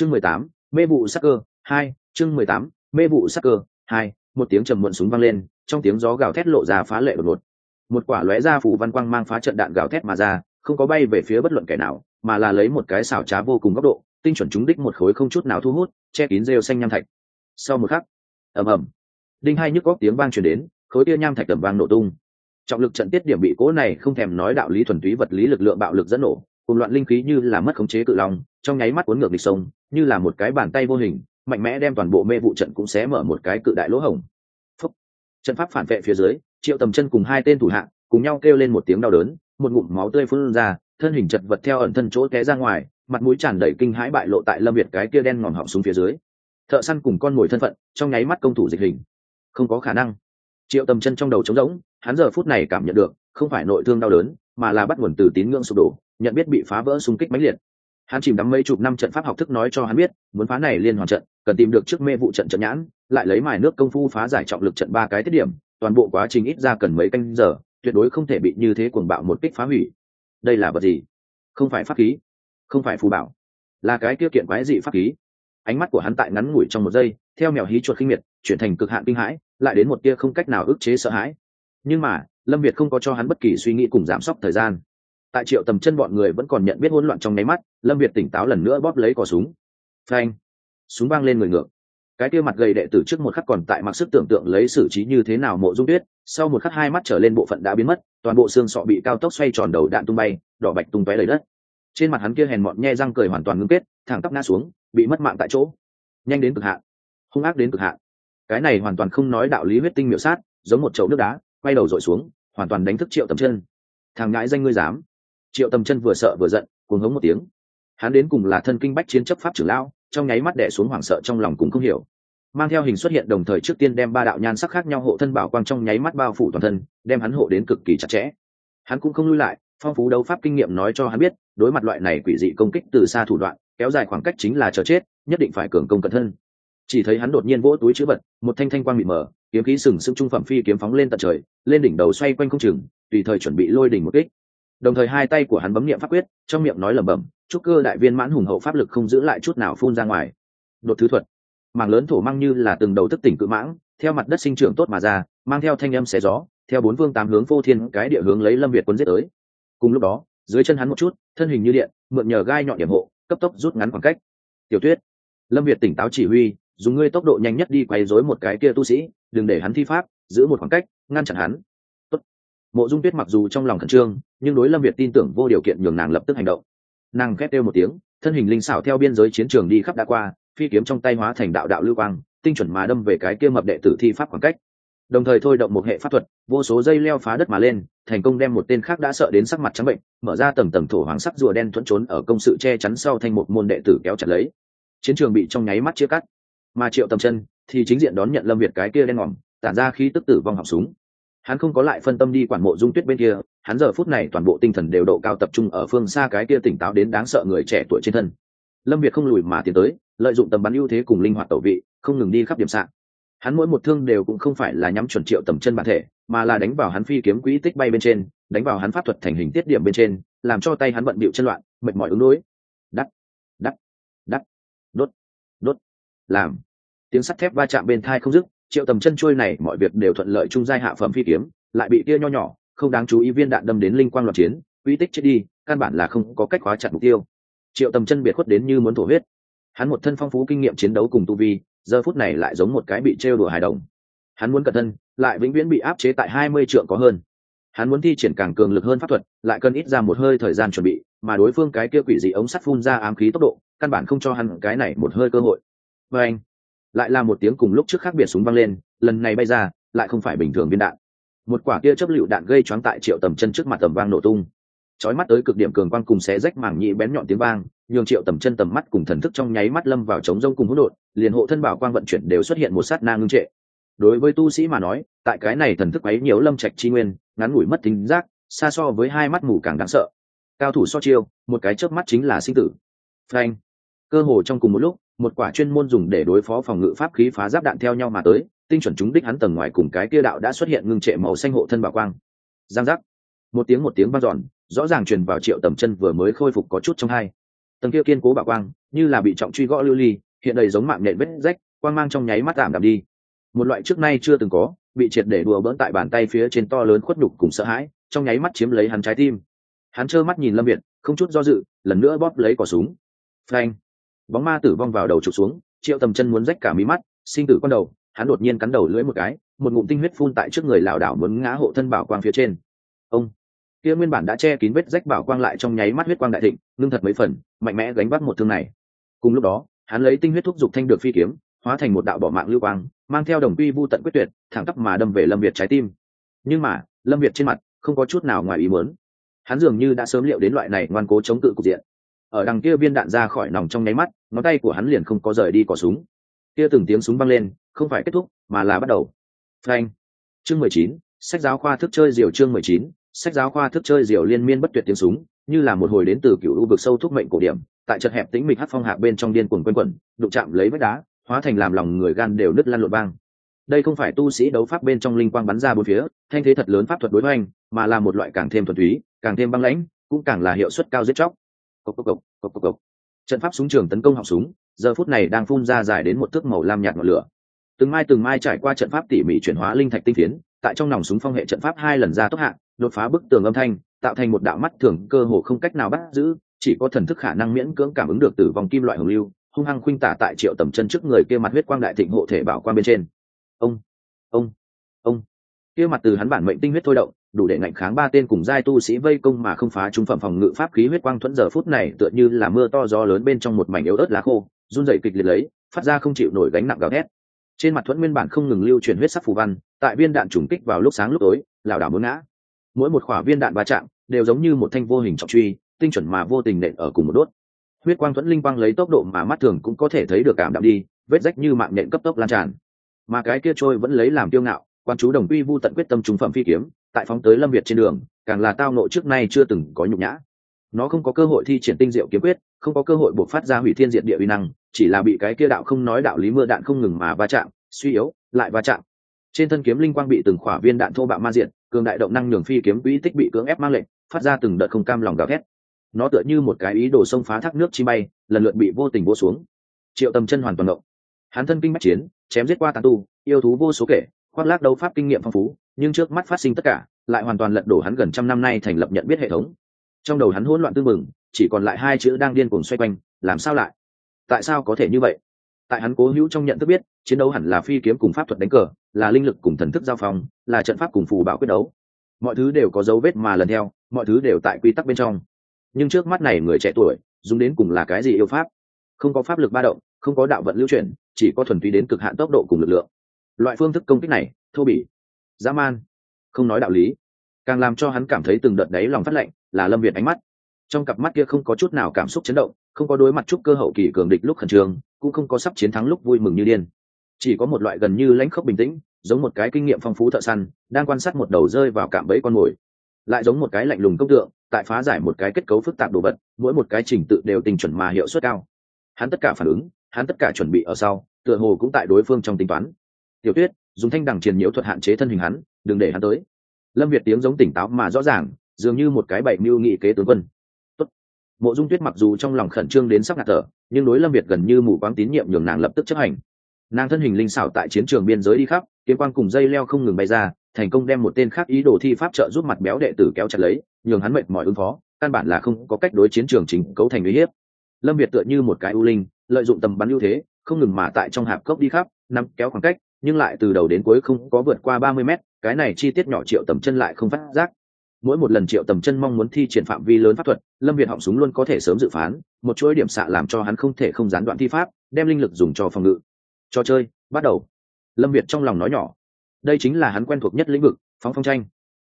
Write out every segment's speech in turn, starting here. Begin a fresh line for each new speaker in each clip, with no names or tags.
chương mười tám, mê vụ sắc cơ, hai, chương mười tám, mê vụ sắc cơ, hai, một tiếng trầm muộn súng vang lên, trong tiếng gió gào thét lộ ra phá lệ đột ngột. Một quả lóe ra phủ văn quang mang phá trận đạn gào thét mà ra, không có bay về phía bất luận kẻ nào, mà là lấy một cái xảo trá vô cùng góc độ, tinh chuẩn trúng đích một khối không chút nào thu hút, che kín rêu xanh nham thạch. Sau một khắc, ầm ầm, đinh hai nhức góc tiếng vang truyền đến, khối kia nham thạch tầm vang nổ tung. Trọng lực trận tiết điểm bị cố này không thèm nói đạo lý thuần túy vật lý lực lượng bạo lực dẫn nổ, cùng loạn linh khí như là mất khống chế cự long trong nháy mắt cuốn ngược địch sông, như là một cái bàn tay vô hình, mạnh mẽ đem toàn bộ mê vụ trận cũng xé mở một cái cự đại lỗ hổng. Phúc. trận pháp phản vệ phía dưới, triệu tầm chân cùng hai tên thủ hạ cùng nhau kêu lên một tiếng đau đớn, một ngụm máu tươi phun ra, thân hình chật vật theo ẩn thân chỗ té ra ngoài, mặt mũi tràn đầy kinh hãi bại lộ tại lâm việt cái kia đen ngòm họng xuống phía dưới. Thợ săn cùng con mồi thân phận, trong nháy mắt công thủ dịch hình. Không có khả năng. Triệu tầm chân trong đầu trống rỗng, hắn giờ phút này cảm nhận được, không phải nội thương đau đớn, mà là bắt nguồn từ tín ngưỡng sụp đổ, nhận biết bị phá vỡ xung kích mãnh liệt hắn chìm đắm mấy chục năm trận pháp học thức nói cho hắn biết, muốn phá này liên hoàn trận, cần tìm được trước mê vụ trận trận nhãn, lại lấy mài nước công phu phá giải trọng lực trận ba cái tiết điểm, toàn bộ quá trình ít ra cần mấy canh giờ, tuyệt đối không thể bị như thế cuồng bạo một kích phá hủy. Đây là vật gì? Không phải pháp khí, không phải phù bảo. Là cái tiêu kiện quái dị pháp khí. Ánh mắt của hắn tại ngắn ngủi trong một giây, theo mèo hí chuột khinh miệt, chuyển thành cực hạn kinh hãi, lại đến một tia không cách nào ức chế sợ hãi. Nhưng mà, lâm việt không có cho hắn bất kỳ suy nghĩ cùng giảm sốc thời gian tại triệu tầm chân bọn người vẫn còn nhận biết hỗn loạn trong nháy mắt, lâm việt tỉnh táo lần nữa bóp lấy cò súng. Phanh! Súng vang lên người ngược. Cái kia mặt gầy đệ tử trước một khắc còn tại mặc sức tưởng tượng lấy xử trí như thế nào mộ dung tuyết, sau một khắc hai mắt trở lên bộ phận đã biến mất, toàn bộ xương sọ bị cao tốc xoay tròn đầu đạn tung bay, đỏ bạch tung tóe lấy đất. Trên mặt hắn kia hèn mọn nhe răng cười hoàn toàn ngưng kết, thẳng tóc ngã xuống, bị mất mạng tại chỗ. Nhanh đến cực hạn. Hung ác đến cực hạn. Cái này hoàn toàn không nói đạo lý huyết tinh miểu sát, giống một chậu nước đá, quay đầu dội xuống, hoàn toàn đánh thức triệu tầm chân. Thằng ngãi danh ngươi dám triệu tầm chân vừa sợ vừa giận, cuồng hống một tiếng. Hắn đến cùng là thân kinh bách chiến chấp pháp trưởng lão, trong nháy mắt đẻ xuống hoảng sợ trong lòng cũng không hiểu. Mang theo hình xuất hiện đồng thời trước tiên đem ba đạo nhan sắc khác nhau hộ thân bảo quang trong nháy mắt bao phủ toàn thân, đem hắn hộ đến cực kỳ chặt chẽ. Hắn cũng không lui lại, phong phú đấu pháp kinh nghiệm nói cho hắn biết, đối mặt loại này quỷ dị công kích từ xa thủ đoạn, kéo dài khoảng cách chính là chờ chết, nhất định phải cường công cẩn thân. Chỉ thấy hắn đột nhiên vỗ túi chữ vật, một thanh thanh quang bị mở kiếm khí sừng sững trung phẩm phi kiếm phóng lên tận trời, lên đỉnh đầu xoay quanh không chừng, tùy thời chuẩn bị lôi đỉnh một kích đồng thời hai tay của hắn bấm miệng pháp quyết, trong miệng nói lẩm bẩm, chúc cơ đại viên mãn hùng hậu pháp lực không giữ lại chút nào phun ra ngoài. Đột thứ thuật. Mảng lớn thổ mang như là từng đầu thức tỉnh cự mãng, theo mặt đất sinh trưởng tốt mà ra, mang theo thanh âm xé gió, theo bốn vương tám hướng vô thiên cái địa hướng lấy lâm việt quân giết tới. Cùng lúc đó, dưới chân hắn một chút, thân hình như điện, mượn nhờ gai nhọn điểm hộ, cấp tốc rút ngắn khoảng cách. Tiểu tuyết. Lâm việt tỉnh táo chỉ huy, dùng ngươi tốc độ nhanh nhất đi quay dối một cái kia tu sĩ, đừng để hắn thi pháp, giữ một khoảng cách, ngăn chặn hắn mộ dung tuyết mặc dù trong lòng khẩn trương, nhưng đối lâm việt tin tưởng vô điều kiện nhường nàng lập tức hành động. Nàng khét kêu một tiếng, thân hình linh xảo theo biên giới chiến trường đi khắp đã qua, phi kiếm trong tay hóa thành đạo đạo lưu quang, tinh chuẩn mà đâm về cái kia mập đệ tử thi pháp khoảng cách. Đồng thời thôi động một hệ pháp thuật, vô số dây leo phá đất mà lên, thành công đem một tên khác đã sợ đến sắc mặt trắng bệnh, mở ra tầng tầng thổ hoàng sắc rùa đen thuẫn trốn ở công sự che chắn sau thành một môn đệ tử kéo chặt lấy. Chiến trường bị trong nháy mắt chia cắt. Mà triệu tầm chân thì chính diện đón nhận lâm việt cái kia đen ngòm, tản ra khí tức tử vong học súng hắn không có lại phân tâm đi quản mộ dung tuyết bên kia, hắn giờ phút này toàn bộ tinh thần đều độ cao tập trung ở phương xa cái kia tỉnh táo đến đáng sợ người trẻ tuổi trên thân. Lâm việt không lùi mà tiến tới, lợi dụng tầm bắn ưu thế cùng linh hoạt tẩu vị, không ngừng đi khắp điểm sạn. Hắn mỗi một thương đều cũng không phải là nhắm chuẩn triệu tầm chân bản thể, mà là đánh vào hắn phi kiếm quỹ tích bay bên trên, đánh vào hắn pháp thuật thành hình tiết điểm bên trên, làm cho tay hắn bận bịu chân loạn, mệt mỏi ứng đối. Đắt đắt đắt, đốt đốt. Làm. Tiếng sắt thép va chạm bên thai không dứt triệu tầm chân trôi này mọi việc đều thuận lợi trung giai hạ phẩm phi kiếm, lại bị tia nho nhỏ, không đáng chú ý viên đạn đâm đến linh quang loạn chiến, uy tích chết đi, căn bản là không có cách khóa chặt mục tiêu. Triệu tầm chân biệt khuất đến như muốn thổ huyết. Hắn một thân phong phú kinh nghiệm chiến đấu cùng tu vi, giờ phút này lại giống một cái bị trêu đùa hài đồng. Hắn muốn cẩn thân, lại vĩnh viễn bị áp chế tại hai mươi trượng có hơn. Hắn muốn thi triển càng cường lực hơn pháp thuật, lại cần ít ra một hơi thời gian chuẩn bị, mà đối phương cái kia quỷ dị ống sắt phun ra ám khí tốc độ, căn bản không cho hắn cái này một hơi cơ hội. Và anh lại là một tiếng cùng lúc trước khác biệt súng văng lên, lần này bay ra, lại không phải bình thường viên đạn. Một quả kia chấp lựu đạn gây choáng tại triệu tầm chân trước mặt tầm vang nổ tung. Chói mắt tới cực điểm cường quang cùng xé rách mảng nhị bén nhọn tiếng vang, nhường triệu tầm chân tầm mắt cùng thần thức trong nháy mắt lâm vào trống rông cùng hỗn độn, liền hộ thân bảo quang vận chuyển đều xuất hiện một sát na ngưng trệ. Đối với tu sĩ mà nói, tại cái này thần thức ấy nhiều lâm trạch chi nguyên, ngắn ngủi mất tính giác, xa so với hai mắt mù càng đáng sợ. Cao thủ so chiêu, một cái chớp mắt chính là sinh tử. Phanh. Cơ hồ trong cùng một lúc một quả chuyên môn dùng để đối phó phòng ngự pháp khí phá giáp đạn theo nhau mà tới, tinh chuẩn chúng đích hắn tầng ngoài cùng cái kia đạo đã xuất hiện ngưng trệ màu xanh hộ thân bảo quang. Giang giác. Một tiếng một tiếng vang dọn, rõ ràng truyền vào triệu tầm chân vừa mới khôi phục có chút trong hai. Tầng kia kiên cố bạo quang, như là bị trọng truy gõ lưu ly, hiện đầy giống mạng nhện vết rách, quang mang trong nháy mắt tạm đạm đi. Một loại trước nay chưa từng có, bị triệt để đùa bỡn tại bàn tay phía trên to lớn khuất nhục cùng sợ hãi, trong nháy mắt chiếm lấy hắn trái tim. Hắn trơ mắt nhìn lâm việt, không chút do dự, lần nữa bóp lấy cỏ súng. Phanh bóng ma tử vong vào đầu trục xuống, triệu tầm chân muốn rách cả mí mắt, sinh tử con đầu, hắn đột nhiên cắn đầu lưỡi một cái, một ngụm tinh huyết phun tại trước người lảo đảo muốn ngã hộ thân bảo quang phía trên. Ông! Kia nguyên bản đã che kín vết rách bảo quang lại trong nháy mắt huyết quang đại thịnh, ngưng thật mấy phần, mạnh mẽ gánh vác một thương này. Cùng lúc đó, hắn lấy tinh huyết thúc giục thanh được phi kiếm, hóa thành một đạo bỏ mạng lưu quang, mang theo đồng quy vu tận quyết tuyệt, thẳng tắp mà đâm về lâm việt trái tim. Nhưng mà, lâm việt trên mặt không có chút nào ngoài ý muốn. Hắn dường như đã sớm liệu đến loại này ngoan cố chống cự cục diện ở đằng kia viên đạn ra khỏi nòng trong nháy mắt, ngón tay của hắn liền không có rời đi cỏ súng. Kia từng tiếng súng băng lên, không phải kết thúc, mà là bắt đầu. Frank chương mười chín, sách giáo khoa thức chơi diều chương mười chín, sách giáo khoa thức chơi diều liên miên bất tuyệt tiếng súng, như là một hồi đến từ cựu u vực sâu thúc mệnh cổ điểm, tại chật hẹp tĩnh mịch hát phong hạ bên trong điên cuồng quanh quẩn, đụng chạm lấy vách đá, hóa thành làm lòng người gan đều nứt lăn lộn bang đây không phải tu sĩ đấu pháp bên trong linh quang bắn ra bốn phía, thanh thế thật lớn pháp thuật đối hoành, mà là một loại càng thêm thuần túy, càng thêm băng lãnh, cũng càng là hiệu suất cao giết chóc cốc cốc cốc, cốc cốc cốc. trận pháp súng trường tấn công họng súng giờ phút này đang phun ra dài đến một thước màu lam nhạt ngọn lửa. Từng mai từng mai trải qua trận pháp tỉ mỉ chuyển hóa linh thạch tinh phiến tại trong nòng súng phong hệ trận pháp hai lần ra tốc hạ đột phá bức tường âm thanh tạo thành một đạo mắt thường cơ hồ không cách nào bắt giữ chỉ có thần thức khả năng miễn cưỡng cảm ứng được từ vòng kim loại hồng lưu hung hăng khuynh tả tại triệu tầm chân trước người kia mặt huyết quang đại thịnh hộ thể bảo quang bên trên. Ông ông ông kia mặt từ hắn bản mệnh tinh huyết thôi động, đủ để ngạnh kháng ba tên cùng giai tu sĩ vây công mà không phá trung phẩm phòng ngự pháp khí huyết quang thuẫn giờ phút này tựa như là mưa to gió lớn bên trong một mảnh yếu ớt lá khô, run rẩy kịch liệt lấy, phát ra không chịu nổi gánh nặng gào thét. Trên mặt thuẫn nguyên bản không ngừng lưu chuyển huyết sắc phù văn, tại viên đạn trùng kích vào lúc sáng lúc tối, lảo đảo muốn ngã. Mỗi một khỏa viên đạn va chạm đều giống như một thanh vô hình trọng truy, tinh chuẩn mà vô tình nện ở cùng một đốt. Huyết quang thuẫn linh quang lấy tốc độ mà mắt thường cũng có thể thấy được cảm đạm đi, vết rách như mạng nện cấp tốc lan tràn. Mà cái kia trôi vẫn lấy làm tiêu ngạo quan chú đồng quy vu tận quyết tâm trung phẩm phi kiếm, tại phóng tới lâm việt trên đường, càng là tao nộ trước nay chưa từng có nhục nhã. Nó không có cơ hội thi triển tinh diệu kiếm quyết, không có cơ hội buộc phát ra hủy thiên diện địa uy năng, chỉ là bị cái kia đạo không nói đạo lý mưa đạn không ngừng mà va chạm, suy yếu, lại va chạm. Trên thân kiếm linh quang bị từng khỏa viên đạn thô bạo ma diện cường đại động năng nhường phi kiếm quỹ tích bị cưỡng ép mang lệnh, phát ra từng đợt không cam lòng gào thét. Nó tựa như một cái ý đồ xông phá thác nước chi bay, lần lượt bị vô tình vô xuống. Triệu tầm chân hoàn toàn động. Hắn thân kinh bách chiến, chém giết qua tàn tu, yêu thú vô số kể khoác lác đấu pháp kinh nghiệm phong phú, nhưng trước mắt phát sinh tất cả, lại hoàn toàn lật đổ hắn gần trăm năm nay thành lập nhận biết hệ thống. Trong đầu hắn hỗn loạn tương mừng, chỉ còn lại hai chữ đang điên cuồng xoay quanh, làm sao lại? Tại sao có thể như vậy? Tại hắn cố hữu trong nhận thức biết, chiến đấu hẳn là phi kiếm cùng pháp thuật đánh cờ, là linh lực cùng thần thức giao phong, là trận pháp cùng phù bảo quyết đấu. Mọi thứ đều có dấu vết mà lần theo, mọi thứ đều tại quy tắc bên trong. Nhưng trước mắt này người trẻ tuổi, dùng đến cùng là cái gì yêu pháp? Không có pháp lực ba động, không có đạo vận lưu chuyển, chỉ có thuần túy đến cực hạn tốc độ cùng lực lượng loại phương thức công kích này, thô bỉ, dã man, không nói đạo lý. Càng làm cho hắn cảm thấy từng đợt đáy lòng phát lạnh là lâm việt ánh mắt. Trong cặp mắt kia không có chút nào cảm xúc chấn động, không có đối mặt chúc cơ hậu kỳ cường địch lúc khẩn trương, cũng không có sắp chiến thắng lúc vui mừng như điên. Chỉ có một loại gần như lãnh khốc bình tĩnh, giống một cái kinh nghiệm phong phú thợ săn, đang quan sát một đầu rơi vào cạm bẫy con mồi. Lại giống một cái lạnh lùng công tượng, tại phá giải một cái kết cấu phức tạp đồ vật, mỗi một cái trình tự đều tình chuẩn mà hiệu suất cao. Hắn tất cả phản ứng, hắn tất cả chuẩn bị ở sau, tựa hồ cũng tại đối phương trong tính toán tiểu tuyết, dùng thanh đằng triền nhiễu thuật hạn chế thân hình hắn, đừng để hắn tới. Lâm việt tiếng giống tỉnh táo mà rõ ràng, dường như một cái bảy mưu nghị kế tướng quân. Tốt. mộ dung tuyết mặc dù trong lòng khẩn trương đến sắp ngạt thở, nhưng đối lâm việt gần như mù quáng tín nhiệm nhường nàng lập tức chấp hành. Nàng thân hình linh xảo tại chiến trường biên giới đi khắp, kiếm quang cùng dây leo không ngừng bay ra, thành công đem một tên khác ý đồ thi pháp trợ giúp mặt béo đệ tử kéo chặt lấy, nhường hắn mệt mỏi ứng phó, căn bản là không có cách đối chiến trường chính cấu thành uy hiếp. Lâm việt tựa như một cái ưu linh, lợi dụng tầm bắn ưu thế, không ngừng mà tại trong hạp cốc đi khắp, nắm kéo khoảng cách nhưng lại từ đầu đến cuối không có vượt qua ba mươi mét, cái này chi tiết nhỏ triệu tầm chân lại không phát giác. Mỗi một lần triệu tầm chân mong muốn thi triển phạm vi lớn pháp thuật, lâm việt họng súng luôn có thể sớm dự phán, một chuỗi điểm xạ làm cho hắn không thể không gián đoạn thi pháp, đem linh lực dùng cho phòng ngự. Trò chơi, bắt đầu. Lâm việt trong lòng nói nhỏ. Đây chính là hắn quen thuộc nhất lĩnh vực, phóng phong tranh.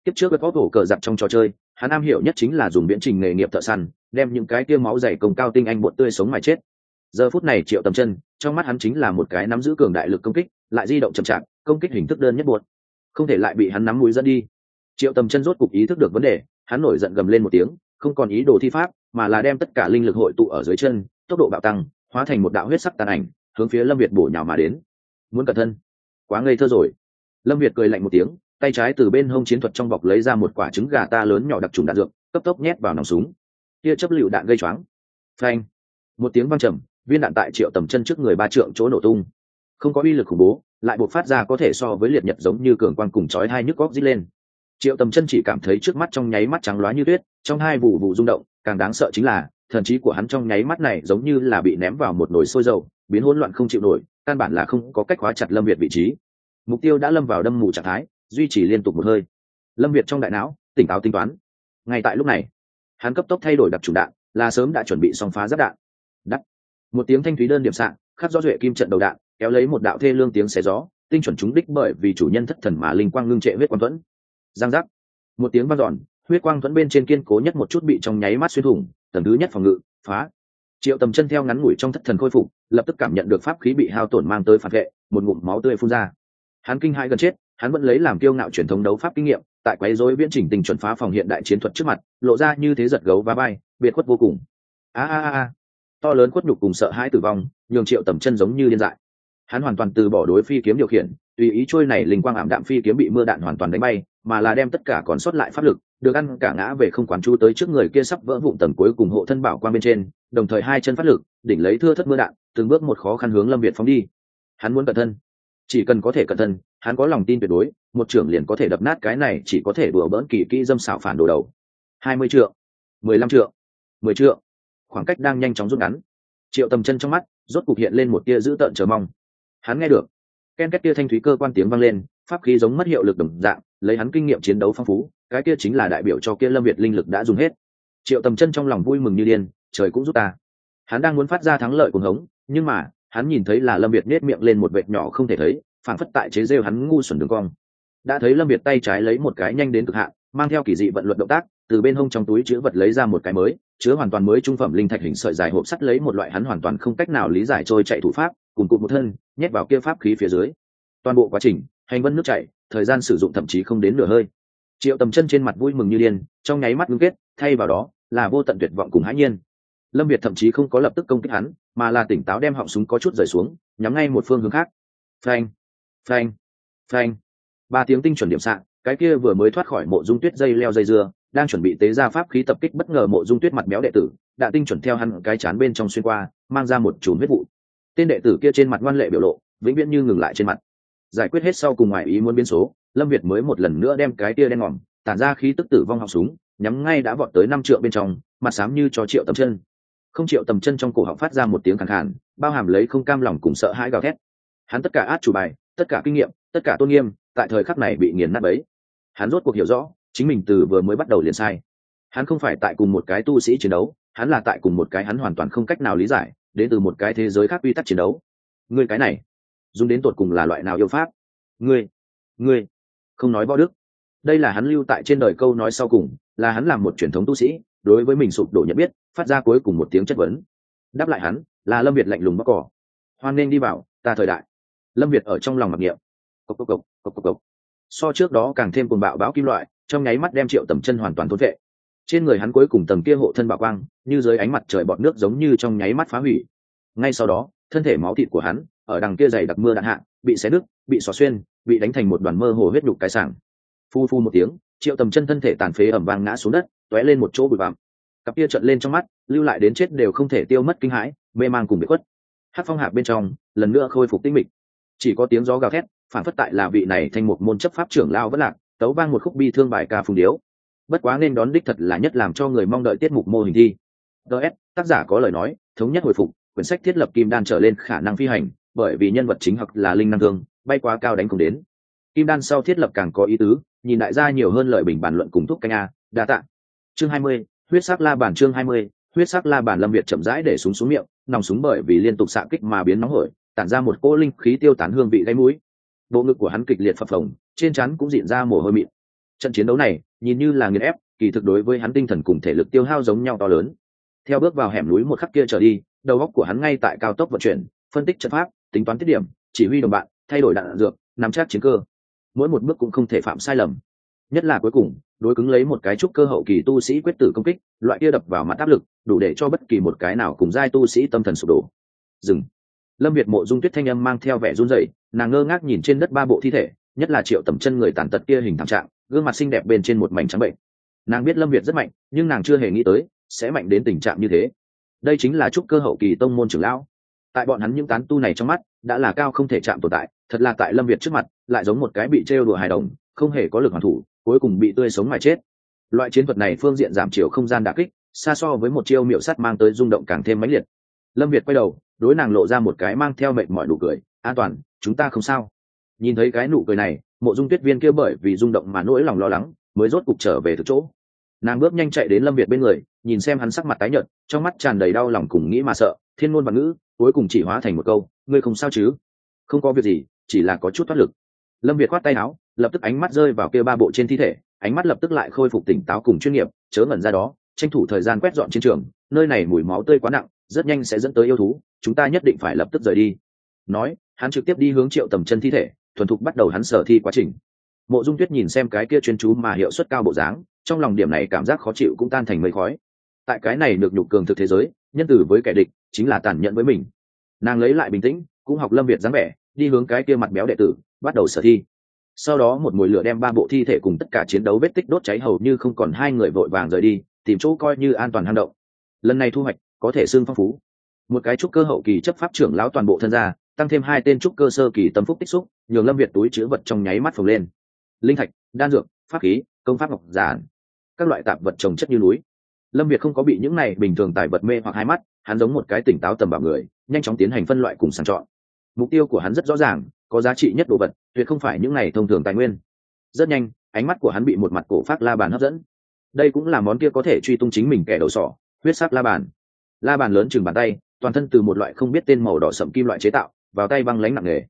Tiếp trước với có tổ cờ giặc trong trò chơi, hắn am hiểu nhất chính là dùng viễn trình nghề nghiệp thợ săn, đem những cái tiêu máu dày công cao tinh anh bột tươi sống mà chết. Giờ phút này triệu tầm chân, trong mắt hắn chính là một cái nắm giữ cường đại lực công kích lại di động chậm chạp, công kích hình thức đơn nhất buột không thể lại bị hắn nắm mũi dẫn đi. Triệu tầm chân rốt cục ý thức được vấn đề, hắn nổi giận gầm lên một tiếng, không còn ý đồ thi pháp, mà là đem tất cả linh lực hội tụ ở dưới chân, tốc độ bạo tăng, hóa thành một đạo huyết sắc tàn ảnh, hướng phía lâm việt bổ nhào mà đến. Muốn cẩn thân. Quá ngây thơ rồi. Lâm việt cười lạnh một tiếng, tay trái từ bên hông chiến thuật trong bọc lấy ra một quả trứng gà ta lớn nhỏ đặc trùng đạn dược, cấp tốc nhét vào nòng súng. Tia chấp lựu đạn gây choáng. Phanh. Một tiếng vang trầm, viên đạn tại triệu tầm chân trước người ba trượng chỗ nổ tung không có uy lực khủng bố, lại buộc phát ra có thể so với liệt nhật giống như cường quang cùng chói hai nhức góc dít lên. Triệu tầm chân chỉ cảm thấy trước mắt trong nháy mắt trắng loá như tuyết, trong hai vụ vụ rung động, càng đáng sợ chính là, thần trí của hắn trong nháy mắt này giống như là bị ném vào một nồi sôi dầu, biến hỗn loạn không chịu nổi, căn bản là không có cách hóa chặt lâm việt vị trí. Mục tiêu đã lâm vào đâm mù trạng thái, duy trì liên tục một hơi. Lâm việt trong đại não, tỉnh táo tính toán. Ngay tại lúc này, hắn cấp tốc thay đổi đặc trùng đạn, là sớm đã chuẩn bị xong phá giáp đạn. Đắt. Một tiếng thanh thúy đơn điểm sạn khắc do duệ kim trận đầu đạn kéo lấy một đạo thê lương tiếng xé gió, tinh chuẩn trúng đích bởi vì chủ nhân thất thần mà linh quang ngưng trệ huyết quang thuẫn. Giang giác. Một tiếng vang dọn, huyết quang thuẫn bên trên kiên cố nhất một chút bị trong nháy mắt xuyên thủng, tầng thứ nhất phòng ngự, phá. Triệu tầm chân theo ngắn ngủi trong thất thần khôi phục, lập tức cảm nhận được pháp khí bị hao tổn mang tới phản vệ, một ngụm máu tươi phun ra. Hắn kinh hai gần chết, hắn vẫn lấy làm kiêu ngạo truyền thống đấu pháp kinh nghiệm, tại quấy rối viễn trình tình chuẩn phá phòng hiện đại chiến thuật trước mặt, lộ ra như thế giật gấu và bay biệt khuất vô cùng. A a a. To lớn khuất nhục cùng sợ hãi tử vong, nhường triệu tầm chân giống như điên dại hắn hoàn toàn từ bỏ đối phi kiếm điều khiển, tùy ý trôi này linh quang ảm đạm phi kiếm bị mưa đạn hoàn toàn đánh bay, mà là đem tất cả còn sót lại pháp lực, được ăn cả ngã về không quán chú tới trước người kia sắp vỡ vụn tầng cuối cùng hộ thân bảo quang bên trên, đồng thời hai chân phát lực, đỉnh lấy thưa thất mưa đạn, từng bước một khó khăn hướng lâm việt phóng đi. Hắn muốn cẩn thân. Chỉ cần có thể cẩn thân, hắn có lòng tin tuyệt đối, một trưởng liền có thể đập nát cái này chỉ có thể đùa bỡn kỳ kỹ dâm xảo phản đồ đầu. Hai mươi triệu mười lăm triệu mười triệu khoảng cách đang nhanh chóng rút ngắn. Triệu tầm chân trong mắt, rốt cục hiện lên một tia dữ tợn chờ mong hắn nghe được. Ken két kia thanh thúy cơ quan tiếng vang lên, pháp khí giống mất hiệu lực đồng dạng, lấy hắn kinh nghiệm chiến đấu phong phú, cái kia chính là đại biểu cho kia lâm việt linh lực đã dùng hết. Triệu tầm chân trong lòng vui mừng như điên, trời cũng giúp ta. Hắn đang muốn phát ra thắng lợi cuồng hống, nhưng mà, hắn nhìn thấy là lâm việt nết miệng lên một vệt nhỏ không thể thấy phản phất tại chế rêu hắn ngu xuẩn đường cong. Đã thấy lâm việt tay trái lấy một cái nhanh đến cực hạn, mang theo kỳ dị vận luật động tác, từ bên hông trong túi chứa vật lấy ra một cái mới, chứa hoàn toàn mới trung phẩm linh thạch hình sợi dài hộp sắt lấy một loại hắn hoàn toàn không cách nào lý giải trôi chạy thủ pháp cùng cụt một thân, nhét vào kia pháp khí phía dưới. Toàn bộ quá trình, hành vân nước chảy, thời gian sử dụng thậm chí không đến nửa hơi. Triệu tầm chân trên mặt vui mừng như điên, trong nháy mắt ngưng kết, thay vào đó là vô tận tuyệt vọng cùng hãi nhiên. Lâm việt thậm chí không có lập tức công kích hắn, mà là tỉnh táo đem họng súng có chút rời xuống, nhắm ngay một phương hướng khác. Phanh phanh phanh. Ba tiếng tinh chuẩn điểm sạn cái kia vừa mới thoát khỏi mộ dung tuyết dây leo dây dưa, đang chuẩn bị tế ra pháp khí tập kích bất ngờ mộ dung tuyết mặt béo đệ tử, đã tinh chuẩn theo hắn cái chán bên trong xuyên qua, mang ra một chùm huyết vụ tên đệ tử kia trên mặt ngoan lệ biểu lộ, vĩnh viễn như ngừng lại trên mặt. Giải quyết hết sau cùng ngoài ý muốn biến số, lâm việt mới một lần nữa đem cái tia đen ngòm, tản ra khí tức tử vong học súng, nhắm ngay đã vọt tới năm triệu bên trong, mặt xám như cho triệu tầm chân. Không triệu tầm chân trong cổ họng phát ra một tiếng khẳng khản bao hàm lấy không cam lòng cùng sợ hãi gào thét. Hắn tất cả át chủ bài, tất cả kinh nghiệm, tất cả tôn nghiêm, tại thời khắc này bị nghiền nát bấy. Hắn rốt cuộc hiểu rõ, chính mình từ vừa mới bắt đầu liền sai. Hắn không phải tại cùng một cái tu sĩ chiến đấu, hắn là tại cùng một cái hắn hoàn toàn không cách nào lý giải đến từ một cái thế giới khác quy tắc chiến đấu. Ngươi cái này, dùng đến tột cùng là loại nào yêu pháp? Ngươi ngươi, không nói võ đức. Đây là hắn lưu tại trên đời câu nói sau cùng, là hắn làm một truyền thống tu sĩ, đối với mình sụp đổ nhận biết, phát ra cuối cùng một tiếng chất vấn. Đáp lại hắn, là lâm việt lạnh lùng bóc cỏ. Hoan nên đi vào, ta thời đại. Lâm việt ở trong lòng mặc niệm. Cộc cộc cộc cộc cộc cộc so trước đó càng thêm cuồng bạo bão kim loại, trong nháy mắt đem triệu tầm chân hoàn toàn thốn vệ trên người hắn cuối cùng tầng kia hộ thân bạo quang, như dưới ánh mặt trời bọt nước giống như trong nháy mắt phá hủy. Ngay sau đó, thân thể máu thịt của hắn, ở đằng kia dày đặc mưa đạn hạ, bị xé nứt, bị xỏ xuyên, bị đánh thành một đoàn mơ hồ huyết nhục cái sảng. Phu phu một tiếng, triệu tầm chân thân thể tàn phế ẩm vang ngã xuống đất t lên một chỗ bụi bặm. Cặp kia trận lên trong mắt, lưu lại đến chết đều không thể tiêu mất kinh hãi, mê man cùng bị khuất. Hát phong hạc bên trong, lần nữa khôi phục tinh mịch. Chỉ có tiếng gió gào thét, phản phất tại là vị này thành một môn chấp pháp trưởng lao vất lạc, tấu vang một khúc bi thương bài ca phùng điếu bất quá nên đón đích thật là nhất làm cho người mong đợi tiết mục mô hình thi. Ts tác giả có lời nói, thống nhất hồi phục, quyển sách thiết lập kim đan trở lên khả năng phi hành, bởi vì nhân vật chính hoặc là linh năng thương, bay quá cao đánh không đến. Kim đan sau thiết lập càng có ý tứ, nhìn đại gia nhiều hơn lời bình bàn luận cùng thúc canh a, đa tạ. Chương hai mươi, huyết sắc la bản chương hai mươi, huyết sắc la bản lâm việt chậm rãi để súng xuống miệng, nòng súng bởi vì liên tục xạ kích mà biến nóng hổi, tản ra một cỗ linh khí tiêu tán hương vị gáy mũi. Bộ ngực của hắn kịch liệt phập phồng, trên chắn cũng diện ra mồ hôi mịn trận chiến đấu này, nhìn như là nghiền ép, kỳ thực đối với hắn tinh thần cùng thể lực tiêu hao giống nhau to lớn. Theo bước vào hẻm núi một khắc kia trở đi, đầu óc của hắn ngay tại cao tốc vận chuyển, phân tích trận pháp, tính toán tiết điểm, chỉ huy đồng bạn, thay đổi đạn dược, nắm chắc chiến cơ. Mỗi một bước cũng không thể phạm sai lầm. Nhất là cuối cùng, đối cứng lấy một cái trúc cơ hậu kỳ tu sĩ quyết tử công kích, loại kia đập vào mặt áp lực, đủ để cho bất kỳ một cái nào cùng giai tu sĩ tâm thần sụp đổ. Dừng. Lâm việt mộ dung tuyết thanh âm mang theo vẻ run rẩy, nàng ngơ ngác nhìn trên đất ba bộ thi thể, nhất là triệu tầm chân người tàn tật kia hình thảm trạng gương mặt xinh đẹp bên trên một mảnh trắng bệnh. Nàng biết lâm việt rất mạnh, nhưng nàng chưa hề nghĩ tới sẽ mạnh đến tình trạng như thế. Đây chính là trúc cơ hậu kỳ tông môn trưởng lão. Tại bọn hắn những tán tu này trong mắt, đã là cao không thể chạm tồn tại, thật là tại lâm việt trước mặt, lại giống một cái bị trêu đùa hài đồng, không hề có lực hoàn thủ, cuối cùng bị tươi sống mà chết. Loại chiến thuật này phương diện giảm chiều không gian đà kích, xa so với một chiêu miệu sắt mang tới rung động càng thêm mãnh liệt. Lâm việt quay đầu, đối nàng lộ ra một cái mang theo mệnh mọi nụ cười. An toàn, chúng ta không sao. Nhìn thấy cái nụ cười này mộ dung tuyết viên kia bởi vì rung động mà nỗi lòng lo lắng, mới rốt cục trở về từ chỗ. Nàng bước nhanh chạy đến lâm việt bên người, nhìn xem hắn sắc mặt tái nhợt, trong mắt tràn đầy đau lòng cùng nghĩ mà sợ, thiên ngôn và ngữ, cuối cùng chỉ hóa thành một câu, ngươi không sao chứ? Không có việc gì, chỉ là có chút thoát lực. Lâm việt khoát tay áo, lập tức ánh mắt rơi vào kia ba bộ trên thi thể, ánh mắt lập tức lại khôi phục tỉnh táo cùng chuyên nghiệp, chớ ngẩn ra đó, tranh thủ thời gian quét dọn chiến trường, nơi này mùi máu tươi quá nặng, rất nhanh sẽ dẫn tới yêu thú, chúng ta nhất định phải lập tức rời đi. Nói, hắn trực tiếp đi hướng triệu tầm chân thi thể thuần thục bắt đầu hắn sở thi quá trình. Mộ dung tuyết nhìn xem cái kia chuyên chú mà hiệu suất cao bộ dáng, trong lòng điểm này cảm giác khó chịu cũng tan thành mây khói. Tại cái này được nhục cường thực thế giới, nhân tử với kẻ địch chính là tàn nhẫn với mình. Nàng lấy lại bình tĩnh, cũng học lâm việt dáng vẻ, đi hướng cái kia mặt béo đệ tử, bắt đầu sở thi. Sau đó một mùi lửa đem ba bộ thi thể cùng tất cả chiến đấu vết tích đốt cháy hầu như không còn hai người vội vàng rời đi, tìm chỗ coi như an toàn hang động. Lần này thu hoạch, có thể xương phong phú. Một cái trúc cơ hậu kỳ chấp pháp trưởng lão toàn bộ thân gia tăng thêm hai tên trúc cơ sơ kỳ tâm phúc tích xúc nhường lâm việt túi chứa vật trong nháy mắt phồng lên. Linh thạch, đan dược, pháp khí, công pháp ngọc giản, các loại tạp vật trồng chất như núi. Lâm việt không có bị những này bình thường tài vật mê hoặc hai mắt, hắn giống một cái tỉnh táo tầm bảo người, nhanh chóng tiến hành phân loại cùng sàng chọn. Mục tiêu của hắn rất rõ ràng, có giá trị nhất đồ vật, tuyệt không phải những này thông thường tài nguyên. Rất nhanh, ánh mắt của hắn bị một mặt cổ phát la bàn hấp dẫn. Đây cũng là món kia có thể truy tung chính mình kẻ đầu sỏ, huyết sắc la bàn. La bàn lớn chừng bàn tay, toàn thân từ một loại không biết tên màu đỏ sậm kim loại chế tạo, vào tay băng lánh nặng nề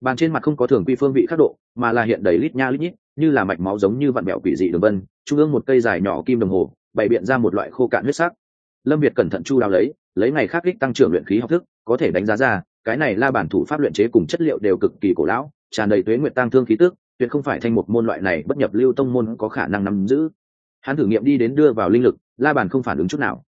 bàn trên mặt không có thường quy phương vị khắc độ, mà là hiện đầy lít nha lít nhít, như là mạch máu giống như vặn mẹo quỷ dị đường vân, trung ương một cây dài nhỏ kim đồng hồ, bày biện ra một loại khô cạn huyết sắc. Lâm việt cẩn thận chu đáo lấy lấy ngày khác kích tăng trưởng luyện khí học thức, có thể đánh giá ra, cái này la bản thủ pháp luyện chế cùng chất liệu đều cực kỳ cổ lão, tràn đầy tuế nguyện tăng thương khí tức, tuyệt không phải thành một môn loại này bất nhập lưu tông môn có khả năng nắm giữ. Hắn thử nghiệm đi đến đưa vào linh lực, la bàn không phản ứng chút nào.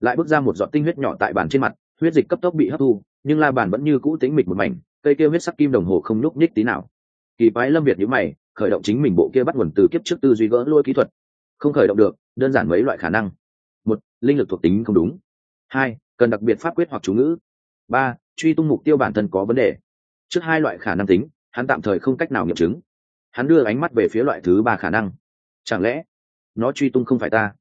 Lại bước ra một giọt tinh huyết nhỏ tại bàn trên mặt, huyết dịch cấp tốc bị hấp thu, nhưng la bàn vẫn như cũ tính mịch một mảnh cây kia huyết sắc kim đồng hồ không nhúc nhích tí nào. Kỳ quái lâm việt nhữ mày, khởi động chính mình bộ kia bắt nguồn từ kiếp trước tư duy gỡ lôi kỹ thuật. Không khởi động được, đơn giản mấy loại khả năng. Một, linh lực thuộc tính không đúng. Hai, cần đặc biệt pháp quyết hoặc chú ngữ. Ba, truy tung mục tiêu bản thân có vấn đề. Trước hai loại khả năng tính, hắn tạm thời không cách nào nghiệm chứng. Hắn đưa ánh mắt về phía loại thứ ba khả năng. Chẳng lẽ, nó truy tung không phải ta?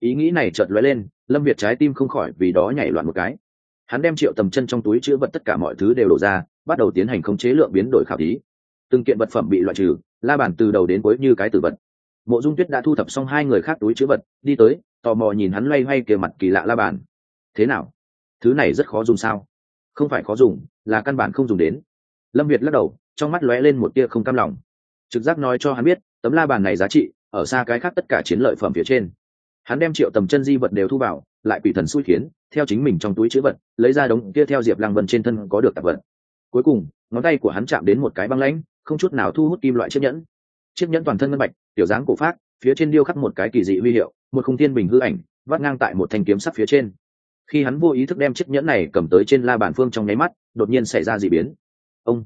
Ý nghĩ này chợt lóe lên, lâm việt trái tim không khỏi vì đó nhảy loạn một cái hắn đem triệu tầm chân trong túi chữ vật tất cả mọi thứ đều đổ ra, bắt đầu tiến hành khống chế lượng biến đổi khảo thí. Từng kiện vật phẩm bị loại trừ, la bàn từ đầu đến cuối như cái tử vật. Mộ dung tuyết đã thu thập xong hai người khác túi chữ vật, đi tới, tò mò nhìn hắn loay hoay kề mặt kỳ lạ la bàn. Thế nào? Thứ này rất khó dùng sao? Không phải khó dùng, là căn bản không dùng đến. Lâm việt lắc đầu, trong mắt lóe lên một tia không cam lòng. Trực giác nói cho hắn biết, tấm la bàn này giá trị, ở xa cái khác tất cả chiến lợi phẩm phía trên. Hắn đem triệu tầm chân di vật đều thu vào lại quỷ thần xui khiến, theo chính mình trong túi chữ vật, lấy ra đống kia theo diệp lăng vân trên thân có được tạp vật. Cuối cùng, ngón tay của hắn chạm đến một cái băng lãnh, không chút nào thu hút kim loại chiếc nhẫn. Chiếc nhẫn toàn thân ngân bạch, tiểu dáng cổ phát phía trên điêu khắc một cái kỳ dị huy hiệu, một khung thiên bình hư ảnh, vắt ngang tại một thanh kiếm sắt phía trên. Khi hắn vô ý thức đem chiếc nhẫn này cầm tới trên la bàn phương trong nháy mắt, đột nhiên xảy ra d ị biến. Ông!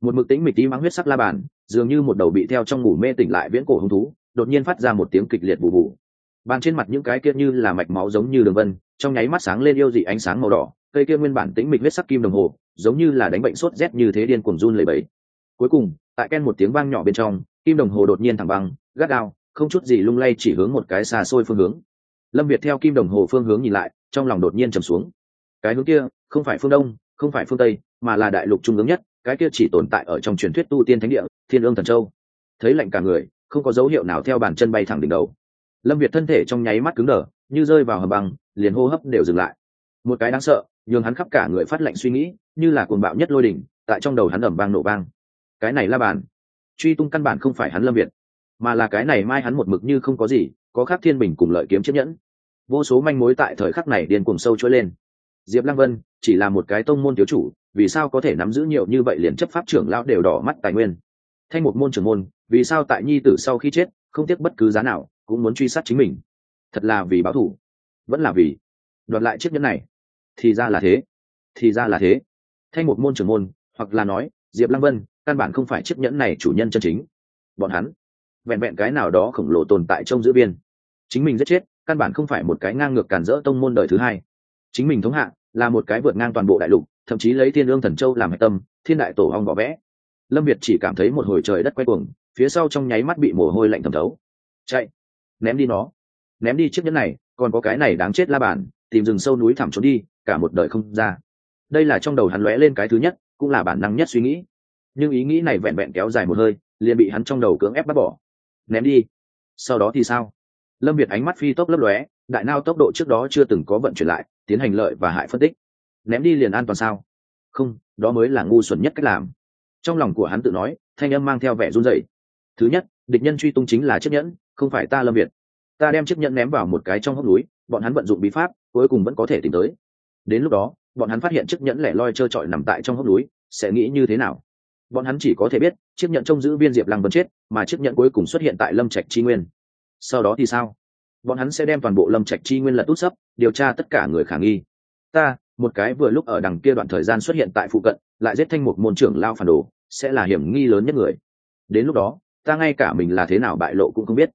Một mực tính mịch tí mắng huyết sắc la bàn, dường như một đầu bị theo trong ngủ mê tỉnh lại viễn cổ hứng thú, đột nhiên phát ra một tiếng kịch liệt bù bù bàn trên mặt những cái kia như là mạch máu giống như đường vân, trong nháy mắt sáng lên yêu dị ánh sáng màu đỏ, cây kia nguyên bản tĩnh mịch huyết sắc kim đồng hồ, giống như là đánh bệnh sốt rét như thế điên cuồng run lẩy bẩy. Cuối cùng, tại ken một tiếng vang nhỏ bên trong, kim đồng hồ đột nhiên thẳng băng, gắt gao, không chút gì lung lay chỉ hướng một cái xa xôi phương hướng. Lâm việt theo kim đồng hồ phương hướng nhìn lại, trong lòng đột nhiên trầm xuống. Cái hướng kia, không phải phương đông, không phải phương tây, mà là đại lục trung ương nhất, cái kia chỉ tồn tại ở trong truyền thuyết tu tiên thánh địa, thiên ương thần châu. Thấy lạnh cả người, không có dấu hiệu nào theo bàn chân bay thẳng đỉnh đầu lâm việt thân thể trong nháy mắt cứng đờ, như rơi vào hầm băng, liền hô hấp đều dừng lại. Một cái đáng sợ, nhường hắn khắp cả người phát lệnh suy nghĩ, như là cuồng bạo nhất lôi đỉnh, tại trong đầu hắn ẩm vang nổ vang. Cái này la bàn. Truy tung căn bản không phải hắn lâm việt, mà là cái này mai hắn một mực như không có gì, có khác thiên bình cùng lợi kiếm chiếc nhẫn. Vô số manh mối tại thời khắc này điên cuồng sâu trỗi lên. Diệp lăng vân, chỉ là một cái tông môn thiếu chủ, vì sao có thể nắm giữ nhiều như vậy liền chấp pháp trưởng lão đều đỏ mắt tài nguyên? Thanh một môn trưởng môn, vì sao tại nhi tử sau khi chết, không tiếc bất cứ giá nào? Cũng muốn truy sát chính mình. Thật là vì báo thù. Vẫn là vì đoạt lại chiếc nhẫn này. Thì ra là thế. Thì ra là thế. Thanh một môn trưởng môn, hoặc là nói, diệp lăng vân, căn bản không phải chiếc nhẫn này chủ nhân chân chính. Bọn hắn, vẹn vẹn cái nào đó khổng lồ tồn tại trong giữ viên. Chính mình giết chết, căn bản không phải một cái ngang ngược cản rỡ tông môn đời thứ hai. Chính mình thống hạ, là một cái vượt ngang toàn bộ đại lục, thậm chí lấy thiên ương thần châu làm hạch tâm, thiên đại tổ hong bỏ vẽ. Lâm việt chỉ cảm thấy một hồi trời đất quay cuồng, phía sau trong nháy mắt bị mồ hôi lạnh thẩm thấu. Chạy ném đi nó. Ném đi chiếc nhẫn này, còn có cái này đáng chết la bàn, tìm rừng sâu núi thẳm trốn đi, cả một đời không ra. Đây là trong đầu hắn lóe lên cái thứ nhất, cũng là bản năng nhất suy nghĩ. Nhưng ý nghĩ này vẹn vẹn kéo dài một hơi, liền bị hắn trong đầu cưỡng ép bắt bỏ. Ném đi. Sau đó thì sao? Lâm việt ánh mắt phi tốc lấp lóe, đại nao tốc độ trước đó chưa từng có vận chuyển lại, tiến hành lợi và hại phân tích. Ném đi liền an toàn sao? Không, đó mới là ngu xuẩn nhất cách làm. Trong lòng của hắn tự nói, thanh âm mang theo vẻ run rẩy. Thứ nhất, địch nhân truy tung chính là chiếc nhẫn không phải ta lâm việt. Ta đem chiếc nhẫn ném vào một cái trong hốc núi, bọn hắn vận dụng bí pháp, cuối cùng vẫn có thể tìm tới. Đến lúc đó, bọn hắn phát hiện chiếc nhẫn lẻ loi trơ trọi nằm tại trong hốc núi, sẽ nghĩ như thế nào? Bọn hắn chỉ có thể biết, chiếc nhẫn trông giữ viên diệp lăng vẫn chết, mà chiếc nhẫn cuối cùng xuất hiện tại lâm trạch chi nguyên. Sau đó thì sao? Bọn hắn sẽ đem toàn bộ lâm trạch chi nguyên lật út sấp, điều tra tất cả người khả nghi. Ta, một cái vừa lúc ở đằng kia đoạn thời gian xuất hiện tại phụ cận, lại giết thanh một môn trưởng lao phản đồ, sẽ là hiểm nghi lớn nhất người. Đến lúc đó, ta ngay cả mình là thế nào bại lộ cũng không biết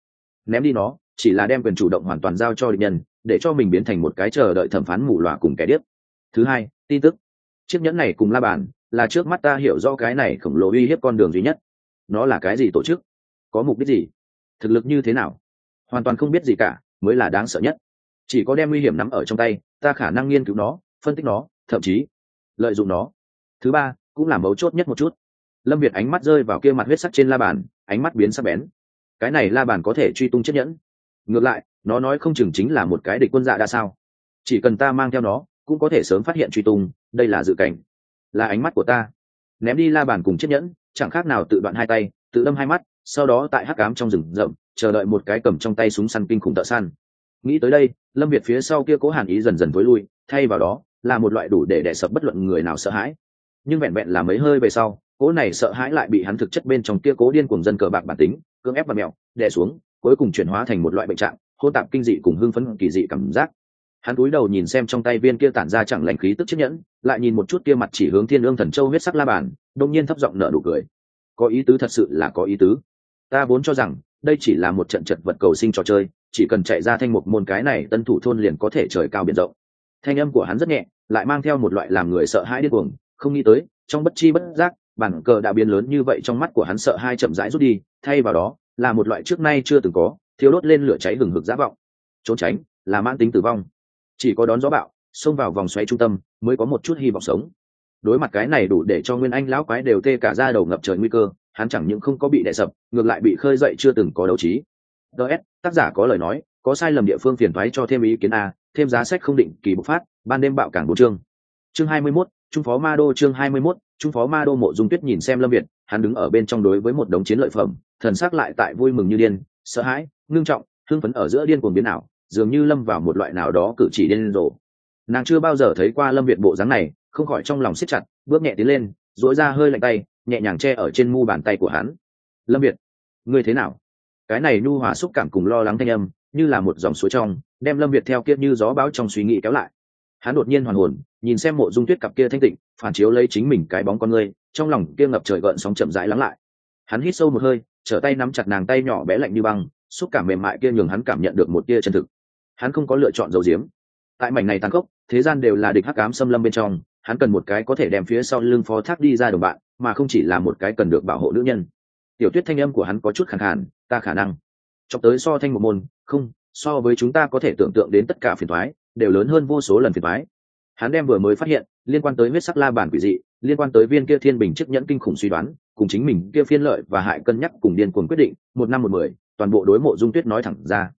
ném đi nó, chỉ là đem quyền chủ động hoàn toàn giao cho địch nhân, để cho mình biến thành một cái chờ đợi thẩm phán mù loà cùng kẻ điếc. Thứ hai, tin tức. Chiếc nhẫn này cùng la bàn là trước mắt ta hiểu rõ cái này khổng lồ uy hiếp con đường duy nhất. Nó là cái gì tổ chức? Có mục đích gì? Thực lực như thế nào? Hoàn toàn không biết gì cả, mới là đáng sợ nhất. Chỉ có đem nguy hiểm nắm ở trong tay, ta khả năng nghiên cứu nó, phân tích nó, thậm chí lợi dụng nó. Thứ ba, cũng là mấu chốt nhất một chút. Lâm việt ánh mắt rơi vào kia mặt huyết sắc trên la bàn, ánh mắt biến sắc bén cái này la bàn có thể truy tung chiếc nhẫn. Ngược lại, nó nói không chừng chính là một cái địch quân dạ đa sao. Chỉ cần ta mang theo nó, cũng có thể sớm phát hiện truy tung, đây là dự cảnh. Là ánh mắt của ta. Ném đi la bàn cùng chiếc nhẫn, chẳng khác nào tự đoạn hai tay, tự đâm hai mắt, sau đó tại hắc cám trong rừng rậm, chờ đợi một cái cầm trong tay súng săn kinh khủng thợ săn. Nghĩ tới đây, lâm việt phía sau kia cố hàn ý dần dần với lui, thay vào đó, là một loại đủ để đẻ sập bất luận người nào sợ hãi. Nhưng vẹn vẹn là mấy hơi về sau, cố này sợ hãi lại bị hắn thực chất bên trong kia cố điên cùng dân cờ bạc bản tính cưỡng ép và mèo, đè xuống cuối cùng chuyển hóa thành một loại bệnh trạng hô tạp kinh dị cùng hưng phấn kỳ dị cảm giác. Hắn cúi đầu nhìn xem trong tay viên kia tản ra chẳng lành khí tức chiếc nhẫn lại nhìn một chút kia mặt chỉ hướng thiên ương thần châu huyết sắc la bàn đông nhiên thấp giọng nở nụ cười. Có ý tứ thật sự là có ý tứ. Ta vốn cho rằng đây chỉ là một trận chật vật cầu sinh trò chơi chỉ cần chạy ra thanh một môn cái này tân thủ thôn liền có thể trời cao biển rộng. Thanh âm của hắn rất nhẹ lại mang theo một loại làm người sợ hãi điên cuồng không nghĩ tới trong bất chi bất giác bản cờ đã biến lớn như vậy trong mắt của hắn sợ hai chậm rãi rút đi thay vào đó là một loại trước nay chưa từng có thiếu đốt lên lửa cháy hừng hực giá vọng. Trốn tránh là mãn tính tử vong. Chỉ có đón gió bạo xông vào vòng xoáy trung tâm mới có một chút hy vọng sống. Đối mặt cái này đủ để cho nguyên anh lão quái đều tê cả ra đầu ngập trời nguy cơ hắn chẳng những không có bị đè sập ngược lại bị khơi dậy chưa từng có đấu trí. Ts tác giả có lời nói có sai lầm địa phương phiền thoái cho thêm ý kiến a thêm giá sách không định kỳ bộc phát ban đêm bạo cảng bộ chương. Chương hai mươi 21, trung phó ma đô chương hai mươi 21, trung phó ma đô mộ dung tuyết nhìn xem lâm việt, hắn đứng ở bên trong đối với một đống chiến lợi phẩm, thần sắc lại tại vui mừng như điên, sợ hãi, ngưng trọng thương phấn ở giữa điên cuồng biến ảo, dường như lâm vào một loại nào đó cử chỉ điên rồ. Nàng chưa bao giờ thấy qua lâm việt bộ dáng này, không khỏi trong lòng siết chặt, bước nhẹ tiến lên dỗi ra hơi lạnh tay, nhẹ nhàng che ở trên mu bàn tay của hắn. Lâm việt, ngươi thế nào? Cái này nhu hòa xúc cảm cùng lo lắng thanh âm, như là một dòng suối trong, đem lâm việt theo kia như gió bão trong suy nghĩ kéo lại. Hắn đột nhiên hoàn hồn nhìn xem mộ dung tuyết cặp kia thanh tịnh, phản chiếu lấy chính mình cái bóng con người trong lòng kia ngập trời gợn sóng chậm rãi lắng lại. Hắn hít sâu một hơi, trở tay nắm chặt nàng tay nhỏ bé lạnh như băng, xúc cảm mềm mại kia nhường hắn cảm nhận được một tia chân thực. Hắn không có lựa chọn dầu diếm tại mảnh này tàn khốc, thế gian đều là địch hắc ám xâm lâm bên trong, hắn cần một cái có thể đem phía sau lưng phó thác đi ra đồng bạn, mà không chỉ là một cái cần được bảo hộ nữ nhân. Tiểu tuyết thanh âm của hắn có chút khẳng khàn, ta khả năng. Cho tới so thanh một môn, không, so với chúng ta có thể tưởng tượng đến tất cả phiền thoái đều lớn hơn vô số lần phiền thoái hắn đem vừa mới phát hiện, liên quan tới huyết sắc la bản quỷ dị, liên quan tới viên kia thiên bình chức nhẫn kinh khủng suy đoán, cùng chính mình kia phiên lợi và hại cân nhắc cùng điên cuồng quyết định, một năm một mười, toàn bộ đối mộ dung tuyết nói thẳng ra.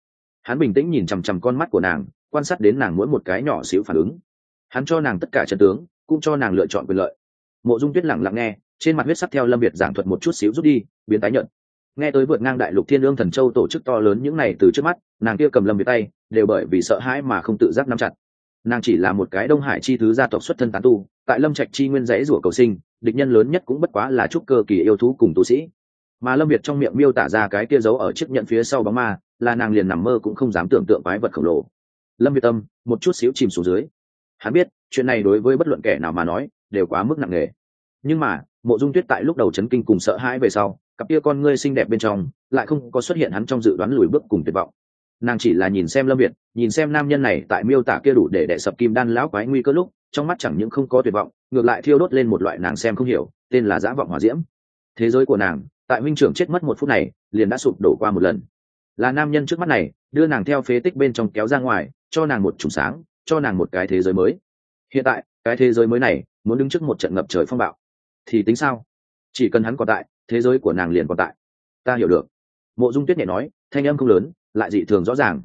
Hắn bình tĩnh nhìn chằm chằm con mắt của nàng, quan sát đến nàng mỗi một cái nhỏ xíu phản ứng. Hắn cho nàng tất cả trận tướng, cũng cho nàng lựa chọn quyền lợi. Mộ dung tuyết lặng lặng nghe, trên mặt huyết sắc theo lâm việt giảng thuật một chút xíu rút đi, biến tái nhận nghe tới vượt ngang đại lục thiên lương thần châu tổ chức to lớn những này từ trước mắt, nàng kia cầm lâm việt tay, đều bởi vì sợ hãi mà không tự giác nắm chặt nàng chỉ là một cái đông hải chi thứ gia tộc xuất thân tán tu, tại lâm trạch chi nguyên dãy rủa cầu sinh, địch nhân lớn nhất cũng bất quá là trúc cơ kỳ yêu thú cùng tu sĩ. Mà lâm việt trong miệng miêu tả ra cái kia giấu ở chiếc nhận phía sau bóng ma, là nàng liền nằm mơ cũng không dám tưởng tượng quái vật khổng lồ. Lâm việt tâm, một chút xíu chìm xuống dưới. Hắn biết, chuyện này đối với bất luận kẻ nào mà nói, đều quá mức nặng nề. Nhưng mà, mộ dung tuyết tại lúc đầu chấn kinh cùng sợ hãi về sau, cặp kia con ngươi xinh đẹp bên trong, lại không có xuất hiện hắn trong dự đoán lùi bước cùng tuyệt vọng nàng chỉ là nhìn xem lâm việt, nhìn xem nam nhân này tại miêu tả kia đủ để đẻ sập kim đan lão quái nguy cơ lúc, trong mắt chẳng những không có tuyệt vọng, ngược lại thiêu đốt lên một loại nàng xem không hiểu, tên là dã vọng hỏa diễm. Thế giới của nàng, tại huynh trưởng chết mất một phút này, liền đã sụp đổ qua một lần. Là nam nhân trước mắt này, đưa nàng theo phế tích bên trong kéo ra ngoài, cho nàng một trùng sáng, cho nàng một cái thế giới mới. Hiện tại, cái thế giới mới này, muốn đứng trước một trận ngập trời phong bạo. Thì tính sao? Chỉ cần hắn còn tại, thế giới của nàng liền còn tại. Ta hiểu được. Mộ dung tuyết nhẹ nói, thanh âm không lớn lại dị thường rõ ràng.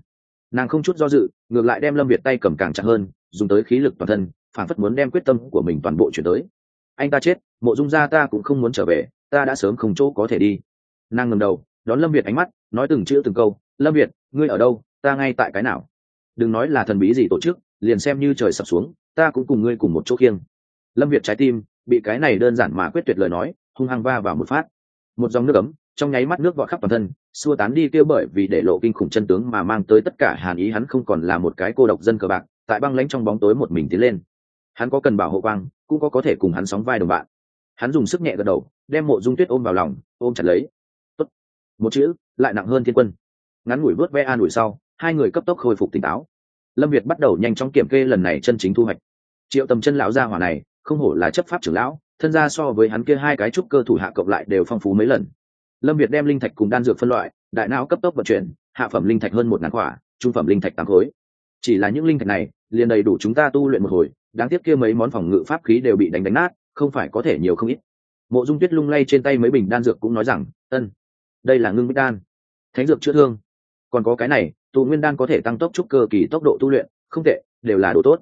Nàng không chút do dự, ngược lại đem lâm việt tay cầm càng chặt hơn, dùng tới khí lực toàn thân phản phất muốn đem quyết tâm của mình toàn bộ chuyển tới. Anh ta chết, mộ dung ra ta cũng không muốn trở về, ta đã sớm không chỗ có thể đi. Nàng ngầm đầu, đón lâm việt ánh mắt, nói từng chữ từng câu, lâm việt, ngươi ở đâu? Ta ngay tại cái nào? Đừng nói là thần bí gì tổ chức, liền xem như trời sập xuống, ta cũng cùng ngươi cùng một chỗ khiêng. Lâm việt trái tim, bị cái này đơn giản mà quyết tuyệt lời nói, hung hăng va vào một phát. Một dòng nước ấm trong nháy mắt nước vọt khắp toàn thân, xua tán đi kêu bởi vì để lộ kinh khủng chân tướng mà mang tới tất cả hàn ý hắn không còn là một cái cô độc dân cờ bạc, tại băng lãnh trong bóng tối một mình tiến lên. Hắn có cần bảo hộ quang, cũng có có thể cùng hắn sóng vai đồng bạn. Hắn dùng sức nhẹ gật đầu, đem mộ dung tuyết ôm vào lòng, ôm chặt lấy. Tốt. một chữ, lại nặng hơn thiên quân. Ngắn ngủi vớt ve an ủi sau, hai người cấp tốc khôi phục tỉnh táo. Lâm việt bắt đầu nhanh chóng kiểm kê lần này chân chính thu hoạch. Triệu tầm chân lão gia hỏa này, không hổ là chấp pháp trưởng lão, thân ra so với hắn kia hai cái trúc cơ thủ hạ cộng lại đều phong phú mấy lần lâm việt đem linh thạch cùng đan dược phân loại, đại não cấp tốc vận chuyển, hạ phẩm linh thạch hơn một ngàn quả, trung phẩm linh thạch tám khối. Chỉ là những linh thạch này, liền đầy đủ chúng ta tu luyện một hồi, đáng tiếc kia mấy món phòng ngự pháp khí đều bị đánh đánh nát, không phải có thể nhiều không ít. Mộ dung tuyết lung lay trên tay mấy bình đan dược cũng nói rằng, ân, đây là ngưng bích đan, thánh dược chữa thương. Còn có cái này, tụ nguyên đan có thể tăng tốc trúc cơ kỳ tốc độ tu luyện, không tệ, đều là đồ tốt.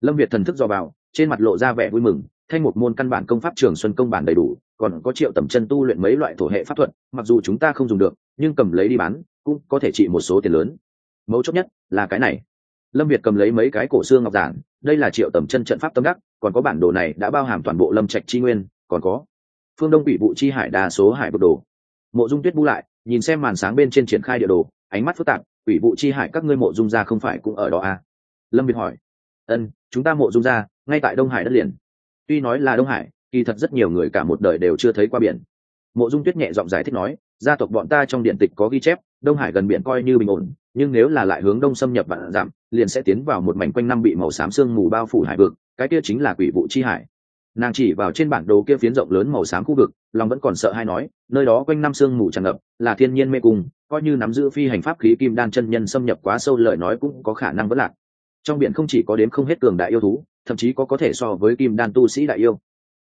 Lâm việt thần thức dò vào, trên mặt lộ ra vẻ vui mừng thanh một môn căn bản công pháp trường xuân công bản đầy đủ, còn có triệu tầm chân tu luyện mấy loại thổ hệ pháp thuật, mặc dù chúng ta không dùng được, nhưng cầm lấy đi bán, cũng có thể trị một số tiền lớn. Mấu chốt nhất là cái này. Lâm việt cầm lấy mấy cái cổ xương ngọc giản, đây là triệu tầm chân trận pháp tâm đắc, còn có bản đồ này đã bao hàm toàn bộ lâm trạch chi nguyên, còn có phương đông bị vụ chi hải đa số hải bộ đồ. Mộ dung tuyết bu lại, nhìn xem màn sáng bên trên triển khai địa đồ, ánh mắt phức tạp ủy vụ chi hải các ngươi mộ dung ra không phải cũng ở đó à? lâm việt hỏi. Ân, chúng ta mộ dung ra, ngay tại đông hải đất liền tuy nói là đông hải, kỳ thật rất nhiều người cả một đời đều chưa thấy qua biển. Mộ dung tuyết nhẹ giọng giải thích nói, gia tộc bọn ta trong điện tịch có ghi chép, đông hải gần biển coi như bình ổn, nhưng nếu là lại hướng đông xâm nhập vạn giảm, liền sẽ tiến vào một mảnh quanh năm bị màu xám sương mù bao phủ hải vực, cái kia chính là quỷ vụ chi hải. Nàng chỉ vào trên bản đồ kia phiến rộng lớn màu xám khu vực, lòng vẫn còn sợ hay nói, nơi đó quanh năm sương mù tràn ngập, là thiên nhiên mê cung, coi như nắm giữ phi hành pháp khí kim đan chân nhân xâm nhập quá sâu lời nói cũng có khả năng vẫn lạc. Trong biển không chỉ có đếm không hết cường đại yêu thú thậm chí có có thể so với kim đan tu sĩ đại yêu.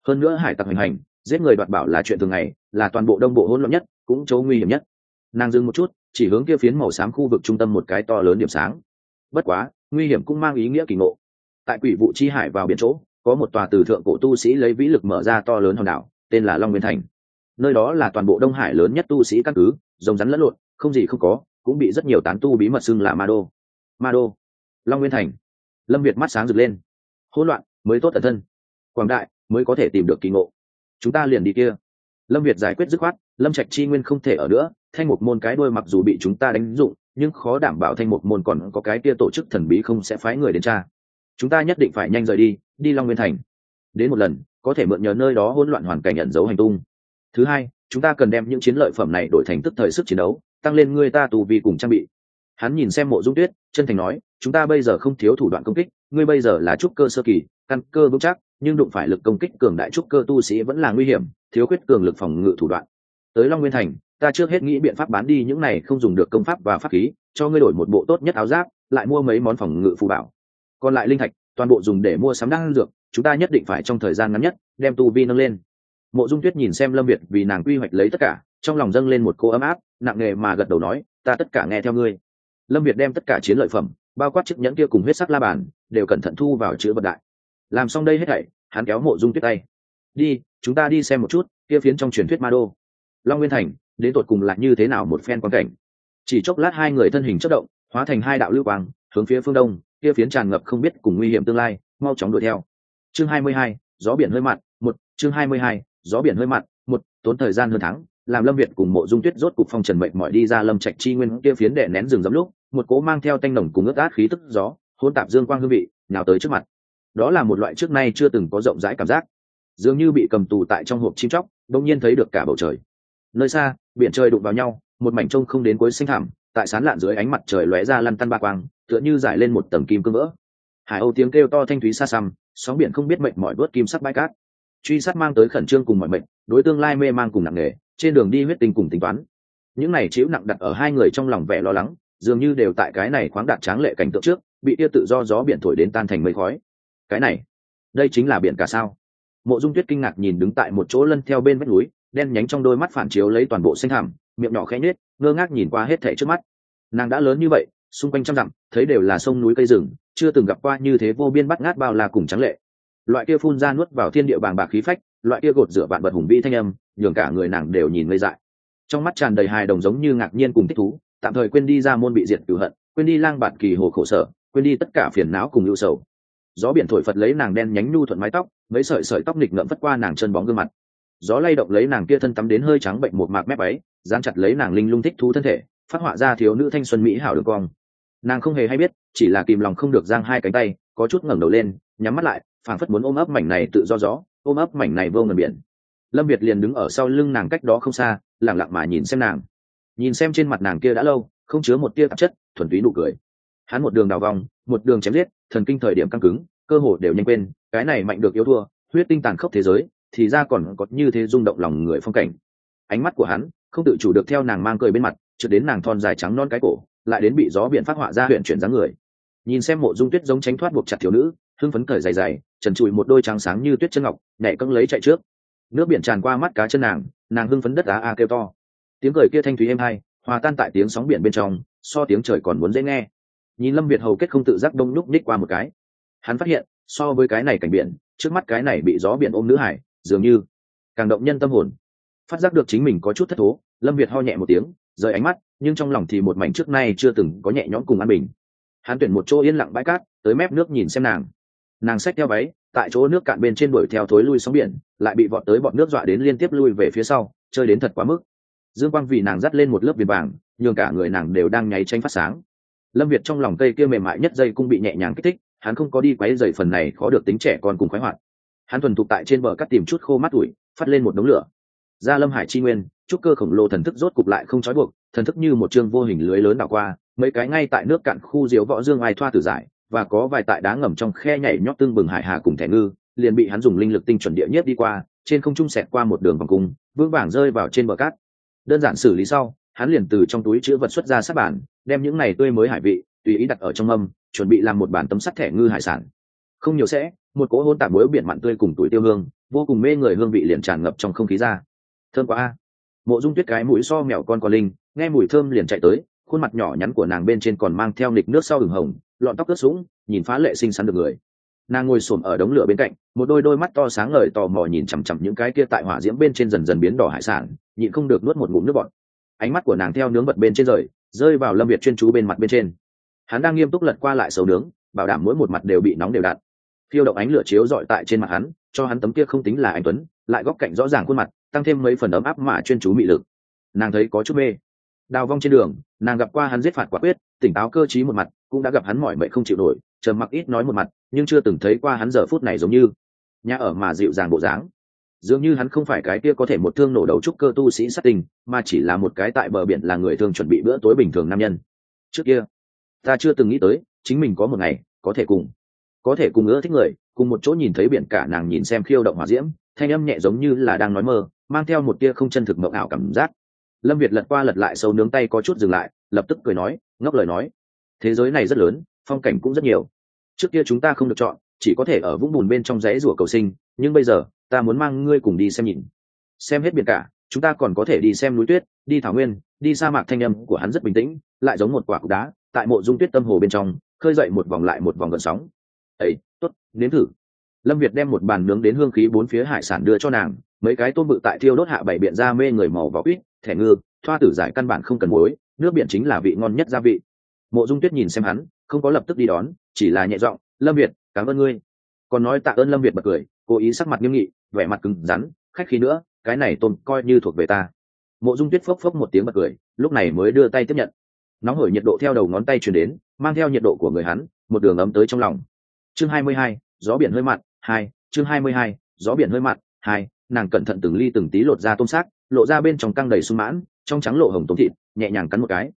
Hơn nữa hải tặc hành hành, giết người đoạt bảo là chuyện thường ngày, là toàn bộ đông bộ hỗn loạn nhất, cũng chỗ nguy hiểm nhất. Nàng dừng một chút, chỉ hướng kia phiến màu xám khu vực trung tâm một cái to lớn điểm sáng. Bất quá, nguy hiểm cũng mang ý nghĩa kỳ ngộ. Tại quỷ vụ chi hải vào biển chỗ, có một tòa từ thượng cổ tu sĩ lấy vĩ lực mở ra to lớn hòn đảo, tên là long nguyên thành. Nơi đó là toàn bộ đông hải lớn nhất tu sĩ căn cứ, rồng rắn lẫn lộn, không gì không có, cũng bị rất nhiều tán tu bí mật xưng là ma đô. Ma đô. Long nguyên thành. Lâm việt mắt sáng rực lên hỗn loạn mới tốt tận thân. Quảng đại mới có thể tìm được kỳ ngộ. Chúng ta liền đi kia. Lâm việt giải quyết dứt khoát, lâm trạch chi nguyên không thể ở nữa, thanh một môn cái đôi mặc dù bị chúng ta đánh dụng, nhưng khó đảm bảo thanh một môn còn có cái kia tổ chức thần bí không sẽ phái người đến tra. Chúng ta nhất định phải nhanh rời đi đi long nguyên thành. Đến một lần, có thể mượn nhờ nơi đó hỗn loạn hoàn cảnh nhận dấu hành tung. Thứ hai, chúng ta cần đem những chiến lợi phẩm này đổi thành tức thời sức chiến đấu, tăng lên người ta tù vì cùng trang bị. Hắn nhìn xem mộ dung tuyết, chân thành nói, chúng ta bây giờ không thiếu thủ đoạn công kích ngươi bây giờ là trúc cơ sơ kỳ, căn cơ vững chắc, nhưng đụng phải lực công kích cường đại trúc cơ tu sĩ vẫn là nguy hiểm, thiếu khuyết cường lực phòng ngự thủ đoạn. Tới long nguyên thành, ta trước hết nghĩ biện pháp bán đi những này không dùng được công pháp và pháp khí, cho ngươi đổi một bộ tốt nhất áo giáp, lại mua mấy món phòng ngự phù bảo. Còn lại linh thạch, toàn bộ dùng để mua sắm đan dược, chúng ta nhất định phải trong thời gian ngắn nhất, đem tu vi nâng lên. Mộ dung tuyết nhìn xem lâm việt vì nàng quy hoạch lấy tất cả, trong lòng dâng lên một cô ấm áp, nặng nề mà gật đầu nói, ta tất cả nghe theo ngươi. Lâm việt đem tất cả chiến lợi phẩm, bao quát chiếc nhẫn kia cùng huyết sắc la bàn đều cẩn thận thu vào chữ vật đại. Làm xong đây hết thảy, hắn kéo mộ dung tuyết tay. Đi, chúng ta đi xem một chút, kia phiến trong truyền thuyết ma đô. Long nguyên thành, đến tột cùng là như thế nào một phen quan cảnh? Chỉ chốc lát hai người thân hình chất động, hóa thành hai đạo lưu quang, hướng phía phương đông, kia phiến tràn ngập không biết cùng nguy hiểm tương lai, mau chóng đuổi theo. Chương hai mươi hai, gió biển hơi mặn, một, chương hai mươi hai, gió biển hơi mặn, một, tốn thời gian hơn tháng, làm lâm việt cùng mộ dung tuyết rốt cục phong trần mệnh mọi đi ra lâm trạch chi nguyên kia phiến để nén rừng dẫm lúc, một cố mang theo tanh nồng cùng ướt át khí tức gió hôn tạp dương quang hương vị nào tới trước mặt. Đó là một loại trước nay chưa từng có rộng rãi cảm giác. Dường như bị cầm tù tại trong hộp chim chóc đông nhiên thấy được cả bầu trời. Nơi xa, biển trời đụng vào nhau, một mảnh trông không đến cuối sinh thảm tại sán lạn dưới ánh mặt trời lóe ra lăn tăn ba quang, tựa như giải lên một tầng kim cương vỡ. Hải âu tiếng kêu to thanh thúy xa xăm, sóng biển không biết mệnh mọi vớt kim sắc bãi cát. Truy sát mang tới khẩn trương cùng mọi mệnh, đối tương lai mê mang cùng nặng nề, trên đường đi huyết tinh cùng tính toán. Những này chịu nặng đặt ở hai người trong lòng vẻ lo lắng, dường như đều tại cái này khoáng đạt tráng lệ cảnh tượng trước bị tia tự do gió biển thổi đến tan thành mây khói. Cái này, đây chính là biển cả sao? Mộ dung tuyết kinh ngạc nhìn đứng tại một chỗ lân theo bên vách núi, đen nhánh trong đôi mắt phản chiếu lấy toàn bộ xanh hàm miệng nhỏ khẽ nhết ngơ ngác nhìn qua hết thẻ trước mắt. Nàng đã lớn như vậy, xung quanh trăm dặm, thấy đều là sông núi cây rừng, chưa từng gặp qua như thế vô biên bắt ngát bao la cùng trắng lệ. Loại kia phun ra nuốt vào thiên địa bàng bạc khí phách, loại kia gột rửa vạn vật hùng vĩ thanh âm, nhường cả người nàng đều nhìn ngây dại. Trong mắt tràn đầy hài đồng giống như ngạc nhiên cùng thích thú, tạm thời quên đi ra môn bị diệt cửu hận, quên đi lang bạt kỳ hồ khổ sở quên đi tất cả phiền não cùng ưu sầu. Gió biển thổi phật lấy nàng đen nhánh nhu thuận mái tóc, mấy sợi sợi tóc nghịch ngậm vắt qua nàng chân bóng gương mặt. Gió lay động lấy nàng kia thân tắm đến hơi trắng bệnh một mạc mép ấy, dán chặt lấy nàng linh lung thích thú thân thể, phát họa ra thiếu nữ thanh xuân mỹ hảo đường cong. Nàng không hề hay biết, chỉ là kìm lòng không được giang hai cánh tay, có chút ngẩng đầu lên, nhắm mắt lại, phảng phất muốn ôm ấp mảnh này tự do gió, ôm ấp mảnh này vô ngần biển. Lâm việt liền đứng ở sau lưng nàng cách đó không xa lẳng lặng mà nhìn xem nàng. Nhìn xem trên mặt nàng kia đã lâu, không chứa một tia tạp chất, thuần túy nụ cười hắn một đường đào vòng, một đường chém giết, thần kinh thời điểm căng cứng, cơ hồ đều nhanh quên, cái này mạnh được yếu thua, huyết tinh tàn khốc thế giới, thì ra còn có như thế rung động lòng người phong cảnh. Ánh mắt của hắn không tự chủ được theo nàng mang cười bên mặt, trượt đến nàng thon dài trắng non cái cổ, lại đến bị gió biển phát họa ra huyện chuyển dáng người. Nhìn xem mộ dung tuyết giống tránh thoát buộc chặt thiếu nữ, hưng phấn cởi dày dày trần trụi một đôi trắng sáng như tuyết chân ngọc nhẹ cưng lấy chạy trước. Nước biển tràn qua mắt cá chân nàng nàng hưng phấn đất á a kêu to. Tiếng cười kia thanh thúy êm hai, hòa tan tại tiếng sóng biển bên trong, so tiếng trời còn muốn dễ nghe nhìn lâm việt hầu kết không tự giác đông lúc ních qua một cái. Hắn phát hiện, so với cái này cảnh biển, trước mắt cái này bị gió biển ôm nữ hải, dường như càng động nhân tâm hồn. Phát giác được chính mình có chút thất thố, lâm việt ho nhẹ một tiếng, rời ánh mắt, nhưng trong lòng thì một mảnh trước nay chưa từng có nhẹ nhõm cùng an bình. Hắn tuyển một chỗ yên lặng bãi cát, tới mép nước nhìn xem nàng. Nàng xách theo váy, tại chỗ nước cạn bên trên đuổi theo thối lui sóng biển, lại bị vọt tới bọn nước dọa đến liên tiếp lui về phía sau, chơi đến thật quá mức. Dương quang vì nàng dắt lên một lớp biển vàng, nhường cả người nàng đều đang nháy tranh phát sáng lâm việt trong lòng cây kia mềm mại nhất dây cung bị nhẹ nhàng kích thích, hắn không có đi quấy dày phần này khó được tính trẻ con cùng khoái hoạt. Hắn thuần thục tại trên bờ cắt tìm chút khô mát ủi phát lên một đống lửa. Ra lâm hải chi nguyên trúc cơ khổng lồ thần thức rốt cục lại không trói buộc, thần thức như một chương vô hình lưới lớn đảo qua, mấy cái ngay tại nước cạn khu diếu võ dương ai thoa tử giải, và có vài tại đá ngầm trong khe nhảy nhót tương bừng hải hà cùng thẻ ngư, liền bị hắn dùng linh lực tinh chuẩn địa nhất đi qua, trên không trung xẹt qua một đường vòng cung, vững vàng rơi vào trên bờ cát. Đơn giản xử lý sau, hắn liền từ trong túi chứa vật xuất ra sát bản đem những này tươi mới hải vị, tùy ý đặt ở trong âm chuẩn bị làm một bản tấm sắt thẻ ngư hải sản. Không nhiều sẽ, một cỗ hôn tạp muối biển mặn tươi cùng tuổi tiêu hương, vô cùng mê người hương vị liền tràn ngập trong không khí ra. Thơm quá a. Mộ dung tuyết cái mũi so mèo con còn linh, nghe mùi thơm liền chạy tới, khuôn mặt nhỏ nhắn của nàng bên trên còn mang theo nịch nước sau hừng hồng, lọn tóc ướt sũng, nhìn phá lệ xinh xắn được người. Nàng ngồi xổm ở đống lửa bên cạnh, một đôi đôi mắt to sáng ngời tò mò nhìn chằm chằm những cái kia tại hỏa diễm bên trên dần dần biến đỏ hải sản, nhịn không được nuốt một ngụm nước bọt. Ánh mắt của nàng theo nướng bật bên trên rời rơi vào lâm việt chuyên chú bên mặt bên trên. Hắn đang nghiêm túc lật qua lại sầu nướng, bảo đảm mỗi một mặt đều bị nóng đều đặn. Phiêu động ánh lửa chiếu dọi tại trên mặt hắn, cho hắn tấm kia không tính là anh tuấn, lại góc cạnh rõ ràng khuôn mặt, tăng thêm mấy phần ấm áp mà chuyên chú mị lực. Nàng thấy có chút mê. Đào vong trên đường, nàng gặp qua hắn giết phạt quả quyết, tỉnh táo cơ t một mặt, cũng đã gặp hắn mỏi mệt không chịu nổi, trầm mặc ít nói một mặt, nhưng chưa từng thấy qua hắn giờ phút này giống như. Nhà ở mà dịu dàng bộ dáng dường như hắn không phải cái kia có thể một thương nổ đầu trúc cơ tu sĩ sát tình, mà chỉ là một cái tại bờ biển là người thường chuẩn bị bữa tối bình thường nam nhân. Trước kia, ta chưa từng nghĩ tới, chính mình có một ngày, có thể cùng, có thể cùng ưa thích người, cùng một chỗ nhìn thấy biển cả nàng nhìn xem khiêu động hỏa diễm, thanh âm nhẹ giống như là đang nói mơ, mang theo một tia không chân thực mộng ảo cảm giác. Lâm việt lật qua lật lại sâu nướng tay có chút dừng lại, lập tức cười nói, ngốc lời nói. Thế giới này rất lớn, phong cảnh cũng rất nhiều. Trước kia chúng ta không được chọn chỉ có thể ở vũng bùn bên trong rẽ rủa cầu sinh, nhưng bây giờ, ta muốn mang ngươi cùng đi xem nhìn. Xem hết biển cả, chúng ta còn có thể đi xem núi tuyết, đi thảo nguyên, đi sa mạc thanh âm của hắn rất bình tĩnh, lại giống một quả cục đá, tại mộ dung tuyết tâm hồ bên trong, khơi dậy một vòng lại một vòng gần sóng. Ấy tốt, nếm thử. Lâm việt đem một bàn nướng đến hương khí bốn phía hải sản đưa cho nàng, mấy cái tôm bự tại thiêu đốt hạ bảy biện ra mê người màu vỏ quýt, thẻ ngư, thoa tử giải căn bản không cần muối, nước biển chính là vị ngon nhất gia vị. Mộ dung tuyết nhìn xem hắn, không có lập tức đi đón, chỉ là nhẹ giọng, lâm việt cảm ơn ngươi. Còn nói tạ ơn lâm việt bật cười, cố ý sắc mặt nghiêm nghị, vẻ mặt cứng rắn, khách khí nữa, cái này tôm coi như thuộc về ta. Mộ dung tuyết phốc phốc một tiếng bật cười, lúc này mới đưa tay tiếp nhận. Nóng hổi nhiệt độ theo đầu ngón tay chuyển đến, mang theo nhiệt độ của người hắn, một đường ấm tới trong lòng. Chương hai mươi hai, gió biển hơi mặn, hai, chương hai mươi hai, gió biển hơi mặn, hai, nàng cẩn thận từng ly từng tí lột ra tôm xác, lộ ra bên trong căng đầy sung mãn, trong trắng lộ hồng tôm thịt, nhẹ nhàng cắn một cái.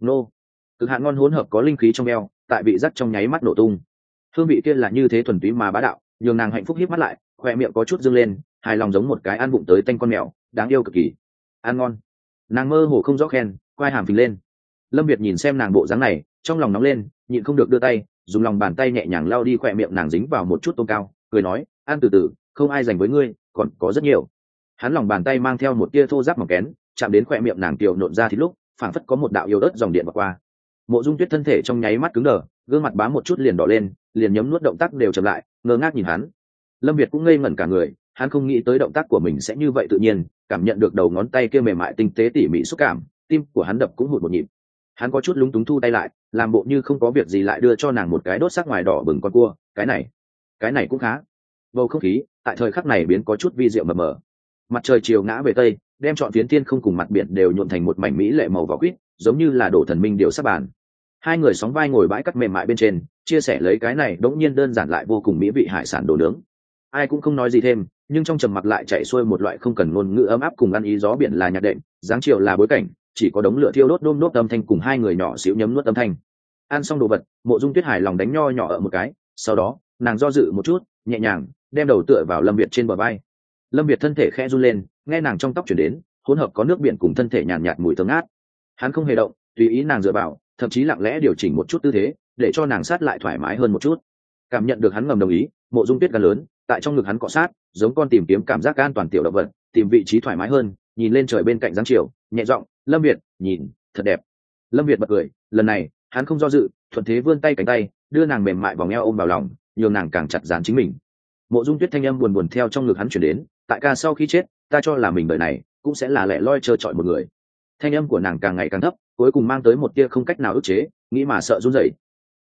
Nô. Cực hạn ngon hỗn hợp có linh khí trong eo, tại vị giác trong nháy mắt nổ tung hương vị kia là như thế thuần túy mà bá đạo, nhường nàng hạnh phúc hít mắt lại khoe miệng có chút dâng lên, hài lòng giống một cái ăn bụng tới tanh con mèo, đáng yêu cực kỳ. Ăn ngon. Nàng mơ hồ không rõ khen, quai hàm phình lên. Lâm việt nhìn xem nàng bộ dáng này, trong lòng nóng lên, nhịn không được đưa tay, dùng lòng bàn tay nhẹ nhàng lao đi khoe miệng nàng dính vào một chút tôm cao, cười nói, ăn từ từ, không ai dành với ngươi, còn có rất nhiều. Hắn lòng bàn tay mang theo một tia thô giáp mỏng kén, chạm đến khoe miệng nàng tiểu nộn ra thì lúc, phảng phất có một đạo yêu ớt dòng điện vào qua. Mộ dung tuyết thân thể trong nháy mắt cứng đờ, gương mặt bám một chút liền đỏ lên liền nhấm nuốt động tác đều chậm lại, ngơ ngác nhìn hắn. Lâm việt cũng ngây ngẩn cả người, hắn không nghĩ tới động tác của mình sẽ như vậy tự nhiên, cảm nhận được đầu ngón tay kia mềm mại tinh tế tỉ mỉ xúc cảm, tim của hắn đập cũng hụt một nhịp. Hắn có chút lúng túng thu tay lại, làm bộ như không có việc gì lại đưa cho nàng một cái đốt sắc ngoài đỏ bừng con cua, cái này cái này cũng khá. Bầu không khí, tại thời khắc này biến có chút vi diệu mờ mờ. Mặt trời chiều ngã về tây, đem chọn phiến thiên không cùng mặt biển đều nhuộn thành một mảnh mỹ lệ màu vỏ quýt, giống như là đổ thần minh điều sắp bàn hai người sóng vai ngồi bãi cắt mềm mại bên trên chia sẻ lấy cái này đống nhiên đơn giản lại vô cùng mỹ vị hải sản đồ nướng. Ai cũng không nói gì thêm nhưng trong trầm mặc lại chạy xuôi một loại không cần ngôn ngữ ấm áp cùng ăn ý gió biển là nhạc đệm dáng chiều là bối cảnh chỉ có đống lửa thiêu đốt đôm đốt âm thanh cùng hai người nhỏ xíu nhấm nuốt âm thanh. Ăn xong đồ vật mộ dung tuyết hải lòng đánh nho nhỏ ở một cái sau đó nàng do dự một chút nhẹ nhàng đem đầu tựa vào lâm việt trên bờ vai. Lâm việt thân thể khẽ run lên nghe nàng trong tóc chuyển đến hỗn hợp có nước biển cùng thân thể nhàn nhạt, nhạt mùi thơm ngát. Hắn không hề động tùy ý nàng dựa vào thậm chí lặng lẽ điều chỉnh một chút tư thế, để cho nàng sát lại thoải mái hơn một chút. Cảm nhận được hắn ngầm đồng ý, mộ dung tuyết gan lớn, tại trong ngực hắn cọ sát, giống con tìm kiếm cảm giác an toàn tiểu động vật, tìm vị trí thoải mái hơn, nhìn lên trời bên cạnh giáng chiều, nhẹ giọng, lâm việt, nhìn, thật đẹp. Lâm việt bật cười, lần này, hắn không do dự, thuận thế vươn tay cánh tay, đưa nàng mềm mại vòng eo ôm vào lòng, nhường nàng càng chặt dán chính mình. Mộ dung tuyết thanh âm buồn buồn theo trong ngực hắn chuyển đến, tại ca sau khi chết, ta cho là mình đời này cũng sẽ là lẻ loi trơ trọi một người thanh âm của nàng càng ngày càng thấp, cuối cùng mang tới một tia không cách nào ức chế, nghĩ mà sợ run rẩy.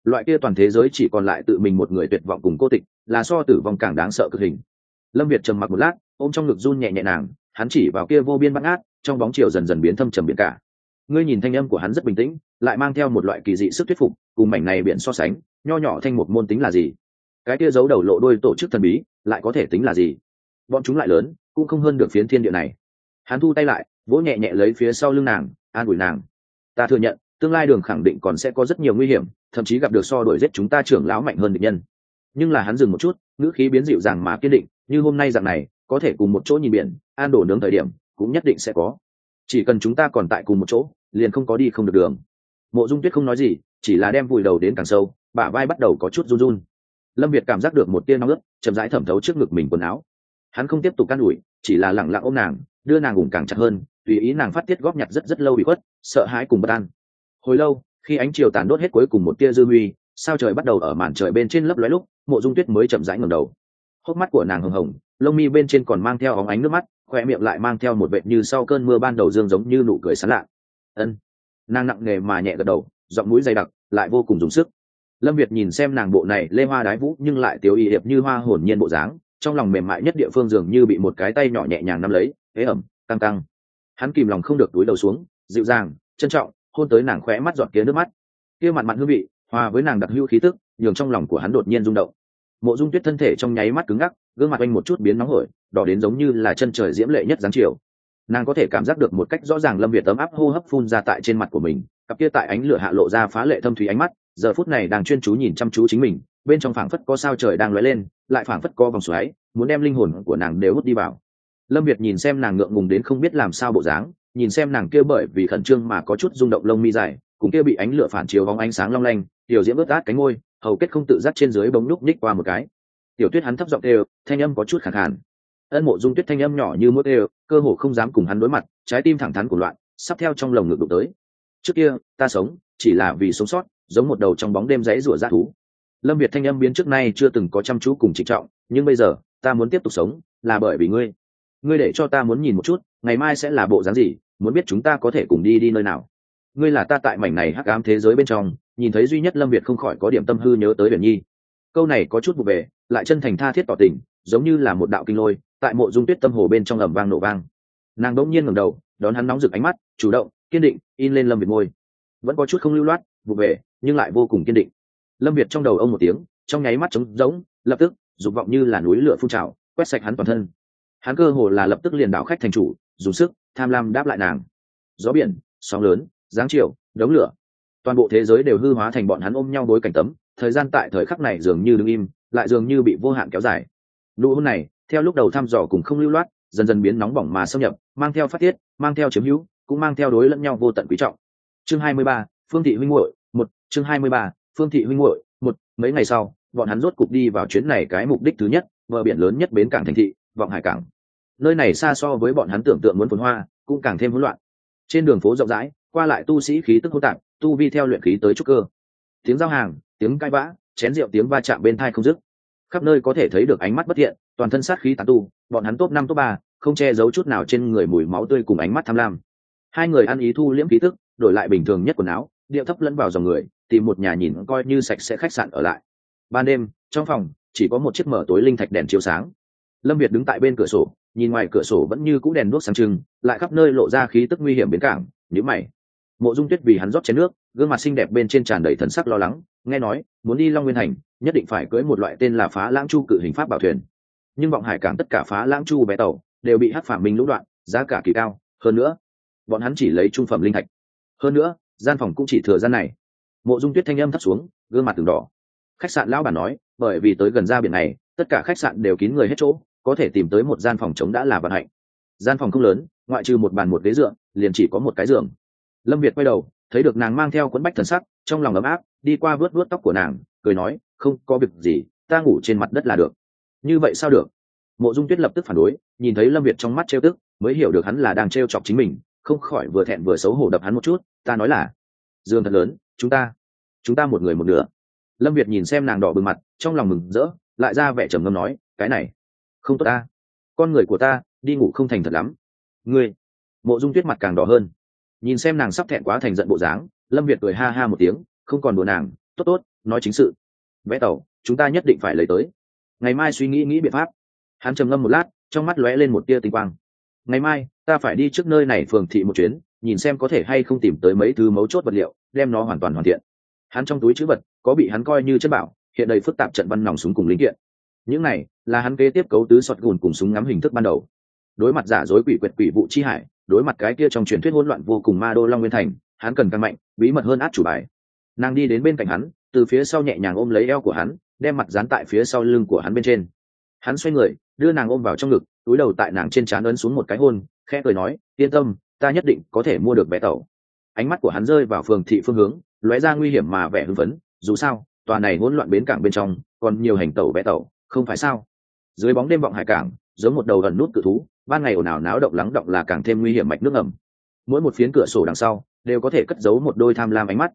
Loại kia toàn thế giới chỉ còn lại tự mình một người tuyệt vọng cùng cô tịch, là so tử vong càng đáng sợ cực hình. Lâm việt trầm mặc một lát, ôm trong ngực run nhẹ nhẹ nàng, hắn chỉ vào kia vô biên bắt ngát, trong bóng chiều dần dần biến thâm trầm biển cả. Ngươi nhìn thanh âm của hắn rất bình tĩnh, lại mang theo một loại kỳ dị sức thuyết phục, cùng mảnh này biển so sánh, nho nhỏ thanh một môn tính là gì? Cái kia giấu đầu lộ đôi tổ chức thần bí, lại có thể tính là gì? Bọn chúng lại lớn, cũng không hơn được phiến thiên địa này. Hắn thu tay lại vỗ nhẹ nhẹ lấy phía sau lưng nàng, an ủi nàng. Ta thừa nhận, tương lai đường khẳng định còn sẽ có rất nhiều nguy hiểm, thậm chí gặp được so đổi giết chúng ta trưởng lão mạnh hơn địch nhân. Nhưng là hắn dừng một chút, ngữ khí biến dịu dàng mà kiên định, như hôm nay dạng này, có thể cùng một chỗ nhìn biển, an đổ nướng thời điểm, cũng nhất định sẽ có. Chỉ cần chúng ta còn tại cùng một chỗ, liền không có đi không được đường. Mộ dung tuyết không nói gì, chỉ là đem vùi đầu đến càng sâu, bả vai bắt đầu có chút run run. Lâm việt cảm giác được một tia nóng ướt, chậm rãi thẩm thấu trước ngực mình quần áo. Hắn không tiếp tục can ủi, chỉ là lẳng lặng ôm nàng, đưa nàng ủng càng chặt hơn tùy ý nàng phát tiết góp nhặt rất rất lâu bị khuất, sợ hãi cùng bất an. Hồi lâu, khi ánh chiều tàn đốt hết cuối cùng một tia dư huy, sao trời bắt đầu ở màn trời bên trên lấp lóe lúc, mộ dung tuyết mới chậm rãi ngầm đầu. Hốc mắt của nàng hồng hồng, lông mi bên trên còn mang theo óng ánh nước mắt khoe miệng lại mang theo một vệ như sau cơn mưa ban đầu dương giống như nụ cười sán lạ. Ân. Nàng nặng nề mà nhẹ gật đầu, giọng mũi dày đặc, lại vô cùng dùng sức. Lâm việt nhìn xem nàng bộ này lê hoa đái vũ nhưng lại tiểu y hiệp như hoa hồn nhiên bộ dáng, trong lòng mềm mại nhất địa phương dường như bị một cái tay nhỏ nhẹ nhàng nắm lấy, ế ẩm, căng căng hắn kìm lòng không được túi đầu xuống, dịu dàng, trân trọng, hôn tới nàng khóe mắt giọt kia nước mắt. Kia mặt mặn hương vị, hòa với nàng đặc hữu khí tức, nhường trong lòng của hắn đột nhiên rung động. Mộ dung tuyết thân thể trong nháy mắt cứng ngắc, gương mặt anh một chút biến nóng hổi, đỏ đến giống như là chân trời diễm lệ nhất dáng chiều. Nàng có thể cảm giác được một cách rõ ràng lâm việt ấm áp hô hấp phun ra tại trên mặt của mình, cặp kia tại ánh lửa hạ lộ ra phá lệ thâm thủy ánh mắt, giờ phút này đang chuyên chú nhìn chăm chú chính mình, bên trong phảng phất có sao trời đang lóe lên, lại phảng phất có vòng xoáy, muốn đem linh hồn của nàng đều hút đi vào lâm việt nhìn xem nàng ngượng ngùng đến không biết làm sao bộ dáng, nhìn xem nàng kia bởi vì khẩn trương mà có chút rung động lông mi dài, cùng kia bị ánh lửa phản chiếu bóng ánh sáng long lanh, tiểu diễm ướt át cánh ngôi hầu kết không tự giác trên dưới bóng núc ních qua một cái. Tiểu tuyết hắn thấp giọng đều thanh âm có chút khẳng hẳn. ân mộ dung tuyết thanh âm nhỏ như mũi đều cơ hồ không dám cùng hắn đối mặt, trái tim thẳng thắn của loạn, sắp theo trong lồng ngực đụng tới. Trước kia, ta sống, chỉ là vì sống sót, giống một đầu trong bóng đêm rẫy rủa ra thú. Lâm việt thanh âm biến trước nay chưa từng có chăm chú cùng trịnh trọng, nhưng bây giờ, ta muốn tiếp tục sống, là bởi vì ngươi ngươi để cho ta muốn nhìn một chút, ngày mai sẽ là bộ dáng gì, muốn biết chúng ta có thể cùng đi đi nơi nào. Ngươi là ta tại mảnh này hắc ám thế giới bên trong, nhìn thấy duy nhất lâm việt không khỏi có điểm tâm hư nhớ tới biển nhi. Câu này có chút vụ về lại chân thành tha thiết tỏ tình, giống như là một đạo kinh lôi, tại mộ dung tuyết tâm hồ bên trong ẩm vang nổ vang. Nàng đ ỗ n g nhiên ngẩng đầu, đón hắn nóng rực ánh mắt, chủ động, kiên định, in lên lâm việt môi. Vẫn có chút không lưu loát vụ về nhưng lại vô cùng kiên định. Lâm việt trong đầu ông một tiếng, trong nháy mắt trống rỗng, lập tức, dục vọng như là núi lửa phun trào, quét sạch hắn toàn thân hắn cơ hồ là lập tức liền đảo khách thành chủ dùng sức tham lam đáp lại nàng. Gió biển sóng lớn giáng chiều đống lửa. Toàn bộ thế giới đều hư hóa thành bọn hắn ôm nhau bối cảnh tấm thời gian tại thời khắc này dường như đứng im lại dường như bị vô hạn kéo dài. Nụ hôn này theo lúc đầu thăm dò cùng không lưu loát dần dần biến nóng bỏng mà xâm nhập mang theo phát tiết mang theo chiếm hữu cũng mang theo đối lẫn nhau vô tận quý trọng. Chương 23, phương thị huynh muội một chương 23, phương thị huynh muội một mấy ngày sau bọn hắn rốt cục đi vào chuyến này cái mục đích thứ nhất bờ biển lớn nhất bến cảng thành thị vọng hải cảng. Nơi này xa so với bọn hắn tưởng tượng muốn phồn hoa, cũng càng thêm hỗn loạn. Trên đường phố rộng rãi, qua lại tu sĩ khí tức hỗn tạp, tu vi theo luyện khí tới trúc cơ. Tiếng giao hàng, tiếng cãi vã, chén rượu tiếng va chạm bên thai không dứt. Khắp nơi có thể thấy được ánh mắt bất thiện, toàn thân sát khí tàn tu, bọn hắn top năm top ba, không che giấu chút nào trên người mùi máu tươi cùng ánh mắt tham lam. Hai người ăn ý thu liễm khí tức, đổi lại bình thường nhất quần áo, điệu thấp lẫn vào dòng người, tìm một nhà nhìn coi như sạch sẽ khách sạn ở lại. Ban đêm, trong phòng, chỉ có một chiếc mở tối linh thạch đèn chiếu sáng lâm việt đứng tại bên cửa sổ, nhìn ngoài cửa sổ vẫn như cũ đèn đuốc sáng trưng, lại khắp nơi lộ ra khí tức nguy hiểm biến cảng nhữ mày. Mộ dung tuyết vì hắn rót chén nước, gương mặt xinh đẹp bên trên tràn đầy thần sắc lo lắng, nghe nói, muốn đi long nguyên hành nhất định phải cưới một loại tên là phá lãng chu cự hình pháp bảo thuyền. Nhưng vọng hải cảng tất cả phá lãng chu bé tàu đều bị hắc phạm minh lũ đoạn, giá cả kỳ cao, hơn nữa, bọn hắn chỉ lấy trung phẩm linh thạch. Hơn nữa, gian phòng cũng chỉ thừa gian này. Mộ dung tuyết thanh âm thấp xuống, gương mặt từng đỏ. Khách sạn lão bản nói, bởi vì tới gần ra biển này, tất cả khách sạn đều kín người hết chỗ có thể tìm tới một gian phòng trống đã là vận hạnh. Gian phòng không lớn, ngoại trừ một bàn một ghế dựa, liền chỉ có một cái giường. Lâm việt quay đầu, thấy được nàng mang theo quấn bách thần sắc, trong lòng ấm áp, đi qua vớt vớt tóc của nàng, cười nói, không có việc gì, ta ngủ trên mặt đất là được. Như vậy sao được? Mộ dung tuyết lập tức phản đối, nhìn thấy lâm việt trong mắt trêu tức, mới hiểu được hắn là đang trêu chọc chính mình, không khỏi vừa thẹn vừa xấu hổ đập hắn một chút, ta nói là dương thật lớn, chúng ta chúng ta một người một nửa. Lâm việt nhìn xem nàng đỏ bừng mặt, trong lòng mừng rỡ, lại ra vẻ trầm ngâm nói, cái này không tốt ta. Con người của ta, đi ngủ không thành thật lắm. Ngươi, mộ dung tuyết mặt càng đỏ hơn. Nhìn xem nàng sắp thẹn quá thành giận bộ dáng, lâm việt cười ha ha một tiếng, không còn đùa nàng, tốt tốt, nói chính sự. Vẽ tàu chúng ta nhất định phải lấy tới. Ngày mai suy nghĩ nghĩ biện pháp. Hắn trầm ngâm một lát, trong mắt lóe lên một tia tinh quang. Ngày mai, ta phải đi trước nơi này phường thị một chuyến, nhìn xem có thể hay không tìm tới mấy thứ mấu chốt vật liệu, đem nó hoàn toàn hoàn thiện. Hắn trong túi chữ vật, có bị hắn coi như chất bảo, hiện đầy phức tạp trận văn nòng súng cùng linh kiện những này là hắn kế tiếp cấu tứ sọt gùn cùng súng ngắm hình thức ban đầu. Đối mặt giả dối quỷ quyệt quỷ vụ chi hải đối mặt cái kia trong truyền thuyết hỗn loạn vô cùng ma đô long nguyên thành, hắn cần căn mạnh, bí mật hơn át chủ bài. Nàng đi đến bên cạnh hắn, từ phía sau nhẹ nhàng ôm lấy eo của hắn, đem mặt dán tại phía sau lưng của hắn bên trên. Hắn xoay người, đưa nàng ôm vào trong ngực, túi đầu tại nàng trên trán ấn xuống một cái hôn, khẽ cười nói, yên tâm, ta nhất định có thể mua được vé tàu. Ánh mắt của hắn rơi vào phường thị phương hướng, lóe ra nguy hiểm mà vẻ hưng phấn, dù sao, tòa này hỗn loạn bến cảng bên trong còn nhiều hành tàu vé tàu không phải sao? Dưới bóng đêm vọng hải cảng giống một đầu gần nút cự thú ban ngày ồn ào náo động lắng động là càng thêm nguy hiểm mạch nước ẩm mỗi một phiến cửa sổ đằng sau đều có thể cất giấu một đôi tham lam ánh mắt.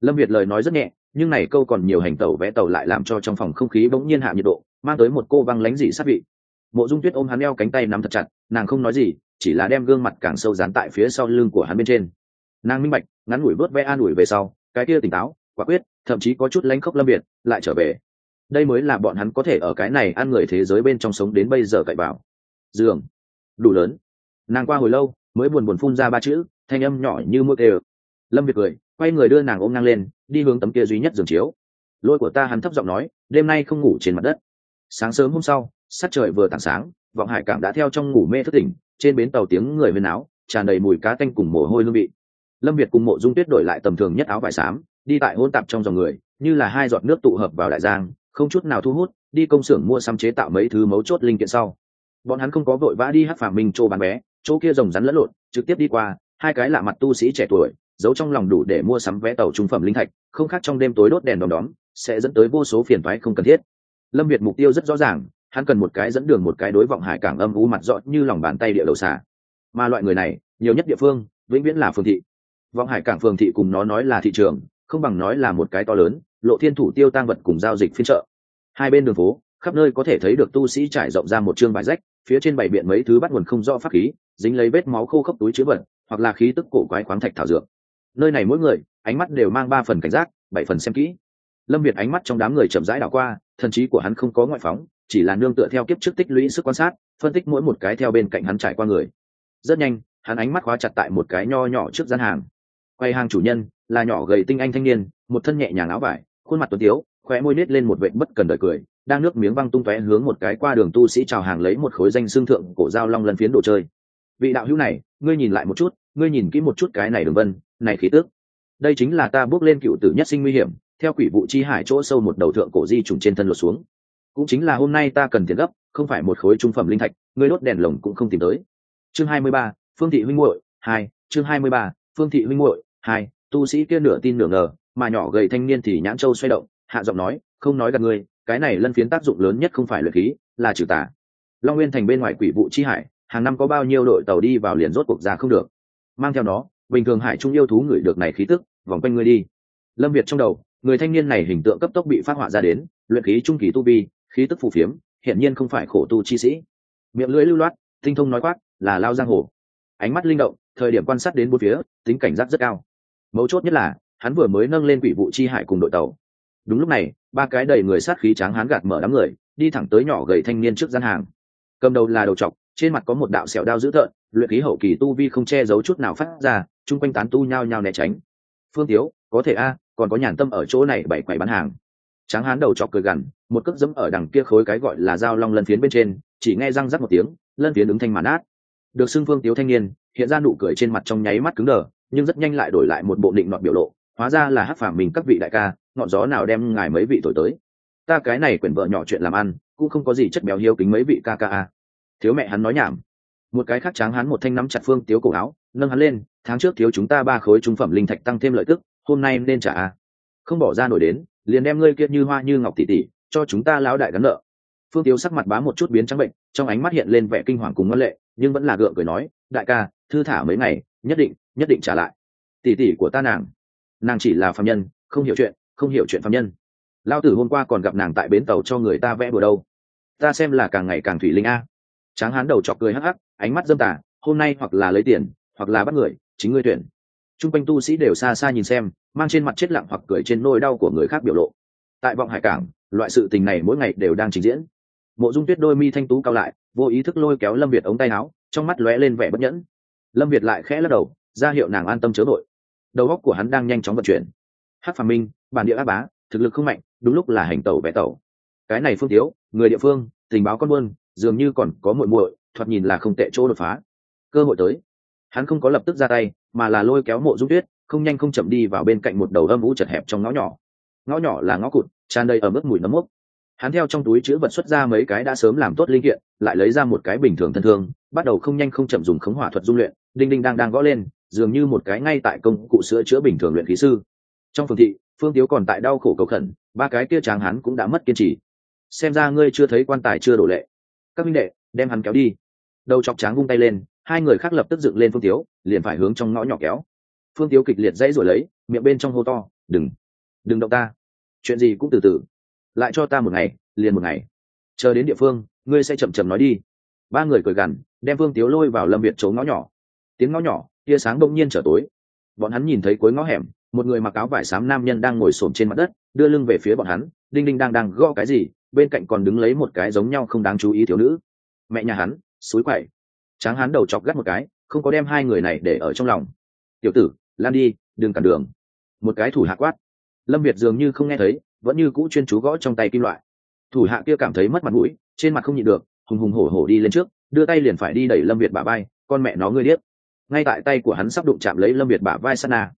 Lâm việt lời nói rất nhẹ nhưng này câu còn nhiều hành tàu vẽ tàu lại làm cho trong phòng không khí bỗng nhiên hạ nhiệt độ mang tới một cô văng lánh dị sát vị. Mộ dung tuyết ôm hắn eo cánh tay nắm thật chặt nàng không nói gì chỉ là đem gương mặt càng sâu dán tại phía sau lưng của hắn bên trên. Nàng minh bạch ngắn ngủi vớt vẽ an ủi về sau cái kia tỉnh táo quả quyết thậm chí có chút lánh khóc lâm Việt, lại trở về đây mới là bọn hắn có thể ở cái này ăn người thế giới bên trong sống đến bây giờ cậy vào. Giường đủ lớn. Nàng qua hồi lâu, mới buồn buồn phun ra ba chữ, thanh âm nhỏ như mưa kề lâm việt cười, quay người đưa nàng ôm ngang lên, đi hướng tấm kia duy nhất giường chiếu. Lôi của ta hắn thấp giọng nói, đêm nay không ngủ trên mặt đất. Sáng sớm hôm sau sát trời vừa tảng sáng, vọng hải cảm đã theo trong ngủ mê thất tỉnh, trên bến tàu tiếng người huyên áo, tràn đầy mùi cá tanh cùng mồ hôi hương vị. Lâm việt cùng mộ dung tuyết đổi lại tầm thường nhất áo vải xám, đi tại hôn tạp trong dòng người, như là hai giọt nước tụ hợp vào đại giang không chút nào thu hút, đi công xưởng mua xăm chế tạo mấy thứ mấu chốt linh kiện sau. Bọn hắn không có vội vã đi hát phàm minh chỗ bán bé chỗ kia rồng rắn lẫn lộn, trực tiếp đi qua, hai cái lạ mặt tu sĩ trẻ tuổi, giấu trong lòng đủ để mua sắm vé tàu trung phẩm linh thạch, không khác trong đêm tối đốt đèn đom đóm, sẽ dẫn tới vô số phiền thoái không cần thiết. Lâm việt mục tiêu rất rõ ràng, hắn cần một cái dẫn đường một cái đối vọng hải cảng âm u mặt rõ như lòng bàn tay địa đầu xả mà loại người này, nhiều nhất địa phương, vĩnh viễn là phương thị. Vọng hải cảng phường thị cùng nó nói là thị trường, không bằng nói là một cái to lớn lộ thiên thủ tiêu tăng vật cùng giao dịch phiên chợ. hai bên đường phố, khắp nơi có thể thấy được tu sĩ trải rộng ra một chương bài rách, phía trên bảy biện mấy thứ bắt nguồn không rõ pháp khí, dính lấy vết máu khô khốc túi chứa vật, hoặc là khí tức cổ quái khoáng thạch thảo dược. Nơi này mỗi người, ánh mắt đều mang ba phần cảnh giác, bảy phần xem kỹ. Lâm việt ánh mắt trong đám người chậm rãi đảo qua, thần trí của hắn không có ngoại phóng, chỉ là nương tựa theo kiếp trước tích lũy sức quan sát, phân tích mỗi một cái theo bên cạnh hắn trải qua người. Rất nhanh, hắn ánh mắt khóa chặt tại một cái nho nhỏ trước gian hàng. Quay hàng chủ nhân là nhỏ gầy tinh anh thanh niên, một thân nhẹ nhàng áo vải khuôn mặt tuấn tiếu, khóe môi nết lên một vệ bất cần đời cười, đang nước miếng văng tung tóe hướng một cái qua đường tu sĩ chào hàng lấy một khối danh xương thượng cổ dao long lân phiến đồ chơi. Vị đạo hữu này, ngươi nhìn lại một chút, ngươi nhìn kỹ một chút cái này đường vân, này khí tước đây chính là ta bước lên cựu tử nhất sinh nguy hiểm, theo quỷ vụ chi hải chỗ sâu một đầu thượng cổ di trùng trên thân lột xuống. Cũng chính là hôm nay ta cần tiền gấp, không phải một khối trung phẩm linh thạch, ngươi đốt đèn lồng cũng không tìm tới. Chương hai mươi ba, phương thị huynh muội, hai, chương hai mươi ba, phương thị huynh muội, hai, tu sĩ kia nửa tin nửa ngờ mà nhỏ gầy thanh niên thì nhãn châu xoay động, hạ giọng nói, không nói gặp ngươi, cái này lân phiến tác dụng lớn nhất không phải luyện khí, là trừ tà. Long nguyên thành bên ngoài quỷ vụ chi hải, hàng năm có bao nhiêu đội tàu đi vào liền rốt cuộc ra không được. Mang theo nó, bình thường hải trung yêu thú người được này khí tức, vòng quanh ngươi đi. Lâm việt trong đầu, người thanh niên này hình tượng cấp tốc bị phát họa ra đến, luyện khí trung kỳ tu vi, khí tức phù phiếm hiện nhiên không phải khổ tu chi sĩ. Miệng lưỡi lưu loát, tinh thông nói quát, là lao giang hồ. Ánh mắt linh động, thời điểm quan sát đến bốn phía, tính cảnh giác rất cao. Mấu chốt nhất là hắn vừa mới nâng lên quỷ vụ chi hải cùng đội tàu. Đúng lúc này, ba cái đầy người sát khí tráng hắn gạt mở đám người, đi thẳng tới nhỏ gầy thanh niên trước gian hàng. Cầm đầu là đầu trọc, trên mặt có một đạo sẹo đao dữ tợn, luyện khí hậu kỳ tu vi không che giấu chút nào phát ra, chung quanh tán tu nhao nhao né tránh. Phương tiếu, có thể a, còn có nhàn tâm ở chỗ này bảy quầy bán hàng. Tráng hán đầu chọc cười gằn, một cước dẫm ở đằng kia khối cái gọi là dao long lân phiến bên trên, chỉ nghe răng rắc một tiếng, lân phiến ứng thanh màn át được xưng phương tiếu thanh niên, hiện ra nụ cười trên mặt trong nháy mắt cứng đờ, nhưng rất nhanh lại đổi lại một bộ định nọt biểu lộ hóa ra là hát phàm mình các vị đại ca, ngọn gió nào đem ngài mấy vị thổi tới? Ta cái này quyển vợ nhỏ chuyện làm ăn, cũng không có gì chất béo hiếu kính mấy vị ca ca a. Thiếu mẹ hắn nói nhảm. Một cái khác tráng hắn một thanh nắm chặt phương tiếu cổ áo, nâng hắn lên, tháng trước thiếu chúng ta ba khối trung phẩm linh thạch tăng thêm lợi tức, hôm nay nên trả a. Không bỏ ra nổi đến, liền đem ngươi kia như hoa như ngọc tỷ tỷ cho chúng ta lão đại gắn nợ. Phương tiếu sắc mặt bá một chút biến trắng bệnh, trong ánh mắt hiện lên vẻ kinh hoàng cùng ngân lệ, nhưng vẫn là gượng cười nói, đại ca, thư thả mấy ngày, nhất định nhất định trả lại. Tỷ tỷ của ta nàng nàng chỉ là phạm nhân, không hiểu chuyện, không hiểu chuyện phạm nhân. Lao tử hôm qua còn gặp nàng tại bến tàu cho người ta vẽ bừa đâu. Ta xem là càng ngày càng thủy linh a. Tráng hán đầu chọc cười hắc hắc, ánh mắt dâm tả hôm nay hoặc là lấy tiền, hoặc là bắt người, chính ngươi tuyển. T r u n g quanh tu sĩ đều xa xa nhìn xem, mang trên mặt chết lặng hoặc cười trên nôi đau của người khác biểu lộ. Tại vọng hải cảng, loại sự tình này mỗi ngày đều đang trình diễn. Mộ dung tuyết đôi mi thanh tú cao lại, vô ý thức lôi kéo lâm việt ống tay áo, trong mắt lóe lên vẻ bất nhẫn. Lâm việt lại khẽ lắc đầu, ra hiệu nàng an tâm chớ nội đầu óc của hắn đang nhanh chóng vận chuyển. Hát phàm minh, bản địa ác bá, thực lực không mạnh, đúng lúc là hành tẩu vẽ tẩu. Cái này phương tiếu người địa phương, tình báo con buôn, dường như còn có muội muội, thoạt nhìn là không tệ chỗ đột phá. Cơ hội tới. Hắn không có lập tức ra tay, mà là lôi kéo mộ dung tuyết, không nhanh không chậm đi vào bên cạnh một đầu âm vũ chật hẹp trong ngõ nhỏ. Ngõ nhỏ là ngõ cụt, tràn đầy ở mức mùi nấm mốc. Hắn theo trong túi chữ vật xuất ra mấy cái đã sớm làm tốt linh kiện, lại lấy ra một cái bình thường thân thương, bắt đầu không nhanh không chậm dùng khống hỏa thuật dung luyện, đinh đinh đang đang gõ lên dường như một cái ngay tại công cụ sữa chữa bình thường luyện khí sư. Trong phường thị, phương tiếu còn tại đau khổ cầu khẩn, ba cái kia tráng hắn cũng đã mất kiên trì. Xem ra ngươi chưa thấy quan tài chưa đổ lệ. Các minh đệ, đem hắn kéo đi. Đầu chọc tráng vung tay lên, hai người khác lập tức dựng lên phương tiếu, liền phải hướng trong ngõ nhỏ kéo. Phương tiếu kịch liệt dãy rồi lấy, miệng bên trong hô to, đừng đừng động ta. Chuyện gì cũng từ từ. Lại cho ta một ngày, liền một ngày. Chờ đến địa phương, ngươi sẽ chậm chậm nói đi. Ba người cười gằn, đem phương tiếu lôi vào lâm việt chỗ ngõ nhỏ. Tiếng ngõ nhỏ tia sáng đông nhiên trở tối. Bọn hắn nhìn thấy cuối ngõ hẻm một người mặc áo vải xám nam nhân đang ngồi xổm trên mặt đất đưa lưng về phía bọn hắn đinh đinh đang đang gõ cái gì bên cạnh còn đứng lấy một cái giống nhau không đáng chú ý thiếu nữ. Mẹ nhà hắn suối quậy. Tráng hắn đầu chọc gắt một cái không có đem hai người này để ở trong lòng. Tiểu tử lan đi đừng cản đường. Một cái thủ hạ quát. Lâm việt dường như không nghe thấy vẫn như cũ chuyên chú gõ trong tay kim loại. Thủ hạ kia cảm thấy mất mặt mũi trên mặt không nhịn được hùng hùng hổ hổ đi lên trước đưa tay liền phải đi đẩy lâm việt bả bay, con mẹ nó ngươi điếc ngay tại tay của hắn sắp đụng chạm lấy lâm việt bả vai sana.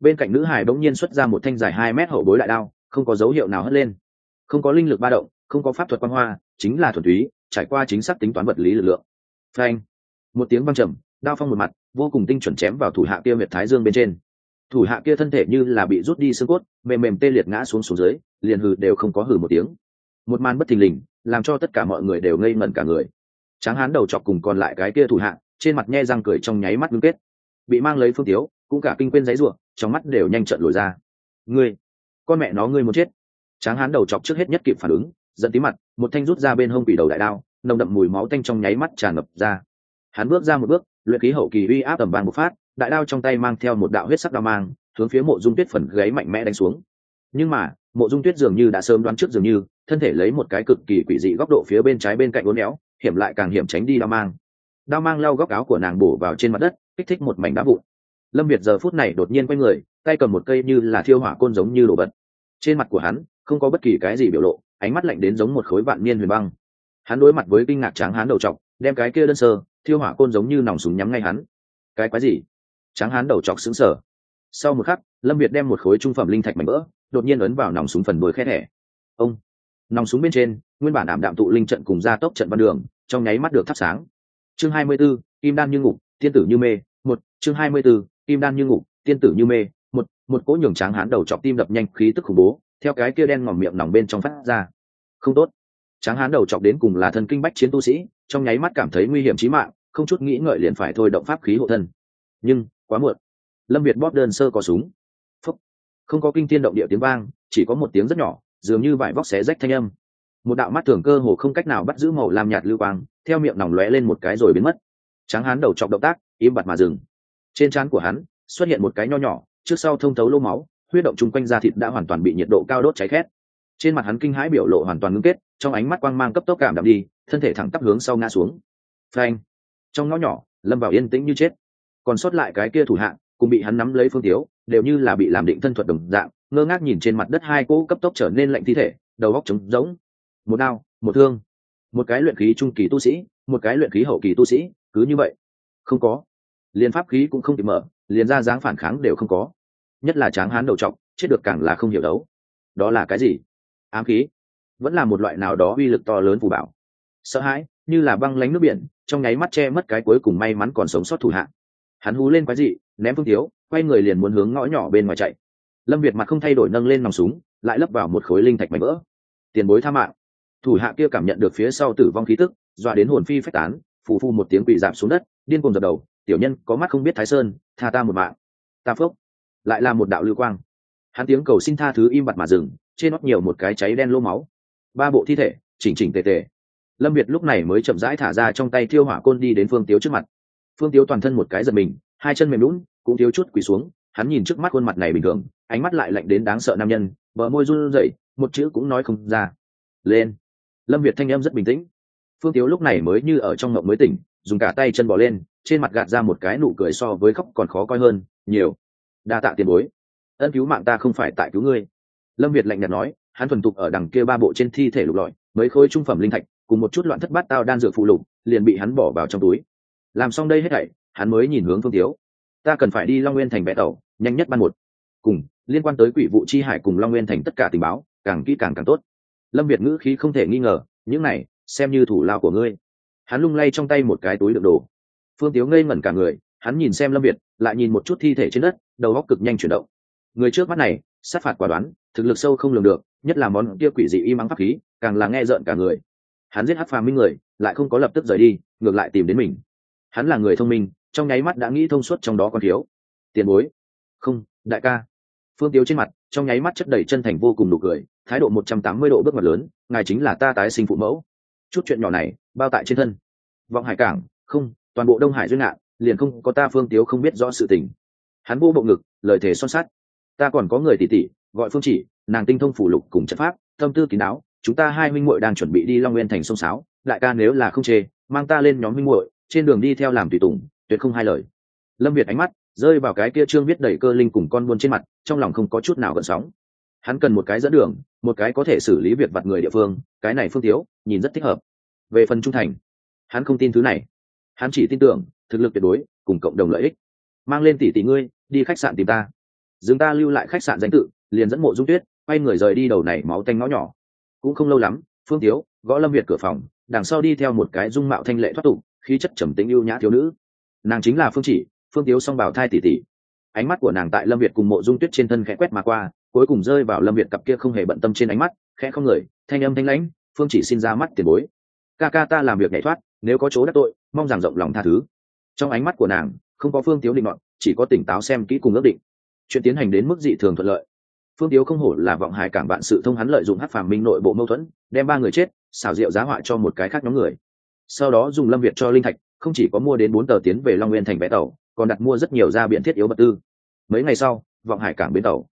Bên cạnh nữ hải bỗng nhiên xuất ra một thanh dài hai mét hậu bối đại đao, không có dấu hiệu nào hất lên. Không có linh lực ba động, không có pháp thuật quan hoa, chính là thuần túy, trải qua chính xác tính toán vật lý lực lượng. Phanh! Một tiếng văng trầm, đao phong một mặt, vô cùng tinh chuẩn chém vào thủ hạ kia miệt thái dương bên trên. Thủ hạ kia thân thể như là bị rút đi xương cốt, mềm mềm tê liệt ngã xuống xuống dưới, liền hừ đều không có hừ một tiếng. Một màn bất thình lình, làm cho tất cả mọi người đều ngây ngẩn cả người. Tráng hán đầu chọc cùng còn lại cái kia thủ hạ trên mặt nhe răng cười trong nháy mắt ngưng kết. Bị mang lấy phương tiếu, cũng cả kinh quên giấy ruộng trong mắt đều nhanh trận lồi ra. Ngươi, con mẹ nó ngươi muốn chết. Tráng hán đầu chọc trước hết nhất kịp phản ứng dẫn tí mặt, một thanh rút ra bên hông quỷ đầu đại đao, nồng đậm mùi máu tanh trong nháy mắt tràn ngập ra. Hắn bước ra một bước, luyện khí hậu kỳ uy áp tầm vàng một phát, đại đao trong tay mang theo một đạo huyết sắc đao mang, hướng phía mộ dung tuyết phần gáy mạnh mẽ đánh xuống. Nhưng mà, mộ dung tuyết dường như đã sớm đoán trước dường như, thân thể lấy một cái cực kỳ quỷ dị góc độ phía bên trái bên cạnh uốn éo, hiểm lại càng hiểm tránh đi đao mang đao mang lao góc áo của nàng bổ vào trên mặt đất, kích thích một mảnh đá vụn. Lâm việt giờ phút này đột nhiên quay người, tay cầm một cây như là thiêu hỏa côn giống như đồ vật. Trên mặt của hắn, không có bất kỳ cái gì biểu lộ, ánh mắt lạnh đến giống một khối vạn niên huyền băng. Hắn đối mặt với kinh ngạc tráng hán đầu t đem cái kia đơn sơ, thiêu hỏa côn giống như nòng súng nhắm ngay hắn. Cái quái gì? Tráng hán đầu chọc xứng sở sau một khắc, lâm việt đem một khối trung phẩm linh thạch mảnh vỡ, đột nhiên ấn vào nòng súng phần đuôi khe thẻ. Ông! Nòng súng bên trên, nguyên bản ảm đạm tụ linh trận cùng gia tốc trận văn đường, trong nháy mắt được thắp sáng chương hai mươi 24, kim đan như ngục tiên tử như mê một chương hai mươi 24, kim đan như ngục tiên tử như mê một một cỗ nhường tráng hán đầu chọc tim đập nhanh khí tức khủng bố theo cái kia đen ngòm miệng nòng bên trong phát ra. Không tốt. Tráng hán đầu chọc đến cùng là thân kinh bách chiến tu sĩ trong nháy mắt cảm thấy nguy hiểm chí mạng không chút nghĩ ngợi liền phải thôi động pháp khí hộ thân. Nhưng quá muộn. Lâm việt bóp đơn sơ có súng. Phúc. không có kinh thiên động địa tiếng vang chỉ có một tiếng rất nhỏ dường như vải vóc xé rách thanh âm. Một đạo mắt thường cơ hồ không cách nào bắt giữ màu làm nhạt lưu quang theo miệng nòng lóe lên một cái rồi biến mất. Tráng hán đầu chọc động tác, im bặt mà dừng. Trên trán của hắn, xuất hiện một cái nho nhỏ, trước sau thông thấu lô máu, huyết động chung quanh da thịt đã hoàn toàn bị nhiệt độ cao đốt cháy khét. Trên mặt hắn kinh hãi biểu lộ hoàn toàn ngưng kết, trong ánh mắt quang mang cấp tốc cảm đạm đi, thân thể thẳng tắp hướng sau ngã xuống. Phanh! Trong ngõ nhỏ, lâm vào yên tĩnh như chết. Còn sót lại cái kia thủ hạng cùng bị hắn nắm lấy phương tiếu, đều như là bị làm định thân thuật đồng dạng, ngơ ngác nhìn trên mặt đất hai cỗ cấp tốc trở nên lạnh thi thể, đầu góc trống rỗng. Một đao một thương một cái luyện khí trung kỳ tu sĩ một cái luyện khí hậu kỳ tu sĩ cứ như vậy. Không có. Liền pháp khí cũng không kịp mở liền ra dáng phản kháng đều không có. Nhất là tráng hán đầu trọc chết được càng là không hiểu đấu. Đó là cái gì? Ám khí. Vẫn là một loại nào đó uy lực to lớn phù bảo. Sợ hãi như là băng lánh nước biển trong nháy mắt che mất cái cuối cùng may mắn còn sống sót thủ hạ. hắn hú lên quái dị ném phương thiếu, quay người liền muốn hướng ngõ nhỏ bên ngoài chạy. Lâm việt mặt không thay đổi nâng lên nòng súng lại lấp vào một khối linh thạch mảnh vỡ. Tiền bối tha mạng thủ hạ kia cảm nhận được phía sau tử vong khí tức, dọa đến hồn phi phách tán, phù phu một tiếng quỳ giảm xuống đất, điên cùng dập đầu, tiểu nhân, có mắt không biết thái sơn, tha ta một mạng. Ta phốc. Lại là một đạo lưu quang. Hắn tiếng cầu xin tha thứ im bặt mà dừng, trên nót nhiều một cái cháy đen lô máu. Ba bộ thi thể, chỉnh chỉnh tề tề. Lâm việt lúc này mới chậm rãi thả ra trong tay thiêu hỏa côn đi đến phương tiếu trước mặt. Phương tiếu toàn thân một cái giật mình, hai chân mềm lún cũng thiếu chút quỳ xuống. Hắn nhìn trước mắt khuôn mặt này bình thường, ánh mắt lại lạnh đến đáng sợ nam nhân vợ môi run rẩy, một chữ cũng nói không ra. Lên lâm việt thanh em rất bình tĩnh. Phương tiếu lúc này mới như ở trong ngộng mới tỉnh, dùng cả tay chân bỏ lên, trên mặt gạt ra một cái nụ cười so với khóc còn khó coi hơn, nhiều, đa tạ tiền bối. Ân cứu mạng ta không phải tại cứu ngươi. Lâm việt lạnh nhạt nói, hắn thuần tục ở đằng kia ba bộ trên thi thể lục lọi, mấy khối trung phẩm linh thạch, cùng một chút loạn thất bát tao đan dược phụ lục, liền bị hắn bỏ vào trong túi. Làm xong đây hết thảy, hắn mới nhìn hướng phương tiếu. Ta cần phải đi long nguyên thành vẽ tàu nhanh nhất ban một. Cùng, liên quan tới quỷ vụ chi hải cùng long nguyên thành tất cả tình báo, càng kỹ càng càng tốt lâm việt ngữ khí không thể nghi ngờ, những này, xem như thủ lao của ngươi. Hắn lung lay trong tay một cái túi đựng đồ. Phương tiếu ngây ngẩn cả người, hắn nhìn xem lâm việt, lại nhìn một chút thi thể trên đất, đầu góc cực nhanh chuyển động. Người trước mắt này, sát phạt quả đoán, thực lực sâu không lường được, nhất là món kia quỷ dị y mắng pháp khí, càng là nghe rợn cả người. Hắn giết hát phàm minh người, lại không có lập tức rời đi, ngược lại tìm đến mình. Hắn là người thông minh, trong nháy mắt đã nghĩ thông suốt trong đó còn thiếu. Tiền bối. Không, đại ca phương tiếu trên mặt, trong nháy mắt chất đầy chân thành vô cùng nụ cười, thái độ một trăm tám mươi độ bước mặt lớn, ngài chính là ta tái sinh phụ mẫu. Chút chuyện nhỏ này, bao tại trên thân. Vọng hải cảng, không, toàn bộ đông hải duyên ngạn, liền không có ta phương tiếu không biết rõ sự tình. Hắn vô bộ ngực, lời thề son sắt. Ta còn có người tỷ tỷ, gọi phương chỉ, nàng tinh thông phủ lục cùng chất pháp, tâm tư kín đáo, chúng ta hai minh muội đang chuẩn bị đi long nguyên thành sông sáo, đại ca nếu là không chê, mang ta lên nhóm minh muội, trên đường đi theo làm tùy tùng, tuyệt không hai lời. Lâm việt ánh mắt rơi vào cái kia trương viết đẩy cơ linh cùng con buôn trên mặt trong lòng không có chút nào gợn sóng. Hắn cần một cái dẫn đường một cái có thể xử lý việc vặt người địa phương cái này phương thiếu, nhìn rất thích hợp. Về phần trung thành hắn không tin thứ này. Hắn chỉ tin tưởng thực lực tuyệt đối cùng cộng đồng lợi ích. Mang lên tỷ tỷ ngươi đi khách sạn tìm ta. Dừng ta lưu lại khách sạn danh tự liền dẫn mộ dung tuyết quay người rời đi đầu này máu tanh ngõ nhỏ. Cũng không lâu lắm phương thiếu gõ lâm việt cửa phòng đằng sau đi theo một cái dung mạo thanh lệ thoát tục khí chất trầm tĩnh ưu nhã thiếu nữ. Nàng chính là phương chỉ phương tiếu song bảo thai tỉ tỉ, ánh mắt của nàng tại lâm việt cùng mộ dung tuyết trên thân khẽ quét mà qua cuối cùng rơi vào lâm việt cặp kia không hề bận tâm trên ánh mắt khẽ không người thanh âm thanh lãnh phương chỉ xin ra mắt tiền bối. Ca ca ta làm việc nhảy thoát nếu có chỗ đắc tội mong rằng rộng lòng tha thứ. Trong ánh mắt của nàng không có phương tiếu định mọn chỉ có tỉnh táo xem kỹ cùng ước định. Chuyện tiến hành đến mức dị thường thuận lợi. Phương tiếu không hổ là vọng hải cảng bạn sự thông hắn lợi dụng hát phàm minh nội bộ mâu thuẫn đem ba người chết xảo diệu giá họa cho một cái khác nhóm người. Sau đó dùng lâm việt cho linh thạch không chỉ có mua đến bốn tờ tiến về long nguyên thành vé tàu còn đặt mua rất nhiều gia biện thiết yếu vật tư. Mấy ngày sau vọng hải cảng bến tàu.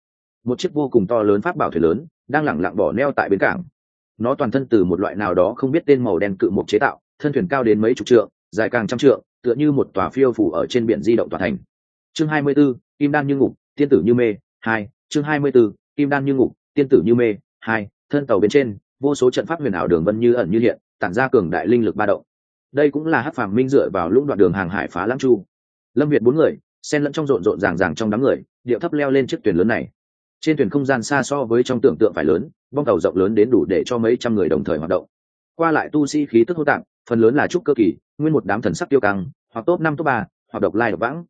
Một chiếc vô cùng to lớn pháp bảo thuyền lớn đang lẳng lặng bỏ neo tại bến cảng. Nó toàn thân từ một loại nào đó không biết tên màu đen cự một chế tạo thân thuyền cao đến mấy chục trượng dài càng trăm trượng tựa như một tòa phiêu phủ ở trên biển di động tòa thành. Chương 24, kim đan như ngục tiên tử như mê hai. Chương 24, kim đan như ngục tiên tử như mê hai. Thân tàu bên trên vô số trận pháp huyền ảo đường vân như ẩn như hiện tản ra cường đại linh lực ba động. Đây cũng là hát phàm minh dựa vào lũng đoạn đường hàng hải phá lãng chu lâm việt bốn người, xen lẫn trong rộn rộn ràng ràng trong đám người, điệu thấp leo lên chiếc thuyền lớn này. Trên thuyền không gian xa so với trong tưởng tượng phải lớn, bong tàu rộng lớn đến đủ để cho mấy trăm người đồng thời hoạt động. Qua lại tu sĩ khí tức hô tạng phần lớn là trúc cơ kỳ, nguyên một đám thần sắc tiêu căng, hoặc top năm, top ba, hoặc độc lai độc vãng.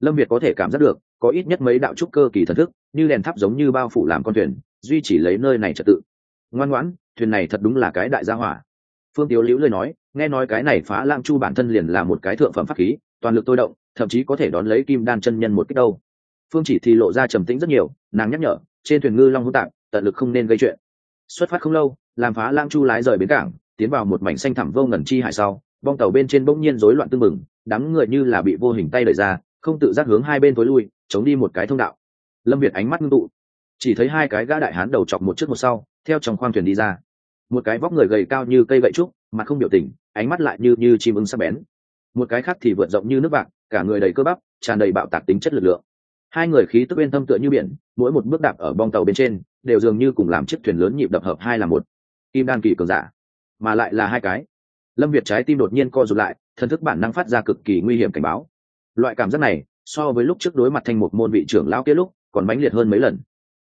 Lâm việt có thể cảm giác được, có ít nhất mấy đạo trúc cơ kỳ thần thức, như đèn tháp giống như bao phủ làm con thuyền, duy chỉ lấy nơi này trật tự. Ngoan ngoãn, thuyền này thật đúng là cái đại gia hỏa. Phương tiếu liễu lời nói, nghe nói cái này phá lang chu bản thân liền là một cái thượng phẩm pháp khí, toàn lực tôi động thậm chí có thể đón lấy kim đan chân nhân một cách đâu. Phương chỉ thì lộ ra trầm tĩnh rất nhiều, nàng nhắc nhở, trên thuyền ngư long hữu tạng tận lực không nên gây chuyện. Xuất phát không lâu, làm phá lang chu lái rời bến cảng, tiến vào một mảnh xanh thẳm vô ngần chi hải sau, bong tàu bên trên bỗng nhiên rối loạn tưng bừng, đám người như là bị vô hình tay đẩy ra, không tự giác hướng hai bên tối lui, chống đi một cái thông đạo. Lâm việt ánh mắt ngưng tụ. Chỉ thấy hai cái gã đại hán đầu chọc một trước một sau, theo trong khoang thuyền đi ra. Một cái vóc người gầy cao như cây gậy trúc, mặt không biểu tình, ánh mắt lại như như chim ưng sắc bén. Một cái khác thì vượt rộng như nước bạc cả người đầy cơ bắp tràn đầy bạo tạc tính chất lực lượng. Hai người khí tức bên thâm tựa như biển mỗi một bước đạp ở bong tàu bên trên đều dường như cùng làm chiếc thuyền lớn nhịp đập hợp hai là một. Kim đan kỳ cường giả mà lại là hai cái. Lâm việt trái tim đột nhiên co rụt lại thần thức bản năng phát ra cực kỳ nguy hiểm cảnh báo. Loại cảm giác này so với lúc trước đối mặt thanh một môn vị trưởng lao kia lúc còn mãnh liệt hơn mấy lần.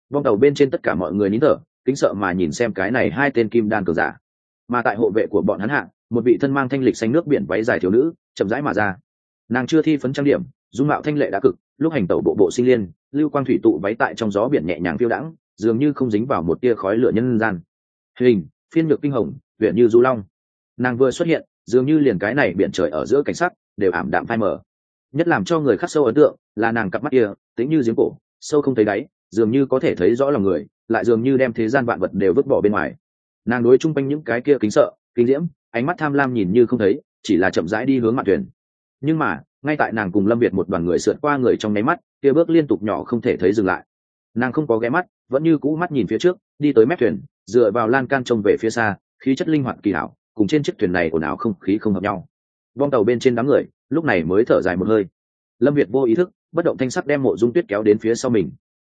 Bong tàu bên trên tất cả mọi người nín thở kính sợ mà nhìn xem cái này hai tên kim đan cường giả. Mà tại hộ vệ của bọn hắn hạ, một vị thân mang thanh lịch xanh nước biển váy dài thiếu nữ chậm rãi mà ra nàng chưa thi phấn trang điểm, dung mạo thanh lệ đã cực, lúc hành tẩu bộ bộ sinh liên, lưu quang thủy tụ váy tại trong gió biển nhẹ nhàng phiêu đãng, dường như không dính vào một tia khói lửa nhân gian. Hình, phiên nhược kinh hồng, huyện như du long. Nàng vừa xuất hiện, dường như liền cái này biển trời ở giữa cảnh sắc, đều ảm đạm phai mờ. Nhất làm cho người khắc sâu ấn tượng, là nàng cặp mắt kia, tính như giếng cổ, sâu không thấy đáy, dường như có thể thấy rõ lòng người, lại dường như đem thế gian vạn vật đều vứt bỏ bên ngoài. Nàng đối chung quanh những cái kia kính sợ kinh diễm, ánh mắt tham lam nhìn như không thấy, chỉ là chậm rãi đi hướng mạn thuyền nhưng mà, ngay tại nàng cùng lâm việt một đoàn người sượt qua người trong nháy mắt, kia bước liên tục nhỏ không thể thấy dừng lại. Nàng không có ghé mắt, vẫn như cũ mắt nhìn phía trước, đi tới mép thuyền, dựa vào lan can trông về phía xa, khí chất linh hoạt kỳ hảo, cùng trên chiếc thuyền này ồn ào không khí không hợp nhau. Bong tàu bên trên đám người, lúc này mới thở dài một hơi. Lâm việt vô ý thức, bất động thanh sắc đem mộ dung tuyết kéo đến phía sau mình.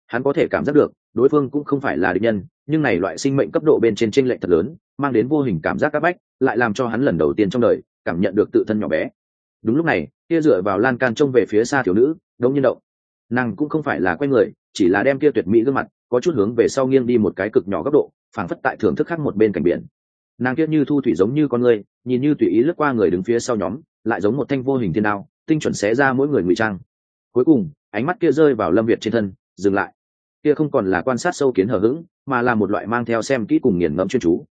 Hắn có thể cảm giác được, đối phương cũng không phải là địch nhân, nhưng này loại sinh mệnh cấp độ bên trên tranh lệch thật lớn, mang đến vô hình cảm giác áp bách, lại làm cho hắn lần đầu tiên trong đời cảm nhận được tự thân nhỏ bé đúng lúc này, kia dựa vào lan can trông về phía xa thiếu nữ đông nhiên động. Nàng cũng không phải là quay người, chỉ là đem kia tuyệt mỹ gương mặt, có chút hướng về sau nghiêng đi một cái cực nhỏ góc độ, phảng phất tại thưởng thức khác một bên cảnh biển. Nàng kia như thu thủy giống như con người, nhìn như tùy ý lướt qua người đứng phía sau nhóm, lại giống một thanh vô hình thiên đao, tinh chuẩn xé ra mỗi người ngụy trang. Cuối cùng, ánh mắt kia rơi vào lâm việt trên thân, dừng lại. Kia không còn là quan sát sâu kiến hở h mà là một loại mang theo xem kỹ cùng nghiền ngẫm chuyên chú.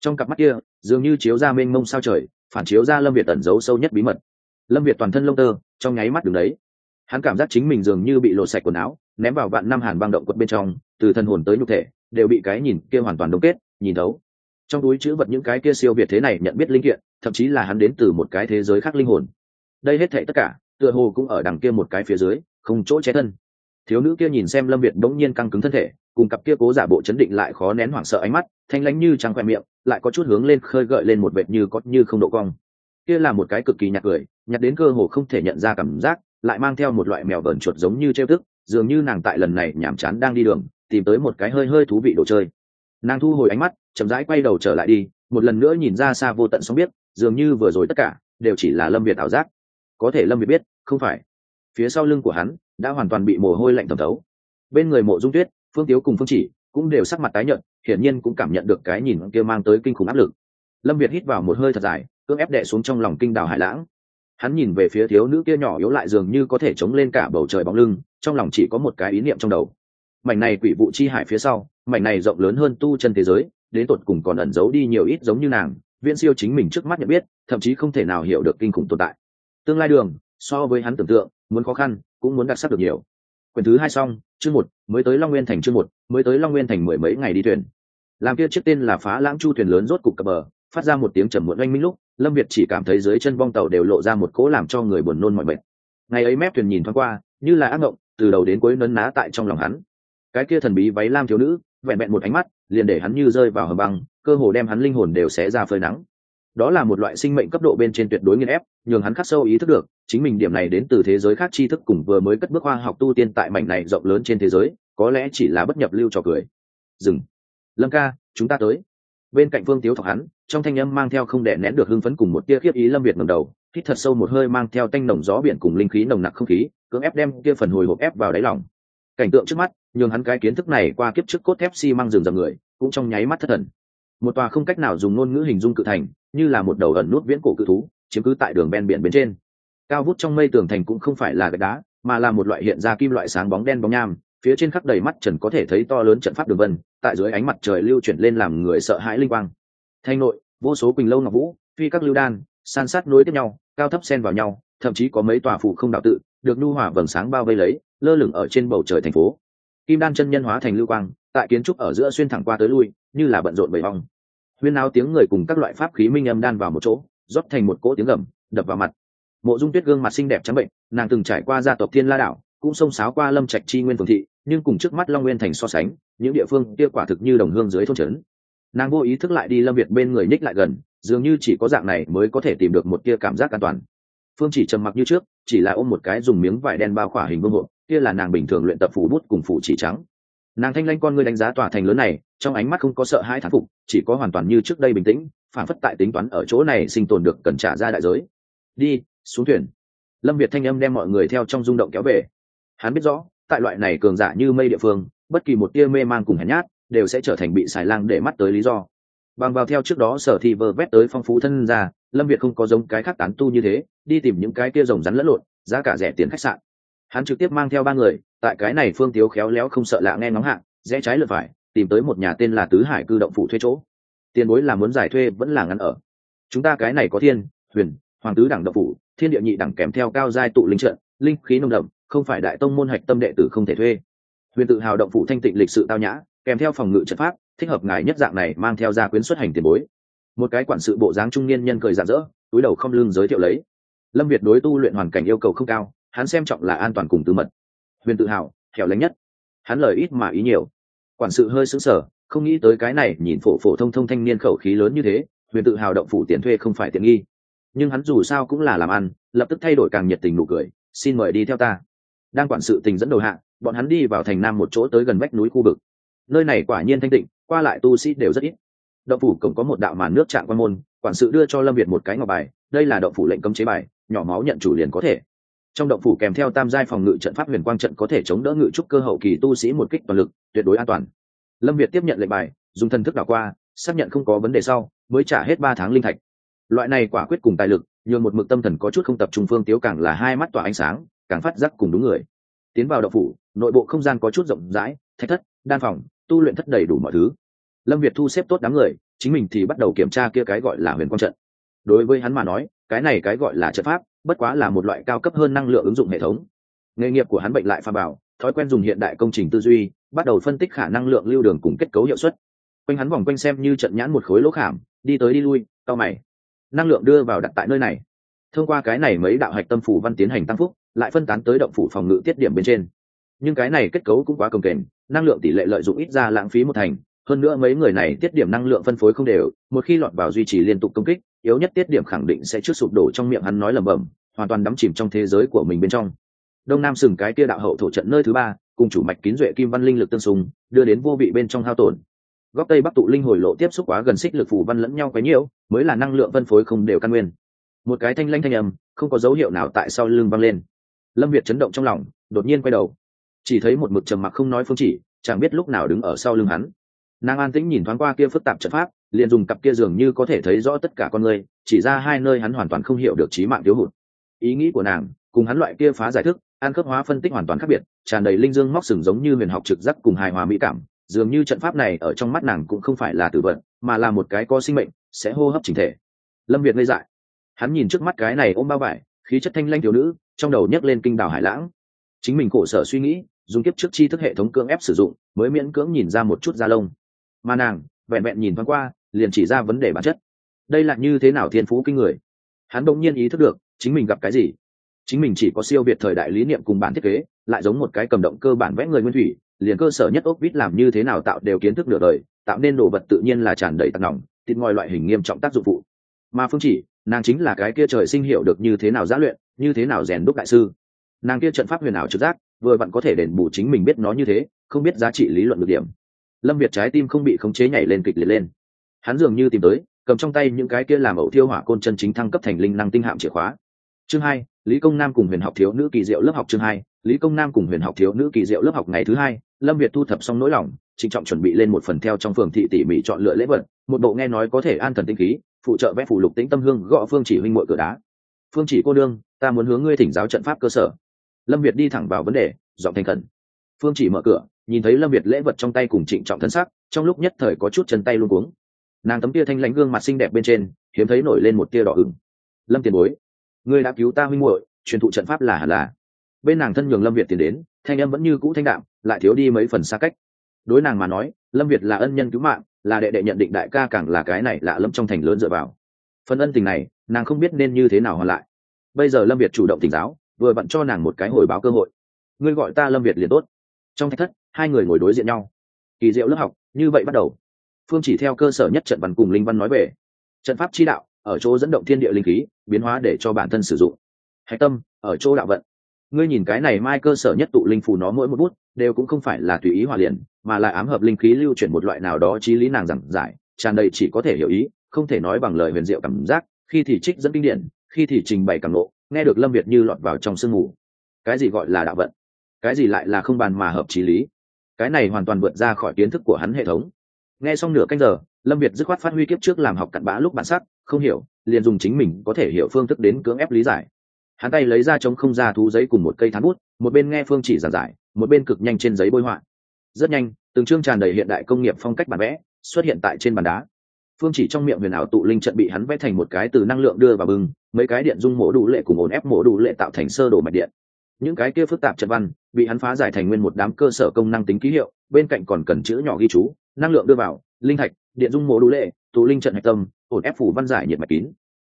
Trong cặp mắt kia, dường như chiếu ra mênh mông sao trời, phản chiếu ra lâm việt ẩn giấu sâu nhất bí mật lâm việt toàn thân lông tơ, trong nháy mắt đường đấy. Hắn cảm giác chính mình dường như bị lột sạch quần áo, ném vào vạn năm hàn băng động quật bên trong, từ thân hồn tới nhục thể, đều bị cái nhìn kia hoàn toàn đông kết, nhìn thấu. Trong túi chữ vật những cái kia siêu việt thế này nhận biết linh kiện, thậm chí là hắn đến từ một cái thế giới khác linh hồn. Đây hết thệ tất cả, tựa hồ cũng ở đằng kia một cái phía dưới, không chỗ che thân. Thiếu nữ kia nhìn xem lâm việt bỗng nhiên căng cứng thân thể, cùng cặp kia cố giả bộ chấn định lại khó nén hoảng sợ ánh mắt, thanh lãnh như trăng khoe miệng, lại có chút hướng lên khơi gợi lên một vệt như có như không độ cong. Kia là một cái cực kỳ nhạt cười nhặt đến cơ hồ không thể nhận ra cảm giác, lại mang theo một loại mèo vờn chuột giống như trêu tức, dường như nàng tại lần này nhàm chán đang đi đường, tìm tới một cái hơi hơi thú vị đồ chơi. Nàng thu hồi ánh mắt, chậm rãi quay đầu trở lại đi, một lần nữa nhìn ra xa vô tận sóng biết, dường như vừa rồi tất cả, đều chỉ là lâm việt ảo giác. Có thể lâm việt biết, không phải. Phía sau lưng của hắn, đã hoàn toàn bị mồ hôi lạnh thẩm thấu. Bên người mộ dung tuyết, phương tiếu cùng phương chỉ, cũng đều sắc mặt tái nhợt, hiển nhiên cũng cảm nhận được cái nhìn kia mang tới kinh khủng áp lực. Lâm việt hít vào một hơi thật dài, cưỡng ép đệ xuống trong lòng kinh đào hải lãng hắn nhìn về phía thiếu nữ kia nhỏ yếu lại dường như có thể chống lên cả bầu trời bóng lưng, trong lòng chỉ có một cái ý niệm trong đầu. Mảnh này quỷ vụ chi hải phía sau, mảnh này rộng lớn hơn tu chân thế giới, đến tột cùng còn ẩn giấu đi nhiều ít giống như nàng, viễn siêu chính mình trước mắt nhận biết, thậm chí không thể nào hiểu được kinh khủng tồn tại. Tương lai đường, so với hắn tưởng tượng, muốn khó khăn, cũng muốn đặc sắc được nhiều. Quyển thứ hai xong, chương một, mới tới long nguyên thành chương một, mới tới long nguyên thành mười mấy ngày đi thuyền. Làm kia chiếc tên là phá lãng chu thuyền lớn rốt cục cập bờ, phát ra một tiếng trầm muộn oanh minh lúc lâm việt chỉ cảm thấy dưới chân bong tàu đều lộ ra một cỗ làm cho người buồn nôn mọi mệt. ngày ấy mép thuyền nhìn thoáng qua, như là ác ngộng từ đầu đến cuối nấn ná tại trong lòng hắn. Cái kia thần bí váy lam thiếu nữ, vẹn vẹn một ánh mắt, liền để hắn như rơi vào hầm băng, cơ hồ đem hắn linh hồn đều xé ra phơi nắng. Đó là một loại sinh mệnh cấp độ bên trên tuyệt đối nghiên ép, nhường hắn khắc sâu ý thức được, chính mình điểm này đến từ thế giới khác tri thức cùng vừa mới cất bước khoa học tu tiên tại mảnh này rộng lớn trên thế giới, có lẽ chỉ là bất nhập lưu trò cười. Dừng. Lâm ca, chúng ta tới. Bên cạnh phương tiếu thọc hắn trong thanh âm mang theo không đẻ nén được hưng phấn cùng một tia khiếp ý lâm việt ngẩng đầu, hít thật sâu một hơi mang theo tanh nồng gió biển cùng linh khí nồng nặc không khí, cưỡng ép đem kia phần hồi hộp ép vào đáy lòng. Cảnh tượng trước mắt, nhường hắn cái kiến thức này qua kiếp trước cốt thép xi、si、măng rừng dầm người, cũng trong nháy mắt thất thần. Một tòa không cách nào dùng ngôn ngữ hình dung cự thành, như là một đầu ẩn nút viễn cổ cự thú, chiếm cứ tại đường ven biển bên trên. Cao vút trong mây tường thành cũng không phải là gạch đá, mà là một loại hiện ra kim loại sáng bóng đen bóng nham, phía trên khắp đầy mắt trần có thể thấy to lớn trận pháp đường vân, tại dưới ánh mặt trời lưu chuyển lên làm người sợ hãi linh quang thanh nội, vô số quỳnh lâu ngọc vũ, phi các lưu đan, san sát nối tiếp nhau, cao thấp xen vào nhau, thậm chí có mấy tòa phủ không đạo tự, được nhu hỏa vầng sáng bao vây lấy, lơ lửng ở trên bầu trời thành phố. Kim đan chân nhân hóa thành lưu quang, tại kiến trúc ở giữa xuyên thẳng qua tới lui, như là bận rộn bầy hong huyên áo tiếng người cùng các loại pháp khí minh âm đan vào một chỗ, rót thành một cỗ tiếng gầm, đập vào mặt. Mộ dung tuyết gương mặt xinh đẹp trắng bệnh, nàng từng trải qua gia tộc thiên la đảo, cũng xông xáo qua lâm trạch chi nguyên phường thị, nhưng cùng trước mắt long nguyên thành so sánh, những địa phương kia quả thực như đồng hương dưới thôn trấn nàng vô ý thức lại đi lâm việt bên người nhích lại gần, dường như chỉ có dạng này mới có thể tìm được một tia cảm giác an toàn. Phương chỉ trầm mặc như trước, chỉ là ôm một cái dùng miếng vải đen bao khỏa hình vương hộ, kia là nàng bình thường luyện tập phủ bút cùng phủ chỉ trắng. Nàng thanh lanh con ngươi đánh giá tòa thành lớn này, trong ánh mắt không có sợ hãi thán phục, chỉ có hoàn toàn như trước đây bình tĩnh, phản phất tại tính toán ở chỗ này sinh tồn được cần trả ra đại giới. Đi, xuống thuyền. Lâm việt thanh âm đem mọi người theo trong rung động kéo về. Hắn biết rõ, tại loại này cường giả như mây địa phương, bất kỳ một tia mê mang cùng hèn nhát đều sẽ trở thành bị xài lang để mắt tới lý do. Bằng vào theo trước đó sở thì vơ vét tới phong phú thân ra, lâm việt không có giống cái khác tán tu như thế, đi tìm những cái kia rồng rắn lẫn lộn, giá cả rẻ tiền khách sạn. Hắn trực tiếp mang theo ba người, tại cái này phương tiếu khéo léo không sợ lạ nghe ngóng hạng, rẽ trái lượt phải, tìm tới một nhà tên là tứ hải cư động phủ thuê chỗ. Tiền bối là muốn giải thuê vẫn là ngắn ở. Chúng ta cái này có thiên, huyền, hoàng tứ đẳng động phủ, thiên địa nhị đẳng kèm theo cao giai tụ linh trận, linh khí nông đậm, không phải đại tông môn hạch tâm đệ tử không thể thuê. Huyền tự hào động phủ thanh tịnh lịch sự tao nhã kèm theo phòng ngự trận pháp, thích hợp ngài nhất dạng này mang theo gia quyến xuất hành tiền bối. Một cái quản sự bộ dáng trung niên nhân cười rạng rỡ, túi đầu không lưng giới thiệu lấy. Lâm việt đối tu luyện hoàn cảnh yêu cầu không cao, hắn xem trọng là an toàn cùng tư mật. Huyền tự hào, hẻo lánh nhất. Hắn lời ít mà ý nhiều. Quản sự hơi sững sờ, không nghĩ tới cái này nhìn phổ phổ thông thông thanh niên khẩu khí lớn như thế, huyền tự hào động phủ tiền thuê không phải tiện nghi. Nhưng hắn dù sao cũng là làm ăn, lập tức thay đổi càng nhiệt tình nụ cười, xin mời đi theo ta. Đang quản sự tình dẫn đầu hạ, bọn hắn đi vào thành nam một chỗ tới gần vách núi khu vực nơi này quả nhiên thanh tịnh, qua lại tu sĩ đều rất ít. Động phủ cổng có một đạo màn nước trạng quan môn, quản sự đưa cho lâm việt một cái ngọc bài, đây là động phủ lệnh cấm chế bài, nhỏ máu nhận chủ liền có thể. Trong động phủ kèm theo tam giai phòng ngự trận pháp huyền quang trận có thể chống đỡ ngự trúc cơ hậu kỳ tu sĩ một kích toàn lực, tuyệt đối an toàn. Lâm việt tiếp nhận lệnh bài, dùng thần thức đảo qua, xác nhận không có vấn đề sau, mới trả hết ba tháng linh thạch. Loại này quả quyết cùng tài lực, nhường một mực tâm thần có chút không tập trung phương tiếu càng là hai mắt tỏa ánh sáng, càng phát giác cùng đúng người. Tiến vào động phủ, nội bộ không gian có chút rộng rãi thách thất, đan phòng tu luyện thất đầy đủ mọi thứ. Lâm việt thu xếp tốt đám người, chính mình thì bắt đầu kiểm tra kia cái gọi là huyền quang trận. Đối với hắn mà nói, cái này cái gọi là trận pháp, bất quá là một loại cao cấp hơn năng lượng ứng dụng hệ thống. Nghề nghiệp của hắn bệnh lại pha bảo, thói quen dùng hiện đại công trình tư duy, bắt đầu phân tích khả năng lượng lưu đường cùng kết cấu hiệu suất. Quanh hắn vòng quanh xem như trận nhãn một khối lỗ khảm, đi tới đi lui cao mày. Năng lượng đưa vào đặt tại nơi này. Thông qua cái này mấy đạo hạch tâm phủ văn tiến hành tăng phúc, lại phân tán tới động phủ phòng ngự tiết điểm bên trên. Nhưng cái này kết cấu cũng quá công kềnh năng lượng tỷ lệ lợi dụng ít ra lãng phí một thành. Hơn nữa mấy người này tiết điểm năng lượng phân phối không đều, một khi lọt vào duy trì liên tục công kích, yếu nhất tiết điểm khẳng định sẽ trước sụp đổ trong miệng hắn nói lẩm bẩm, hoàn toàn đắm chìm trong thế giới của mình bên trong. Đông nam sừng cái kia đạo hậu thổ trận nơi thứ ba, cùng chủ mạch kín duệ kim văn linh lực tương xung, đưa đến vô vị bên trong hao tổn. Góc tây bắc tụ linh hồi lộ tiếp xúc quá gần xích lực phủ văn lẫn nhau quấy nhiễu mới là năng lượng phân phối không đều căn nguyên. Một cái thanh lanh thanh âm, không có dấu hiệu nào tại sau lưng văng lên. Lâm việt chấn động trong lòng, đột nhiên quay đầu chỉ thấy một mực trầm mặc không nói phương chỉ, chẳng biết lúc nào đứng ở sau lưng hắn. Nàng an tĩnh nhìn thoáng qua kia phức tạp trận pháp, liền dùng cặp kia dường như có thể thấy rõ tất cả con người, chỉ ra hai nơi hắn hoàn toàn không hiểu được trí mạng thiếu hụt. Ý nghĩ của nàng, cùng hắn loại kia phá giải thức an cấp hóa phân tích hoàn toàn khác biệt, tràn đầy linh dương móc sừng giống như huyền học trực giác cùng hài hòa mỹ cảm, dường như trận pháp này ở trong mắt nàng cũng không phải là tử vận mà là một cái có sinh mệnh, sẽ hô hấp chính thể. Lâm việt ngây dại. Hắn nhìn trước mắt cái này ôm bao vải, khí chất thanh lanh thiếu nữ, trong đầu nhấc lên kinh đảo hải lãng chính mình khổ sở suy nghĩ, dùng kiếp trước chi thức hệ thống cưỡng ép sử dụng, mới miễn cưỡng nhìn ra một chút da lông. Mà nàng, vẹn vẹn nhìn thoáng qua, liền chỉ ra vấn đề bản chất. Đây là như thế nào thiên phú kinh người? Hắn đông nhiên ý thức được, chính mình gặp cái gì? Chính mình chỉ có siêu việt thời đại lý niệm cùng bản thiết kế, lại giống một cái cầm động cơ bản vẽ người nguyên thủy, liền cơ sở nhất ốc vít làm như thế nào tạo đều kiến thức nửa đời, tạo nên đồ vật tự nhiên là tràn đầy tặc nòng thịt ngòi loại hình nghiêm trọng tác dụng phụ. Mà phương chỉ, nàng chính là cái kia trời sinh hiểu được như thế nào giã luyện, như thế nào rèn đúc đại sư nàng kia trận pháp huyền ảo trực giác, vừa vặn có thể đền bù chính mình biết nó như thế, không biết giá trị lý luận được điểm. Lâm việt trái tim không bị khống chế nhảy lên kịch liệt lên. Hắn dường như tìm tới, cầm trong tay những cái kia làm ẩu thiêu hỏa côn chân chính thăng cấp thành linh năng tinh hạm chìa khóa. Chương hai, lý công nam cùng huyền học thiếu nữ kỳ diệu lớp học chương hai, lý công nam cùng huyền học thiếu nữ kỳ diệu lớp học ngày thứ hai, lâm việt thu thập xong nỗi lòng, trịnh trọng chuẩn bị lên một phần theo trong phường thị tỉ mỉ chọn lựa lễ vật, một bộ nghe nói có thể an thần tinh khí, phụ trợ vẽ phủ lục tĩnh tâm hương gõ phương chỉ huynh mội cửa đá. Phương chỉ cô đương ta muốn hướng ngươi thỉnh giáo trận pháp cơ sở lâm việt đi thẳng vào vấn đề, giọng thành khẩn. Phương chỉ mở cửa, nhìn thấy lâm việt lễ vật trong tay cùng trịnh trọng thân sắc, trong lúc nhất thời có chút chân tay luôn cuống. Nàng tấm tia thanh lãnh gương mặt xinh đẹp bên trên, hiếm thấy nổi lên một tia đỏ ửng. Lâm tiền bối, ngươi đã cứu ta huynh muội, truyền thụ trận pháp là hẳn là. Bên nàng thân nhường lâm việt tiến đến, thanh âm vẫn như cũ thanh đạm, lại thiếu đi mấy phần xa cách. Đối nàng mà nói, lâm việt là ân nhân cứu mạng, là đệ đệ nhận định đại ca càng là cái này lạ lâm trong thành lớn dựa vào. Phần ân tình này, nàng không biết nên như thế nào hoàn lại. Bây giờ lâm việt chủ động tỉnh giáo vừa vặn cho nàng một cái hồi báo cơ hội. Ngươi gọi ta lâm việt liền tốt. Trong thách thất, hai người ngồi đối diện nhau. Kỳ diệu lớp học, như vậy bắt đầu. Phương chỉ theo cơ sở nhất trận văn cùng linh văn nói về. Trận pháp chi đạo, ở chỗ dẫn động thiên địa linh khí, biến hóa để cho bản thân sử dụng. Hạch tâm, ở chỗ đạo vận. Ngươi nhìn cái này mai cơ sở nhất tụ linh phù nó mỗi một bút, đều cũng không phải là tùy ý hòa liền, mà là ám hợp linh khí lưu chuyển một loại nào đó trí lý nàng giảng giải, tràn đầy chỉ có thể hiểu ý, không thể nói bằng lời huyền diệu cảm giác, khi thì trích dẫn kinh điển, khi thì trình bày cảm nộ nghe được lâm việt như lọt vào trong sương mù. Cái gì gọi là đạo vận? Cái gì lại là không bàn mà hợp trí lý? Cái này hoàn toàn vượt ra khỏi kiến thức của hắn hệ thống. Nghe xong nửa canh giờ, lâm việt dứt khoát phát huy kiếp trước làm học cặn bã lúc bản sắc, không hiểu, liền dùng chính mình có thể hiểu phương thức đến cưỡng ép lý giải. Hắn tay lấy ra chống không ra thú giấy cùng một cây thán bút, một bên nghe phương chỉ giảng giải, một bên cực nhanh trên giấy bôi họa. Rất nhanh, từng chương tràn đầy hiện đại công nghiệp phong cách bản vẽ xuất hiện tại trên bàn đá phương chỉ trong miệng huyền ảo tụ linh trận bị hắn vẽ thành một cái từ năng lượng đưa vào bừng mấy cái điện dung mổ đủ lệ cùng ổn ép mổ đủ lệ tạo thành sơ đồ mạch điện. Những cái kia phức tạp trận văn, bị hắn phá giải thành nguyên một đám cơ sở công năng tính ký hiệu, bên cạnh còn cần chữ nhỏ ghi chú, năng lượng đưa vào, linh thạch, điện dung mổ đủ lệ, tụ linh trận hạch tâm, ổn ép phủ văn giải nhiệt mạch kín.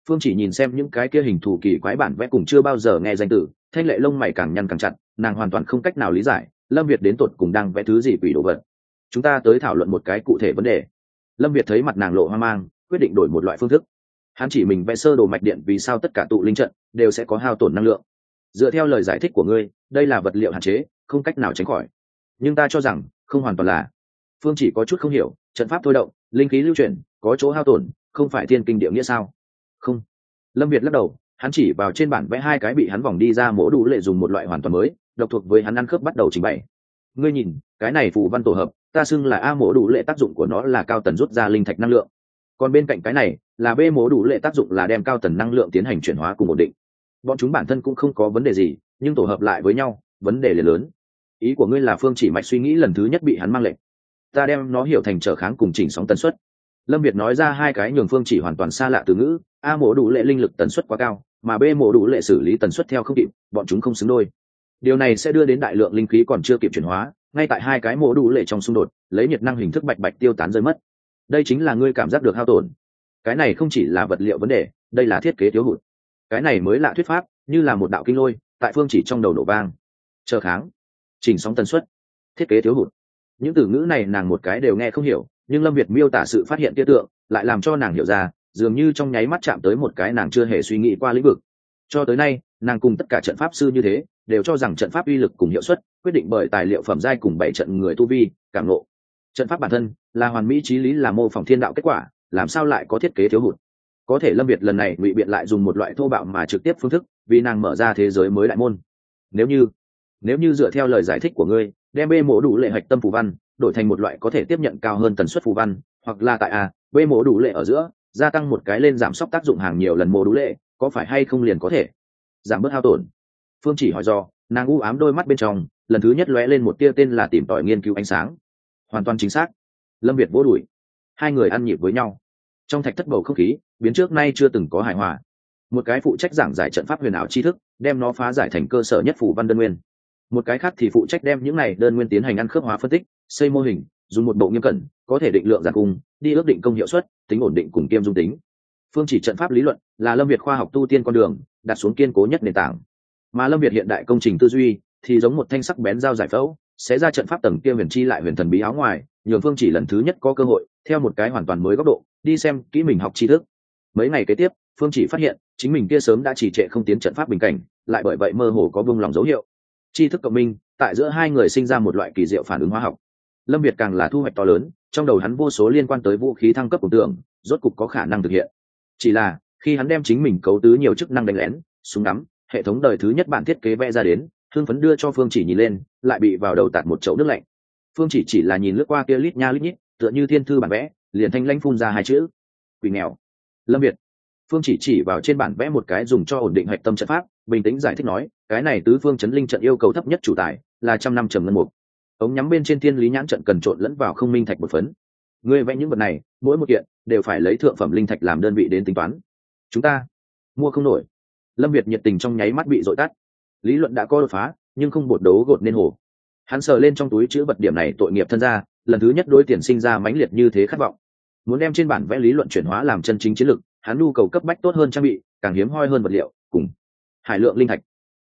Phương chỉ nhìn xem những cái kia hình thù kỳ quái bản vẽ cùng chưa bao giờ nghe danh từ thanh lệ lông mày càng nhăn càng chặt, nàng hoàn toàn không cách nào lý giải, lâm việt đến tột cùng đang vẽ thứ gì quỷ đồ vật. Chúng ta tới thảo luận một cái cụ thể vấn đề lâm việt thấy mặt nàng lộ hoang mang, quyết định đổi một loại phương thức. Hắn chỉ mình vẽ sơ đồ mạch điện vì sao tất cả tụ linh trận đều sẽ có hao tổn năng lượng. Dựa theo lời giải thích của ngươi, đây là vật liệu hạn chế, không cách nào tránh khỏi. Nhưng ta cho rằng, không hoàn toàn là. Phương chỉ có chút không hiểu, trận pháp thôi động, linh khí lưu chuyển, có chỗ hao tổn, không phải thiên kinh địa nghĩa sao? Không. Lâm việt lắc đầu, hắn chỉ vào trên bản vẽ hai cái bị hắn vòng đi ra mổ đủ lệ dùng một loại hoàn toàn mới, độc thuộc với hắn ăn khớp bắt đầu trình bày. Ngươi nhìn, cái này phù văn tổ hợp ta xưng là a mổ đủ lệ tác dụng của nó là cao tần rút ra linh thạch năng lượng. Còn bên cạnh cái này, là b mổ đủ lệ tác dụng là đem cao tần năng lượng tiến hành chuyển hóa cùng ổn định. Bọn chúng bản thân cũng không có vấn đề gì, nhưng tổ hợp lại với nhau, vấn đề liền lớn. Ý của ngươi là phương chỉ mạch suy nghĩ lần thứ nhất bị hắn mang lệnh. Ta đem nó hiểu thành trở kháng cùng chỉnh sóng tần suất. Lâm việt nói ra hai cái nhường phương chỉ hoàn toàn xa lạ từ ngữ, a mổ đủ lệ linh lực tần suất quá cao, mà b mổ đủ lệ xử lý tần suất theo không kịp, bọn chúng không xứng đôi. Điều này sẽ đưa đến đại lượng linh khí còn chưa kịp chuyển hóa ngay tại hai cái mổ đủ lệ trong xung đột, lấy nhiệt năng hình thức bạch bạch tiêu tán rơi mất. Đây chính là ngươi cảm giác được hao tổn. Cái này không chỉ là vật liệu vấn đề, đây là thiết kế thiếu hụt. Cái này mới là thuyết pháp, như là một đạo kinh lôi, tại phương chỉ trong đầu nổ vang. Chờ kháng. Chỉnh sóng tần suất. Thiết kế thiếu hụt. Những từ ngữ này nàng một cái đều nghe không hiểu, nhưng lâm việt miêu tả sự phát hiện tiết tượng, lại làm cho nàng hiểu ra, dường như trong nháy mắt chạm tới một cái nàng chưa hề suy nghĩ qua lĩnh vực. Cho tới nay, nàng cùng tất cả trận pháp sư như thế đều cho rằng trận pháp uy lực cùng hiệu suất, quyết định bởi tài liệu phẩm giai cùng bảy trận người tu vi, cảm nộ trận pháp bản thân là hoàn mỹ trí lý, là mô phỏng thiên đạo kết quả, làm sao lại có thiết kế thiếu hụt? Có thể lâm việt lần này ngụy biện lại dùng một loại thô bạo mà trực tiếp phương thức, vì nàng mở ra thế giới mới đại môn. Nếu như nếu như dựa theo lời giải thích của ngươi, đem bê mổ đủ lệ hạch tâm phù văn đổi thành một loại có thể tiếp nhận cao hơn tần suất phù văn, hoặc là tại a bê mổ đủ lệ ở giữa, gia tăng một cái lên giảm sốc tác dụng hàng nhiều lần mổ đủ lệ, có phải hay không liền có thể? Giảm bớt hao tổn phương chỉ hỏi do, nàng u ám đôi mắt bên trong, lần thứ nhất lóe lên một tia tên là tìm tòi nghiên cứu ánh sáng. Hoàn toàn chính xác. Lâm việt vỗ đùi. Hai người ăn nhịp với nhau. Trong thạch thất bầu không khí, biến trước nay chưa từng có hài hòa. Một cái phụ trách giảng giải trận pháp huyền ảo tri thức, đem nó phá giải thành cơ sở nhất phủ văn đơn nguyên. Một cái khác thì phụ trách đem những này đơn nguyên tiến hành ăn khớp hóa phân tích, xây mô hình, dùng một bộ nghiêm cẩn, có thể định lượng giả cung, đi ước định công hiệu suất, tính ổn định cùng kiêm dung tính. Phương chỉ trận pháp lý luận là lâm việt khoa học tu tiên con đường, đặt xuống kiên cố nhất nền tảng mà lâm việt hiện đại công trình tư duy thì giống một thanh sắc bén dao giải phẫu, sẽ ra trận pháp tầng kia huyền chi lại huyền thần bí áo ngoài, nhường phương chỉ lần thứ nhất có cơ hội, theo một cái hoàn toàn mới góc độ, đi xem kỹ mình học tri thức. Mấy ngày kế tiếp, phương chỉ phát hiện, chính mình kia sớm đã chỉ trệ không tiến trận pháp bình cảnh, lại bởi vậy mơ hồ có vung lòng dấu hiệu. Tri thức cộng minh, tại giữa hai người sinh ra một loại kỳ diệu phản ứng hóa học. Lâm việt càng là thu hoạch to lớn, trong đầu hắn vô số liên quan tới vũ khí thăng cấp của tượng rốt cục có khả năng thực hiện. Chỉ là, khi hắn đem chính mình cấu tứ nhiều chức năng đánh lén, súng đắm hệ thống đời thứ nhất bản thiết kế vẽ ra đến thương phấn đưa cho phương chỉ nhìn lên, lại bị vào đầu tạt một chậu nước lạnh. Phương chỉ chỉ là nhìn lướt qua kia lít nha lít nhít, tựa như thiên thư bản vẽ, liền thanh lanh phun ra hai chữ, quỷ nghèo. Lâm việt. Phương chỉ chỉ vào trên bản vẽ một cái dùng cho ổn định hạch tâm trận pháp, bình tĩnh giải thích nói, cái này tứ phương chấn linh trận yêu cầu thấp nhất chủ tài là trăm năm trầm ngân mục. Ống nhắm bên trên thiên lý nhãn trận cần trộn lẫn vào không minh thạch một phấn. Người vẽ những vật này, mỗi một kiện, đều phải lấy thượng phẩm linh thạch làm đơn vị đến tính toán. Chúng ta mua không nổi lâm việt nhiệt tình trong nháy mắt bị dội tắt. Lý luận đã có đột phá, nhưng không bột đấu gột nên hồ. Hắn sờ lên trong túi chữ vật điểm này tội nghiệp thân ra lần thứ nhất đối tiền sinh ra mãnh liệt như thế khát vọng. Muốn đem trên bản vẽ lý luận chuyển hóa làm chân chính chiến lược, hắn nhu cầu cấp bách tốt hơn trang bị, càng hiếm hoi hơn vật liệu, cùng hải lượng linh thạch.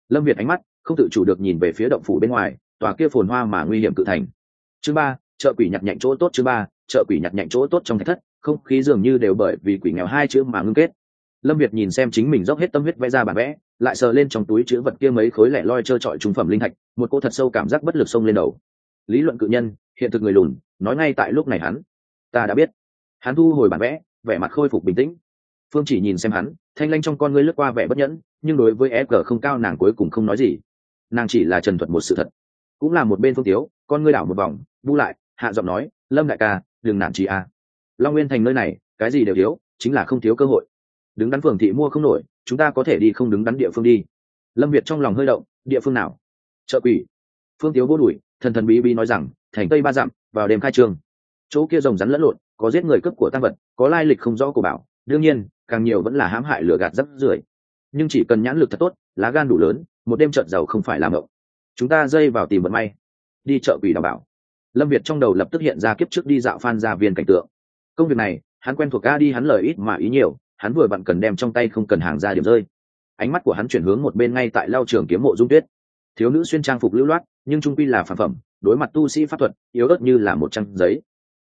Lâm việt ánh mắt không tự chủ được nhìn về phía động phủ bên ngoài, tòa kia phồn hoa mà nguy hiểm cự thành. Chứ ba chợ quỷ nhặt nhạnh chỗ tốt chứ ba chợ quỷ nhặt nhạnh chỗ tốt trong thạch thất, không khí dường như đều bởi vì quỷ nghèo hai chữ mà ngưng kết lâm việt nhìn xem chính mình dốc hết tâm huyết vẽ ra bản vẽ, lại sờ lên trong túi chữ vật kia mấy khối lẻ loi trơ trọi trung phẩm linh thạch, một cô thật sâu cảm giác bất lực xông lên đầu. Lý luận cự nhân, hiện thực người lùn, nói ngay tại lúc này hắn. Ta đã biết. Hắn thu hồi bản vẽ, vẻ mặt khôi phục bình tĩnh. Phương chỉ nhìn xem hắn, thanh lanh trong con ngươi lướt qua vẻ bất nhẫn, nhưng đối với e g không cao nàng cuối cùng không nói gì. Nàng chỉ là trần thuật một sự thật. Cũng là một bên phương tiếu, con ngươi đảo một vòng, bu lại, hạ giọng nói, lâm đại ca, đừng nản chị a. Long nguyên thành nơi này, cái gì đều thiếu, chính là không thiếu cơ hội đứng đắn phường thị mua không nổi, chúng ta có thể đi không đứng đắn địa phương đi. Lâm việt trong lòng hơi động, địa phương nào? Chợ quỷ. Phương tiếu vô đùi thần thần bí bí nói rằng, thành tây ba dặm, vào đêm khai trương. Chỗ kia rồng rắn lẫn lộn, có giết người cướp của tăng vật, có lai lịch không rõ của bảo. Đương nhiên, càng nhiều vẫn là hãm hại lừa gạt rắp rưởi. Nhưng chỉ cần nhãn lực thật tốt, lá gan đủ lớn, một đêm trợn giàu không phải làm mộng. Chúng ta dây vào tìm vận may. Đi chợ quỷ đảm bảo. Lâm việt trong đầu lập tức hiện ra kiếp trước đi dạo phan gia viên cảnh tượng. Công việc này, hắn quen thuộc ga đi hắn lời ít mà ý nhiều hắn vừa bạn cần đem trong tay không cần hàng ra điểm rơi. Ánh mắt của hắn chuyển hướng một bên ngay tại lao trường kiếm mộ dung tuyết. Thiếu nữ xuyên trang phục lưu loát, nhưng trung quy là phản phẩm, đối mặt tu sĩ pháp thuật, yếu ớt như là một trang giấy.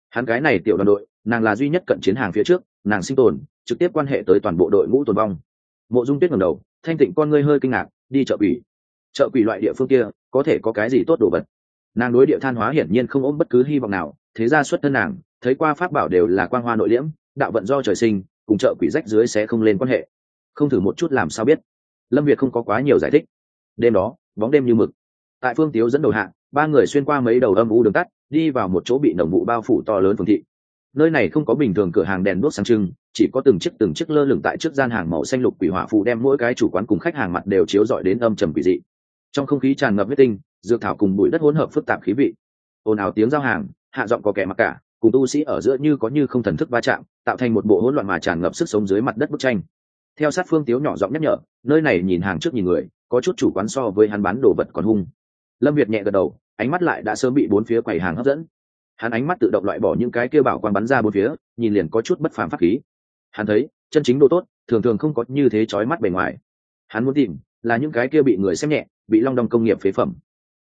Hắn cái này tiểu đoàn đội, nàng là duy nhất cận chiến hàng phía trước, nàng sinh tồn, trực tiếp quan hệ tới toàn bộ đội ngũ tồn vong. Mộ dung tuyết ngầm đầu, thanh tịnh con ngươi hơi kinh ngạc, đi chợ quỷ. Chợ quỷ loại địa phương kia, có thể có cái gì tốt đồ vật? Nàng đối địa than hóa hiển nhiên không ôm bất cứ hy vọng nào, thế ra xuất thân nàng, thấy qua pháp bảo đều là quan hoa nội liễm, đạo vận do trời sinh cùng chợ quỷ rách dưới sẽ không lên quan hệ. Không thử một chút làm sao biết. Lâm việt không có quá nhiều giải thích. Đêm đó, bóng đêm như mực. Tại phương tiếu dẫn đầu hạng ba người xuyên qua mấy đầu âm u đường tắt, đi vào một chỗ bị nồng vụ bao phủ to lớn phương thị. Nơi này không có bình thường cửa hàng đèn đuốc sáng trưng, chỉ có từng chiếc từng chiếc lơ lửng tại trước gian hàng màu xanh lục quỷ hỏa phụ đem mỗi cái chủ quán cùng khách hàng mặt đều chiếu rọi đến âm trầm quỷ dị. Trong không khí tràn ngập huyết tinh, dược thảo cùng bụi đất hỗn hợp phức tạp khí vị. Ồn ào tiếng giao hàng, hạ giọng có kẻ mặc cả cùng tu sĩ ở giữa như có như không thần thức va chạm, tạo thành một bộ hỗn loạn mà tràn ngập sức sống dưới mặt đất bức tranh. Theo sát phương tiếu nhỏ giọng nhắc nhở, nơi này nhìn hàng trước nhìn người, có chút chủ quán so với hắn bán đồ vật còn hung. Lâm việt nhẹ gật đầu, ánh mắt lại đã sớm bị bốn phía quầy hàng hấp dẫn. Hắn ánh mắt tự động loại bỏ những cái kêu bảo quan bắn ra bốn phía, nhìn liền có chút bất phàm pháp khí. Hắn thấy, chân chính độ tốt, thường thường không có như thế trói mắt bề ngoài. Hắn muốn tìm, là những cái kia bị người xem nhẹ, bị long đong công nghiệp phế phẩm.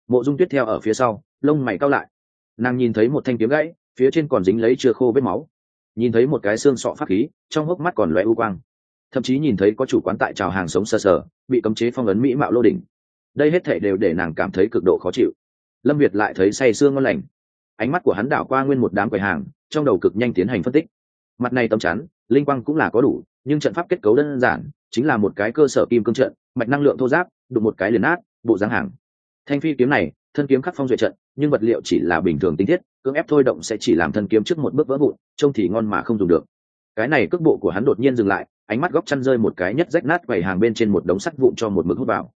Mộ dung tuyết theo ở phía sau, lông mày cao lại. Nàng nhìn thấy một thanh kiếm gãy phía trên còn dính lấy chưa khô vết máu. Nhìn thấy một cái xương sọ pháp khí, trong hốc mắt còn loe u quang. Thậm chí nhìn thấy có chủ quán tại trào hàng sống sờ sờ, bị cấm chế phong ấn mỹ mạo lô đỉnh. Đây hết thể đều để nàng cảm thấy cực độ khó chịu. Lâm việt lại thấy say sương ngon lành. Ánh mắt của hắn đảo qua nguyên một đám quầy hàng, trong đầu cực nhanh tiến hành phân tích. Mặt này tầm chắn, linh quang cũng là có đủ, nhưng trận pháp kết cấu đơn giản, chính là một cái cơ sở kim cương trận, mạch năng lượng thô giáp, đụng một cái liền át bộ dáng hàng. Thanh phi kiếm này, thân kiếm khắc phong duệ trận, nhưng vật liệu chỉ là bình thường tinh thiết cưỡng ép thôi động sẽ chỉ làm thân kiếm trước một bước vỡ vụn, trông thì ngon mà không dùng được. Cái này cước bộ của hắn đột nhiên dừng lại, ánh mắt góc chăn rơi một cái nhất rách nát quầy hàng bên trên một đống sắt vụn cho một mực hút vào.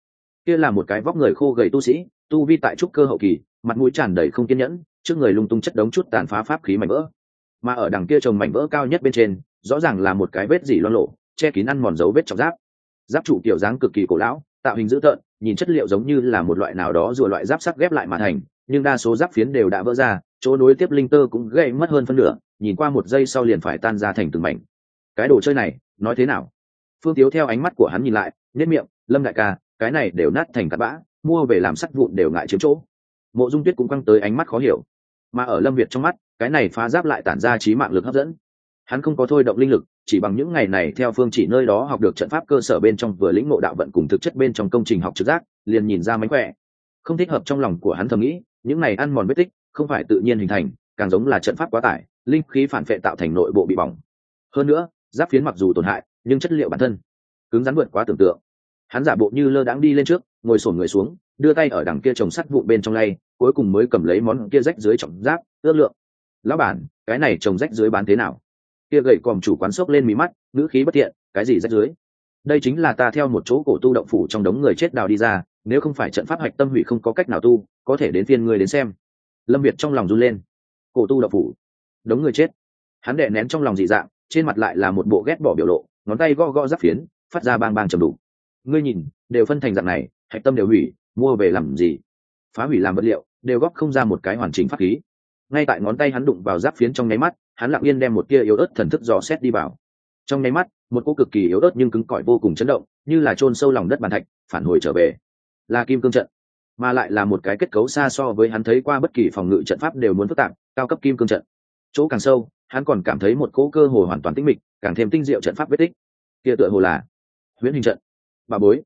Kia là một cái vóc người khô gầy tu sĩ, tu vi tại trúc cơ hậu kỳ, mặt mũi tràn đầy không kiên nhẫn, trước người lung tung chất đống chút tàn phá pháp khí mảnh vỡ. Mà ở đằng kia trồng mảnh vỡ cao nhất bên trên, rõ ràng là một cái vết dỉ loan lộ che kín ăn mòn dấu vết trong giáp. Giáp trụ kiểu dáng cực kỳ cổ lão, tạo hình dữ tợn, nhìn chất liệu giống như là một loại nào đó rùa loại giáp sắc ghép lại mà thành, nhưng đa số giáp phiến đều đã vỡ ra chỗ nối tiếp linh tơ cũng gây mất hơn phân nửa, nhìn qua một giây sau liền phải tan ra thành từng mảnh. Cái đồ chơi này, nói thế nào? Phương tiếu theo ánh mắt của hắn nhìn lại nếp miệng, lâm đại ca, cái này đều nát thành cát bã, mua về làm sắt vụn đều ngại chiếm chỗ. Mộ dung tuyết cũng căng tới ánh mắt khó hiểu. Mà ở lâm việt trong mắt, cái này phá giáp lại tản ra trí mạng lực hấp dẫn. Hắn không có thôi động linh lực, chỉ bằng những ngày này theo phương chỉ nơi đó học được trận pháp cơ sở bên trong vừa lĩnh ngộ đạo vận cùng thực chất bên trong công trình học trực giác, liền nhìn ra mánh khỏe. Không thích hợp trong lòng của hắn thầm nghĩ, những này ăn mòn vết tích không phải tự nhiên hình thành, càng giống là trận pháp quá tải, linh khí phản vệ tạo thành nội bộ bị bỏng. Hơn nữa, giáp phiến mặc dù tổn hại, nhưng chất liệu bản thân cứng rắn vượt quá tưởng tượng. Hắn giả bộ như lơ đãng đi lên trước, ngồi sổn người xuống, đưa tay ở đằng kia trồng sắt vụ bên trong lay, cuối cùng mới cầm lấy món kia rách dưới trọng giáp, ước lượng. Lão bản, cái này trồng rách dưới bán thế nào? Kia gậy còm chủ quán xốc lên mí mắt, ngữ khí bất thiện, cái gì rách dưới? Đây chính là ta theo một chỗ cổ tu động phủ trong đống người chết đào đi ra, nếu không phải trận pháp hạch tâm hủy không có cách nào tu, có thể đến phiên người đến xem lâm việt trong lòng run lên. Cổ tu đậu phủ. Đống người chết. Hắn đệ nén trong lòng dị dạng, trên mặt lại là một bộ ghét bỏ biểu lộ, ngón tay go go giáp phiến, phát ra bang bang trầm đủ ngươi nhìn, đều phân thành dạng này, hạch tâm đều hủy, mua về làm gì? Phá hủy làm vật liệu, đều góp không ra một cái hoàn chỉnh pháp khí. Ngay tại ngón tay hắn đụng vào giáp phiến trong nháy mắt, hắn lặng yên đem một tia yếu ớt thần thức dò xét đi vào. Trong nháy mắt, một cô cực kỳ yếu ớt nhưng cứng cỏi vô cùng chấn động, như là chôn sâu lòng đất bàn thạch, phản hồi trở về. Là kim cương trận mà lại là một cái kết cấu xa so với hắn thấy qua bất kỳ phòng ngự trận pháp đều muốn phức tạp, cao cấp kim cương trận. Chỗ càng sâu, hắn còn cảm thấy một cỗ cơ hồ hoàn toàn tĩnh mịch, càng thêm tinh diệu trận pháp vết tích. Kia tựa hồ là huyễn hình trận. Bà bối.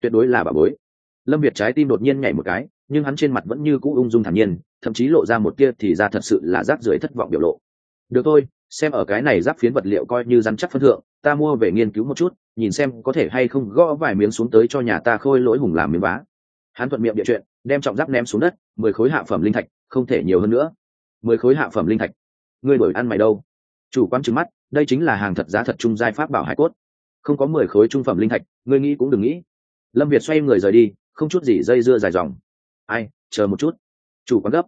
Tuyệt đối là bà bối. Lâm việt trái tim đột nhiên nhảy một cái, nhưng hắn trên mặt vẫn như cũ ung dung thản nhiên, thậm chí lộ ra một kia thì ra thật sự là rác rưởi thất vọng biểu lộ. Được thôi, xem ở cái này giáp phiến vật liệu coi như rắn chắc phân thượng, ta mua về nghiên cứu một chút, nhìn xem có thể hay không gõ vài miếng xuống tới cho nhà ta khôi lỗi hùng làm miếng vá hắn thuận miệng địa chuyện, đem trọng giáp ném xuống đất, mười khối hạ phẩm linh thạch, không thể nhiều hơn nữa. Mười khối hạ phẩm linh thạch. Ngươi đổi ăn mày đâu? Chủ quan trừng mắt, đây chính là hàng thật giá thật trung giai pháp bảo hải cốt. Không có mười khối trung phẩm linh thạch, ngươi nghĩ cũng đừng nghĩ. Lâm việt xoay người rời đi, không chút gì dây dưa dài dòng. Ai, chờ một chút. Chủ quán gấp.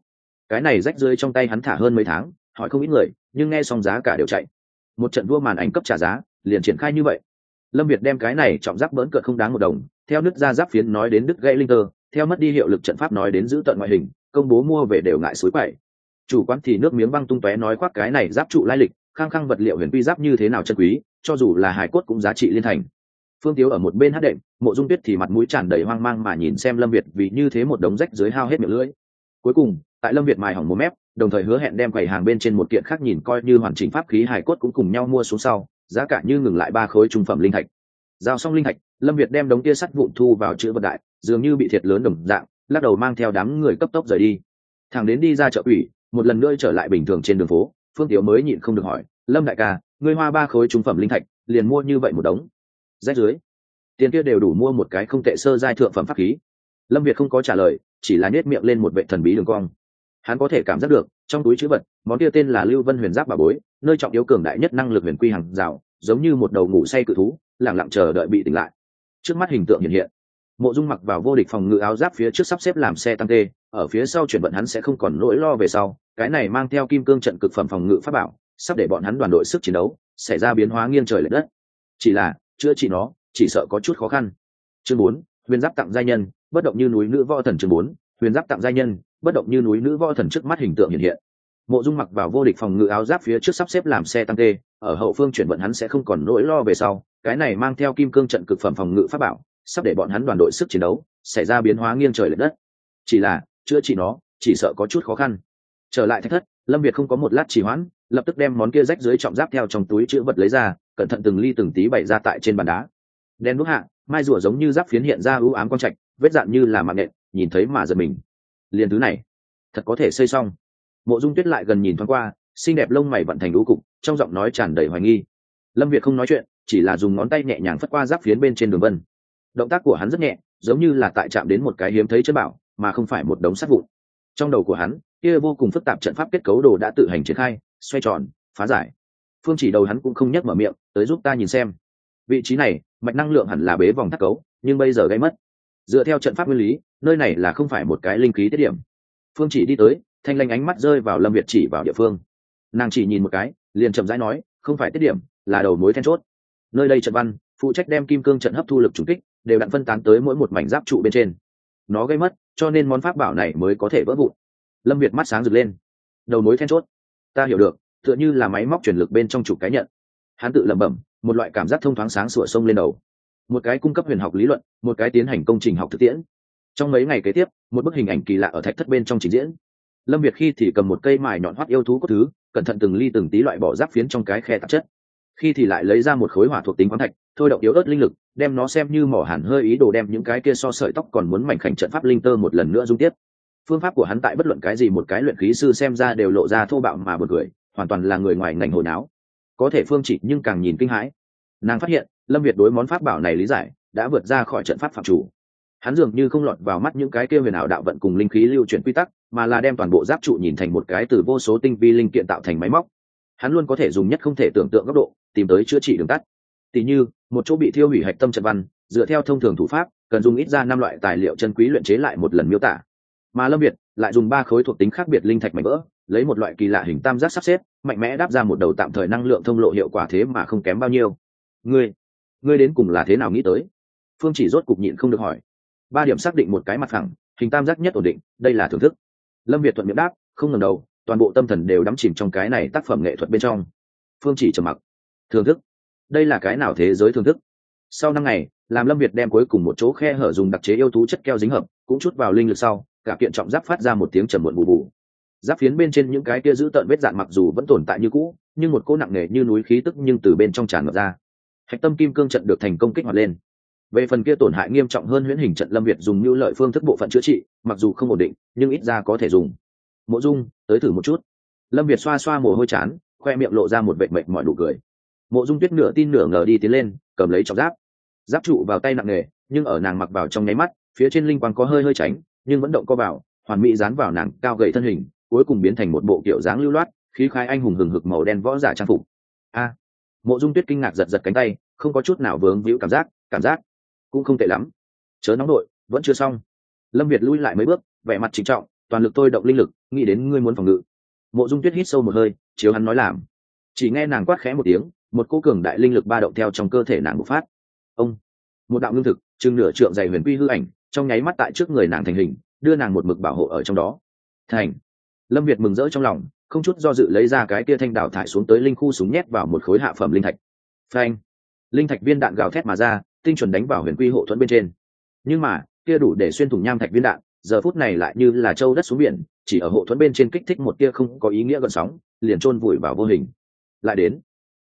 Cái này rách rơi trong tay hắn thả hơn mấy tháng, hỏi không ít người, nhưng nghe xong giá cả đều chạy. Một trận vua màn ảnh cấp trả giá, liền triển khai như vậy. Lâm việt đem cái này trọng giáp bỡn cợt không đáng một đồng, theo nước ra giáp phiến nói đến đứt gãy linh tơ theo mất đi hiệu lực trận pháp nói đến giữ tận ngoại hình, công bố mua về đều ngại suối quậy. Chủ quán thì nước miếng băng tung tóe nói khoác cái này giáp trụ lai lịch, khăng khăng vật liệu huyền quy giáp như thế nào chân quý, cho dù là hải cốt cũng giá trị liên thành. Phương tiếu ở một bên hát đệm, mộ dung tuyết thì mặt mũi tràn đầy hoang mang mà nhìn xem lâm việt vì như thế một đống rách dưới hao hết miệng lưỡi. Cuối cùng, tại lâm việt mài hỏng một mép, đồng thời hứa hẹn đem quầy hàng bên trên một kiện khác nhìn coi như hoàn chỉnh pháp khí hải cốt cũng cùng nhau mua xuống sau, giá cả như ngừng lại ba khối trung phẩm linh thạch. Giao xong linh thạch, lâm việt đem đống kia sắt vụn thu vào chữ vật đại dường như bị thiệt lớn đồng dạng, lắc đầu mang theo đám người cấp tốc rời đi. Thằng đến đi ra chợ ủy một lần nữa trở lại bình thường trên đường phố, phương tiểu mới nhịn không được hỏi, lâm đại ca, ngươi hoa ba khối trung phẩm linh thạch, liền mua như vậy một đống? Rách dưới tiền kia đều đủ mua một cái không tệ sơ giai thượng phẩm pháp khí. Lâm việt không có trả lời, chỉ là nết miệng lên một vệ thần bí đường cong. Hắn có thể cảm giác được, trong túi chữ vật, món kia tên là lưu vân huyền giáp bà bối, nơi trọng yếu cường đại nhất năng lực huyền quy hàng rào, giống như một đầu ngủ say cự thú lẳng lặng chờ đợi bị tỉnh lại. Trước mắt hình tượng hiện hiện mộ dung mặc vào vô địch phòng ngự áo giáp phía trước sắp xếp làm xe tăng tê, ở phía sau chuyển vận hắn sẽ không còn nỗi lo về sau, cái này mang theo kim cương trận cực phẩm phòng ngự pháp bảo, sắp để bọn hắn đoàn đội sức chiến đấu, xảy ra biến hóa nghiêng trời l ệ đất. Chỉ là, chữa trị nó, chỉ sợ có chút khó khăn. Chương bốn, huyền giáp tặng giai nhân, bất động như núi nữ võ thần chương bốn, huyền giáp tặng giai nhân, bất động như núi nữ võ thần trước mắt hình tượng hiện hiện. Mộ dung mặc vào vô địch phòng ngự áo giáp phía trước sắp xếp làm xe tăng tê, ở hậu phương chuyển vận hắn sẽ không còn nỗi lo về sau, cái này mang theo kim cương trận cực phẩm phòng ngự pháp bảo sắp để bọn hắn đoàn đội sức chiến đấu xảy ra biến hóa nghiêng trời lệch đất. Chỉ là, chữa trị nó, chỉ sợ có chút khó khăn. Trở lại thách thất, lâm việt không có một lát trì hoãn, lập tức đem món kia rách dưới trọng giáp theo trong túi chữ vật lấy ra, cẩn thận từng ly từng tí bày ra tại trên bàn đá. Đen đuốc hạ, mai rùa giống như giáp phiến hiện ra ưu ám quang trạch, vết dạn như là mạng nện, nhìn thấy mà giật mình. Liền thứ này, thật có thể xây xong. Mộ dung tuyết lại gần nhìn thoáng qua, xinh đẹp lông mày vận thành đũ cục, trong giọng nói tràn đầy hoài nghi. Lâm việt không nói chuyện, chỉ là dùng ngón tay nhẹ nhàng phất qua giáp phiến bên trên đường vân động tác của hắn rất nhẹ, giống như là tại chạm đến một cái hiếm thấy chân bảo, mà không phải một đống sắt vụn. Trong đầu của hắn, kia vô cùng phức tạp trận pháp kết cấu đồ đã tự hành triển khai, xoay tròn, phá giải. Phương chỉ đầu hắn cũng không nhấc mở miệng, tới giúp ta nhìn xem. Vị trí này, mạch năng lượng hẳn là bế vòng thắt cấu, nhưng bây giờ gây mất. Dựa theo trận pháp nguyên lý, nơi này là không phải một cái linh khí tiết điểm. Phương chỉ đi tới, thanh lanh ánh mắt rơi vào lâm việt chỉ vào địa phương. Nàng chỉ nhìn một cái, liền chậm rãi nói, không phải tiết điểm, là đầu mối then chốt. Nơi đây trận văn, phụ trách đem kim cương trận hấp thu lực trùng kích đều đặn phân tán tới mỗi một mảnh giáp trụ bên trên. Nó gây mất, cho nên món pháp bảo này mới có thể vỡ vụn. Lâm việt mắt sáng rực lên. Đầu mối then chốt. Ta hiểu được, tựa như là máy móc chuyển lực bên trong chụp cái nhận. Hắn tự lẩm bẩm, một loại cảm giác thông thoáng sáng sủa sông lên đầu. Một cái cung cấp huyền học lý luận, một cái tiến hành công trình học thực tiễn. Trong mấy ngày kế tiếp, một bức hình ảnh kỳ lạ ở thạch thất bên trong trình diễn. Lâm việt khi thì cầm một cây mài nhọn hoắt yêu thú có thứ, cẩn thận từng ly từng tí loại bỏ giáp phiến trong cái khe tạp chất khi thì lại lấy ra một khối hỏa thuộc tính khoáng thạch, thôi động yếu ớt linh lực, đem nó xem như mỏ hẳn hơi ý đồ đem những cái kia so sợi tóc còn muốn mảnh khảnh trận pháp linh tơ một lần nữa dung tiếp. Phương pháp của hắn tại bất luận cái gì một cái luyện khí sư xem ra đều lộ ra thô bạo mà bật cười, hoàn toàn là người ngoài ngành hồi náo. Có thể phương chỉ nhưng càng nhìn kinh hãi. Nàng phát hiện, lâm việt đối món pháp bảo này lý giải, đã vượt ra khỏi trận pháp phạm chủ. Hắn dường như không lọt vào mắt những cái kia huyền ảo đạo vận cùng linh khí lưu chuyển quy tắc, mà là đem toàn bộ giáp trụ nhìn thành một cái từ vô số tinh vi linh kiện tạo thành máy móc. Hắn luôn có thể dùng nhất không thể tưởng tượng góc độ tìm tới chữa trị đường tắt. Tỉ như, một chỗ bị thiêu hủy hạch tâm trận văn, dựa theo thông thường thủ pháp, cần dùng ít ra năm loại tài liệu chân quý luyện chế lại một lần miêu tả. Mà lâm việt lại dùng ba khối thuộc tính khác biệt linh thạch mảnh vỡ, lấy một loại kỳ lạ hình tam giác sắp xếp, mạnh mẽ đáp ra một đầu tạm thời năng lượng thông lộ hiệu quả thế mà không kém bao nhiêu. Ngươi ngươi đến cùng là thế nào nghĩ tới? Phương chỉ rốt cục nhịn không được hỏi. Ba điểm xác định một cái mặt phẳng, hình tam giác nhất ổn định, đây là thưởng thức. Lâm việt thuận miệng đáp, không ngần đầu, toàn bộ tâm thần đều đắm chìm trong cái này tác phẩm nghệ thuật bên trong. Phương chỉ trầm mặc thưởng thức. Đây là cái nào thế giới thưởng thức? Sau năm ngày, làm lâm việt đem cuối cùng một chỗ khe hở dùng đặc chế yêu thú chất keo dính hợp, cũng chút vào linh lực sau, cả kiện trọng giáp phát ra một tiếng trầm muộn bù bù. Giáp phiến bên trên những cái kia giữ tợn vết dạn mặc dù vẫn tồn tại như cũ, nhưng một cỗ nặng nề như núi khí tức nhưng từ bên trong tràn ngập ra. Hạch tâm kim cương trận được thành công kích hoạt lên. Về phần kia tổn hại nghiêm trọng hơn huyễn hình trận lâm việt dùng như lợi phương thức bộ phận chữa trị, mặc dù không ổn định, nhưng ít ra có thể dùng. Mộ dung, tới thử một chút. Lâm việt xoa xoa mồ hôi chán, khoe miệng lộ ra một vệ mệnh mọi nụ cười mộ dung tuyết nửa tin nửa ngờ đi tiến lên, cầm lấy chọc giáp. Giáp trụ vào tay nặng nề, nhưng ở nàng mặc vào trong nháy mắt, phía trên linh quang có hơi hơi tránh, nhưng vẫn động co vào, hoàn mỹ dán vào nàng cao gậy thân hình, cuối cùng biến thành một bộ kiểu dáng lưu loát, khí khai anh hùng hừng hực màu đen võ giả trang phục. A! Mộ dung tuyết kinh ngạc giật giật cánh tay, không có chút nào vướng víu cảm giác cảm giác cũng không tệ lắm. Chớ nóng đội, vẫn chưa xong. Lâm việt lui lại mấy bước, vẻ mặt trịnh trọng, toàn lực tôi động linh lực, nghĩ đến ngươi muốn phòng ngự. Mộ dung tuyết hít sâu một hơi, chiếu hắn nói làm chỉ nghe nàng quát khẽ một tiếng, một cô cường đại linh lực ba động theo trong cơ thể nàng bộc phát. Ông, một đạo lương thực, chừng nửa trượng dày huyền quy hư ảnh, trong nháy mắt tại trước người nàng thành hình, đưa nàng một mực bảo hộ ở trong đó. Thành. Lâm việt mừng rỡ trong lòng, không chút do dự lấy ra cái kia thanh đảo thải xuống tới linh khu súng nhét vào một khối hạ phẩm linh thạch. Phanh. Linh thạch viên đạn gào thét mà ra, tinh chuẩn đánh vào huyền quy hộ thuẫn bên trên. Nhưng mà, kia đủ để xuyên thủng nham thạch viên đạn, giờ phút này lại như là châu đất xuống biển, chỉ ở hộ thuẫn bên trên kích thích một tia không có ý nghĩa gần sóng, liền chôn vùi vào vô hình lại đến.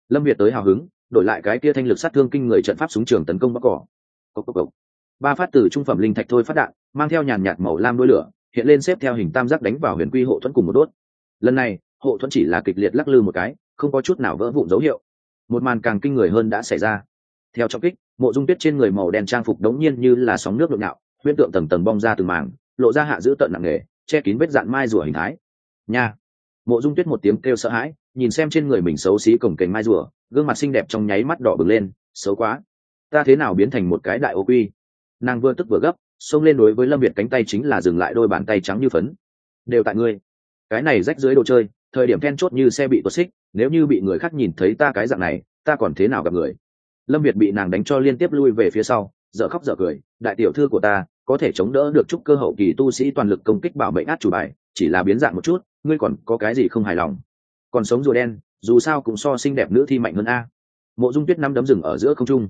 Lâm việt tới hào hứng, đổi lại cái kia thanh lực sát thương kinh người trận pháp súng trường tấn công bắc cỏ. Cốc cốc cốc. ba phát từ trung phẩm linh thạch thôi phát đạn, mang theo nhàn nhạt màu lam đôi lửa, hiện lên xếp theo hình tam giác đánh vào huyền quy hộ thuẫn cùng một đốt. Lần này, hộ thuẫn chỉ là kịch liệt lắc lư một cái, không có chút nào vỡ vụn dấu hiệu. Một màn càng kinh người hơn đã xảy ra. Theo trọng kích, mộ dung tuyết trên người màu đen trang phục đống nhiên như là sóng nước nhộn nhạo huyễn tượng tầng tầng bong ra từng màng lộ ra hạ giữ tận nặng nề, che kín vết dạn mai rùa hình thái. Nha! Mộ dung tuyết một tiếng kêu sợ hãi, nhìn xem trên người mình xấu xí cổng cành mai rùa, gương mặt xinh đẹp trong nháy mắt đỏ bừng lên, xấu quá, ta thế nào biến thành một cái đại ô quy? Nàng vừa tức vừa gấp, xông lên đối với lâm việt cánh tay chính là dừng lại đôi bàn tay trắng như phấn. Đều tại ngươi. Cái này rách dưới đồ chơi, thời điểm then chốt như xe bị tuột xích, nếu như bị người khác nhìn thấy ta cái dạng này, ta còn thế nào gặp người? Lâm việt bị nàng đánh cho liên tiếp lui về phía sau, dở khóc dở cười, đại tiểu thư của ta, có thể chống đỡ được chúc cơ hậu kỳ tu sĩ toàn lực công kích bảo mệnh át chủ bài chỉ là biến dạng một chút, ngươi còn có cái gì không hài lòng? Còn sống rùa đen, dù sao cũng so xinh đẹp nữ thi mạnh hơn a. Mộ dung tuyết năm đấm rừng ở giữa không trung.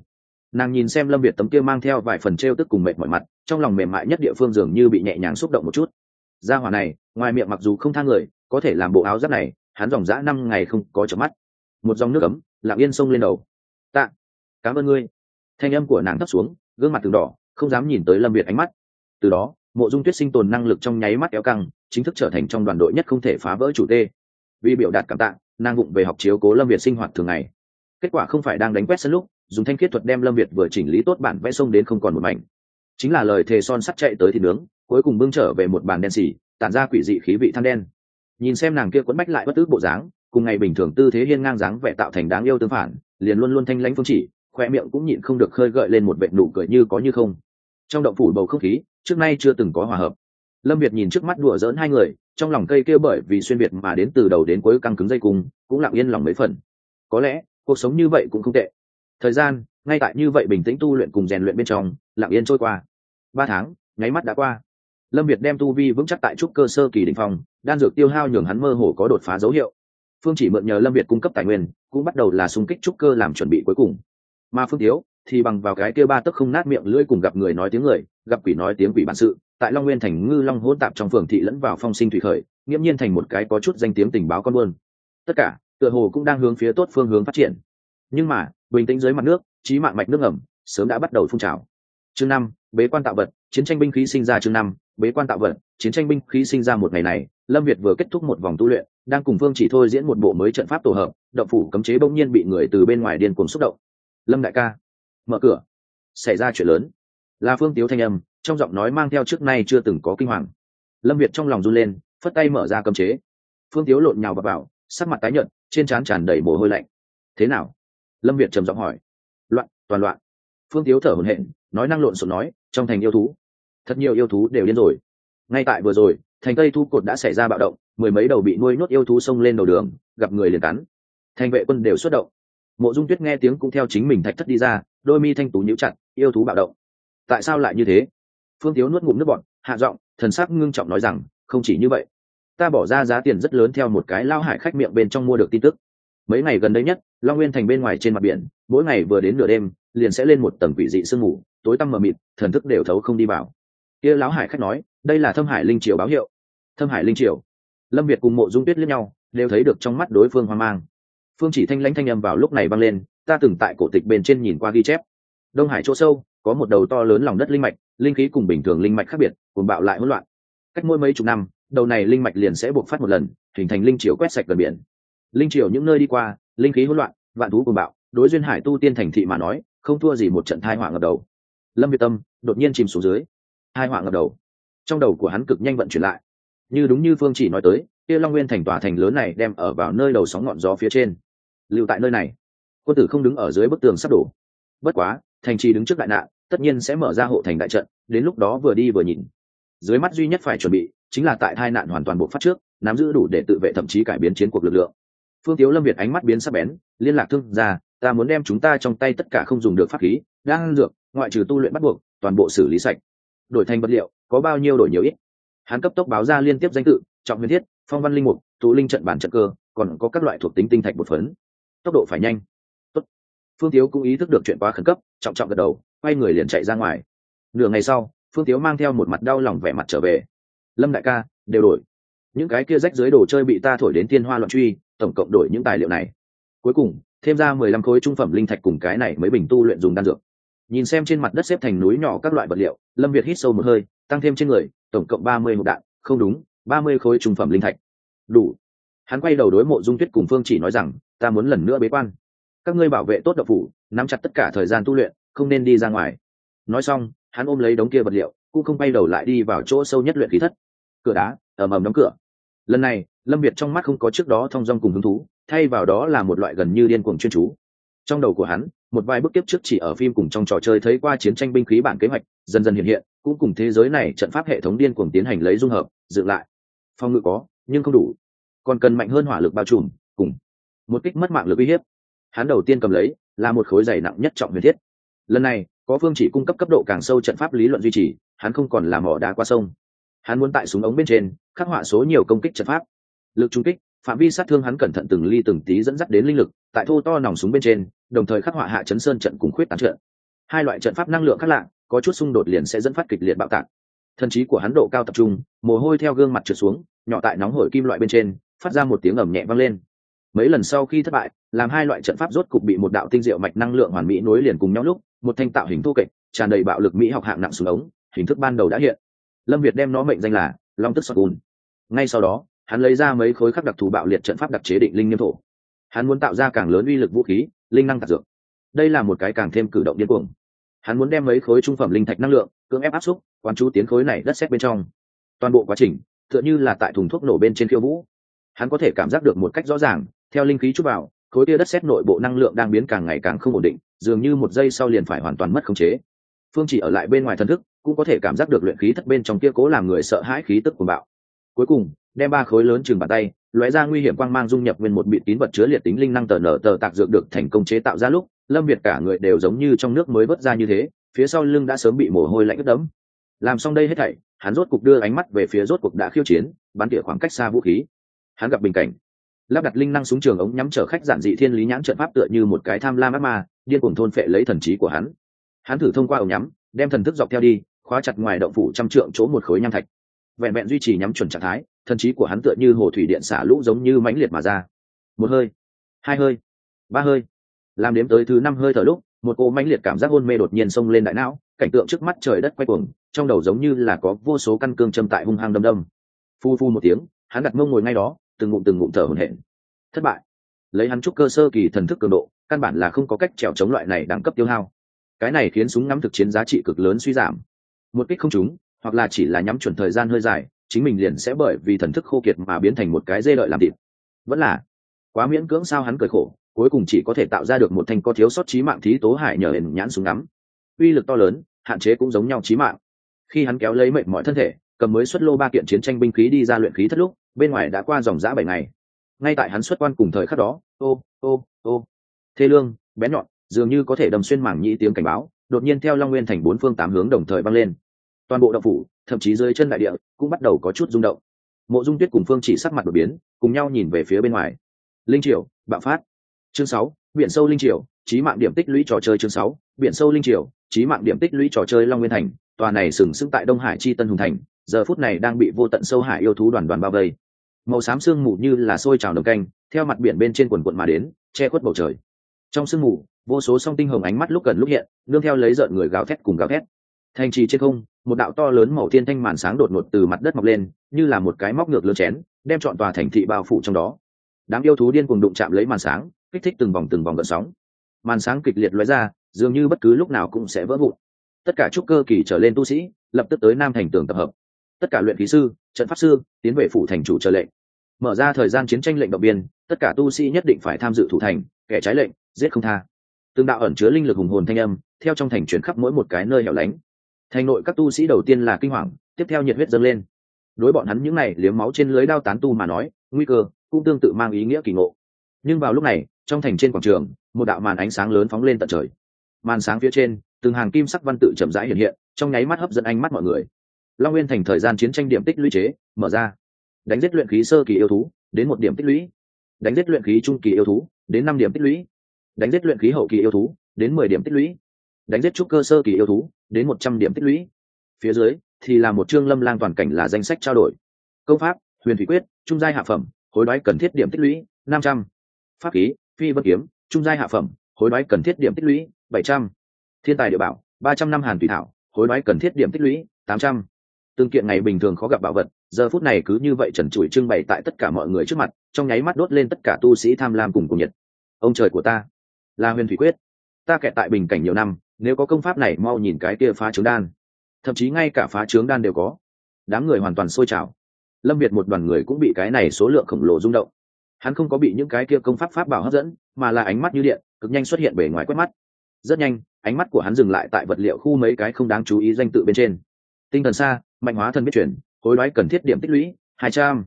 Nàng nhìn xem lâm việt tấm kia mang theo vài phần t r e o tức cùng mệt mọi mặt, trong lòng mềm mại nhất địa phương dường như bị nhẹ nhàng xúc động một chút. Gia hỏa này, ngoài miệng mặc dù không thang người, có thể làm bộ áo giáp này, hắn dòng dã năm ngày không có chợp mắt. Một dòng nước ấm, lặng yên sông lên đầu. Tạ, cảm ơn ngươi. Thanh âm của nàng thấp xuống, gương mặt từng đỏ, không dám nhìn tới lâm việt ánh mắt. Từ đó mộ dung tuyết sinh tồn năng lực trong nháy mắt kéo căng, chính thức trở thành trong đoàn đội nhất không thể phá vỡ chủ tê. Vì biểu đạt cảm tạ, nàng vụng về học chiếu cố lâm việt sinh hoạt thường ngày. Kết quả không phải đang đánh quét sân lúc, dùng thanh khiết thuật đem lâm việt vừa chỉnh lý tốt bản vẽ sông đến không còn một mảnh. Chính là lời thề son sắt chạy tới thì nướng, cuối cùng bưng trở về một bàn đen xì, tản ra quỷ dị khí vị than đen. Nhìn xem nàng kia quấn bách lại bất ước bộ dáng, cùng ngày bình thường tư thế hiên ngang dáng vẻ tạo thành đáng yêu tương phản, liền luôn luôn thanh lãnh phương chỉ, khoe miệng cũng nhịn không được khơi gợi lên một vệ nụ cười như có như không trong động phủ bầu không khí, trước nay chưa từng có hòa hợp. Lâm việt nhìn trước mắt đùa dỡn hai người, trong lòng cây kia bởi vì xuyên việt mà đến từ đầu đến cuối căng cứng dây cung, cũng lặng yên lòng mấy phần. Có lẽ, cuộc sống như vậy cũng không tệ. Thời gian, ngay tại như vậy bình tĩnh tu luyện cùng rèn luyện bên trong, lặng yên trôi qua. Ba tháng, nháy mắt đã qua. Lâm việt đem tu vi vững chắc tại trúc cơ sơ kỳ đình phong, đan dược tiêu hao nhường hắn mơ hồ có đột phá dấu hiệu. Phương chỉ mượn nhờ lâm việt cung cấp tài nguyên, cũng bắt đầu là xung kích trúc cơ làm chuẩn bị cuối cùng. Mà phương thiếu thì bằng vào cái kia ba tấc không nát miệng lưỡi cùng gặp người nói tiếng người, gặp quỷ nói tiếng quỷ bản sự, tại long nguyên thành ngư long hỗn tạp trong phường thị lẫn vào phong sinh thủy khởi, nghiễm nhiên thành một cái có chút danh tiếng tình báo con buôn. Tất cả, tựa hồ cũng đang hướng phía tốt phương hướng phát triển. Nhưng mà, bình tĩnh dưới mặt nước trí mạng mạch nước ngầm, sớm đã bắt đầu phun trào. Chương năm, bế quan tạo vật, chiến tranh binh khí sinh ra chương năm, bế quan tạo vật, chiến tranh binh khí sinh ra một ngày này, lâm việt vừa kết thúc một vòng tu luyện, đang cùng phương chỉ thôi diễn một bộ mới trận pháp tổ hợp, động phủ cấm chế bỗng nhiên bị người từ bên ngoài điên cuồng xúc động. Lâm đại ca mở cửa. Xảy ra chuyện lớn. Là phương tiếu thanh âm trong giọng nói mang theo trước nay chưa từng có kinh hoàng. Lâm việt trong lòng run lên phất tay mở ra cấm chế. Phương tiếu lộn nhào vào, vào sắc mặt tái nhợt trên trán tràn đầy mồ hôi lạnh. Thế nào? Lâm việt trầm giọng hỏi. Loạn toàn loạn. Phương tiếu thở hổn hển nói năng lộn xộn nói trong thành yêu thú thật nhiều yêu thú đều điên rồi. Ngay tại vừa rồi thành tây thu cột đã xảy ra bạo động mười mấy đầu bị nuôi nuốt yêu thú xông lên đầu đường gặp người liền cắn. Thành vệ quân đều xuất động. Mộ dung tuyết nghe tiếng cũng theo chính mình thạch thất đi ra đôi mi thanh tú nhíu chặt, yêu thú bạo động. Tại sao lại như thế? Phương thiếu nuốt ngụm nước bọn hạ giọng, thần sắc ngưng trọng nói rằng, không chỉ như vậy. Ta bỏ ra giá tiền rất lớn theo một cái lao hải khách miệng bên trong mua được tin tức. Mấy ngày gần đây nhất, long nguyên thành bên ngoài trên mặt biển, mỗi ngày vừa đến nửa đêm, liền sẽ lên một tầng quỷ dị sương mù, tối tăm mờ mịt, thần thức đều thấu không đi vào. Kia lão hải khách nói, đây là thâm hải linh triều báo hiệu. Thâm hải linh triều. Lâm việt cùng mộ dung tuyết lẫn nhau, đều thấy được trong mắt đối phương hoang mang. Phương chỉ thanh lãnh thanh âm vào lúc này băng lên ta từng tại cổ tịch bên trên nhìn qua ghi chép. Đông hải chỗ sâu, có một đầu to lớn lòng đất linh mạch, linh khí cùng bình thường linh mạch khác biệt cùng bạo lại hỗn loạn. Cách mỗi mấy chục năm, đầu này linh mạch liền sẽ buộc phát một lần, hình thành linh triều quét sạch gần biển. Linh triều những nơi đi qua, linh khí hỗn loạn, vạn thú cùng bạo, đối duyên hải tu tiên thành thị mà nói, không thua gì một trận thai hỏa ngập đầu. Lâm việt tâm đột nhiên chìm xuống dưới. Hai hỏa ngập đầu. Trong đầu của hắn cực nhanh vận chuyển lại. Như đúng như phương chỉ nói tới, kia long nguyên thành tòa thành lớn này đem ở vào nơi đầu sóng ngọn gió phía trên. Lưu tại nơi này quân tử không đứng ở dưới bức tường sắp đổ. Bất quá, thành trì đứng trước đại nạn, tất nhiên sẽ mở ra hộ thành đại trận, đến lúc đó vừa đi vừa nhìn. Dưới mắt duy nhất phải chuẩn bị, chính là tại hai nạn hoàn toàn bộ phát trước, nắm giữ đủ để tự vệ thậm chí cải biến chiến cuộc lực lượng. Phương tiếu lâm việt ánh mắt biến sắc bén, liên lạc thương ra ta muốn đem chúng ta trong tay tất cả không dùng được pháp khí đang dược, ngoại trừ tu luyện bắt buộc, toàn bộ xử lý sạch. Đổi thành vật liệu, có bao nhiêu đổi nhiều ít. Hắn cấp tốc báo ra liên tiếp danh tự, trọng huyền thiết, phong văn linh mục, tụ linh trận bản trận cơ, còn có các loại thuộc tính tinh thạch bột phấn. Tốc độ phải nhanh phương tiếu cũng ý thức được chuyện quá khẩn cấp, trọng trọng gật đầu, quay người liền chạy ra ngoài. Nửa ngày sau, phương tiếu mang theo một mặt đau lòng vẻ mặt trở về. Lâm đại ca, đều đổi. Những cái kia rách dưới đồ chơi bị ta thổi đến thiên hoa loạn truy, tổng cộng đổi những tài liệu này. Cuối cùng, thêm ra mười lăm khối trung phẩm linh thạch cùng cái này mới bình tu luyện dùng đan dược. Nhìn xem trên mặt đất xếp thành núi nhỏ các loại vật liệu, lâm việt hít sâu một hơi, tăng thêm trên người, tổng cộng ba mươi hộp đạn. Không đúng, ba mươi khối trung phẩm linh thạch. Đủ. Hắn quay đầu đối mộ dung tuyết cùng phương chỉ nói rằng, ta muốn lần nữa bế quan các ngươi bảo vệ tốt độc phủ, nắm chặt tất cả thời gian tu luyện, không nên đi ra ngoài. Nói xong, hắn ôm lấy đống kia vật liệu, cũng không bay đầu lại đi vào chỗ sâu nhất luyện khí thất. Cửa đá, ầm ầm đóng cửa. Lần này, lâm việt trong mắt không có trước đó thong dong cùng hứng thú, thay vào đó là một loại gần như điên cuồng chuyên chú. Trong đầu của hắn, một vài bước tiếp trước chỉ ở phim cùng trong trò chơi thấy qua chiến tranh binh khí bản kế hoạch, dần dần hiện hiện, cũng cùng thế giới này trận pháp hệ thống điên cuồng tiến hành lấy dung hợp, dựng lại. Phong ngự có, nhưng không đủ. Còn cần mạnh hơn hỏa lực bao trùm, cùng một kích mất mạng lực uy hiếp hắn đầu tiên cầm lấy là một khối dày nặng nhất trọng huyền thiết. Lần này, có phương chỉ cung cấp cấp độ càng sâu trận pháp lý luận duy trì, hắn không còn làm mỏ đá qua sông. Hắn muốn tại súng ống bên trên, khắc họa số nhiều công kích trận pháp. Lực trung kích, phạm vi sát thương hắn cẩn thận từng ly từng tí dẫn dắt đến linh lực, tại thô to nòng súng bên trên, đồng thời khắc họa hạ chấn sơn trận cùng khuyết tán trận. Hai loại trận pháp năng lượng khác lạ, có chút xung đột liền sẽ dẫn phát kịch liệt bạo tạc. Thần trí của hắn độ cao tập trung, mồ hôi theo gương mặt trượt xuống, nhỏ tại nóng hổi kim loại bên trên, phát ra một tiếng ẩm nhẹ vang lên mấy lần sau khi thất bại, làm hai loại trận pháp rốt cục bị một đạo tinh diệu mạch năng lượng hoàn mỹ nối liền cùng nhau lúc, một thanh tạo hình thô kệch, tràn đầy bạo lực mỹ học hạng nặng xuống ống, hình thức ban đầu đã hiện. Lâm việt đem nó mệnh danh là long tức sọt ùn ngay sau đó, hắn lấy ra mấy khối khắc đặc thù bạo liệt trận pháp đặc chế định linh nghiêm thổ. Hắn muốn tạo ra càng lớn uy lực vũ khí, linh năng tạc dược. Đây là một cái càng thêm cử động điên cuồng. Hắn muốn đem mấy khối trung phẩm linh thạch năng lượng, cưỡng ép áp xúc, quán chú tiến khối này đất xét bên trong. Toàn bộ quá trình, tựa như là tại thùng thuốc nổ bên trên khiêu vũ. Hắn có thể cảm giác được một cách rõ ràng theo linh khí chút vào, khối tia đất xét nội bộ năng lượng đang biến càng ngày càng không ổn định, dường như một giây sau liền phải hoàn toàn mất khống chế. Phương chỉ ở lại bên ngoài thần thức, cũng có thể cảm giác được luyện khí thất bên trong kia cố làm người sợ hãi khí tức của bạo. Cuối cùng, đem ba khối lớn chừng bàn tay, lóe ra nguy hiểm quang mang dung nhập nguyên một bịt tín vật chứa liệt tính linh năng tờ nở tờ tạc dược được thành công chế tạo ra lúc, lâm việt cả người đều giống như trong nước mới vớt ra như thế, phía sau lưng đã sớm bị mồ hôi lạnh ướt đẫm. Làm xong đây hết thảy, hắn rốt cục đưa ánh mắt về phía rốt cuộc đã khiêu chiến, bắn tỉa khoảng cách xa vũ khí. Hắn gặp bình cảnh lắp đặt linh năng súng trường ống nhắm chở khách giản dị thiên lý nhãn trận pháp tựa như một cái tham lam ác ma, điên cuồng thôn phệ lấy thần trí của hắn. Hắn thử thông qua ống nhắm, đem thần thức dọc theo đi, khóa chặt ngoài động phủ trăm trượng chỗ một khối nham thạch. Vẹn vẹn duy trì nhắm chuẩn trạng thái, thần trí của hắn tựa như hồ thủy điện xả lũ giống như mãnh liệt mà ra. Một hơi, hai hơi, ba hơi. Làm đếm tới thứ năm hơi thở lúc, một cô mãnh liệt cảm giác hôn mê đột nhiên xông lên đại não, cảnh tượng trước mắt trời đất quay cuồng, trong đầu giống như là có vô số căn cương châm tại hung hăng đâm đâm. Phu phu một tiếng, hắn đặt mông ngồi ngay đó từng ngụm từng ngụm thở hổn hển. Thất bại. Lấy hắn trúc cơ sơ kỳ thần thức cường độ, căn bản là không có cách trèo chống loại này đẳng cấp tiêu hao. Cái này khiến súng ngắm thực chiến giá trị cực lớn suy giảm. Một kích không trúng, hoặc là chỉ là nhắm chuẩn thời gian hơi dài, chính mình liền sẽ bởi vì thần thức khô kiệt mà biến thành một cái dê đợi làm thịt. Vẫn là, quá miễn cưỡng sao hắn cười khổ, cuối cùng chỉ có thể tạo ra được một thanh có thiếu sót trí mạng thí tố hải nhờ hình nhãn súng ngắm. Uy lực to lớn, hạn chế cũng giống nhau trí mạng. Khi hắn kéo lấy mệt mọi thân thể cầm mới xuất lô ba kiện chiến tranh binh khí đi ra luyện khí thất lúc, bên ngoài đã qua dòng giã bảy ngày. Ngay tại hắn xuất quan cùng thời khắc đó, ô ô ô. Thê lương bén nhọn, dường như có thể đâm xuyên mảng nhĩ tiếng cảnh báo, đột nhiên theo long nguyên thành bốn phương tám hướng đồng thời băng lên. Toàn bộ động phủ, thậm chí dưới chân đại địa, cũng bắt đầu có chút rung động. Mộ dung tuyết cùng phương chỉ sắc mặt đột biến, cùng nhau nhìn về phía bên ngoài. Linh triều, bạo phát. Chương sáu, biển sâu linh triều trí mạng điểm tích lũy trò chơi chương sáu, biển sâu linh triều trí mạng điểm tích lũy trò chơi long nguyên thành, tòa này sừng sững tại đông hải chi tân hùng thành giờ phút này đang bị vô tận sâu hải yêu thú đoàn đoàn bao vây. Màu xám sương mù như là sôi trào đồng canh, theo mặt biển bên trên quần quận mà đến, che khuất bầu trời. Trong sương mù, vô số song tinh hồng ánh mắt lúc gần lúc hiện, nương theo lấy rợn người gào thét cùng gào thét. Thành trì trên không, một đạo to lớn màu thiên thanh màn sáng đột ngột từ mặt đất mọc lên, như là một cái móc ngược lươn chén, đem chọn tòa thành thị bao phủ trong đó. Đám yêu thú điên cuồng đụng chạm lấy màn sáng, kích thích từng vòng từng vòng gợn sóng. Màn sáng kịch liệt lóe ra, dường như bất cứ lúc nào cũng sẽ vỡ vụn. Tất cả trúc cơ kỳ trở lên tu sĩ, lập tức tới nam thành tường tập hợp tất cả luyện khí sư, trận pháp sư, tiến về phủ thành chủ chờ lệnh. Mở ra thời gian chiến tranh lệnh động biên tất cả tu sĩ nhất định phải tham dự thủ thành, kẻ trái lệnh, giết không tha. Tương đạo ẩn chứa linh lực hùng hồn thanh âm, theo trong thành chuyển khắp mỗi một cái nơi hẻo lánh. Thành nội các tu sĩ đầu tiên là kinh hoàng, tiếp theo nhiệt huyết dâng lên. Đối bọn hắn những này liếm máu trên lưới đao tán tu mà nói, nguy cơ cũng tương tự mang ý nghĩa kỳ ngộ. Nhưng vào lúc này, trong thành trên quảng trường, một đạo màn ánh sáng lớn phóng lên tận trời. Màn sáng phía trên, từng hàng kim sắc văn tự chậm rãi hiện hiện, trong nháy mắt hấp dẫn ánh mắt mọi người long nguyên thành thời gian chiến tranh điểm tích lũy chế, mở ra. đánh giết luyện khí sơ kỳ yêu thú, đến một điểm tích lũy. đánh giết luyện khí trung kỳ yêu thú, đến năm điểm tích lũy. đánh giết luyện khí hậu kỳ yêu thú, đến mười điểm tích lũy. đánh giết trúc cơ sơ kỳ yêu thú, đến một trăm điểm tích lũy. phía dưới thì là một chương lâm lang toàn cảnh là danh sách trao đổi. công pháp, huyền thủy quyết, trung giai hạ phẩm, hối đoái cần thiết điểm tích lũy, năm trăm. pháp khí, phi vân kiếm, trung giai hạ phẩm, hối đoái cần thiết điểm tích lũy, bảy trăm. thiên tài địa bảo, ba trăm năm hàn thủy thảo, hối đoái cần thiết điểm tích lũy, tám trăm tương kiện ngày bình thường khó gặp bảo vật, giờ phút này cứ như vậy trần trụi trưng bày tại tất cả mọi người trước mặt, trong nháy mắt đốt lên tất cả tu sĩ tham lam cùng cùng nhiệt. Ông trời của ta là huyền thủy quyết, ta kẹt tại bình cảnh nhiều năm, nếu có công pháp này mau nhìn cái kia phá trướng đan. Thậm chí ngay cả phá trướng đan đều có. Đám người hoàn toàn sôi trào. Lâm việt một đoàn người cũng bị cái này số lượng khổng lồ rung động. Hắn không có bị những cái kia công pháp pháp bảo hấp dẫn, mà là ánh mắt như điện, cực nhanh xuất hiện bề ngoài quét mắt. Rất nhanh, ánh mắt của hắn dừng lại tại vật liệu khu mấy cái không đáng chú ý danh tự bên trên. Tinh thần xa mạnh hóa thân biết chuyển, hối đoái cần thiết điểm tích lũy, hai trăm.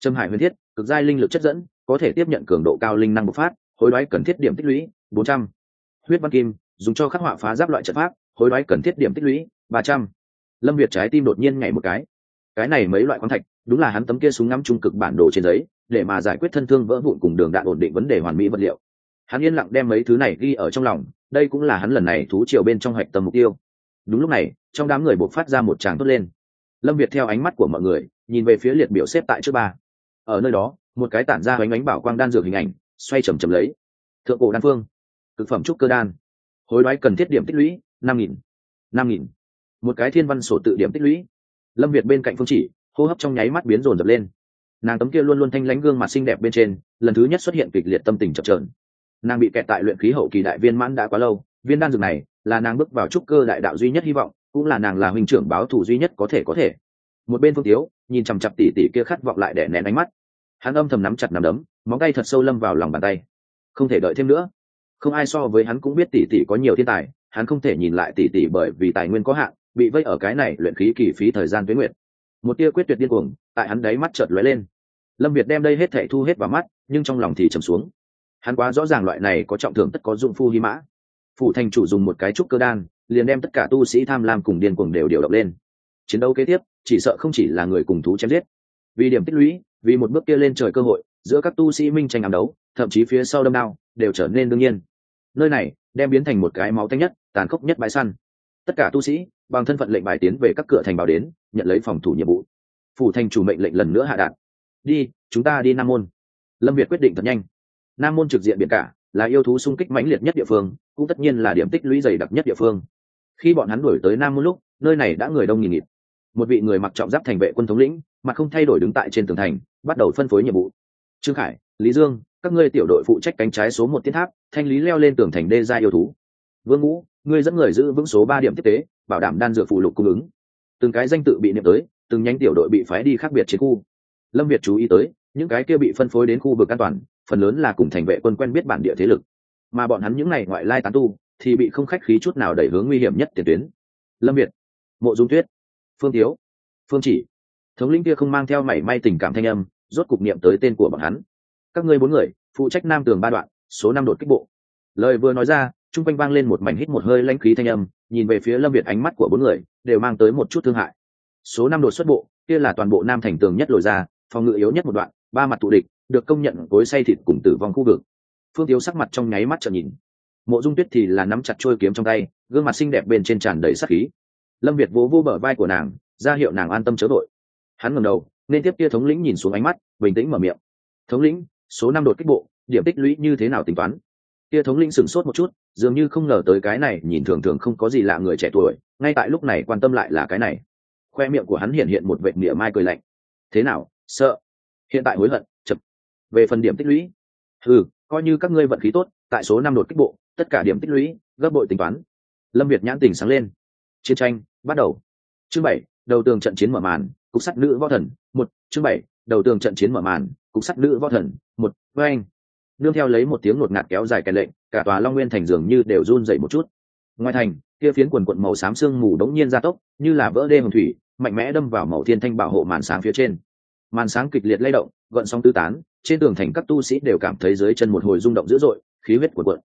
Trâm hải huyền thiết, cực giai linh lực chất dẫn, có thể tiếp nhận cường độ cao linh năng bộc phát, hối đoái cần thiết điểm tích lũy, bốn trăm. Huyết văn kim, dùng cho khắc họa phá giáp loại trận pháp, hối đoái cần thiết điểm tích lũy, ba trăm. Lâm việt trái tim đột nhiên nhảy một cái. Cái này mấy loại khoáng thạch, đúng là hắn tấm kia súng ngắm trung cực bản đồ trên giấy, để mà giải quyết thân thương vỡ vụn cùng đường đạn ổn định vấn đề hoàn mỹ vật liệu. Hắn yên lặng đem mấy thứ này ghi ở trong lòng, đây cũng là hắn lần này thú triều bên trong hoạch tầm mục tiêu. Đúng lúc này, trong đám người buộc phát ra một tràng tốt lên lâm việt theo ánh mắt của mọi người, nhìn về phía liệt biểu xếp tại trước ba. Ở nơi đó, một cái tản ra bánh ánh bảo quang đan dược hình ảnh, xoay chầm chầm lấy. Thượng cổ đan phương thực phẩm trúc cơ đan. Hối đoái cần thiết điểm tích lũy, năm nghìn năm nghìn. Một cái thiên văn sổ tự điểm tích lũy. Lâm việt bên cạnh phương chỉ, hô hấp trong nháy mắt biến rồn dập lên. Nàng tấm kia luôn luôn thanh lãnh gương mặt xinh đẹp bên trên, lần thứ nhất xuất hiện kịch liệt tâm tình chập trờn nàng bị kẹt tại luyện khí hậu kỳ đại viên mãn đã quá lâu, viên đan dược này là nàng bước vào trúc cơ đại đạo duy nhất hy vọng cũng là nàng là huynh trưởng báo thủ duy nhất có thể có thể. Một bên phương tiếu, nhìn chằm chặp tỉ tỉ kia khát vọng lại để nén ánh mắt. Hắn âm thầm nắm chặt nắm đấm, móng tay thật sâu lâm vào lòng bàn tay. Không thể đợi thêm nữa. Không ai so với hắn cũng biết tỉ tỉ có nhiều thiên tài, hắn không thể nhìn lại tỉ tỉ bởi vì tài nguyên có hạn, bị vây ở cái này luyện khí kỳ phí thời gian với nguyệt. Một tia quyết tuyệt điên cuồng, tại hắn đáy mắt chợt lóe lên. Lâm việt đem đây hết thệ thu hết vào mắt, nhưng trong lòng thì trầm xuống. Hắn quá rõ ràng loại này có trọng thưởng tất có dụng phu hy mã. Phủ thành chủ dùng một cái trúc cơ đan liền đem tất cả tu sĩ tham lam cùng điên cuồng đều điều động lên. Chiến đấu kế tiếp, chỉ sợ không chỉ là người cùng thú chém giết. Vì điểm tích lũy, vì một bước kia lên trời cơ hội, giữa các tu sĩ minh tranh ám đấu, thậm chí phía sau đâm đao, đều trở nên đương nhiên. Nơi này, đem biến thành một cái máu tanh nhất, tàn khốc nhất bãi săn. Tất cả tu sĩ, bằng thân phận lệnh bài tiến về các cửa thành bảo đến, nhận lấy phòng thủ nhiệm vụ. Phủ thành chủ mệnh lệnh lần nữa hạ đạn. Đi, chúng ta đi nam môn. Lâm việt quyết định thật nhanh. Nam môn trực diện biển cả, là yêu thú xung kích mãnh liệt nhất địa phương, cũng tất nhiên là điểm tích lũy dày đặc nhất địa phương khi bọn hắn đuổi tới nam môn lúc, nơi này đã người đông nghìn nghịt. Một vị người mặc trọng giáp thành vệ quân thống lĩnh, mà không thay đổi đứng tại trên tường thành, bắt đầu phân phối nhiệm vụ. Trương khải, lý dương, các ngươi tiểu đội phụ trách cánh trái số một tiết tháp, thanh lý leo lên tường thành đê ra yêu thú. Vương ngũ, ngươi dẫn người giữ vững số ba điểm tiếp tế, bảo đảm đan dược phụ lục cung ứng. Từng cái danh tự bị niệm tới, từng nhánh tiểu đội bị phái đi khác biệt chiến khu. Lâm việt chú ý tới, những cái kia bị phân phối đến khu vực an toàn, phần lớn là cùng thành vệ quân quen biết bản địa thế lực. Mà bọn hắn những ngày ngoại lai tán tu thì bị không khách khí chút nào đẩy hướng nguy hiểm nhất tiền tuyến. Lâm việt, mộ dung tuyết, phương tiếu, phương chỉ. Thống lĩnh kia không mang theo mảy may tình cảm thanh âm, rốt cục niệm tới tên của bọn hắn. Các ngươi bốn người, phụ trách nam tường ba đoạn, số năm đột kích bộ. Lời vừa nói ra, chung quanh vang lên một mảnh hít một hơi lãnh khí thanh âm, nhìn về phía lâm việt ánh mắt của bốn người, đều mang tới một chút thương hại. Số năm đột xuất bộ, kia là toàn bộ nam thành tường nhất lồi ra, phòng ngự yếu nhất một đoạn, ba mặt tụ địch, được công nhận cối say thịt cùng tử vong khu vực. Phương tiếu sắc mặt trong nháy mắt trợn nhìn mộ dung tuyết thì là nắm chặt trôi kiếm trong tay, gương mặt xinh đẹp bên trên tràn đầy sắc khí. Lâm việt vỗ vô bờ vai của nàng, ra hiệu nàng an tâm chớ đội hắn ngầm đầu, nên tiếp kia thống lĩnh nhìn xuống ánh mắt, bình tĩnh mở miệng. Thống lĩnh, số năm đột kích bộ, điểm tích lũy như thế nào tính toán? Kia thống lĩnh sửng sốt một chút, dường như không ngờ tới cái này, nhìn thường thường không có gì lạ người trẻ tuổi, ngay tại lúc này quan tâm lại là cái này. Khoe miệng của hắn hiện hiện một vệ mỉa mai cười lạnh. Thế nào, sợ? Hiện tại hối hận, chậm. Về phần điểm tích lũy? Ừ coi như các ngươi vận khí tốt, tại số năm đột kích bộ tất cả điểm tích lũy, gấp bội tính toán. Lâm việt nhãn tình sáng lên. Chiến tranh, bắt đầu. Chương bảy, đầu tường trận chiến mở màn, cục sắt nữ võ thần, một. Chương bảy, đầu tường trận chiến mở màn, cục sắt nữ võ thần, một. Với anh. Nương theo lấy một tiếng ngột ngạt kéo dài kèn lệnh, cả tòa long nguyên thành dường như đều run dậy một chút. Ngoài thành, kia phiến quần quận màu xám sương mù đống nhiên ra tốc, như là vỡ đê hồng thủy, mạnh mẽ đâm vào màu thiên thanh bảo hộ màn sáng phía trên. Màn sáng kịch liệt lay động, gợn sóng tư tán, trên tường thành các tu sĩ đều cảm thấy dưới chân một hồi rung động dữ dội, khí huyết của quận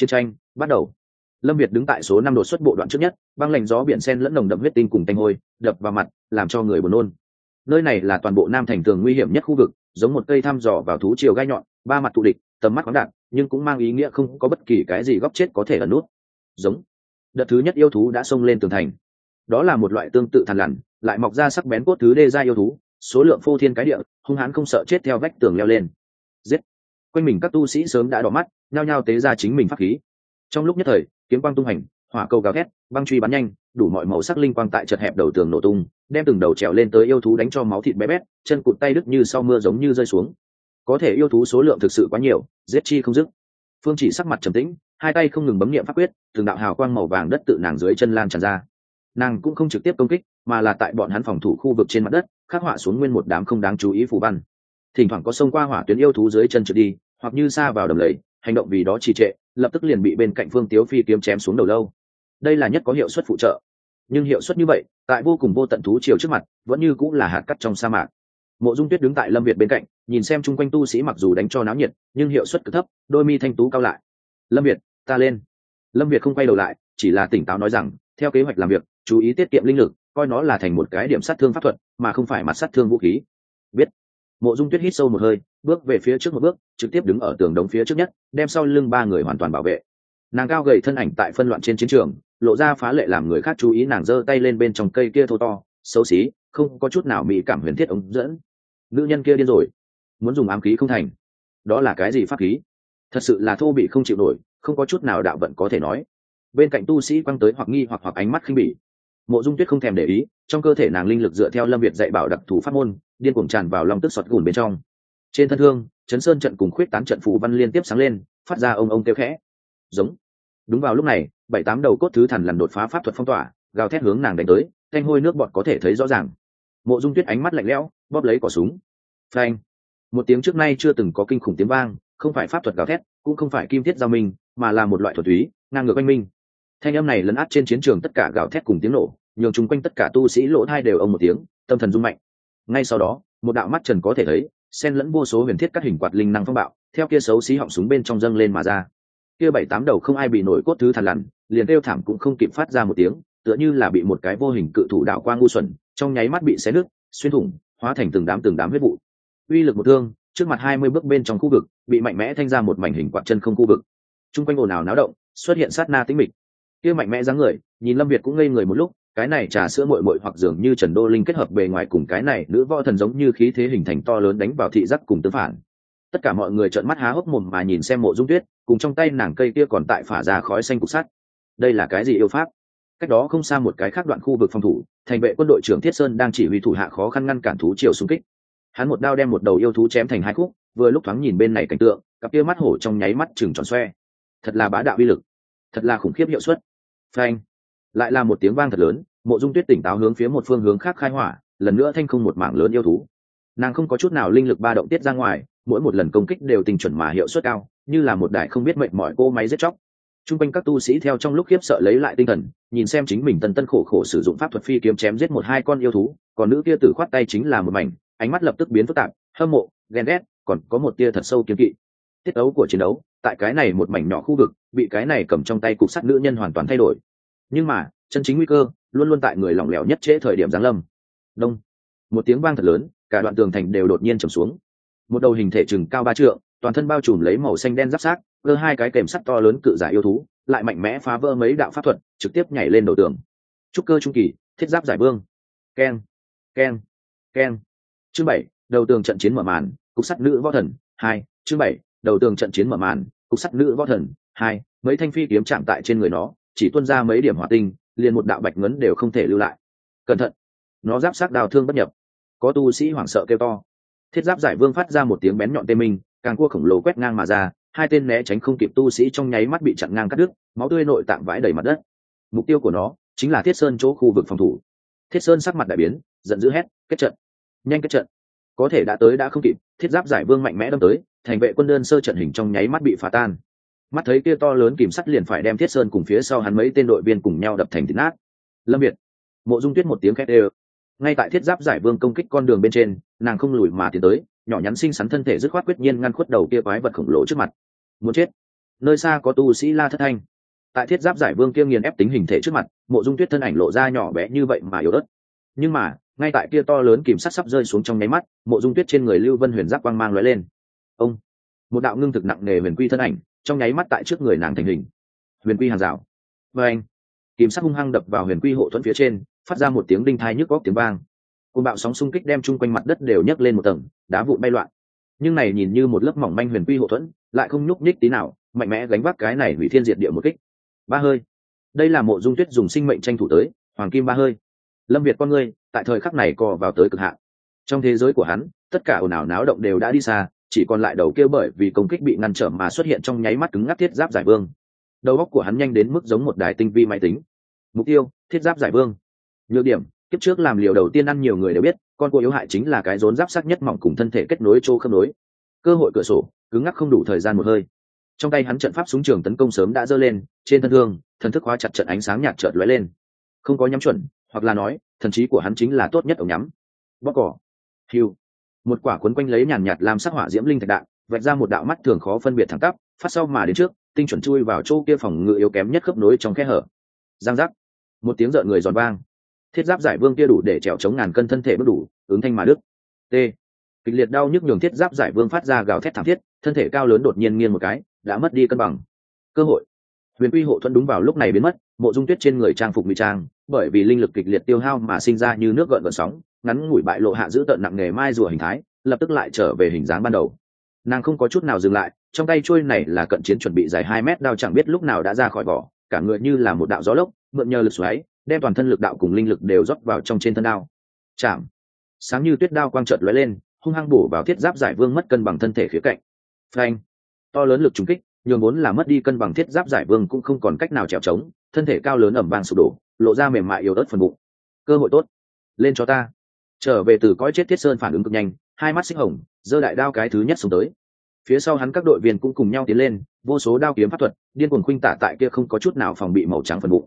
chiến tranh, bắt đầu. Lâm việt đứng tại số năm đột xuất bộ đoạn trước nhất, băng lạnh gió biển sen lẫn nồng đậm huyết tinh cùng tanh hôi, đập vào mặt, làm cho người buồn nôn. Nơi này là toàn bộ nam thành tường nguy hiểm nhất khu vực, giống một cây thăm dò vào thú chiều gai nhọn, ba mặt tụ địch, tầm mắt khoáng đạn nhưng cũng mang ý nghĩa không có bất kỳ cái gì góc chết có thể ẩn nút. Giống. Đợt thứ nhất yêu thú đã xông lên tường thành. Đó là một loại tương tự thằn lằn, lại mọc ra sắc bén cốt thứ đê ra yêu thú, số lượng phô thiên cái địa, hung hãn không sợ chết theo vách tường leo lên quanh mình các tu sĩ sớm đã đỏ mắt, nhao nhao tế ra chính mình pháp khí. Trong lúc nhất thời, kiếm quang tung hành, hỏa cầu gào thét, băng truy bắn nhanh, đủ mọi màu sắc linh quang tại chật hẹp đầu tường nổ tung, đem từng đầu trèo lên tới yêu thú đánh cho máu thịt bé bét, chân cụt tay đứt như sau mưa giống như rơi xuống. Có thể yêu thú số lượng thực sự quá nhiều, giết chi không dứt. Phương chỉ sắc mặt trầm tĩnh, hai tay không ngừng bấm nghiệm pháp quyết, từng đạo hào quang màu vàng đất tự nàng dưới chân lan tràn ra. Nàng cũng không trực tiếp công kích, mà là tại bọn hắn phòng thủ khu vực trên mặt đất, khắc họa xuống nguyên một đám không đáng chú ý phù văn thỉnh thoảng có sông qua hỏa tuyến yêu thú dưới chân trượt đi, hoặc như xa vào đầm lầy, hành động vì đó trì trệ, lập tức liền bị bên cạnh phương tiếu phi kiếm chém xuống đầu lâu. Đây là nhất có hiệu suất phụ trợ. Nhưng hiệu suất như vậy, tại vô cùng vô tận thú chiều trước mặt, vẫn như cũng là hạt cắt trong sa mạc. Mộ dung tuyết đứng tại lâm việt bên cạnh, nhìn xem chung quanh tu sĩ mặc dù đánh cho náo nhiệt, nhưng hiệu suất cực thấp, đôi mi thanh tú cao lại. Lâm việt, ta lên. Lâm việt không quay đầu lại, chỉ là tỉnh táo nói rằng, theo kế hoạch làm việc, chú ý tiết kiệm linh lực, coi nó là thành một cái điểm sát thương pháp thuật, mà không phải mặt sát thương vũ khí. Biết mộ dung tuyết hít sâu một hơi, bước về phía trước một bước, trực tiếp đứng ở tường đống phía trước nhất, đem sau lưng ba người hoàn toàn bảo vệ. Nàng cao gầy thân ảnh tại phân loạn trên chiến trường, lộ ra phá lệ làm người khác chú ý, nàng giơ tay lên bên trong cây kia thô to, xấu xí, không có chút nào mỹ cảm huyền thiết ống dẫn. Nữ nhân kia điên rồi, muốn dùng ám khí không thành. Đó là cái gì pháp khí? Thật sự là thô bị không chịu nổi, không có chút nào đạo vận có thể nói. Bên cạnh tu sĩ quăng tới hoặc nghi hoặc hoặc ánh mắt khinh bỉ mộ dung tuyết không thèm để ý, trong cơ thể nàng linh lực dựa theo lâm việt dạy bảo đặc thù pháp môn, điên cuồng tràn vào lòng tức sọt gùn bên trong. Trên thân thương chấn sơn trận cùng khuyết tán trận phù văn liên tiếp sáng lên, phát ra ông ông kêu khẽ. Giống. Đúng vào lúc này, bảy tám đầu cốt thứ thần lần đột phá pháp thuật phong tỏa, gào thét hướng nàng đánh tới, thanh hôi nước bọt có thể thấy rõ ràng. Mộ dung tuyết ánh mắt lạnh lẽo, bóp lấy cỏ súng. Phanh. Một tiếng trước nay chưa từng có kinh khủng tiếng vang, không phải pháp thuật gào thét, cũng không phải kim thiết giao minh, mà là một loại thuật túy, ngang ngược oanh minh. Thanh âm này lấn át trên chiến trường tất cả gào thét cùng tiếng nổ nhường chung quanh tất cả tu sĩ lỗ thai đều ông một tiếng, tâm thần rung mạnh. Ngay sau đó, một đạo mắt trần có thể thấy, xen lẫn vô số huyền thiết các hình quạt linh năng phong bạo, theo kia xấu xí họng súng bên trong dâng lên mà ra. Kia bảy tám đầu không ai bị nổi cốt thứ thằn lằn, liền kêu thảm cũng không kịp phát ra một tiếng, tựa như là bị một cái vô hình cự thủ đạo qua ngu xuẩn, trong nháy mắt bị xé nứt, xuyên thủng, hóa thành từng đám từng đám huyết vụ. Uy lực một thương, trước mặt hai mươi bước bên trong khu vực, bị mạnh mẽ thanh ra một mảnh hình quạt chân không khu vực. Chung quanh ồn ào náo động, xuất hiện sát na tĩnh mịch. Kia mạnh mẽ dáng người, nhìn lâm việt cũng ngây người một lúc cái này trà sữa mội mội hoặc dường như trần đô linh kết hợp bề ngoài cùng cái này nữ võ thần giống như khí thế hình thành to lớn đánh vào thị giác cùng tư phản. Tất cả mọi người trợn mắt há hốc mồm mà nhìn xem mộ dung tuyết, cùng trong tay nàng cây kia còn tại phả ra khói xanh cục sắt. Đây là cái gì yêu pháp? Cách đó không xa một cái khác đoạn khu vực phòng thủ, thành vệ quân đội trưởng thiết sơn đang chỉ huy thủ hạ khó khăn ngăn cản thú chiều xung kích. Hắn một đao đem một đầu yêu thú chém thành hai khúc, vừa lúc thoáng nhìn bên này cảnh tượng, cặp kia mắt hổ trong nháy mắt chừng tròn xoe. Thật là bá đạo uy lực. Thật là khủng khiếp hiệu suất. Phanh lại là một tiếng vang thật lớn, mộ dung tuyết tỉnh táo hướng phía một phương hướng khác khai hỏa, lần nữa thanh không một mảng lớn yêu thú. Nàng không có chút nào linh lực ba động tiết ra ngoài, mỗi một lần công kích đều tình chuẩn mà hiệu suất cao, như là một đại không biết mệnh mọi cô máy giết chóc. T r u n g quanh các tu sĩ theo trong lúc khiếp sợ lấy lại tinh thần, nhìn xem chính mình tân tân khổ khổ sử dụng pháp thuật phi kiếm chém giết một hai con yêu thú, còn nữ kia tử khoát tay chính là một mảnh, ánh mắt lập tức biến phức tạp, hâm mộ, ghen ghét, còn có một tia thật sâu kiếm kỵ. Tiết đấu của chiến đấu, tại cái này một mảnh nhỏ khu vực, bị cái này cầm trong tay cục sắt nữ nhân hoàn toàn thay đổi nhưng mà, chân chính nguy cơ luôn luôn tại người lỏng lẻo nhất trễ thời điểm giáng lâm. Đông. Một tiếng vang thật lớn, cả đoạn tường thành đều đột nhiên trầm xuống. Một đầu hình thể chừng cao ba trượng, toàn thân bao trùm lấy màu xanh đen giáp sát cơ hai cái kèm sắt to lớn cự giải yêu thú, lại mạnh mẽ phá vỡ mấy đạo pháp thuật, trực tiếp nhảy lên đầu tường. Trúc cơ trung kỳ, thiết giáp giải vương. Keng keng keng chương bảy, đầu tường trận chiến mở màn, cục sắt nữ võ thần, hai, chương bảy, đầu tường trận chiến mở màn, cục sắt nữ võ thần, hai, mấy thanh phi kiếm chạm tại trên người nó chỉ tuôn ra mấy điểm hỏa tinh, liền một đạo bạch ngấn đều không thể lưu lại. Cẩn thận. Nó giáp sát đào thương bất nhập. Có tu sĩ hoảng sợ kêu to. Thiết giáp giải vương phát ra một tiếng bén nhọn tê minh, càng cua khổng lồ quét ngang mà ra, hai tên né tránh không kịp tu sĩ trong nháy mắt bị chặn ngang cắt đứt, máu tươi nội tạng vãi đầy mặt đất. Mục tiêu của nó chính là thiết sơn chỗ khu vực phòng thủ. Thiết sơn sắc mặt đại biến, giận dữ hét, kết trận! Nhanh kết trận! Có thể đã tới đã không kịp. Thiết giáp giải vương mạnh mẽ đâm tới, thành vệ quân đơn sơ trận hình trong nháy mắt bị phá tan mắt thấy kia to lớn kìm sắt liền phải đem thiết sơn cùng phía sau hắn mấy tên đội viên cùng nhau đập thành thịt nát. Lâm biệt mộ dung tuyết một tiếng khét ê ngay tại thiết giáp giải vương công kích con đường bên trên, nàng không lùi mà tiến tới, nhỏ nhắn xinh xắn thân thể dứt khoát quyết nhiên ngăn khuất đầu kia quái vật khổng lồ trước mặt. Muốn chết. Nơi xa có tu sĩ la thất thanh. Tại thiết giáp giải vương kia nghiền ép tính hình thể trước mặt, mộ dung tuyết thân ảnh lộ ra nhỏ bé như vậy mà yếu ớt. Nhưng mà, ngay tại kia to lớn kìm sắt sắp rơi xuống trong nháy mắt, mộ dung tuyết trên người lưu vân huyền giáp quang mang lóe lên. Ông, một đạo ngưng thực nặng nề huyền quy thân ảnh trong nháy mắt tại trước người nàng thành hình. Huyền quy hàng rào. Và anh kìm sắc hung hăng đập vào huyền quy hộ thuẫn phía trên, phát ra một tiếng đinh thai nhức góc tiếng vang. Côn bạo sóng xung kích đem chung quanh mặt đất đều nhấc lên một tầng, đá vụn bay loạn. Nhưng này nhìn như một lớp mỏng manh huyền quy hộ thuẫn, lại không nhúc nhích tí nào, mạnh mẽ gánh vác cái này hủy thiên diệt địa một kích. Ba hơi. Đây là mộ dung tuyết dùng sinh mệnh tranh thủ tới, hoàng kim ba hơi. Lâm việt con ngươi, tại thời khắc này co vào tới cực hạn. Trong thế giới của hắn, tất cả ồn ào náo động đều đã đi xa chỉ còn lại đầu kia bởi vì công kích bị ngăn trở mà xuất hiện trong nháy mắt cứng ngắc thiết giáp giải vương. Đầu óc của hắn nhanh đến mức giống một đài tinh vi máy tính. Mục tiêu, thiết giáp giải vương. Nhược điểm, kiếp trước làm liều đầu tiên ăn nhiều người đều biết, con cua yếu hại chính là cái rốn giáp sắc nhất mỏng cùng thân thể kết nối chỗ khớp nối. Cơ hội cửa sổ, cứng ngắc không đủ thời gian một hơi. Trong tay hắn trận pháp súng trường tấn công sớm đã dơ lên, trên thân thương, thần thức hóa chặt trận ánh sáng nhạt chợt lóe lên. Không có nhắm chuẩn, hoặc là nói, thần trí của hắn chính là tốt nhất ống nhắm. Bóc cỏ. Hiu một quả cuốn quanh lấy nhàn nhạt làm sắc hỏa diễm linh thạch đạn, vạch ra một đạo mắt thường khó phân biệt thẳng tắp, phát sau mà đến trước, tinh chuẩn chui vào chỗ kia phòng ngự yếu kém nhất khớp nối trong khe hở. Giang giác. Một tiếng rợn người giòn vang. Thiết giáp giải vương kia đủ để trèo chống ngàn cân thân thể bất đủ, ứng thanh mà đức t. Kịch liệt đau nhức nhường thiết giáp giải vương phát ra gào thét thảm thiết, thân thể cao lớn đột nhiên nghiêng một cái, đã mất đi cân bằng. Cơ hội huyền quy hộ thuẫn đúng vào lúc này biến mất, mộ dung tuyết trên người trang phục ngụy trang, bởi vì linh lực kịch liệt tiêu hao mà sinh ra như nước gợn gợn sóng, ngắn ngủi bại lộ hạ giữ tận nặng nghề mai rùa hình thái, lập tức lại trở về hình dáng ban đầu. Nàng không có chút nào dừng lại, trong tay trôi này là cận chiến chuẩn bị dài hai mét đao chẳng biết lúc nào đã ra khỏi vỏ, cả người như là một đạo gió lốc, mượn nhờ lực xoáy, đem toàn thân lực đạo cùng linh lực đều rót vào trong trên thân đao. Chạm. Sáng như tuyết đao quang trợt lóe lên, hung hăng bổ vào thiết giáp giải vương mất cân bằng thân thể khía cạnh. Phanh. To lớn lực trúng kích nhường vốn là mất đi cân bằng thiết giáp giải vương cũng không còn cách nào trèo trống, thân thể cao lớn ẩm vàng sụp đổ, lộ ra mềm mại yếu ớt phần bụng. Cơ hội tốt. Lên cho ta. Trở về từ cõi chết thiết sơn phản ứng cực nhanh, hai mắt xích hồng, giơ đại đao cái thứ nhất xuống tới. Phía sau hắn các đội viên cũng cùng nhau tiến lên, vô số đao kiếm pháp thuật, điên cuồng khuynh tả tại kia không có chút nào phòng bị màu trắng phần bụng.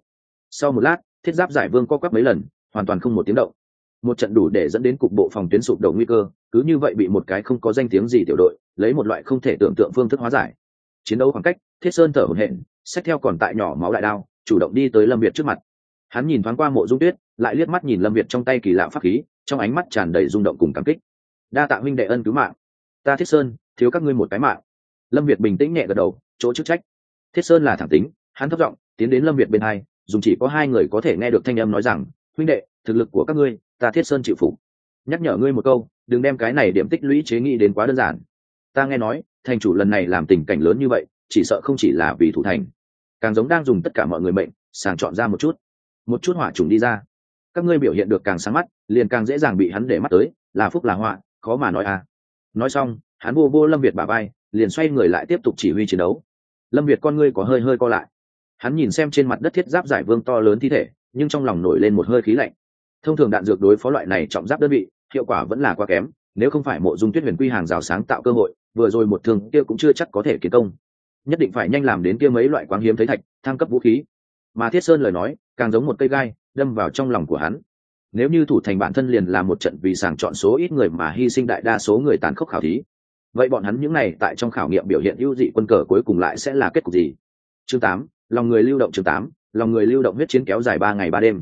Sau một lát, thiết giáp giải vương co quắp mấy lần, hoàn toàn không một tiếng động. Một trận đủ để dẫn đến cục bộ phòng tuyến sụp đổ nguy cơ, cứ như vậy bị một cái không có danh tiếng gì tiểu đội, lấy một loại không thể tưởng tượng phương thức hóa giải chiến đấu khoảng cách, thiết sơn thở hổn hển xét theo còn tại nhỏ máu đại đao, chủ động đi tới lâm việt trước mặt. Hắn nhìn thoáng qua mộ dung tuyết, lại liếc mắt nhìn lâm việt trong tay kỳ lạ pháp khí, trong ánh mắt tràn đầy rung động cùng cảm kích. Đa tạ huynh đệ ân cứu mạng. Ta thiết sơn, thiếu các ngươi một cái mạng. Lâm việt bình tĩnh nhẹ gật đầu, chỗ chức trách. Thiết sơn là thẳng tính, hắn thấp giọng, tiến đến lâm việt bên hai, dùng chỉ có hai người có thể nghe được thanh âm nói rằng, huynh đệ, thực lực của các ngươi, ta thiết sơn chịu phục. Nhắc nhở ngươi một câu, đừng đem cái này điểm tích lũy chế nghị đến quá đơn giản. Ta nghe nói thành chủ lần này làm tình cảnh lớn như vậy, chỉ sợ không chỉ là vì thủ thành. Càng giống đang dùng tất cả mọi người mệnh, sàng chọn ra một chút. Một chút hỏa trùng đi ra. Các ngươi biểu hiện được càng sáng mắt, liền càng dễ dàng bị hắn để mắt tới, là phúc là họa, khó mà nói à. Nói xong, hắn vô vô lâm việt bà bay liền xoay người lại tiếp tục chỉ huy chiến đấu. Lâm việt con ngươi có hơi hơi co lại. Hắn nhìn xem trên mặt đất thiết giáp giải vương to lớn thi thể, nhưng trong lòng nổi lên một hơi khí lạnh. Thông thường đạn dược đối phó loại này trọng giáp đơn vị, hiệu quả vẫn là quá kém nếu không phải mộ dung tuyết huyền quy hàng rào sáng tạo cơ hội, vừa rồi một thường kia cũng chưa chắc có thể kiến công. Nhất định phải nhanh làm đến kia mấy loại quáng hiếm thấy thạch, thăng cấp vũ khí. Mà thiết sơn lời nói, càng giống một cây gai, đâm vào trong lòng của hắn. Nếu như thủ thành bản thân liền là một trận vì sàng chọn số ít người mà hy sinh đại đa số người tàn khốc khảo thí. Vậy bọn hắn những này tại trong khảo nghiệm biểu hiện ưu dị quân cờ cuối cùng lại sẽ là kết cục gì? Chương tám, lòng người lưu động chương tám, lòng người lưu động huyết chiến kéo dài ba ngày ba đêm.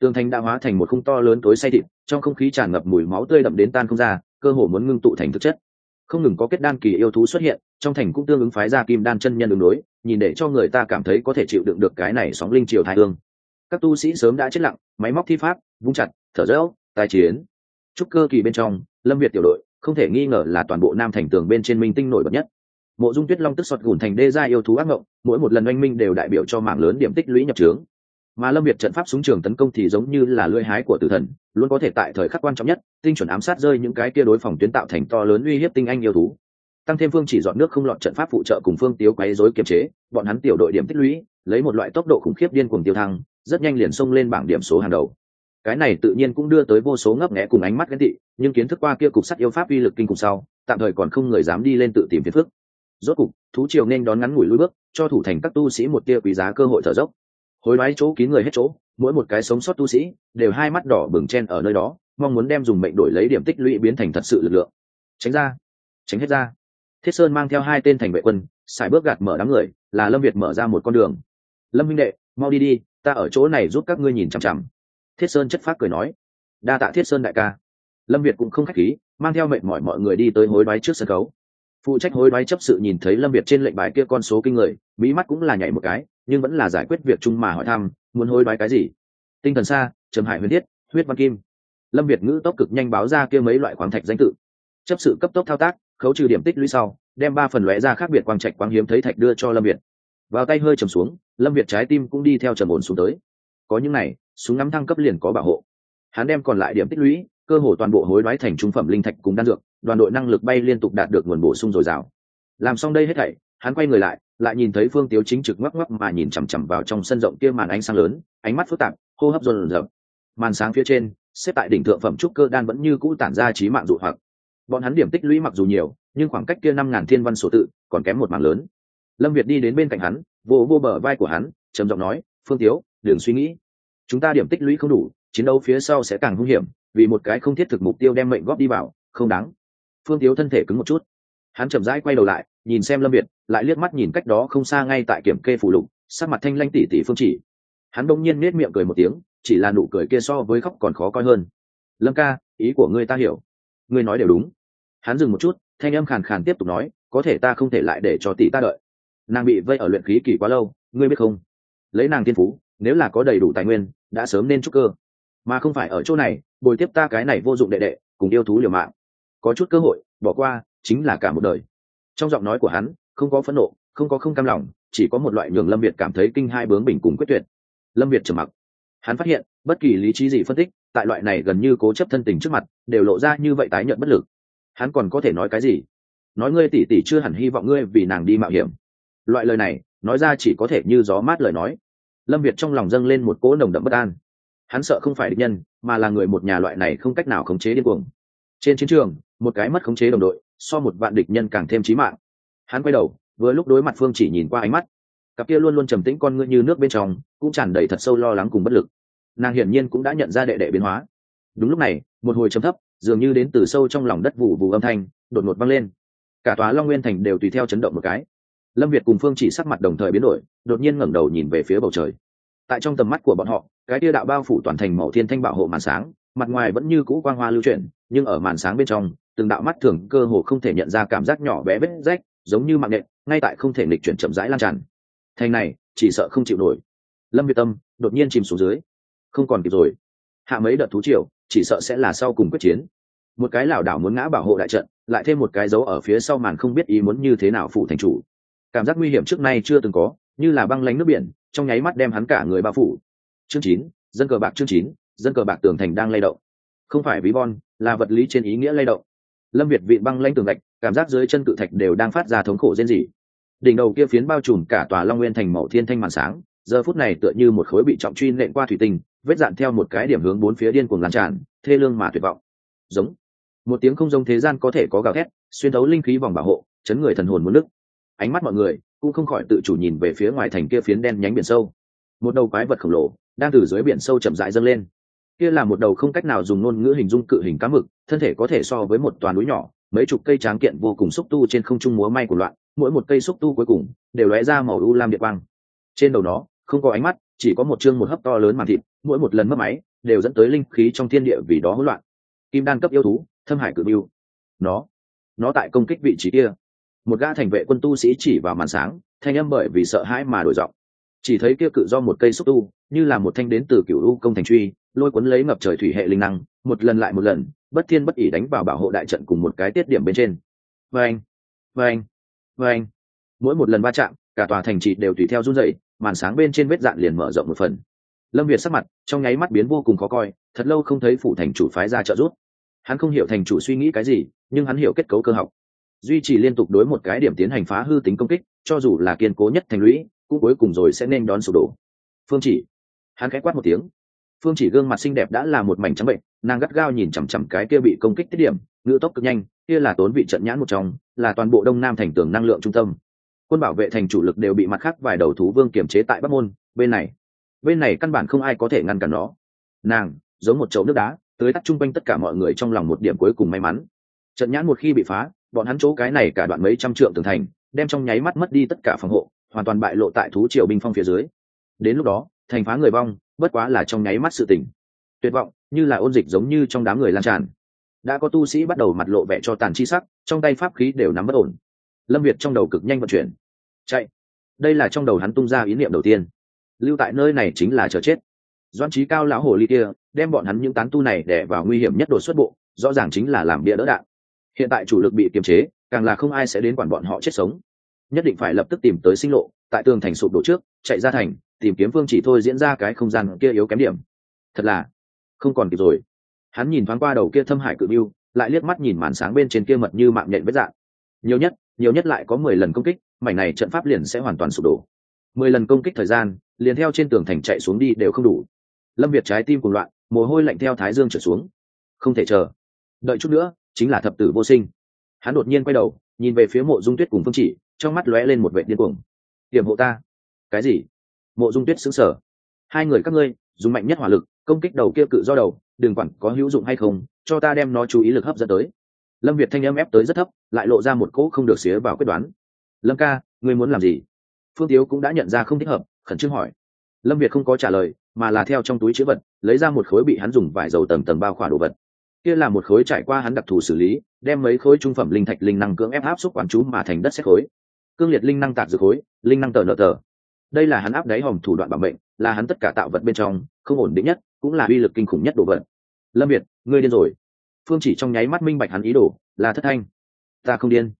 Tường thành đã hóa thành một khung to lớn tối say thịt, trong không khí tràn ngập mùi máu tươi đậm đến tan không ra cơ hồ muốn ngưng tụ thành thực chất. Không ngừng có kết đan kỳ yêu thú xuất hiện trong thành cũng tương ứng phái ra kim đan chân nhân đường đối nhìn để cho người ta cảm thấy có thể chịu đựng được cái này sóng linh triều thái hương. Các tu sĩ sớm đã chết lặng máy móc thi pháp vung chặt thở dốc, tài chiến. Trúc cơ kỳ bên trong lâm việt tiểu đội không thể nghi ngờ là toàn bộ nam thành tường bên trên minh tinh nổi bật nhất. Mộ dung tuyết long tức sọt gùn thành đê gia yêu thú ác ngộng mỗi một lần oanh minh đều đại biểu cho mạng lớn điểm tích lũy nhập trướng mà lâm việt trận pháp súng trường tấn công thì giống như là lưỡi hái của tử thần, luôn có thể tại thời khắc quan trọng nhất, tinh chuẩn ám sát rơi những cái kia đối phòng tuyến tạo thành to lớn uy hiếp tinh anh yêu thú. Tăng thêm phương chỉ dọn nước không lọt trận pháp phụ trợ cùng phương tiêu quấy rối kiềm chế, bọn hắn tiểu đội điểm tích lũy, lấy một loại tốc độ khủng khiếp điên cuồng tiêu thăng, rất nhanh liền xông lên bảng điểm số hàng đầu. Cái này tự nhiên cũng đưa tới vô số ngấp nghé cùng ánh mắt ghen tị, nhưng kiến thức qua kia cục sắt yêu pháp uy lực kinh cùng sau, tạm thời còn không người dám đi lên tự tìm phiền phức. Rốt cục, thú triều nên đón ngắn ngủi lui bước, cho thủ thành các tu sĩ một tia quý giá cơ hội thở dốc hối đoái chỗ kín người hết chỗ, mỗi một cái sống sót tu sĩ đều hai mắt đỏ bừng chen ở nơi đó, mong muốn đem dùng mệnh đổi lấy điểm tích lũy biến thành thật sự lực lượng. Tránh ra, tránh hết ra. Thiết sơn mang theo hai tên thành vệ quân, xài bước gạt mở đám người, là lâm việt mở ra một con đường. Lâm minh đệ, mau đi đi, ta ở chỗ này giúp các ngươi nhìn chằm chằm. Thiết sơn chất phát cười nói. Đa tạ thiết sơn đại ca. Lâm việt cũng không k h á c h khí, mang theo mệnh mọi mọi người đi tới hối đoái trước sân khấu. Phụ trách hối đoái chấp sự nhìn thấy lâm việt trên lệnh bài kia con số kinh người mỹ mắt cũng là nhảy một cái nhưng vẫn là giải quyết việc chung mà hỏi thăm, muốn hối đoái cái gì? Tinh thần xa, trầm hải huyền thiết, huyết văn kim. Lâm việt ngữ tốc cực nhanh báo ra kia mấy loại khoáng thạch danh tự. Chấp sự cấp tốc thao tác, khấu trừ điểm tích lũy sau, đem ba phần lóe ra khác biệt quang trạch quang hiếm thấy thạch đưa cho lâm việt. Vào tay hơi trầm xuống, lâm việt trái tim cũng đi theo trầm ổn xuống tới. Có những này, súng ngắm thăng cấp liền có bảo hộ. Hắn đem còn lại điểm tích lũy, cơ hồ toàn bộ hối đoái thành trung phẩm linh thạch cùng đan dược, đoàn đội năng lực bay liên tục đạt được nguồn bổ sung dồi dào. Làm xong đây hết thảy hắn quay người lại lại nhìn thấy phương tiếu chính trực ngoắc ngoắc mà nhìn chằm chằm vào trong sân rộng kia màn ánh sáng lớn, ánh mắt phức tạp, hô hấp rộn rộn màn sáng phía trên, xếp tại đỉnh thượng phẩm trúc cơ đan vẫn như cũ tản ra trí mạng dụ hoặc. Bọn hắn điểm tích lũy mặc dù nhiều, nhưng khoảng cách kia năm ngàn thiên văn số tự còn kém một mảng lớn. Lâm việt đi đến bên cạnh hắn, vô vô bờ vai của hắn, trầm giọng nói, phương tiếu, đừng suy nghĩ. Chúng ta điểm tích lũy không đủ, chiến đấu phía sau sẽ càng hung hiểm, vì một cái không thiết thực mục tiêu đem mệnh góp đi vào, không đáng. Phương tiếu thân thể cứng một chút. Hắn chậm rãi quay đầu lại nhìn xem lâm việt, lại liếc mắt nhìn cách đó không xa ngay tại kiểm kê phủ lục, sắc mặt thanh lanh tỉ tỉ phương chỉ. Hắn đông nhiên nết miệng cười một tiếng, chỉ là nụ cười kia so với khóc còn khó coi hơn. Lâm ca, ý của ngươi ta hiểu. Ngươi nói đều đúng. Hắn dừng một chút, thanh âm khàn khàn tiếp tục nói, có thể ta không thể lại để cho tỷ ta đợi. Nàng bị vây ở luyện khí kỳ quá lâu, ngươi biết không? Lấy nàng tiên phú, nếu là có đầy đủ tài nguyên, đã sớm nên trúc cơ. Mà không phải ở chỗ này, bồi tiếp ta cái này vô dụng đệ đệ, cùng yêu thú liều mạng. Có chút cơ hội, bỏ qua, chính là cả một đời trong giọng nói của hắn, không có phẫn nộ, không có không cam lòng, chỉ có một loại nhường lâm việt cảm thấy kinh hai bướng bình cùng quyết tuyệt. Lâm việt trầm mặc. Hắn phát hiện, bất kỳ lý trí gì phân tích, tại loại này gần như cố chấp thân tình trước mặt, đều lộ ra như vậy tái nhận bất lực. Hắn còn có thể nói cái gì? Nói ngươi tỉ tỉ chưa hẳn hy vọng ngươi vì nàng đi mạo hiểm. Loại lời này, nói ra chỉ có thể như gió mát lời nói. Lâm việt trong lòng dâng lên một cỗ nồng đậm bất an. Hắn sợ không phải địch nhân, mà là người một nhà loại này không cách nào khống chế điên cuồng. Trên chiến trường một cái mất khống chế đồng đội, so một vạn địch nhân càng thêm trí mạng. Hắn quay đầu, vừa lúc đối mặt phương chỉ nhìn qua ánh mắt, cặp kia luôn luôn trầm tĩnh con ngươi như nước bên trong, cũng tràn đầy thật sâu lo lắng cùng bất lực. Nàng hiển nhiên cũng đã nhận ra đệ đệ biến hóa. Đúng lúc này, một hồi trầm thấp, dường như đến từ sâu trong lòng đất vụ vụ âm thanh, đột ngột vang lên. Cả tòa long nguyên thành đều tùy theo chấn động một cái. Lâm việt cùng phương chỉ sắc mặt đồng thời biến đổi, đột nhiên ngẩng đầu nhìn về phía bầu trời. Tại trong tầm mắt của bọn họ, cái tia đạo bao phủ toàn thành màu thiên thanh bảo hộ màn sáng, mặt ngoài vẫn như cũ quang hoa lưu chuyển nhưng ở màn sáng bên trong, từng đạo mắt thường cơ hồ không thể nhận ra cảm giác nhỏ bé vết rách, giống như mạng nện ngay tại không thể nghịch chuyển chậm rãi lan tràn. Thành này, chỉ sợ không chịu nổi. Lâm việt tâm đột nhiên chìm xuống dưới. Không còn kịp rồi. Hạ mấy đợt thú triều, chỉ sợ sẽ là sau cùng quyết chiến. Một cái lảo đảo muốn ngã bảo hộ đại trận, lại thêm một cái dấu ở phía sau màn không biết ý muốn như thế nào phụ thành chủ. Cảm giác nguy hiểm trước nay chưa từng có, như là băng lánh nước biển, trong nháy mắt đem hắn cả người bao phủ. Chương chín, dân cờ bạc chương chín, dân cờ bạc tường thành đang lay động. Không phải ví von là vật lý trên ý nghĩa lay động. Lâm việt vịn băng lanh tường gạch, cảm giác dưới chân cự thạch đều đang phát ra thống khổ rên rỉ. Đỉnh đầu kia phiến bao trùm cả tòa long nguyên thành màu thiên thanh màn sáng, giờ phút này tựa như một khối bị trọng truy nện qua thủy tinh, vết dạn theo một cái điểm hướng bốn phía điên cuồng lan tràn, thê lương mà tuyệt vọng. Giống. Một tiếng không giống thế gian có thể có gào thét, xuyên thấu linh khí vòng bảo hộ, chấn người thần hồn muốn nước. Ánh mắt mọi người cũng không khỏi tự chủ nhìn về phía ngoài thành kia phiến đen nhánh biển sâu. Một đầu quái vật khổng lồ đang từ dưới biển sâu chậm rãi dâng lên kia là một đầu không cách nào dùng ngôn ngữ hình dung cự hình cá mực, thân thể có thể so với một toàn núi nhỏ, mấy chục cây tráng kiện vô cùng xúc tu trên không trung múa may của loạn, mỗi một cây xúc tu cuối cùng đều lóe ra màu u lam điện quang. Trên đầu nó, không có ánh mắt, chỉ có một chương một hấp to lớn màn thịt, mỗi một lần mất máy đều dẫn tới linh khí trong thiên địa vì đó hỗn loạn. Kim đan cấp yêu thú, thâm hải cự biêu nó nó tại công kích vị trí kia. Một gã thành vệ quân tu sĩ chỉ vào màn sáng, thanh âm bởi vì sợ hãi mà đổi giọng. Chỉ thấy kia cự do một cây xúc tu, như là một thanh đến từ cựu u công thành truy lôi cuốn lấy ngập trời thủy hệ linh năng, một lần lại một lần, bất thiên bất ỉ đánh vào bảo hộ đại trận cùng một cái tiết điểm bên trên. Vâng vâng vâng. Mỗi một lần va chạm, cả tòa thành trì đều tùy theo run dậy màn sáng bên trên vết dạn liền mở rộng một phần. Lâm việt sắc mặt, trong nháy mắt biến vô cùng khó coi, thật lâu không thấy phủ thành chủ phái ra trợ giúp. Hắn không hiểu thành chủ suy nghĩ cái gì, nhưng hắn hiểu kết cấu cơ học. Duy trì liên tục đối một cái điểm tiến hành phá hư tính công kích, cho dù là kiên cố nhất thành lũy, cũng cuối cùng rồi sẽ nên đón sụp đổ. Phương chỉ, hắn khẽ quát một tiếng phương chỉ gương mặt xinh đẹp đã là một mảnh trắng bệnh, nàng gắt gao nhìn chằm chằm cái kia bị công kích tiết điểm, ngữ tốc cực nhanh, kia là tốn vị trận nhãn một trong, là toàn bộ đông nam thành tường năng lượng trung tâm. Quân bảo vệ thành chủ lực đều bị mặt khác vài đầu thú vương kiềm chế tại bắc môn, bên này. Bên này căn bản không ai có thể ngăn cản nó. Nàng, giống một chậu nước đá tới tắt chung quanh tất cả mọi người trong lòng một điểm cuối cùng may mắn. Trận nhãn một khi bị phá, bọn hắn chỗ cái này cả đoạn mấy trăm trượng tường thành, đem trong nháy mắt mất đi tất cả phòng hộ, hoàn toàn bại lộ tại thú triều binh phong phía dưới. Đến lúc đó, thành phá người vong bất quá là trong nháy mắt sự tỉnh tuyệt vọng, như là ôn dịch giống như trong đám người lan tràn. Đã có tu sĩ bắt đầu mặt lộ vẻ cho tàn chi sắc, trong tay pháp khí đều nắm bất ổn. Lâm việt trong đầu cực nhanh vận chuyển. Chạy. Đây là trong đầu hắn tung ra ý niệm đầu tiên. Lưu tại nơi này chính là chờ chết. Doan trí cao lão hồ ly kia, đem bọn hắn những tán tu này để vào nguy hiểm nhất đột xuất bộ, rõ ràng chính là làm bia đỡ đạn. Hiện tại chủ lực bị kiềm chế, càng là không ai sẽ đến quản bọn họ chết sống. Nhất định phải lập tức tìm tới sinh lộ, tại tường thành sụp đổ trước, chạy ra thành tìm kiếm phương chỉ thôi diễn ra cái không gian kia yếu kém điểm. Thật là, không còn kịp rồi. Hắn nhìn thoáng qua đầu kia thâm hải cự mưu, lại liếc mắt nhìn màn sáng bên trên kia mật như mạng nhện vết dạng. Nhiều nhất nhiều nhất lại có mười lần công kích, mảnh này trận pháp liền sẽ hoàn toàn sụp đổ. Mười lần công kích thời gian, liền theo trên tường thành chạy xuống đi đều không đủ. Lâm việt trái tim cùng loạn, mồ hôi lạnh theo thái dương trở xuống. Không thể chờ. Đợi chút nữa, chính là thập tử vô sinh. Hắn đột nhiên quay đầu, nhìn về phía mộ dung tuyết cùng phương chỉ, trong mắt lóe lên một vệ điên cuồng. Điểm hộ ta. Cái gì? Mộ dung tuyết xứng sở. Hai người các ngươi, dùng mạnh nhất hỏa lực, công kích đầu kia cự do đầu, đừng quản có hữu dụng hay không, cho ta đem nó chú ý lực hấp dẫn tới. Lâm việt thanh âm ép tới rất thấp, lại lộ ra một cỗ không được xía vào quyết đoán. Lâm ca, ngươi muốn làm gì? Phương tiếu cũng đã nhận ra không thích hợp, khẩn trương hỏi. Lâm việt không có trả lời, mà là theo trong túi chữ vật, lấy ra một khối bị hắn dùng vải dầu tầng tầng bao khỏa đồ vật. Kia là một khối trải qua hắn đặc thù xử lý, đem mấy khối trung phẩm linh thạch linh năng cưỡng ép áp xúc quán chú mà thành đất xét khối. Cương liệt linh năng tạc dược khối, linh năng tờ nợ tờ đây là hắn áp đáy hòm thủ đoạn bảo mệnh, là hắn tất cả tạo vật bên trong, không ổn định nhất, cũng là uy lực kinh khủng nhất đồ vật. Lâm việt, ngươi điên rồi. Phương chỉ trong nháy mắt minh bạch hắn ý đồ, là thất thanh. Ta không điên.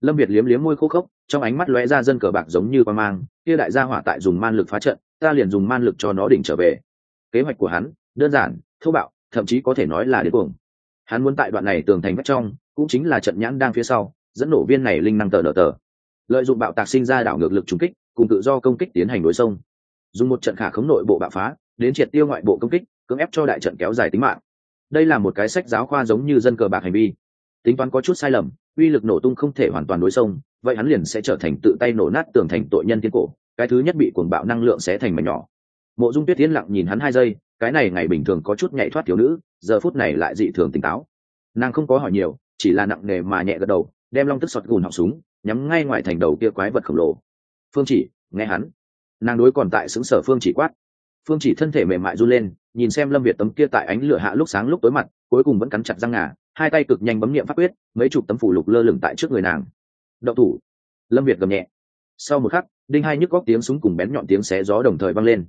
Lâm việt liếm liếm môi khô khốc, trong ánh mắt lóe ra dân cờ bạc giống như qua mang, kia đại gia hỏa tại dùng man lực phá trận, ta liền dùng man lực cho nó đỉnh trở về. Kế hoạch của hắn, đơn giản, thô bạo, thậm chí có thể nói là điên cuồng. Hắn muốn tại đoạn này tường thành vách trong, cũng chính là trận nhãn đang phía sau, dẫn nổ viên này linh năng tờ nở tờ. Lợi dụng bạo tạc sinh ra đảo ngược lực trùng kích cùng tự do công kích tiến hành đối sông dùng một trận khả khống nội bộ bạo phá, đến triệt tiêu ngoại bộ công kích, cưỡng ép cho đại trận kéo dài tính mạng. Đây là một cái sách giáo khoa giống như dân cờ bạc hành vi. Tính toán có chút sai lầm, uy lực nổ tung không thể hoàn toàn đối sông vậy hắn liền sẽ trở thành tự tay nổ nát tường thành tội nhân thiên cổ, cái thứ nhất bị cuồng bạo năng lượng sẽ thành mảnh nhỏ. Mộ dung tuyết tiến lặng nhìn hắn hai giây, cái này ngày bình thường có chút nhạy thoát thiếu nữ, giờ phút này lại dị thường tỉnh táo. Nàng không có hỏi nhiều, chỉ là nặng nề mà nhẹ gật đầu, đem long tức sọt gùn họng súng, nhắm ngay ngoài thành đầu kia quái vật khổng lồ phương chỉ, nghe hắn. Nàng đối còn tại xứng sở phương chỉ quát. Phương chỉ thân thể mềm mại run lên, nhìn xem lâm việt tấm kia tại ánh lửa hạ lúc sáng lúc tối mặt, cuối cùng vẫn cắn chặt răng ngà, hai tay cực nhanh bấm nghiệm pháp quyết, mấy chục tấm phủ lục lơ lửng tại trước người nàng. Đậu thủ. Lâm việt gầm nhẹ. Sau một khắc, đinh hai nhức góc tiếng súng cùng bén nhọn tiếng xé gió đồng thời vang lên.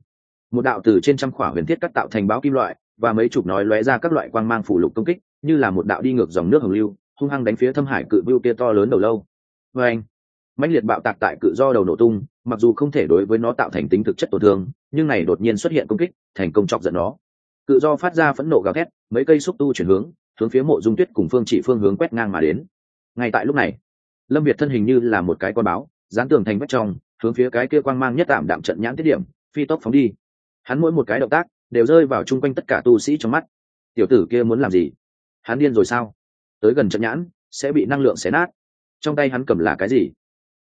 Một đạo từ trên trăm khỏa huyền thiết cắt tạo thành báo kim loại, và mấy chục nói lóe ra các loại quang mang phủ lục công kích, như là một đạo đi ngược dòng nước hồng lưu, hung hăng đánh phía thâm hải cự bưu kia to lớn đầu lâu. Vê anh mãnh liệt bạo tạc tại cự do đầu nổ tung, mặc dù không thể đối với nó tạo thành tính thực chất tổn thương, nhưng này đột nhiên xuất hiện công kích, thành công chọc giận nó. Cự do phát ra phẫn nộ gào thét, mấy cây xúc tu chuyển hướng hướng phía mộ dung tuyết cùng phương chỉ phương hướng quét ngang mà đến. Ngay tại lúc này, lâm việt thân hình như là một cái con báo, dán tường thành vách trong, hướng phía cái kia quang mang nhất tạm đạm trận nhãn tiết điểm, phi tốc phóng đi. Hắn mỗi một cái động tác, đều rơi vào chung quanh tất cả tu sĩ trong mắt. Tiểu tử kia muốn làm gì? Hắn điên rồi sao? Tới gần trận nhãn, sẽ bị năng lượng xé nát. Trong tay hắn cầm là cái gì?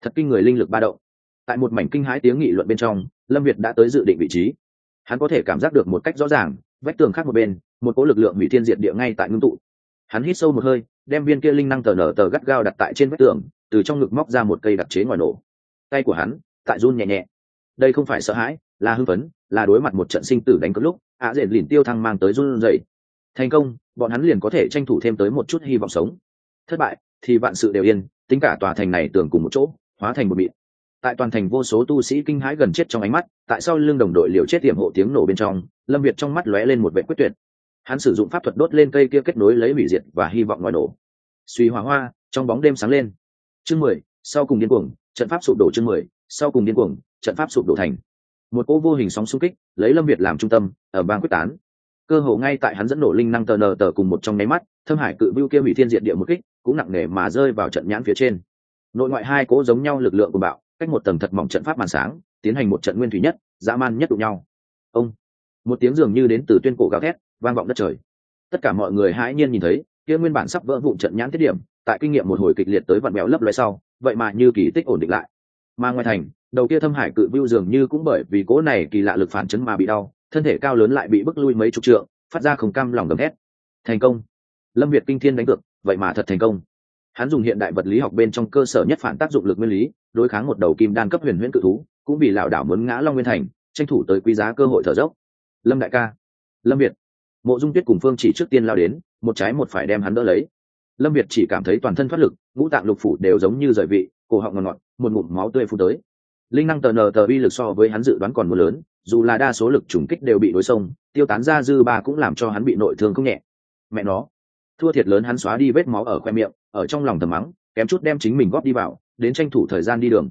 Thật kinh người linh lực ba động. Tại một mảnh kinh hãi tiếng nghị luận bên trong, lâm việt đã tới dự định vị trí. Hắn có thể cảm giác được một cách rõ ràng, vách tường khác một bên, một cỗ lực lượng hủy thiên diệt địa ngay tại ngưng tụ. Hắn hít sâu một hơi, đem viên kia linh năng tờ nở tờ gắt gao đặt tại trên vách tường, từ trong ngực móc ra một cây đặc chế ngoài nổ. Tay của hắn, tại run nhẹ nhẹ. Đây không phải sợ hãi, là hưng phấn, là đối mặt một trận sinh tử đánh cất lúc ạ rền lìn tiêu thăng mang tới run dậy thành công, bọn hắn liền có thể tranh thủ thêm tới một chút hy vọng sống. Thất bại, thì vạn sự đều yên, tính cả tòa thành này tưởng cùng một chỗ hóa thành một mịn. Tại toàn thành vô số tu sĩ kinh hãi gần chết trong ánh mắt, tại sao lưng đồng đội liều chết tiềm hộ tiếng nổ bên trong, lâm việt trong mắt lóe lên một vệ quyết tuyệt. Hắn sử dụng pháp thuật đốt lên cây kia kết nối lấy hủy diệt và hy vọng ngoài nổ. Suy hỏa hoa, trong bóng đêm sáng lên. Chương mười, sau cùng điên cuồng, trận pháp sụp đổ chương mười, sau cùng điên cuồng, trận pháp sụp đổ thành. Một cỗ vô hình sóng xung kích, lấy lâm việt làm trung tâm, ở bang quyết tán. Cơ hồ ngay tại hắn dẫn nổ linh năng tờ nờ tờ cùng một trong nháy mắt, thâm hải cự bưu kia hủy thiên diệt địa một kích, cũng nặng nề mà rơi vào trận nhãn phía trên nội ngoại hai cố giống nhau lực lượng của bạo, cách một tầng thật mỏng trận pháp màn sáng, tiến hành một trận nguyên thủy nhất, dã man nhất đụng nhau. Ông, một tiếng dường như đến từ tuyên cổ gào thét, vang vọng đất trời. Tất cả mọi người hãi nhiên nhìn thấy, kia nguyên bản sắp vỡ vụn trận nhãn tiết điểm, tại kinh nghiệm một hồi kịch liệt tới vặn mèo lấp loay sau, vậy mà như kỳ tích ổn định lại. Mà ngoài thành, đầu kia thâm hải cự vưu dường như cũng bởi vì cố này kỳ lạ lực phản chấn mà bị đau, thân thể cao lớn lại bị bức lui mấy chục trượng, phát ra không cam lòng gầm thét. Thành công. Lâm việt kinh thiên đánh cược, vậy mà thật thành công hắn dùng hiện đại vật lý học bên trong cơ sở nhất phản tác dụng lực nguyên lý, đối kháng một đầu kim đan cấp huyền huyễn cự thú, cũng vì lảo đảo muốn ngã long nguyên thành, tranh thủ tới quý giá cơ hội thở dốc. Lâm đại ca. Lâm việt. Mộ dung tuyết cùng phương chỉ trước tiên lao đến, một trái một phải đem hắn đỡ lấy. Lâm việt chỉ cảm thấy toàn thân thoát lực, ngũ tạng lục phủ đều giống như rời vị, cổ họng ngọt ngọt, một ngụm máu tươi phun tới. Linh năng tờ nờ tờ vi lực so với hắn dự đoán còn mưa lớn, dù là đa số lực trùng kích đều bị đối sông tiêu tán ra dư ba cũng làm cho hắn bị nội thương không nhẹ. Mẹ nó. Thua thiệt lớn hắn xóa đi vết máu ở khoe miệng ở trong lòng thầm mắng, kém chút đem chính mình góp đi vào, đến tranh thủ thời gian đi đường.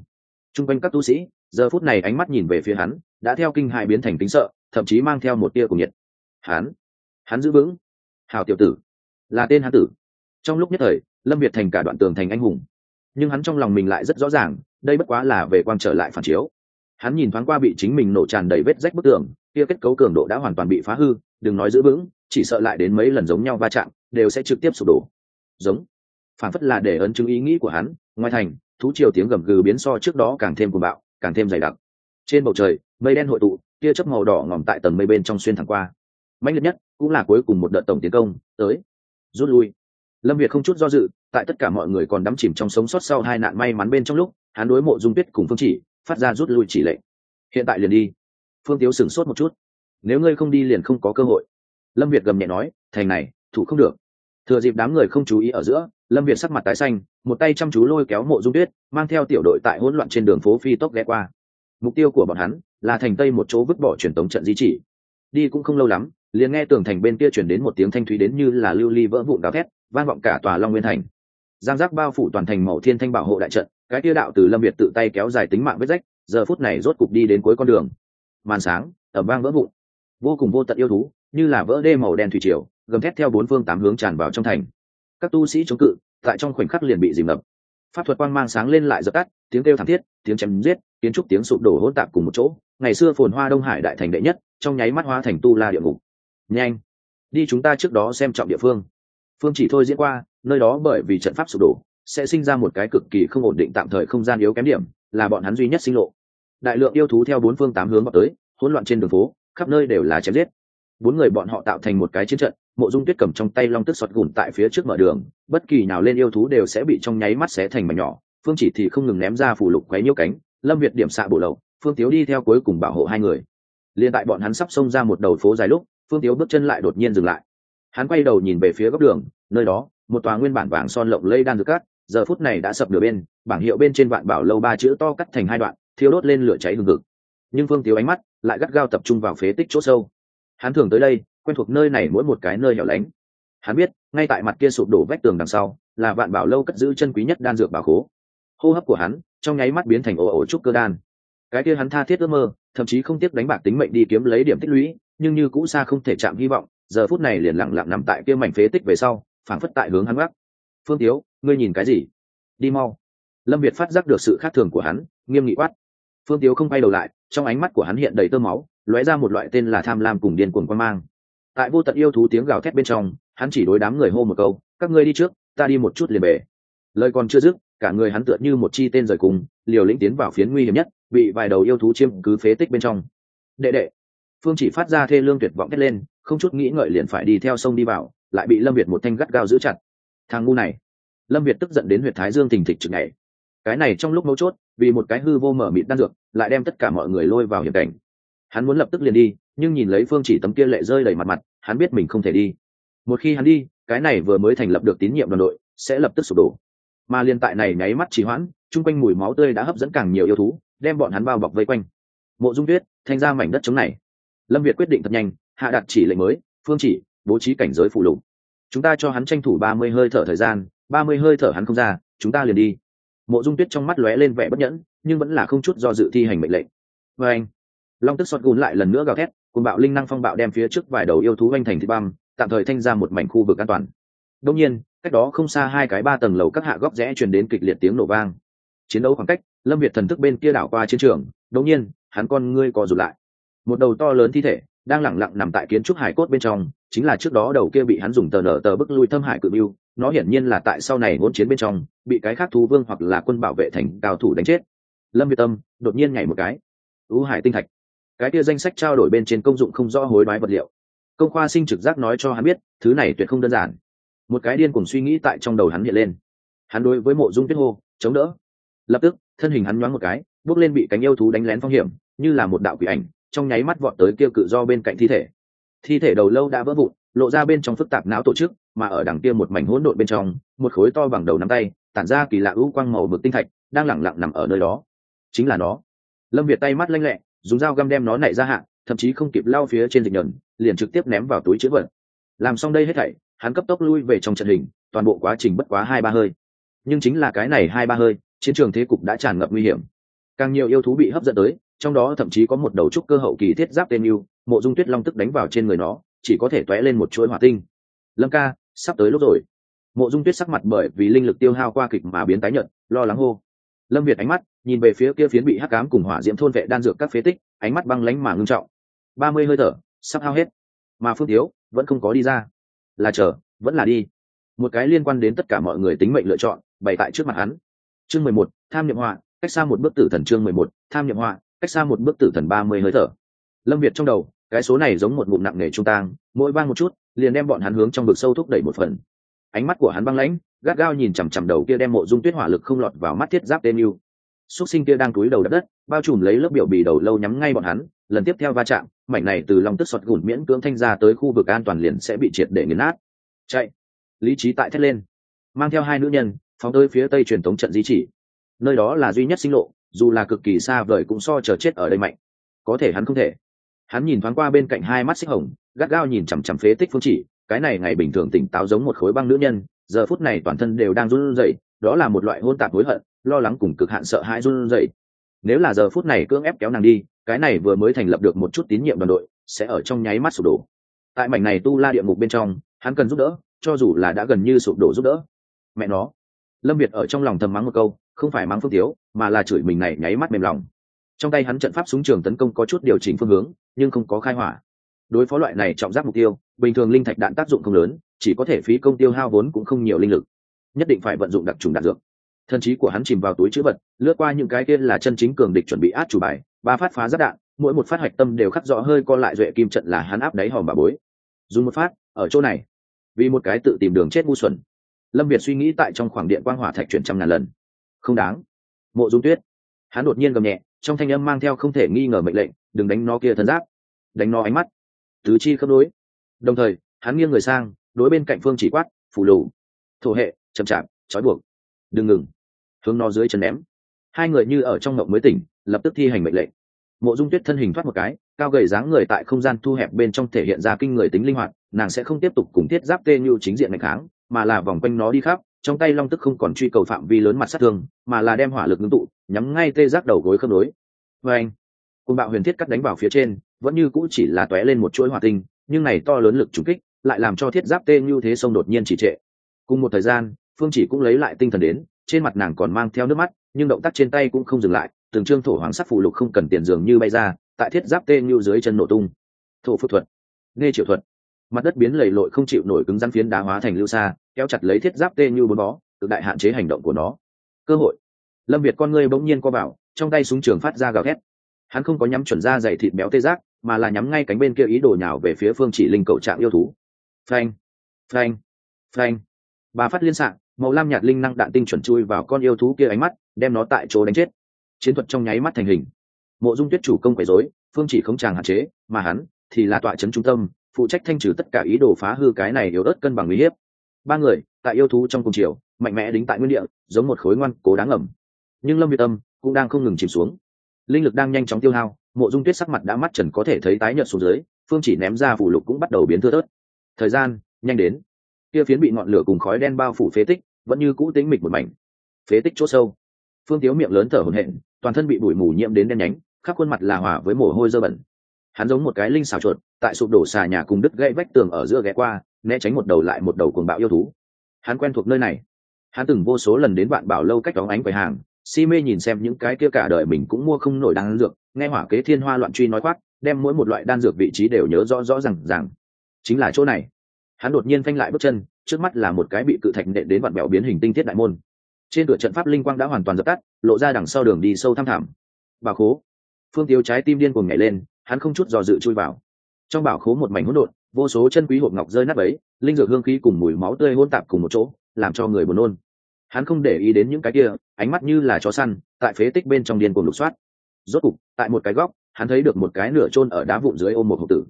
T r u n g quanh các tu sĩ, giờ phút này ánh mắt nhìn về phía hắn, đã theo kinh hại biến thành tính sợ, thậm chí mang theo một tia cùng nhiệt. Hắn hắn giữ vững. Hào tiểu tử, là tên hắn tử. Trong lúc nhất thời, lâm việt thành cả đoạn tường thành anh hùng. Nhưng hắn trong lòng mình lại rất rõ ràng, đây bất quá là về quang trở lại phản chiếu. Hắn nhìn thoáng qua bị chính mình nổ tràn đầy vết rách bức tường, kia kết cấu cường độ đã hoàn toàn bị phá hư, đừng nói giữ vững, chỉ sợ lại đến mấy lần giống nhau va chạm, đều sẽ trực tiếp sụp đổ. Giống phản phất là để ấn chứng ý nghĩ của hắn. Ngoài thành, thú triều tiếng gầm gừ biến so trước đó càng thêm cuồng bạo, càng thêm dày đặc. Trên bầu trời, mây đen hội tụ, tia chớp màu đỏ ngòm tại tầng mây bên trong xuyên thẳng qua. Mạnh liệt nhất cũng là cuối cùng một đợt tổng tiến công, tới, rút lui. Lâm việt không chút do dự, tại tất cả mọi người còn đắm chìm trong sống sót sau hai nạn may mắn bên trong lúc, hắn đối mộ dung tuyết cùng phương chỉ, phát ra rút lui chỉ lệnh. Hiện tại liền đi. Phương tiếu sửng sốt một chút. Nếu ngươi không đi liền không có cơ hội. Lâm việt gầm nhẹ nói, thành này, thủ không được. Thừa dịp đám người không chú ý ở giữa lâm việt sắc mặt tái xanh, một tay chăm chú lôi kéo mộ dung tuyết, mang theo tiểu đội tại hỗn loạn trên đường phố phi tốc ghé qua. Mục tiêu của bọn hắn là thành tây một chỗ vứt bỏ truyền tống trận di chỉ. Đi cũng không lâu lắm, liền nghe tường thành bên kia chuyển đến một tiếng thanh thúy đến như là lưu ly vỡ vụn gào thét, vang vọng cả tòa long nguyên thành. Giang giác bao phủ toàn thành màu thiên thanh bảo hộ đại trận, cái tia đạo từ lâm việt tự tay kéo dài tính mạng vết rách, giờ phút này rốt cục đi đến cuối con đường. Màn sáng ẩm vang vỡ vụn. Vô cùng vô tận yêu thú, như là vỡ đê màu đen thủy triều, gầm thét theo bốn phương tám hướng tràn vào trong thành các tu sĩ chống cự, tại trong khoảnh khắc liền bị dìm ngập. Pháp thuật quang mang sáng lên lại dập tắt, tiếng kêu thảm thiết, tiếng chém giết, kiến trúc tiếng sụp đổ hỗn tạp cùng một chỗ. Ngày xưa phồn hoa đông hải đại thành đệ nhất, trong nháy mắt hoa thành tu la địa ngục. Nhanh, đi chúng ta trước đó xem trọng địa phương. Phương chỉ thôi diễn qua, nơi đó bởi vì trận pháp sụp đổ, sẽ sinh ra một cái cực kỳ không ổn định tạm thời không gian yếu kém điểm, là bọn hắn duy nhất sinh lộ. Đại lượng yêu thú theo bốn phương tám hướng vào tới, hỗn loạn trên đường phố, khắp nơi đều là chém giết. Bốn người bọn họ tạo thành một cái chiến trận mộ dung tuyết cầm trong tay long tức sọt gùn tại phía trước mở đường, bất kỳ nào lên yêu thú đều sẽ bị trong nháy mắt xé thành mảnh nhỏ, phương chỉ thì không ngừng ném ra phủ lục quấy nhiễu cánh, lâm việt điểm xạ bổ lậu, phương tiếu đi theo cuối cùng bảo hộ hai người. Liền tại bọn hắn sắp xông ra một đầu phố dài lúc, phương tiếu bước chân lại đột nhiên dừng lại. Hắn quay đầu nhìn về phía góc đường, nơi đó, một tòa nguyên bản vàng son lộng lây đan dược cát, giờ phút này đã sập nửa bên, bảng hiệu bên trên vạn bảo lâu ba chữ to cắt thành hai đoạn, thiêu đốt lên lửa cháy hừng hực. Nhưng phương tiếu ánh mắt lại gắt gao tập trung vào phế tích chỗ sâu. Hắn thường tới đây quen thuộc nơi này mỗi một cái nơi nhỏ lánh. Hắn biết, ngay tại mặt kia sụp đổ vách tường đằng sau, là vạn bảo lâu cất giữ chân quý nhất đan dược bảo khố. Hô hấp của hắn, trong nháy mắt biến thành ồ ồ trúc cơ đan. Cái kia hắn tha thiết ước mơ, thậm chí không tiếc đánh bạc tính mệnh đi kiếm lấy điểm tích lũy, nhưng như cũ xa không thể chạm hy vọng, giờ phút này liền lặng lặng nằm tại kia mảnh phế tích về sau, phảng phất tại hướng hắn gác. Phương tiếu ngươi nhìn cái gì? Đi mau. Lâm việt phát giác được sự khác thường của hắn, nghiêm nghị quát. Phương tiếu không quay đầu lại, trong ánh mắt của hắn hiện đầy tơ máu, lóe ra một loại tên là tham lam cùng điên cuồng quan mang tại vô tận yêu thú tiếng gào thét bên trong, hắn chỉ đối đám người hô một câu, các ngươi đi trước, ta đi một chút liền bể lời còn chưa dứt, cả người hắn tựa như một chi tên rời cùng, liều lĩnh tiến vào phiến nguy hiểm nhất, bị vài đầu yêu thú chiêm cứ phế tích bên trong. Đệ đệ. Phương chỉ phát ra thê lương tuyệt vọng thét lên, không chút nghĩ ngợi liền phải đi theo sông đi vào, lại bị lâm việt một thanh gắt gao giữ chặt. Thằng ngu này. Lâm việt tức giận đến huyện thái dương thình thịch chừng ngày cái này trong lúc mấu chốt, vì một cái hư vô mở mịt đan dược, lại đem tất cả mọi người lôi vào hiểm cảnh hắn muốn lập tức liền đi, nhưng nhìn lấy phương chỉ tấm kia lệ rơi đầy mặt mặt, hắn biết mình không thể đi. Một khi hắn đi, cái này vừa mới thành lập được tín nhiệm đoàn đội, sẽ lập tức sụp đổ. Mà liên tại này nháy mắt trì hoãn, chung quanh mùi máu tươi đã hấp dẫn càng nhiều yêu thú, đem bọn hắn bao bọc vây quanh. Mộ dung tuyết, thanh ra mảnh đất chống này. Lâm việt quyết định thật nhanh, hạ đặt chỉ lệnh mới, phương chỉ, bố trí cảnh giới phụ lục. Chúng ta cho hắn tranh thủ ba mươi hơi thở thời gian, ba mươi hơi thở hắn không ra, chúng ta liền đi. Mộ dung tuyết trong mắt lóe lên vẻ bất nhẫn, nhưng vẫn là không chút do dự thi hành mệnh lệnh. Và anh long tức xót gùn lại lần nữa gào thét cùng bạo linh năng phong bạo đem phía trước vài đầu yêu thú oanh thành thị băm, tạm thời thanh ra một mảnh khu vực an toàn. Đông nhiên, cách đó không xa hai cái ba tầng lầu các hạ góc rẽ truyền đến kịch liệt tiếng nổ vang. Chiến đấu khoảng cách, lâm việt thần thức bên kia đảo qua chiến trường đông nhiên, hắn con ngươi co rụt lại. Một đầu to lớn thi thể, đang lẳng lặng nằm tại kiến trúc hải cốt bên trong, chính là trước đó đầu kia bị hắn dùng tờ nở tờ bức lui thâm hải cự mưu, nó hiển nhiên là tại sau này hỗn chiến bên trong, bị cái khác thú vương hoặc là quân bảo vệ thành cao thủ đánh chết. Lâm việt tâm, đột nhiên nhảy một cái. Ưu hải tinh thạch cái kia danh sách trao đổi bên trên công dụng không rõ hối đoái vật liệu. Công khoa sinh trực giác nói cho hắn biết, thứ này tuyệt không đơn giản. Một cái điên cùng suy nghĩ tại trong đầu hắn hiện lên. Hắn đối với mộ dung tuyết hô, chống đỡ. Lập tức, thân hình hắn nhoáng một cái, bước lên bị cánh yêu thú đánh lén phong hiểm, như là một đạo quỷ ảnh, trong nháy mắt vọt tới kia cự do bên cạnh thi thể. Thi thể đầu lâu đã vỡ vụn, lộ ra bên trong phức tạp não tổ chức, mà ở đằng kia một mảnh hỗn độn bên trong, một khối to bằng đầu nắm tay, tản ra kỳ lạ ưu quang màu mực tinh thạch, đang lẳng lặng nằm ở nơi đó. Chính là nó. Lâm việt tay mắt lanh lẹ dùng dao găm đem nó nảy ra hạ, thậm chí không kịp lao phía trên dịch nhẫn liền trực tiếp ném vào túi chữ vật. Làm xong đây hết thảy hắn cấp tốc lui về trong trận hình toàn bộ quá trình bất quá hai ba hơi. Nhưng chính là cái này hai ba hơi chiến trường thế cục đã tràn ngập nguy hiểm. Càng nhiều yêu thú bị hấp dẫn tới trong đó thậm chí có một đầu trúc cơ hậu kỳ thiết giáp tên yêu mộ dung tuyết long tức đánh vào trên người nó chỉ có thể t lên một chuỗi hỏa tinh. Lâm ca sắp tới lúc rồi. Mộ dung tuyết sắc mặt bởi vì linh lực tiêu hao qua kịch mà biến tái nhận lo lắng hô lâm việt ánh mắt, nhìn về phía kia phiến bị hắc cám cùng hỏa diễm thôn vệ đan dược các phế tích, ánh mắt băng lánh mà ngưng trọng. Ba mươi hơi thở, sắp hao hết. Mà phương thiếu vẫn không có đi ra. Là chờ, vẫn là đi. Một cái liên quan đến tất cả mọi người tính mệnh lựa chọn, bày tại trước mặt hắn. Chương mười một, tham nhậm họa, cách xa một bước tử thần chương mười một, tham nhậm họa, cách xa một bước tử thần ba mươi hơi thở. Lâm việt trong đầu, cái số này giống một ngụm nặng nề trung tang, mỗi vang một chút, liền đem bọn hắn hướng trong vực sâu thúc đẩy một phần ánh mắt của hắn băng lãnh, gắt gao nhìn chằm chằm đầu kia đem mộ dung tuyết hỏa lực không lọt vào mắt thiết giáp tên yêu. Xúc sinh kia đang túi đầu đất đất, bao trùm lấy lớp biểu bì đầu lâu nhắm ngay bọn hắn, lần tiếp theo va chạm, mảnh này từ lòng tức sọt gùn miễn cưỡng thanh ra tới khu vực an toàn liền sẽ bị triệt để nghiền nát. Chạy. Lý trí tại thét lên. Mang theo hai nữ nhân, phóng tới phía tây truyền thống trận di chỉ. Nơi đó là duy nhất sinh lộ, dù là cực kỳ xa vời cũng so chờ chết ở đây mạnh. Có thể hắn không thể. Hắn nhìn thoáng qua bên cạnh hai mắt xích hồng, gắt gao nhìn chằm chằm phế tích phương chỉ cái này ngày bình thường tỉnh táo giống một khối băng nữ nhân, giờ phút này toàn thân đều đang run rẩy, đó là một loại hôn tạp hối hận, lo lắng cùng cực hạn sợ hãi run rẩy. Nếu là giờ phút này cưỡng ép kéo nàng đi, cái này vừa mới thành lập được một chút tín nhiệm đoàn đội, sẽ ở trong nháy mắt sụp đổ. Tại mảnh này tu la địa ngục bên trong, hắn cần giúp đỡ, cho dù là đã gần như sụp đổ giúp đỡ. Mẹ nó. Lâm việt ở trong lòng thầm mắng một câu, không phải mắng phương thiếu mà là chửi mình này nháy mắt mềm lòng. Trong tay hắn trận pháp súng trường tấn công có chút điều chỉnh phương hướng, nhưng không có khai hỏa đối phó loại này trọng giác mục tiêu, bình thường linh thạch đạn tác dụng không lớn, chỉ có thể phí công tiêu hao vốn cũng không nhiều linh lực. Nhất định phải vận dụng đặc trùng đạn dược. Thân trí của hắn chìm vào túi chữ vật, lướt qua những cái kia là chân chính cường địch chuẩn bị át chủ bài, ba phát phá giáp đạn, mỗi một phát hoạch tâm đều khắc rõ hơi co lại duệ kim trận là hắn áp đáy hòm bà bối. Dùng một phát, ở chỗ này. Vì một cái tự tìm đường chết ngu xuẩn. Lâm việt suy nghĩ tại trong khoảng điện quang hỏa thạch chuyển trăm ngàn lần. Không đáng. Mộ dung tuyết. Hắn đột nhiên gầm nhẹ, trong thanh âm mang theo không thể nghi ngờ mệnh lệnh, đừng đánh nó kia thân giáp. Đánh nó ánh mắt tứ chi khớp đối đồng thời, hắn nghiêng người sang, đối bên cạnh phương chỉ quát phủ lù, thổ hệ, chậm chạp, trói buộc, đừng ngừng. Hướng nó dưới chân ném. Hai người như ở trong ngộng mới tỉnh, lập tức thi hành mệnh lệnh. Mộ dung tuyết thân hình thoát một cái, cao gầy dáng người tại không gian thu hẹp bên trong thể hiện ra kinh người tính linh hoạt, nàng sẽ không tiếp tục cùng thiết giáp tê như chính diện ngày kháng, mà là vòng quanh nó đi khắp, trong tay long tức không còn truy cầu phạm vi lớn mặt sát thương, mà là đem hỏa lực ngưng tụ, nhắm ngay tê giác đầu gối khớp nối. Vê anh bạo huyền thiết cắt đánh vào phía trên vẫn như cũ chỉ là tóe lên một chuỗi hỏa tinh, nhưng này to lớn lực trùng kích lại làm cho thiết giáp tê như thế sông đột nhiên chỉ trệ. Cùng một thời gian, phương chỉ cũng lấy lại tinh thần đến, trên mặt nàng còn mang theo nước mắt, nhưng động tác trên tay cũng không dừng lại, từng trương thổ hoàng sắc phụ lục không cần tiền dường như bay ra, tại thiết giáp tê như dưới chân nổ tung. Thổ phước thuật, nghe triệu thuật. Mặt đất biến lầy lội không chịu nổi cứng rắn phiến đá hóa thành lưu xa kéo chặt lấy thiết giáp tê như bốn bó tự đại hạn chế hành động của nó. Cơ hội. Lâm việt con ngươi bỗng nhiên co vào, trong tay súng trường phát ra gào thét. Hắn không có nhắm chuẩn ra dày thịt béo tê giác mà là nhắm ngay cánh bên kia ý đồ nhào về phía phương chỉ linh cầu trạng yêu thú. Phanh phanh phanh. Bà phát liên sạng, màu lam nhạt linh năng đạn tinh chuẩn chui vào con yêu thú kia ánh mắt, đem nó tại chỗ đánh chết. Chiến thuật trong nháy mắt thành hình. Mộ dung tuyết chủ công quấy rối, phương chỉ không tràng hạn chế, mà hắn thì là tọa trấn trung tâm, phụ trách thanh trừ tất cả ý đồ phá hư cái này yếu ớt cân bằng uy hiếp. Ba người, tại yêu thú trong cùng chiều mạnh mẽ đính tại nguyên địa, giống một khối ngoan cố đáng ẩm nhưng lâm việt tâm cũng đang không ngừng chìm xuống. Linh lực đang nhanh chóng tiêu hao mộ dung tuyết sắc mặt đã mắt trần có thể thấy tái nhợt xuống dưới, phương chỉ ném ra phủ lục cũng bắt đầu biến thưa tớt. thời gian, nhanh đến. Kia phiến bị ngọn lửa cùng khói đen bao phủ phế tích, vẫn như cũ tính mịch một mảnh. Phế tích chỗ sâu. Phương tiếu miệng lớn thở hổn hển, toàn thân bị bụi mù nhiễm đến đen nhánh, khắp khuôn mặt là hòa với mồ hôi dơ bẩn. Hắn giống một cái linh xào chuột, tại sụp đổ xà nhà cùng đứt gãy vách tường ở giữa ghé qua, né tránh một đầu lại một đầu cuồng bạo yêu thú. Hắn quen thuộc nơi này. Hắn từng vô số lần đến bạn bảo lâu cách đóng ánh quầy hàng si mê nhìn xem những cái kia cả đời mình cũng mua không nổi đan dược, nghe hỏa kế thiên hoa loạn truy nói khoác, đem mỗi một loại đan dược vị trí đều nhớ rõ rõ rằng rằng chính là chỗ này. Hắn đột nhiên phanh lại bước chân, trước mắt là một cái bị cự thạch nện đến vặn bẹo biến hình tinh thiết đại môn. Trên cửa trận pháp linh quang đã hoàn toàn dập tắt, lộ ra đằng sau đường đi sâu thăm thẳm. Bà khố. Phương tiêu trái tim điên cuồng nhảy lên, hắn không chút dò dự chui vào. Trong bảo khố một mảnh hỗn độn, vô số chân quý hộp ngọc rơi nát ấy linh dược hương khí cùng mùi máu tươi hôn tạp cùng một chỗ, làm cho người buồn nôn hắn không để ý đến những cái kia, ánh mắt như là chó săn, tại phế tích bên trong điên cuồng lục soát. Rốt cục, tại một cái góc, hắn thấy được một cái nửa chôn ở đá vụn dưới ôm một hộp tử.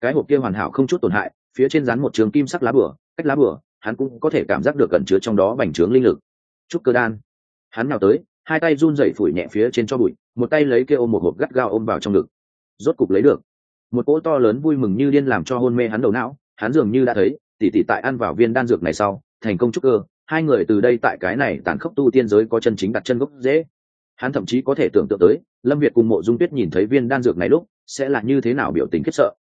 Cái hộp kia hoàn hảo không chút tổn hại, phía trên rán một trường kim sắc lá bửa cách lá bửa hắn cũng có thể cảm giác được cẩn chứa trong đó bành trướng linh lực. Chúc cơ đan. Hắn nào tới, hai tay run rẩy phủi nhẹ phía trên cho bụi, một tay lấy kia ôm một hộp gắt gao ôm vào trong ngực. Rốt cục lấy được. Một cỗ to lớn vui mừng như điên làm cho hôn mê hắn đầu não, hắn dường như đã thấy, tỉ tỉ tại ăn vào viên đan dược này sau, thành công trúc cơ hai người từ đây tại cái này tàn khốc tu tiên giới có chân chính đặt chân gốc dễ hắn thậm chí có thể tưởng tượng tới, lâm việt cùng mộ dung tuyết nhìn thấy viên đan dược này lúc, sẽ là như thế nào biểu tình khiếp sợ.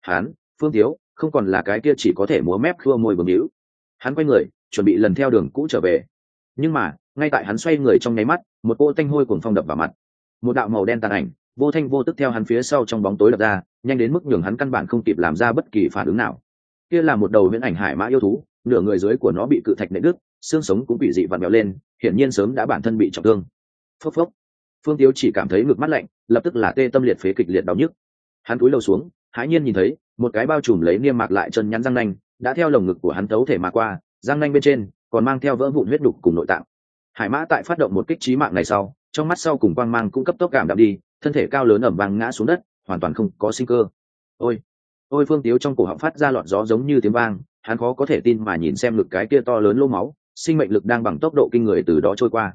Hắn, phương thiếu không còn là cái kia chỉ có thể múa mép khua môi bầm hữu hắn quay người, chuẩn bị lần theo đường cũ trở về. Nhưng mà, ngay tại hắn xoay người trong nháy mắt, một cô tanh hôi cuồng phong đập vào mặt. Một đạo màu đen tàn ảnh, vô thanh vô tức theo hắn phía sau trong bóng tối đập ra, nhanh đến mức nhường hắn căn bản không kịp làm ra bất kỳ phản ứng nào. Kia là một đầu viễn ảnh hải mã yêu thú, nửa người dưới của nó bị cự thạch nệ đứt xương sống cũng bị dị vặn mèo lên, hiển nhiên sớm đã bản thân bị trọng thương. Phốc phốc. Phương tiếu chỉ cảm thấy ngực mắt lạnh, lập tức là tê tâm liệt phế kịch liệt đau nhức. Hắn cúi đầu xuống, hãi nhiên nhìn thấy, một cái bao trùm lấy niêm mạc lại chân nhắn răng nanh, đã theo lồng ngực của hắn thấu thể mà qua, răng nanh bên trên, còn mang theo vỡ vụn huyết đục cùng nội tạng. Hải mã tại phát động một kích trí mạng này sau, trong mắt sau cùng quang mang cũng cấp tốc cảm đạm đi, thân thể cao lớn ẩm vàng ngã xuống đất, hoàn toàn không có sinh cơ. Ôi! Ôi phương tiếu trong cổ họng phát ra lọt gió giống như tiếng vang, hắn khó có thể tin mà nhìn xem ngực cái kia to lớn lô máu sinh mệnh lực đang bằng tốc độ kinh người từ đó trôi qua.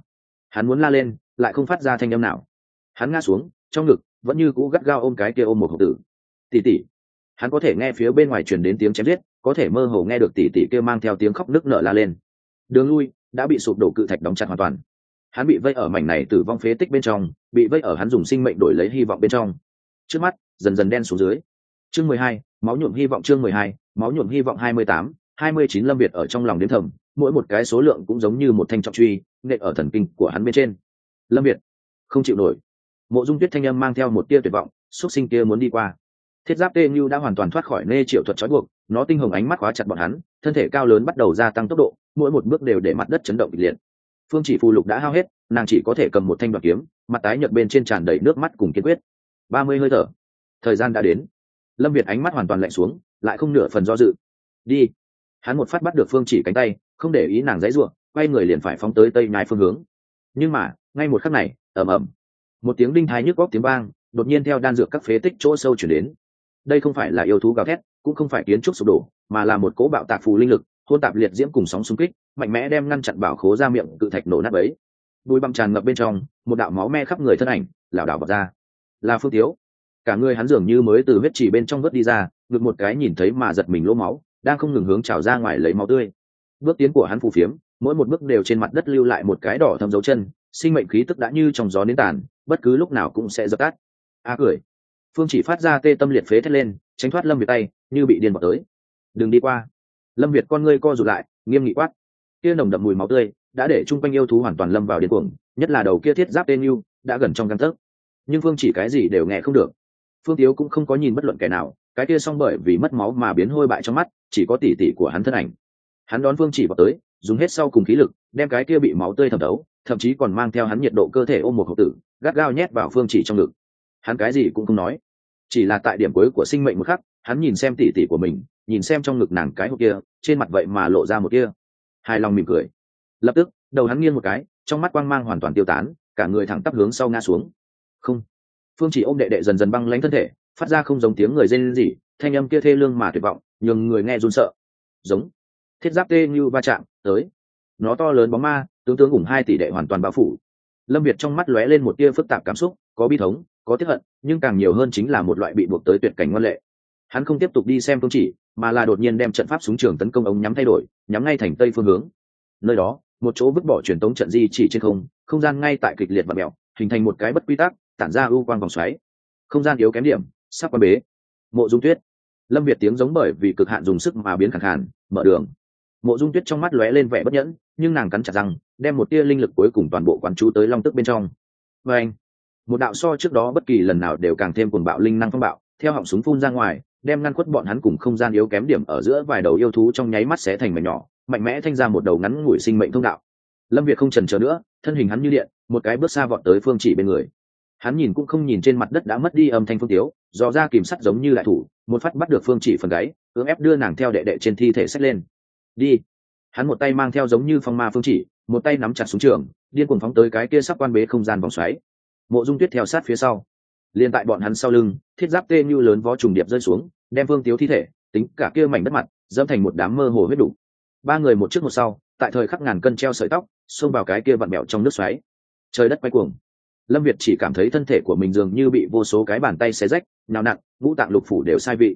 Hắn muốn la lên, lại không phát ra thanh âm nào. Hắn ngã xuống, trong ngực, vẫn như cũ gắt gao ôm cái kia ôm một hộp tử. Tỉ tỉ hắn có thể nghe phía bên ngoài truyền đến tiếng chém giết, có thể mơ hồ nghe được tỉ tỉ kia mang theo tiếng khóc nức nở la lên. Đường lui, đã bị sụp đổ cự thạch đóng chặt hoàn toàn. Hắn bị vây ở mảnh này tử vong phế tích bên trong, bị vây ở hắn dùng sinh mệnh đổi lấy hy vọng bên trong. Trước mắt, dần dần đen xuống dưới. Chương mười hai, máu nhuộm hy vọng chương mười hai, máu nhuộm hy vọng hai mươi tám, hai mươi chín lâm việt ở trong lòng đến thầm mỗi một cái số lượng cũng giống như một thanh trọng truy, nện ở thần kinh của hắn bên trên. Lâm việt, không chịu nổi. Mộ dung tuyết thanh âm mang theo một tia tuyệt vọng, xúc sinh kia muốn đi qua. Thiết giáp tê như đã hoàn toàn thoát khỏi nê triệu thuật trói buộc, nó tinh hồng ánh mắt khóa chặt bọn hắn, thân thể cao lớn bắt đầu gia tăng tốc độ, mỗi một bước đều để mặt đất chấn động kịch liệt. Phương chỉ phù lục đã hao hết, nàng chỉ có thể cầm một thanh đoạn kiếm, mặt tái nhợt bên trên tràn đầy nước mắt cùng kiên quyết. Ba mươi hơi thở. Thời gian đã đến. Lâm việt ánh mắt hoàn toàn lạnh xuống, lại không nửa phần do dự. Đi. Hắn một phát bắt được phương chỉ cánh tay không để ý nàng dãy ruộng, quay người liền phải phóng tới tây nhai phương hướng. Nhưng mà, ngay một khắc này, ầm ầm, một tiếng đinh thái nhức góc tiếng vang, đột nhiên theo đan dược các phế tích chỗ sâu chuyển đến. Đây không phải là yêu thú gào thét, cũng không phải kiến trúc sụp đổ, mà là một cỗ bạo tạc phù linh lực, hôn tạp liệt diễm cùng sóng xung kích, mạnh mẽ đem ngăn chặn bảo khố ra miệng, cự thạch nổ nát ấy bùi băm tràn ngập bên trong, một đạo máu me khắp người thân ảnh, lảo đảo bật ra. Là phương tiếu. Cả người hắn dường như mới từ huyết chỉ bên trong vớt đi ra, ngực một cái nhìn thấy mà giật mình lỗ máu, đang không ngừng hướng trào ra ngoài lấy máu tươi bước tiến của hắn phù phiếm, mỗi một bước đều trên mặt đất lưu lại một cái đỏ thâm dấu chân, sinh mệnh khí tức đã như trong gió nến tàn, bất cứ lúc nào cũng sẽ dập tắt. A cười. Phương chỉ phát ra tê tâm liệt phế thét lên, tránh thoát lâm việt tay, như bị điên bỏ tới. Đừng đi qua. Lâm việt con ngươi co rụt lại, nghiêm nghị quát. Kia nồng đậm mùi máu tươi đã để chung quanh yêu thú hoàn toàn lâm vào điên cuồng, nhất là đầu kia thiết giáp tên yêu, đã gần trong căn tấc. Nhưng phương chỉ cái gì đều nghe không được. Phương tiếu cũng không có nhìn bất luận kẻ nào, cái kia xong bởi vì mất máu mà biến hôi bại trong mắt, chỉ có tỉ tỉ của hắn thân ảnh hắn đón phương chỉ vào tới dùng hết sau cùng khí lực đem cái kia bị máu tươi thẩm thấu thậm chí còn mang theo hắn nhiệt độ cơ thể ôm một hộp tử gắt gao nhét vào phương chỉ trong ngực. Hắn cái gì cũng không nói. Chỉ là tại điểm cuối của sinh mệnh một khắc hắn nhìn xem tỉ tỉ của mình nhìn xem trong ngực nàng cái hộp kia trên mặt vậy mà lộ ra một kia hài lòng mỉm cười. Lập tức đầu hắn nghiêng một cái trong mắt quang mang hoàn toàn tiêu tán cả người thẳng tắp hướng sau ngã xuống. Không. Phương chỉ ôm đệ đệ dần dần băng lánh thân thể phát ra không giống tiếng người gien gì, thanh âm kia thê lương mà tuyệt vọng nhường người nghe run sợ. Giống thiết giáp tê như va chạm, tới. Nó to lớn bóng ma, tướng tướng cùng hai tỷ đệ hoàn toàn bao phủ. Lâm việt trong mắt lóe lên một tia phức tạp cảm xúc, có bi thống, có tiếp hận, nhưng càng nhiều hơn chính là một loại bị buộc tới tuyệt cảnh ngoan lệ. Hắn không tiếp tục đi xem phương chỉ, mà là đột nhiên đem trận pháp súng trường tấn công ống nhắm thay đổi, nhắm ngay thành tây phương hướng. Nơi đó, một chỗ vứt bỏ truyền tống trận di chỉ trên không không gian ngay tại kịch liệt và mèo hình thành một cái bất quy tắc, tản ra ưu quang vòng xoáy. Không gian yếu kém điểm, sắp quan bế. Mộ dung tuyết. Lâm việt tiếng giống bởi vì cực hạn dùng sức mà biến khẳng hẳn mở đường mộ dung tuyết trong mắt lóe lên vẻ bất nhẫn, nhưng nàng cắn chặt răng, đem một tia linh lực cuối cùng toàn bộ quán chú tới long tức bên trong. Và anh, một đạo so trước đó bất kỳ lần nào đều càng thêm cuồng bạo linh năng phong bạo, theo họng súng phun ra ngoài, đem ngăn khuất bọn hắn cùng không gian yếu kém điểm ở giữa vài đầu yêu thú trong nháy mắt xé thành mảnh nhỏ, mạnh mẽ thanh ra một đầu ngắn ngủi sinh mệnh thông đạo. Lâm việt không trần chờ nữa, thân hình hắn như điện, một cái bước xa vọt tới phương chỉ bên người. Hắn nhìn cũng không nhìn trên mặt đất đã mất đi âm thanh phương tiếu, dò ra kìm sắt giống như lại thủ, một phát bắt được phương chỉ phần gáy, cưỡng ép đưa nàng theo đệ đệ trên thi thể xách lên đi. Hắn một tay mang theo giống như phong ma phương chỉ, một tay nắm chặt súng trường, điên cuồng phóng tới cái kia sắp quan bế không gian vòng xoáy. Mộ dung tuyết theo sát phía sau. Liền tại bọn hắn sau lưng, thiết giáp tê như lớn vó trùng điệp rơi xuống, đem phương tiếu thi thể, tính cả kia mảnh đất mặt, dẫm thành một đám mơ hồ huyết đủ. Ba người một trước một sau, tại thời khắc ngàn cân treo sợi tóc, xông vào cái kia vặn mẹo trong nước xoáy. Trời đất quay cuồng. Lâm việt chỉ cảm thấy thân thể của mình dường như bị vô số cái bàn tay xé rách nào nặng ngũ tạng lục phủ đều sai vị.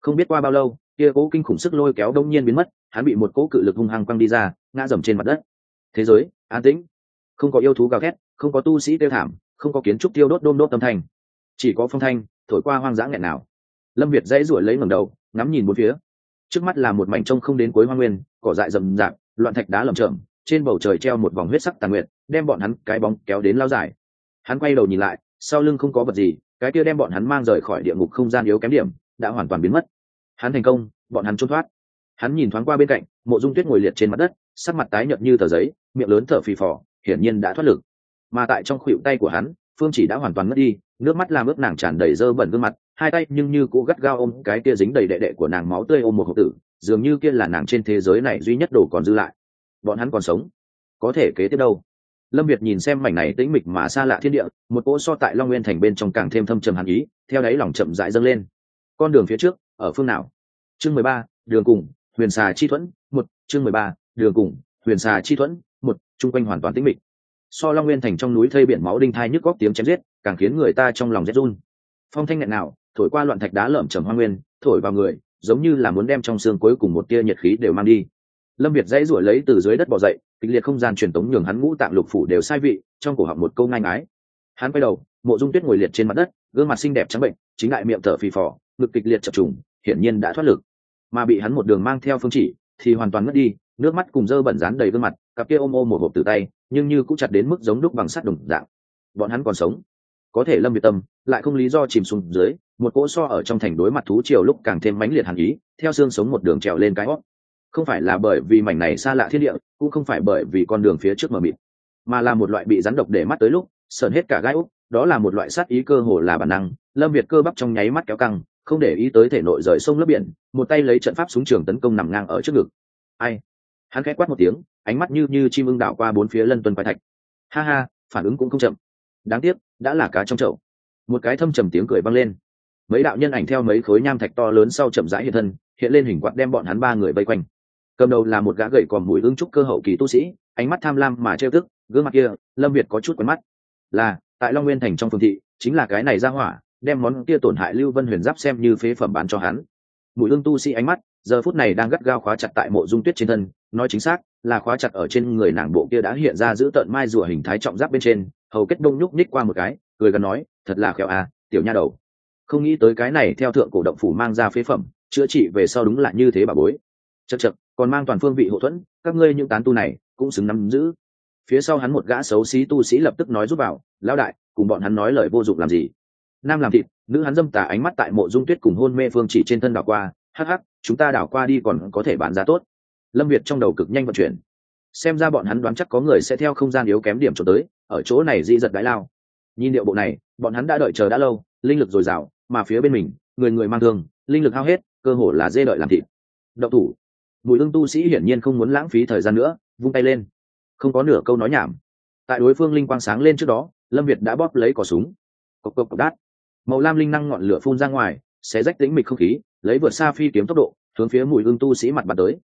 Không biết qua bao lâu kia cố kinh khủng sức lôi kéo đông nhiên biến mất, hắn bị một cố cự lực hung hăng quăng đi ra, ngã dầm trên mặt đất. Thế giới, an tĩnh. Không có yêu thú gào thét, không có tu sĩ tiêu thảm, không có kiến trúc tiêu đốt đôm đốt tâm thanh. Chỉ có phong thanh, thổi qua hoang dã nghẹn nào. Lâm việt dãy ruổi lấy ngầm đầu, ngắm nhìn bốn phía. Trước mắt là một mảnh trông không đến cuối hoa nguyên, cỏ dại rậm rạp, loạn thạch đá lầm chởm, trên bầu trời treo một vòng huyết sắc tàn nguyệt, đem bọn hắn cái bóng kéo đến lao dài. Hắn quay đầu nhìn lại, sau lưng không có vật gì, cái kia đem bọn hắn mang rời khỏi địa ngục không gian yếu kém điểm, đã hoàn toàn biến mất hắn thành công, bọn hắn trốn thoát. Hắn nhìn thoáng qua bên cạnh, mộ dung tuyết ngồi liệt trên mặt đất, sắc mặt tái nhợt như tờ giấy, miệng lớn thở phì phò, hiển nhiên đã thoát lực. Mà tại trong khuỷu tay của hắn, phương chỉ đã hoàn toàn mất đi, nước mắt làm ướt nàng tràn đầy dơ bẩn gương mặt, hai tay nhưng như cũ gắt gao ôm cái kia dính đầy đệ đệ của nàng máu tươi ôm một hộp tử, dường như kia là nàng trên thế giới này duy nhất đồ còn dư lại. Bọn hắn còn sống. Có thể kế tiếp đâu? Lâm việt nhìn xem mảnh này tĩnh mịch mà xa lạ thiên địa, một cỗ so tại long nguyên thành bên trong càng thêm thâm trầm hàn ý, theo đáy lòng chậm rãi dâng lên. Con đường phía trước ở phương nào? Chương mười ba, đường cùng, huyền xà chi thuẫn, một. Chương mười ba, đường cùng, huyền xà chi thuẫn, một. Chung quanh hoàn toàn tĩnh mịch. So long nguyên thành trong núi thây biển máu đinh thai nhức góc tiếng chém giết, càng khiến người ta trong lòng rét run. Phong thanh nghẹn nào thổi qua loạn thạch đá lởm chầm hoa nguyên, thổi vào người, giống như là muốn đem trong xương cuối cùng một tia nhiệt khí đều mang đi. Lâm việt dãy ruổi lấy từ dưới đất bỏ dậy, kịch liệt không gian truyền tống nhường hắn ngũ tạng lục phủ đều sai vị, trong cổ họng một câu ngang ái hắn quay đầu, mộ dung tuyết ngồi liệt trên mặt đất, gương mặt xinh đẹp trắng bệnh, chính lại miệng thở phì phò, ngực kịch liệt chập trùng hiển nhiên đã thoát lực. Mà bị hắn một đường mang theo phương chỉ, thì hoàn toàn mất đi, nước mắt cùng dơ bẩn rán đầy gương mặt, cặp kia ôm ôm một hộp từ tay, nhưng như cũng chặt đến mức giống đúc bằng sắt đồng dạng. Bọn hắn còn sống. Có thể lâm việt tâm lại không lý do chìm xuống dưới, một cỗ so ở trong thành đối mặt thú triều lúc càng thêm mãnh liệt hàn ý, theo xương sống một đường trèo lên cái hót. Không phải là bởi vì mảnh này xa lạ thiên địa, cũng không phải bởi vì con đường phía trước mờ mịt, mà là một loại bị rắn độc để mắt tới lúc sợn hết cả gai úc, đó là một loại sát ý cơ hồ là bản năng, lâm việt cơ bắp trong nháy mắt kéo căng không để ý tới thể nội rời sông lớp biển, một tay lấy trận pháp súng trường tấn công nằm ngang ở trước ngực. Ai? Hắn khẽ quát một tiếng, ánh mắt như như chim ưng đạo qua bốn phía lân tuần quái thạch. Ha ha, phản ứng cũng không chậm. Đáng tiếc, đã là cá trong chậu. Một cái thâm trầm tiếng cười vang lên. Mấy đạo nhân ảnh theo mấy khối nham thạch to lớn sau chậm rãi hiện thân, hiện lên hình quạt đem bọn hắn ba người vây quanh. Cầm đầu là một gã gậy còn mùi ưng trúc cơ hậu kỳ tu sĩ, ánh mắt tham lam mà trêu tức, gương mặt kia, lâm việt có chút quen mắt. Là, tại long nguyên thành trong phương thị, chính là cái này ra hỏa đem món kia tổn hại lưu vân huyền giáp xem như phế phẩm bán cho hắn. Mùi ương tu sĩ ánh mắt giờ phút này đang gắt gao khóa chặt tại mộ dung tuyết trên thân nói chính xác là khóa chặt ở trên người nàng bộ kia đã hiện ra giữ tợn mai rùa hình thái trọng giáp bên trên hầu kết đông nhúc nhích qua một cái cười gần nói thật là khéo à tiểu nha đầu. Không nghĩ tới cái này theo thượng cổ động phủ mang ra phế phẩm chữa trị về sau đúng là như thế bà bối. Chật chật còn mang toàn phương vị hậu thuẫn các ngươi những tán tu này cũng xứng nắm giữ. Phía sau hắn một gã xấu xí tu sĩ lập tức nói rút vào, lão đại cùng bọn hắn nói lời vô dụng làm gì? Nam làm thịt, nữ hắn dâm tà ánh mắt tại mộ dung tuyết cùng hôn mê phương chỉ trên thân đảo qua, hắc hắc, chúng ta đảo qua đi còn có thể bán giá tốt. Lâm việt trong đầu cực nhanh vận chuyển. Xem ra bọn hắn đoán chắc có người sẽ theo không gian yếu kém điểm trốn tới, ở chỗ này di giật đái lao. Nhìn điệu bộ này, bọn hắn đã đợi chờ đã lâu, linh lực dồi dào, mà phía bên mình, người người mang thương, linh lực hao hết, cơ hồ là dê đợi làm thịt. Đậu thủ. Bùi ưng tu sĩ hiển nhiên không muốn lãng phí thời gian nữa, vung tay lên. Không có nửa câu nói nhảm. Tại đối phương linh quang sáng lên trước đó, lâm việt đã bóp lấy cỏ súng. Cộc cộc cộc, đát màu lam linh năng ngọn lửa phun ra ngoài sẽ rách tĩnh mịch không khí, lấy vượt xa phi kiếm tốc độ, hướng phía mùi ưng tu sĩ mặt bắn tới.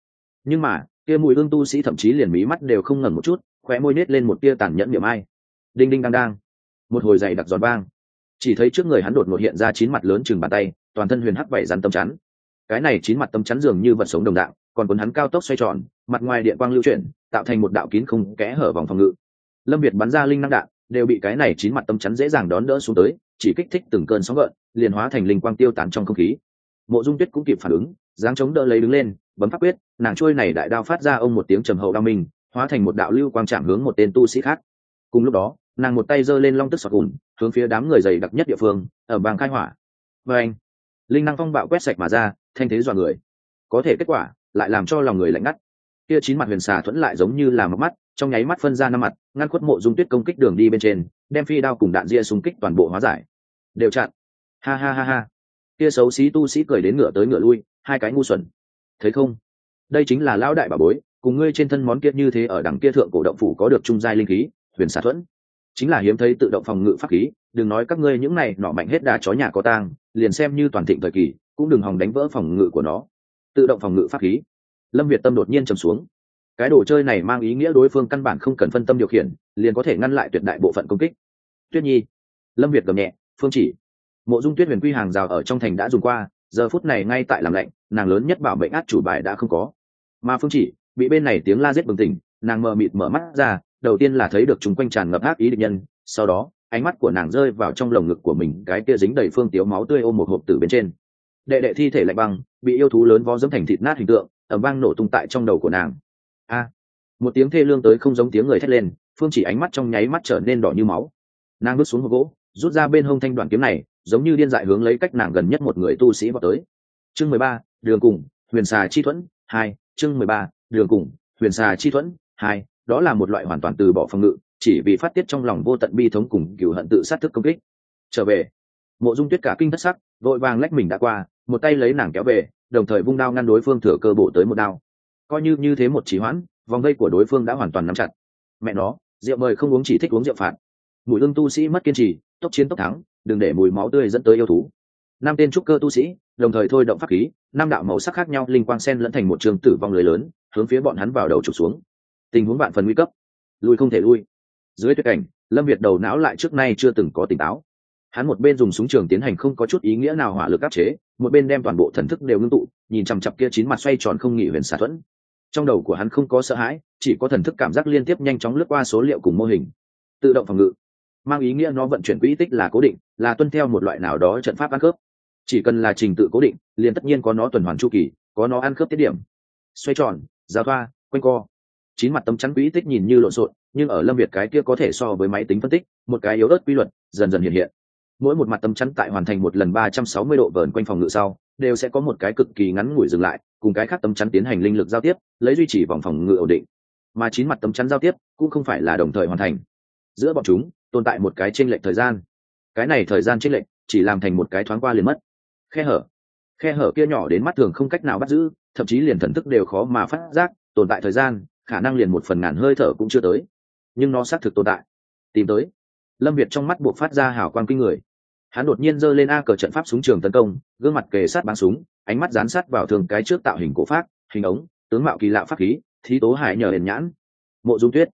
Nhưng mà, kia mùi ưng tu sĩ thậm chí liền mí mắt đều không ngẩn một chút, khóe môi nết lên một tia tàn nhẫn miệng ai. Đinh đinh đang đang. Một hồi dày đặc giòn vang. Chỉ thấy trước người hắn đột ngột hiện ra chín mặt lớn chừng bàn tay, toàn thân huyền hắc vẩy rắn tâm chắn. Cái này chín mặt tâm chắn dường như vật sống đồng đạo, còn cuốn hắn cao tốc xoay tròn, mặt ngoài điện quang lưu chuyển, tạo thành một đạo kín không kẽ hở vòng phòng ngự. Lâm việt bắn ra linh năng đạn, đều bị cái này chín mặt tâm chắn dễ dàng đón đỡ xuống tới chỉ kích thích từng cơn sóng gợn, liền hóa thành linh quang tiêu tán trong không khí. Mộ dung tuyết cũng kịp phản ứng, dáng chống đỡ lấy đứng lên, bấm pháp quyết, nàng trôi này đại đao phát ra ông một tiếng trầm hậu đao minh hóa thành một đạo lưu quang chạm hướng một tên tu sĩ khác. Cùng lúc đó, nàng một tay giơ lên long tức sọt hùn hướng phía đám người dày đặc nhất địa phương, ở bang khai hỏa. Và anh, linh năng phong bạo quét sạch mà ra, thanh thế dọa người. Có thể kết quả, lại làm cho lòng người lạnh ngắt. Kia chín mặt huyền xà thuẫn lại giống như là mất mắt trong nháy mắt phân ra năm mặt, ngăn khuất mộ dung tuyết công kích đường đi bên trên, đem phi đao cùng đạn ria xung kích toàn bộ hóa giải. Đều chặn. Ha ha ha ha. Kia xấu xí tu sĩ cười đến ngựa tới ngựa lui, hai cái ngu xuẩn. Thấy không? Đây chính là lão đại bà bối, cùng ngươi trên thân món kia như thế ở đằng kia thượng cổ động phủ có được trung giai linh khí, huyền xà thuẫn. Chính là hiếm thấy tự động phòng ngự pháp khí, đừng nói các ngươi những này, nọ mạnh hết đà chó nhà có tang, liền xem như toàn thịnh thời kỳ, cũng đừng hòng đánh vỡ phòng ngự của nó. Tự động phòng ngự pháp khí. Lâm việt tâm đột nhiên trầm xuống cái đồ chơi này mang ý nghĩa đối phương căn bản không cần phân tâm điều khiển, liền có thể ngăn lại tuyệt đại bộ phận công kích. Tuyết nhi, lâm việt gầm nhẹ, phương chỉ. Mộ dung tuyết huyền quy hàng rào ở trong thành đã dùng qua, giờ phút này ngay tại làm lạnh, nàng lớn nhất bảo bệnh át chủ bài đã không có. Mà phương chỉ, bị bên này tiếng la giết bừng tỉnh, nàng mờ mịt mở mắt ra, đầu tiên là thấy được chúng quanh tràn ngập ác ý địch nhân, sau đó, ánh mắt của nàng rơi vào trong lồng ngực của mình, cái kia dính đầy phương tiếu máu tươi ôm một hộp tử bên trên. Đệ đệ thi thể lạnh băng, bị yêu thú lớn vó dẫm thành thịt nát hình tượng ẩm vang nổ tung tại trong đầu của nàng a. Một tiếng thê lương tới không giống tiếng người thét lên, phương chỉ ánh mắt trong nháy mắt trở nên đỏ như máu. Nàng bước xuống hộp gỗ, rút ra bên hông thanh đoạn kiếm này, giống như điên dại hướng lấy cách nàng gần nhất một người tu sĩ vào tới. Chương mười ba, đường cùng, huyền xà chi thuẫn, hai, chương mười ba, đường cùng, huyền xà chi thuẫn, hai, đó là một loại hoàn toàn từ bỏ phòng ngự, chỉ vì phát tiết trong lòng vô tận bi thống cùng cựu hận tự sát thức công kích. Trở về, mộ dung tuyết cả kinh thất sắc, vội vàng lách mình đã qua, một tay lấy nàng kéo về, đồng thời vung đao ngăn đối phương thừa cơ bổ tới một đao coi như như thế một chỉ hoãn, vòng vây của đối phương đã hoàn toàn nắm chặt. Mẹ nó, rượu mời không uống chỉ thích uống rượu phạt. Mùi ương tu sĩ mất kiên trì, tốc chiến tốc thắng, đừng để mùi máu tươi dẫn tới yêu thú. Năm tên trúc cơ tu sĩ, đồng thời thôi động pháp khí, năm đạo màu sắc khác nhau linh quang sen lẫn thành một trường tử vong lưới lớn, hướng phía bọn hắn vào đầu trục xuống. Tình huống bạn phần nguy cấp. Lui không thể lui. Dưới tuyệt cảnh, lâm việt đầu não lại trước nay chưa từng có tỉnh táo. Hắn một bên dùng súng trường tiến hành không có chút ý nghĩa nào hỏa lực áp chế, một bên đem toàn bộ thần thức đều ngưng tụ, nhìn chằm chặp kia chín mặt xoay tròn không nghỉ huyền xả thuẫn trong đầu của hắn không có sợ hãi, chỉ có thần thức cảm giác liên tiếp nhanh chóng lướt qua số liệu cùng mô hình. Tự động phòng ngự. Mang ý nghĩa nó vận chuyển quỹ tích là cố định, là tuân theo một loại nào đó trận pháp ăn khớp. Chỉ cần là trình tự cố định, liền tất nhiên có nó tuần hoàn chu kỳ, có nó ăn khớp tiết điểm. Xoay tròn, giao thoa, quanh co. Chín mặt tấm chắn quỹ tích nhìn như lộn xộn, nhưng ở lâm việt cái kia có thể so với máy tính phân tích, một cái yếu ớt quy luật dần dần hiện hiện. Mỗi một mặt tấm chắn tại hoàn thành một lần ba trăm sáu mươi độ vờn quanh phòng ngự sau đều sẽ có một cái cực kỳ ngắn ngủi dừng lại, cùng cái khác tấm chắn tiến hành linh lực giao tiếp, lấy duy trì vòng phòng ngự ổn định. Mà chín mặt tấm chắn giao tiếp cũng không phải là đồng thời hoàn thành. Giữa bọn chúng, tồn tại một cái chênh lệch thời gian. Cái này thời gian chênh lệch chỉ làm thành một cái thoáng qua liền mất. Khe hở. Khe hở kia nhỏ đến mắt thường không cách nào bắt giữ, thậm chí liền thần thức đều khó mà phát giác, tồn tại thời gian, khả năng liền một phần ngàn hơi thở cũng chưa tới. Nhưng nó xác thực tồn tại. Tìm tới. Lâm việt trong mắt buộc phát ra hào quang kinh người hắn đột nhiên giơ lên a cờ trận pháp súng trường tấn công, gương mặt kề sát bắn súng, ánh mắt dán sát vào thường cái trước tạo hình cổ phát hình ống, tướng mạo kỳ lạ pháp khí thí tố hải nhờ đền nhãn. Mộ dung tuyết.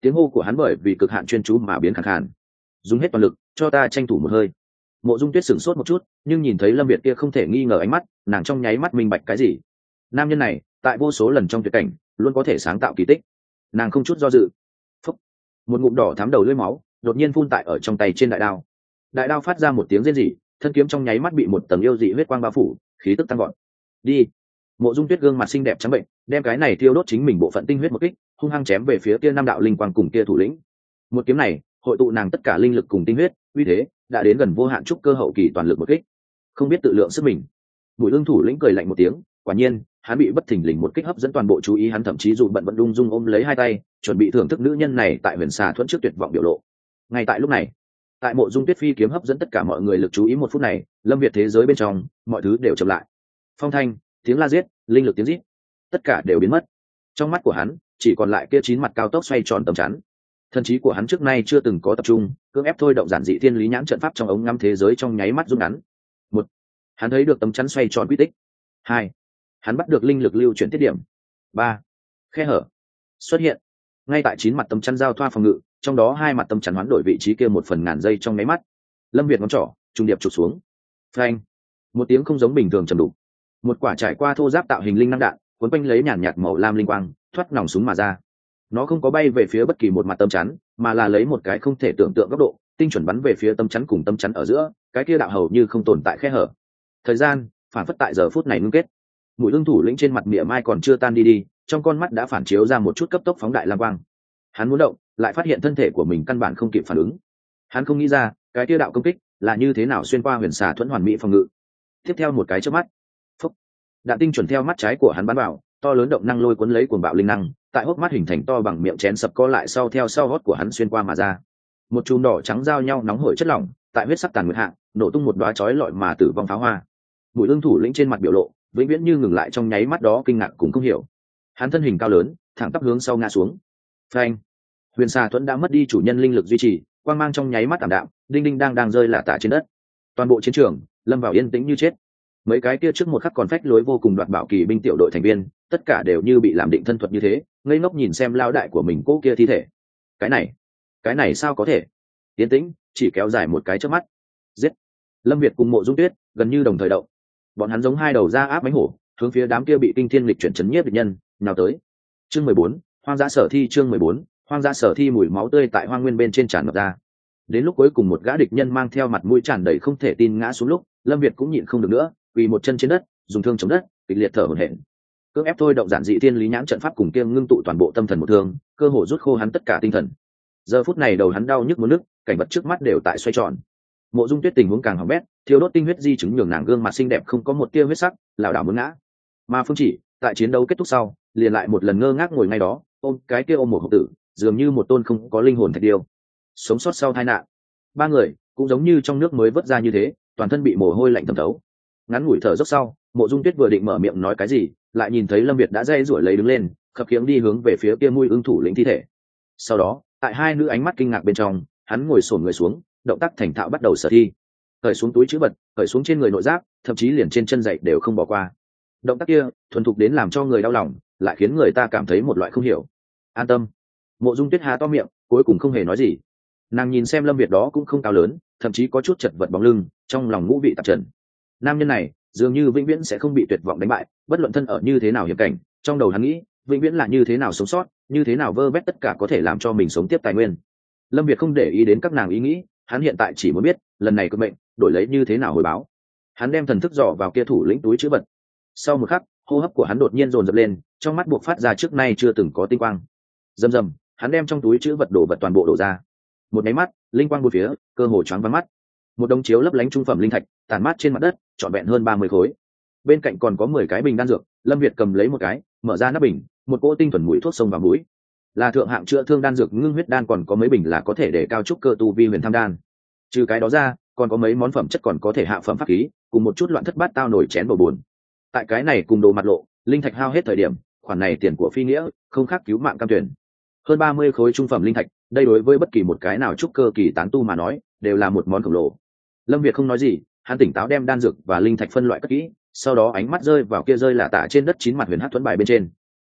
Tiếng hô của hắn bởi vì cực hạn chuyên chú mà biến khẳng hạn dùng hết toàn lực, cho ta tranh thủ một hơi. Mộ dung tuyết sửng sốt một chút, nhưng nhìn thấy lâm việt kia không thể nghi ngờ ánh mắt, nàng trong nháy mắt minh bạch cái gì. Nam nhân này, tại vô số lần trong tuyệt cảnh, luôn có thể sáng tạo kỳ tích. Nàng không chút do dự. Phúc. một ngụm đỏ thám đầu lưỡi máu, đột nhiên phun tại ở trong tay trên đại đao đại đao phát ra một tiếng rên rỉ, thân kiếm trong nháy mắt bị một tầng yêu dị huyết quang bao phủ, khí tức tăng gọn đi. Mộ dung tuyết gương mặt xinh đẹp trắng bệnh, đem cái này thiêu đốt chính mình bộ phận tinh huyết một kích, hung hăng chém về phía kia năm đạo linh quang cùng kia thủ lĩnh. Một kiếm này, hội tụ nàng tất cả linh lực cùng tinh huyết, uy thế đã đến gần vô hạn trúc cơ hậu kỳ toàn lực một kích. Không biết tự lượng sức mình. Bùi hương thủ lĩnh cười lạnh một tiếng, quả nhiên, hắn bị bất thình lình một kích hấp dẫn toàn bộ chú ý, hắn thậm chí dù bận vận đung dung ôm lấy hai tay, chuẩn bị thưởng thức nữ nhân này tại huyền xà thuẫn trước tuyệt vọng biểu lộ. Ngay tại lúc này tại mộ dung tuyết phi kiếm hấp dẫn tất cả mọi người lực chú ý một phút này, lâm việt thế giới bên trong, mọi thứ đều chậm lại. Phong thanh, tiếng la giết, linh lực tiếng rít, tất cả đều biến mất. Trong mắt của hắn, chỉ còn lại kia chín mặt cao tốc xoay tròn tầm chắn. Thần trí của hắn trước nay chưa từng có tập trung, cưỡng ép thôi động giản dị thiên lý nhãn trận pháp trong ống ngắm thế giới trong nháy mắt rút ngắn. Một, hắn thấy được tấm chắn xoay tròn quy tích. Hai, hắn bắt được linh lực lưu chuyển tiết điểm. Ba, khe hở, xuất hiện. Ngay tại chín mặt tấm chắn giao thoa phòng ngự trong đó hai mặt tâm chắn hoán đổi vị trí kia một phần ngàn giây trong nháy mắt. Lâm việt ngón trỏ, trung điệp trục xuống. Phanh. Một tiếng không giống bình thường trầm đục. Một quả trải qua thô giáp tạo hình linh năng đạn, cuốn quanh lấy nhàn nhạt màu lam linh quang, thoát nòng súng mà ra. Nó không có bay về phía bất kỳ một mặt tâm chắn, mà là lấy một cái không thể tưởng tượng góc độ, tinh chuẩn bắn về phía tâm chắn cùng tâm chắn ở giữa, cái kia đạo hầu như không tồn tại khe hở. Thời gian, phản phất tại giờ phút này ngưng kết. Mũi lương thủ lĩnh trên mặt mỉa mai còn chưa tan đi đi, trong con mắt đã phản chiếu ra một chút cấp tốc phóng đại lam quang hắn muốn động, lại phát hiện thân thể của mình căn bản không kịp phản ứng. Hắn không nghĩ ra, cái tiêu đạo công kích là như thế nào xuyên qua huyền xà thuẫn hoàn mỹ phòng ngự. Tiếp theo một cái trước mắt, phúc, đạn tinh chuẩn theo mắt trái của hắn bắn vào, to lớn động năng lôi cuốn lấy cuồng bạo linh năng, tại hốc mắt hình thành to bằng miệng chén sập co lại sau theo sau hót của hắn xuyên qua mà ra. Một chùm đỏ trắng giao nhau nóng hổi chất lỏng, tại huyết sắc tàn nguyệt hạ, nổ tung một đoá chói lọi mà tử vong pháo hoa. Mũi ương thủ lĩnh trên mặt biểu lộ, vĩnh viễn như ngừng lại trong nháy mắt đó kinh ngạc cũng không hiểu. Hắn thân hình cao lớn, thẳng tắp hướng sau ngã xuống. Phanh! Huyền xà thuẫn đã mất đi chủ nhân linh lực duy trì, quang mang trong nháy mắt tảm đạm, đinh đinh đang đang rơi là tả trên đất. Toàn bộ chiến trường, lâm vào yên tĩnh như chết. Mấy cái kia trước một khắc còn phách lối vô cùng đoạt bảo kỳ binh tiểu đội thành viên, tất cả đều như bị làm định thân thuật như thế, ngây ngốc nhìn xem lao đại của mình cô kia thi thể. Cái này cái này sao có thể? Yên tĩnh, chỉ kéo dài một cái trước mắt. Giết. Lâm việt cùng mộ dung tuyết, gần như đồng thời động. Bọn hắn giống hai đầu ra áp bánh hổ, hướng phía đám kia bị kinh thiên lịch chuyển chấn nhiếp địch nhân nào tới. Chương mười bốn, hoang dã sở thi chương mười bốn hoang dã sở thi mùi máu tươi tại hoang nguyên bên trên tràn ngập ra. Đến lúc cuối cùng một gã địch nhân mang theo mặt mũi tràn đầy không thể tin ngã xuống lúc, lâm việt cũng nhịn không được nữa vì một chân trên đất, dùng thương chống đất, kịch liệt thở hổn hển. Cưỡng ép thôi động giản dị thiên lý nhãn trận pháp cùng kiêng ngưng tụ toàn bộ tâm thần một thương, cơ hồ rút khô hắn tất cả tinh thần. Giờ phút này đầu hắn đau nhức muốn nước cảnh vật trước mắt đều tại xoay tròn. Mộ dung tuyết tình huống càng hỏng bét thiếu đốt tinh huyết di chứng nhường nàng gương mặt xinh đẹp không có một tia huyết sắc, lảo đảo muốn ngã. Mà phương chỉ, tại chiến đấu kết thúc sau, liền lại một lần ngơ ngác ngồi ngay đó, ôm cái kia ôm một hộp tử dường như một tôn không có linh hồn thạch điêu. Sống sót sau tai nạn. Ba người, cũng giống như trong nước mới vớt ra như thế, toàn thân bị mồ hôi lạnh thẩm thấu. Ngắn ngủi thở dốc sau, mộ dung tuyết vừa định mở miệng nói cái gì, lại nhìn thấy lâm việt đã dây rủi lấy đứng lên, khập khiễng đi hướng về phía kia mùi ưng thủ lĩnh thi thể. Sau đó, tại hai nữ ánh mắt kinh ngạc bên trong, hắn ngồi sổn người xuống, động tác thành thạo bắt đầu sở thi. Khởi xuống túi chữ vật khởi xuống trên người nội giáp, thậm chí liền trên chân dậy đều không bỏ qua. Động tác kia, thuần thục đến làm cho người đau lòng, lại khiến người ta cảm thấy một loại không hiểu. An tâm mộ dung tuyết há to miệng, cuối cùng không hề nói gì. Nàng nhìn xem lâm việt đó cũng không cao lớn, thậm chí có chút chật vật bóng lưng, trong lòng ngũ vị tạp trần. Nam nhân này, dường như vĩnh viễn sẽ không bị tuyệt vọng đánh bại, bất luận thân ở như thế nào hiểm cảnh, trong đầu hắn nghĩ, vĩnh viễn là như thế nào sống sót, như thế nào vơ vét tất cả có thể làm cho mình sống tiếp tài nguyên. Lâm việt không để ý đến các nàng ý nghĩ, hắn hiện tại chỉ muốn biết, lần này cơn bệnh, đổi lấy như thế nào hồi báo. Hắn đem thần thức dò vào kia thủ lĩnh túi chữ vật. Sau một khắc, hô hấp của hắn đột nhiên dồn dập lên, trong mắt buộc phát ra trước nay chưa từng có tinh quang. Rầm rầm hắn đem trong túi chữ vật đồ vật toàn bộ đổ ra. Một máy mắt, linh quang một phía, cơ hồ choáng vắng mắt. Một đống chiếu lấp lánh trung phẩm linh thạch tàn mát trên mặt đất, trọn vẹn hơn ba mươi khối. Bên cạnh còn có mười cái bình đan dược, lâm việt cầm lấy một cái, mở ra nắp bình, một cỗ tinh thuần mũi thuốc sông vào mũi. Là thượng hạng chữa thương đan dược, ngưng huyết đan còn có mấy bình là có thể để cao trúc cơ tu vi huyền tham đan. Trừ cái đó ra, còn có mấy món phẩm chất còn có thể hạ phẩm pháp khí, cùng một chút loạn thất bát tao nổi chén bầu buồn. Tại cái này cùng đồ mặt lộ, linh thạch hao hết thời điểm, khoản này tiền của phi nghĩa, không khác cứu mạng cam tuyển hơn ba mươi khối trung phẩm linh thạch, đây đối với bất kỳ một cái nào trúc cơ kỳ tán tu mà nói, đều là một món khổng lồ. Lâm việt không nói gì, hắn tỉnh táo đem đan dược và linh thạch phân loại cất kỹ, sau đó ánh mắt rơi vào kia rơi là tả trên đất chín mặt huyền hát thuẫn bài bên trên.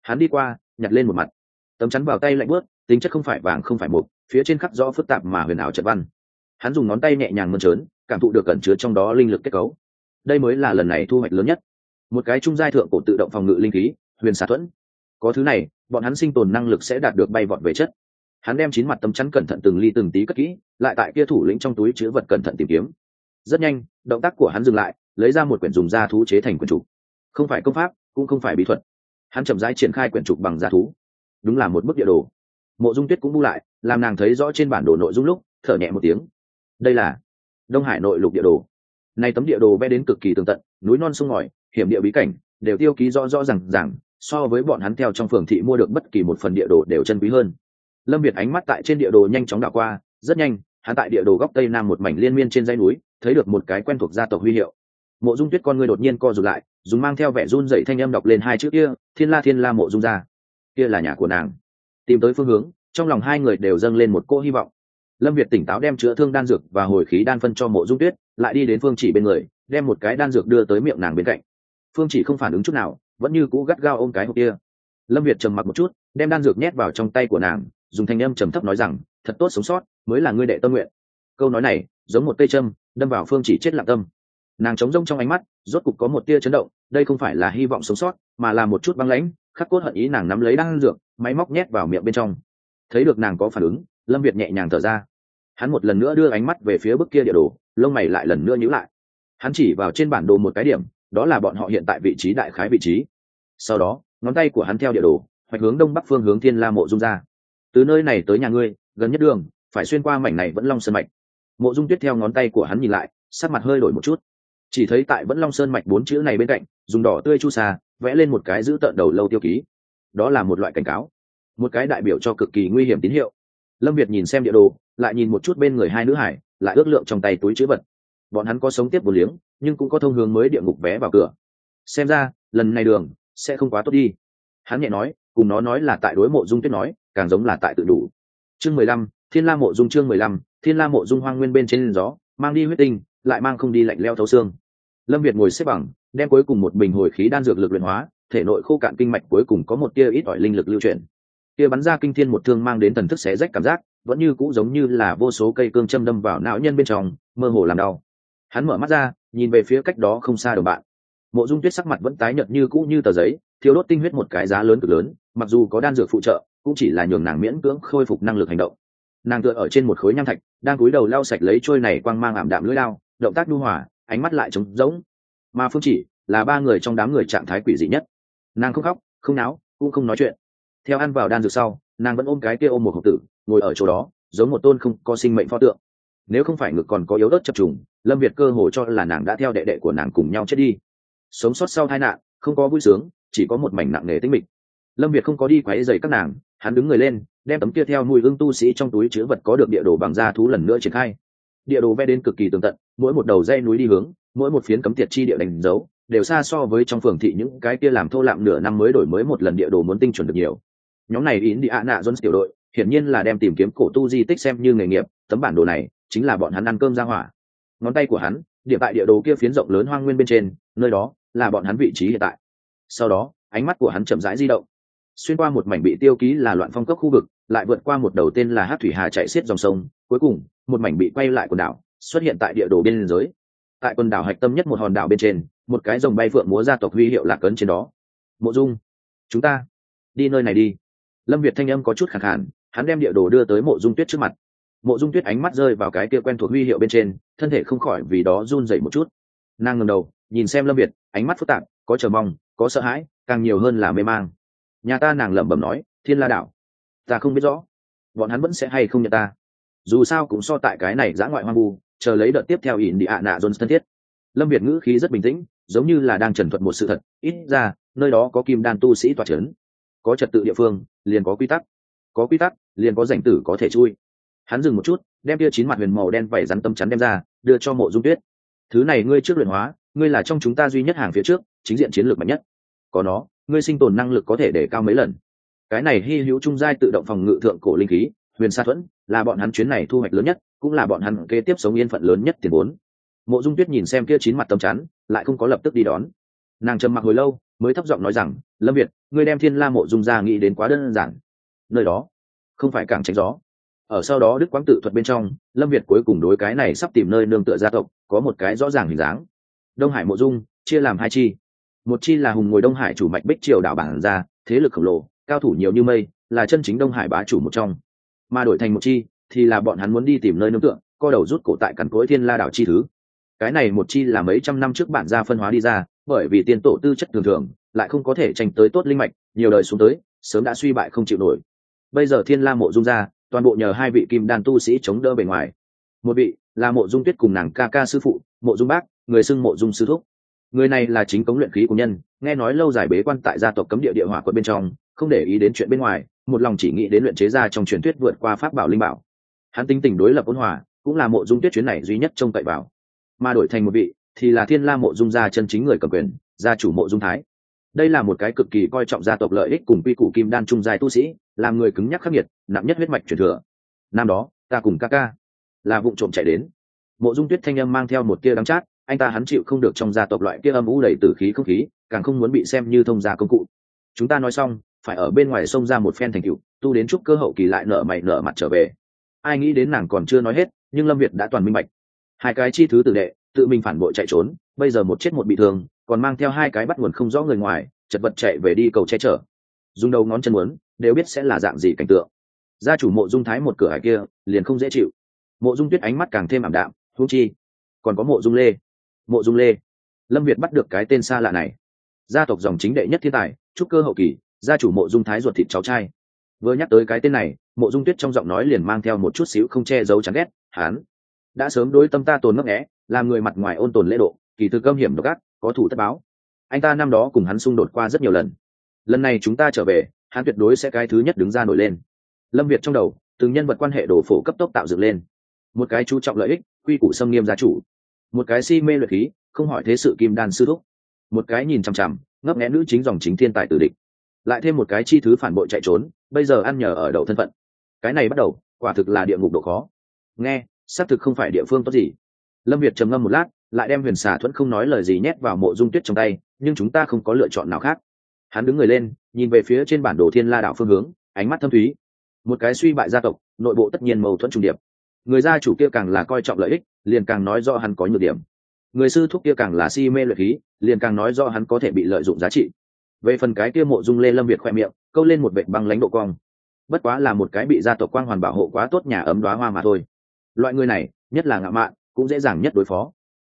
Hắn đi qua, nhặt lên một mặt. Tấm chắn vào tay lạnh bớt tính chất không phải vàng, không phải mục, phía trên khắc rõ phức tạp mà huyền ảo trận văn. Hắn dùng ngón tay nhẹ nhàng mơn trớn, cảm thụ được cẩn chứa trong đó linh lực kết cấu. Đây mới là lần này thu hoạch lớn nhất. Một cái trung giai thượng cổ tự động phòng ngự linh khí, huyền xà thuẫn. Có thứ này bọn hắn sinh tồn năng lực sẽ đạt được bay vọt về chất. Hắn đem chín mặt tấm chắn cẩn thận từng ly từng tí cất kỹ, lại tại kia thủ lĩnh trong túi chứa vật cẩn thận tìm kiếm. Rất nhanh, động tác của hắn dừng lại, lấy ra một quyển dùng da thú chế thành quyển trục. Không phải công pháp, cũng không phải bí thuật. Hắn chậm rãi triển khai quyển trục bằng da thú. Đúng là một bức địa đồ. Mộ dung tuyết cũng bu lại, làm nàng thấy rõ trên bản đồ nội dung lúc, thở nhẹ một tiếng. Đây là đông hải nội lục địa đồ. Này tấm địa đồ vẽ đến cực kỳ tường tận, núi non sông ngòi, hiểm địa bí cảnh, đều tiêu ký rõ rõ rằng rằng so với bọn hắn theo trong phường thị mua được bất kỳ một phần địa đồ đều chân quý hơn. Lâm việt ánh mắt tại trên địa đồ nhanh chóng đảo qua, rất nhanh, hắn tại địa đồ góc tây nam một mảnh liên miên trên dãy núi, thấy được một cái quen thuộc gia tộc huy hiệu. Mộ dung tuyết con người đột nhiên co rụt lại, dùng mang theo vẻ run dậy thanh âm đọc lên hai chữ kia, thiên la thiên la mộ dung ra kia là nhà của nàng. Tìm tới phương hướng, trong lòng hai người đều dâng lên một cô hy vọng. Lâm việt tỉnh táo đem chữa thương đan dược và hồi khí đan phân cho mộ dung tuyết, lại đi đến phương chỉ bên người, đem một cái đan dược đưa tới miệng nàng bên cạnh. Phương chỉ không phản ứng chút nào vẫn như cũ gắt gao ôm cái hộp kia. Lâm việt trầm mặc một chút, đem đan dược nhét vào trong tay của nàng, dùng thanh âm trầm thấp nói rằng, thật tốt sống sót, mới là ngươi đệ tâm nguyện. Câu nói này, giống một cây châm, đâm vào phương chỉ chết lặng tâm. Nàng trống rông trong ánh mắt, rốt cục có một tia chấn động, đây không phải là hy vọng sống sót, mà là một chút băng lãnh, khắc cốt hận ý nàng nắm lấy đan dược, máy móc nhét vào miệng bên trong. Thấy được nàng có phản ứng, lâm việt nhẹ nhàng thở ra. Hắn một lần nữa đưa ánh mắt về phía bức kia địa đồ, lông mày lại lần nữa nhữ lại. Hắn chỉ vào trên bản đồ một cái điểm đó là bọn họ hiện tại vị trí đại khái vị trí. Sau đó, ngón tay của hắn theo địa đồ, hoạch hướng đông bắc phương hướng thiên la mộ dung ra. Từ nơi này tới nhà ngươi, gần nhất đường, phải xuyên qua mảnh này vẫn long sơn mạch. Mộ dung tuyết theo ngón tay của hắn nhìn lại, sắc mặt hơi đổi một chút. Chỉ thấy tại vẫn long sơn mạch bốn chữ này bên cạnh, dùng đỏ tươi chu xa vẽ lên một cái giữ tợn đầu lâu tiêu ký. Đó là một loại cảnh cáo. Một cái đại biểu cho cực kỳ nguy hiểm tín hiệu. Lâm việt nhìn xem địa đồ, lại nhìn một chút bên người hai nữ hải, lại ước lượng trong tay túi chữ vật bọn hắn có sống tiếp một liếng, nhưng cũng có thông hướng mới địa ngục vé vào cửa. Xem ra, lần này đường sẽ không quá tốt đi. Hắn nhẹ nói, cùng nó nói là tại đối mộ dung tuyết nói, càng giống là tại tự đủ. Chương mười lăm, thiên la mộ dung chương mười lăm, thiên la mộ dung hoang nguyên bên trên gió, mang đi huyết tinh, lại mang không đi lạnh leo thấu xương. Lâm việt ngồi xếp bằng, đem cuối cùng một bình hồi khí đan dược lực luyện hóa, thể nội khô cạn kinh mạch cuối cùng có một tia ít ỏi linh lực lưu chuyển. Tia bắn ra kinh thiên một thương mang đến thần thức xé rách cảm giác, vẫn như cũ giống như là vô số cây cương châm đâm vào não nhân bên trong, mơ hồ làm đau hắn mở mắt ra, nhìn về phía cách đó không xa đồng bạn. Mộ dung tuyết sắc mặt vẫn tái nhợt như cũ như tờ giấy thiếu đốt tinh huyết một cái giá lớn cực lớn, mặc dù có đan dược phụ trợ, cũng chỉ là nhường nàng miễn cưỡng khôi phục năng lực hành động. Nàng tựa ở trên một khối nham thạch, đang cúi đầu lau sạch lấy trôi này quang mang ảm đạm lưỡi lao, động tác nhu hòa, ánh mắt lại trống rỗng. Mà phương chỉ là ba người trong đám người trạng thái quỷ dị nhất. Nàng không khóc, không náo, cũng không nói chuyện. Theo ăn vào đan dược sau, nàng vẫn ôm cái kia ôm một hộp tử, ngồi ở chỗ đó, giống một tôn không có sinh mệnh pho tượng nếu không phải ngực còn có yếu ớt chập trùng, lâm việt cơ hồ cho là nàng đã theo đệ đệ của nàng cùng nhau chết đi. Sống sót sau tai nạn, không có vui sướng, chỉ có một mảnh nặng nề tính mịch. Lâm việt không có đi quáy dày các nàng, hắn đứng người lên, đem tấm kia theo mùi ưng tu sĩ trong túi chứa vật có được địa đồ bằng da thú lần nữa triển khai. Địa đồ vẽ đến cực kỳ tường tận, mỗi một đầu dây núi đi hướng, mỗi một phiến cấm tiệt chi địa đánh dấu, đều xa so với trong phường thị những cái kia làm thô lạm nửa năm mới đổi mới một lần địa đồ muốn tinh chuẩn được nhiều. Nhóm này ý đi ạ nạ dân tiểu đội, hiển nhiên là đem tìm kiếm cổ tu di tích xem như nghề nghiệp, tấm bản đồ này chính là bọn hắn ăn cơm ra hỏa. Ngón tay của hắn địa tại địa đồ kia phiến rộng lớn hoang nguyên bên trên nơi đó là bọn hắn vị trí hiện tại. Sau đó ánh mắt của hắn chậm rãi di động. Xuyên qua một mảnh bị tiêu ký là loạn phong cấp khu vực lại vượt qua một đầu tên là hát thủy hà chạy xiết dòng sông cuối cùng một mảnh bị quay lại quần đảo xuất hiện tại địa đồ bên giới. Tại quần đảo hạch tâm nhất một hòn đảo bên trên một cái dòng bay phượng múa gia tộc huy hiệu lạc ấn trên đó. Mộ dung chúng ta đi nơi này đi. Lâm việt thanh âm có chút khẳng khàn, hắn đem địa đồ đưa tới mộ dung tuyết trước mặt mộ dung tuyết ánh mắt rơi vào cái kia quen thuộc huy hiệu bên trên, thân thể không khỏi vì đó run dậy một chút. Nàng ngầm đầu, nhìn xem lâm việt, ánh mắt phức tạp, có chờ mong, có sợ hãi, càng nhiều hơn là mê mang. Nhà ta nàng lẩm bẩm nói, thiên la đảo, ta không biết rõ, bọn hắn vẫn sẽ hay không nhận ta. Dù sao cũng so tại cái này giã ngoại hoang vu, chờ lấy đợt tiếp theo ỉn đi ạ nạ jones thân thiết. Lâm việt ngữ khí rất bình tĩnh, giống như là đang trần thuật một sự thật, ít ra, nơi đó có kim đan tu sĩ tòa c h ấ n có trật tự địa phương, liền có quy tắc, có quy tắc, liền có rảnh tử có thể chui hắn dừng một chút, đem tia chín mặt huyền màu đen vẩy rắn tâm chắn đem ra, đưa cho mộ dung tuyết. Thứ này ngươi trước luyện hóa, ngươi là trong chúng ta duy nhất hàng phía trước, chính diện chiến lược mạnh nhất. Có nó, ngươi sinh tồn năng lực có thể để cao mấy lần. Cái này hy hữu trung giai tự động phòng ngự thượng cổ linh khí, huyền sa thuẫn, là bọn hắn chuyến này thu hoạch lớn nhất, cũng là bọn hắn kế tiếp sống yên phận lớn nhất tiền vốn. Mộ dung tuyết nhìn xem kia chín mặt tâm chắn, lại không có lập tức đi đón. Nàng trầm mặc hồi lâu, mới thấp giọng nói rằng, lâm việt, ngươi đem thiên la mộ dung ra nghĩ đến quá đơn giản. Nơi đó không phải càng tránh gió ở sau đó đức quang tự thuật bên trong, lâm việt cuối cùng đối cái này sắp tìm nơi nương tựa gia tộc, có một cái rõ ràng hình dáng. Đông hải mộ dung, chia làm hai chi. Một chi là hùng ngồi đông hải chủ mạch bích triều đảo bản ra thế lực khổng lồ, cao thủ nhiều như mây, là chân chính đông hải bá chủ một trong. Mà đổi thành một chi, thì là bọn hắn muốn đi tìm nơi nương tựa, co đầu rút cổ tại cằn cối thiên la đảo chi thứ. Cái này một chi là mấy trăm năm trước bản gia phân hóa đi ra, bởi vì tiên tổ tư chất thường thường, lại không có thể tranh tới tốt linh mạch, nhiều đời xuống tới, sớm đã suy bại không chịu nổi. Bây giờ thiên la mộ dung ra toàn bộ nhờ hai vị kim đan tu sĩ chống đỡ bề ngoài. Một vị là mộ dung tuyết cùng nàng ca ca sư phụ, mộ dung bác, người xưng mộ dung sư thúc. Người này là chính cống luyện khí của nhân, nghe nói lâu dài bế quan tại gia tộc cấm địa địa hỏa quận bên trong, không để ý đến chuyện bên ngoài, một lòng chỉ nghĩ đến luyện chế ra trong truyền thuyết vượt qua pháp bảo linh bảo. Hắn tính tình đối lập ôn hòa, cũng là mộ dung tuyết chuyến này duy nhất trông cậy vào. Mà đổi thành một vị, thì là thiên la mộ dung gia chân chính người cầm quyền, gia chủ mộ dung thái đây là một cái cực kỳ coi trọng gia tộc lợi ích cùng quy củ kim đan trung dài tu sĩ, làm người cứng nhắc khắc nghiệt, nặng nhất huyết mạch truyền thừa. Năm đó, ta cùng ca ca là vụ trộm chạy đến. Mộ dung tuyết thanh âm mang theo một tia đắng chát, anh ta hắn chịu không được trong gia tộc loại kia âm u đầy tử khí không khí, càng không muốn bị xem như thông gia công cụ. Chúng ta nói xong, phải ở bên ngoài sông ra một phen thành cựu tu đến chúc cơ hậu kỳ lại nở mày nở mặt trở về. Ai nghĩ đến nàng còn chưa nói hết, nhưng lâm việt đã toàn minh bạch. Hai cái chi thứ tử đệ, tự mình phản bội chạy trốn, bây giờ một chết một bị thương còn mang theo hai cái bắt nguồn không rõ người ngoài, chật vật chạy về đi cầu che chở. Dùng đầu ngón chân muốn, đều biết sẽ là dạng gì cảnh tượng. Gia chủ mộ dung thái một cửa hải kia, liền không dễ chịu. Mộ dung tuyết ánh mắt càng thêm ảm đạm húng chi, còn có mộ dung lê. Mộ dung lê, lâm việt bắt được cái tên xa lạ này. Gia tộc dòng chính đệ nhất thiên tài, trúc cơ hậu kỳ, gia chủ mộ dung thái ruột thịt cháu trai. Vừa nhắc tới cái tên này, mộ dung tuyết trong giọng nói liền mang theo một chút xíu không che giấu chán ghét, hán, đã sớm đối tâm ta tồn ngấp nghẽ làm người mặt ngoài ôn tồn lễ độ, kỳ thực cơm hiểm độc ác có thủ tất báo. Anh ta năm đó cùng hắn xung đột qua rất nhiều lần. Lần này chúng ta trở về, hắn tuyệt đối sẽ cái thứ nhất đứng ra nổi lên. Lâm việt trong đầu, từng nhân vật quan hệ đồ phổ cấp tốc tạo dựng lên. Một cái chú trọng lợi ích, quy củ xâm nghiêm gia chủ. Một cái si mê luyện khí, không hỏi thế sự kim đan sư thúc. Một cái nhìn chằm chằm, ngấp nghẽ nữ chính dòng chính thiên tài tử địch. Lại thêm một cái chi thứ phản bội chạy trốn, bây giờ ăn nhờ ở đầu thân phận. Cái này bắt đầu, quả thực là địa ngục độ khó. Nghe, xác thực không phải địa phương tốt gì. Lâm việt trầm ngâm một lát lại đem huyền xà thuẫn không nói lời gì nhét vào mộ dung tuyết trong tay, nhưng chúng ta không có lựa chọn nào khác. Hắn đứng người lên, nhìn về phía trên bản đồ thiên la đảo phương hướng, ánh mắt thâm thúy. Một cái suy bại gia tộc, nội bộ tất nhiên mâu thuẫn trung điệp người gia chủ kia càng là coi trọng lợi ích, liền càng nói do hắn có nhược điểm. Người sư thúc kia càng là si mê lợi khí, liền càng nói do hắn có thể bị lợi dụng giá trị. Về phần cái kia mộ dung lê lâm việt khoe miệng, câu lên một vệ băng lãnh độ cong. Bất quá là một cái bị gia tộc quang hoàn bảo hộ quá tốt nhà ấm đoá hoa mà thôi. Loại người này, nhất là ngạo mạn, cũng dễ dàng nhất đối phó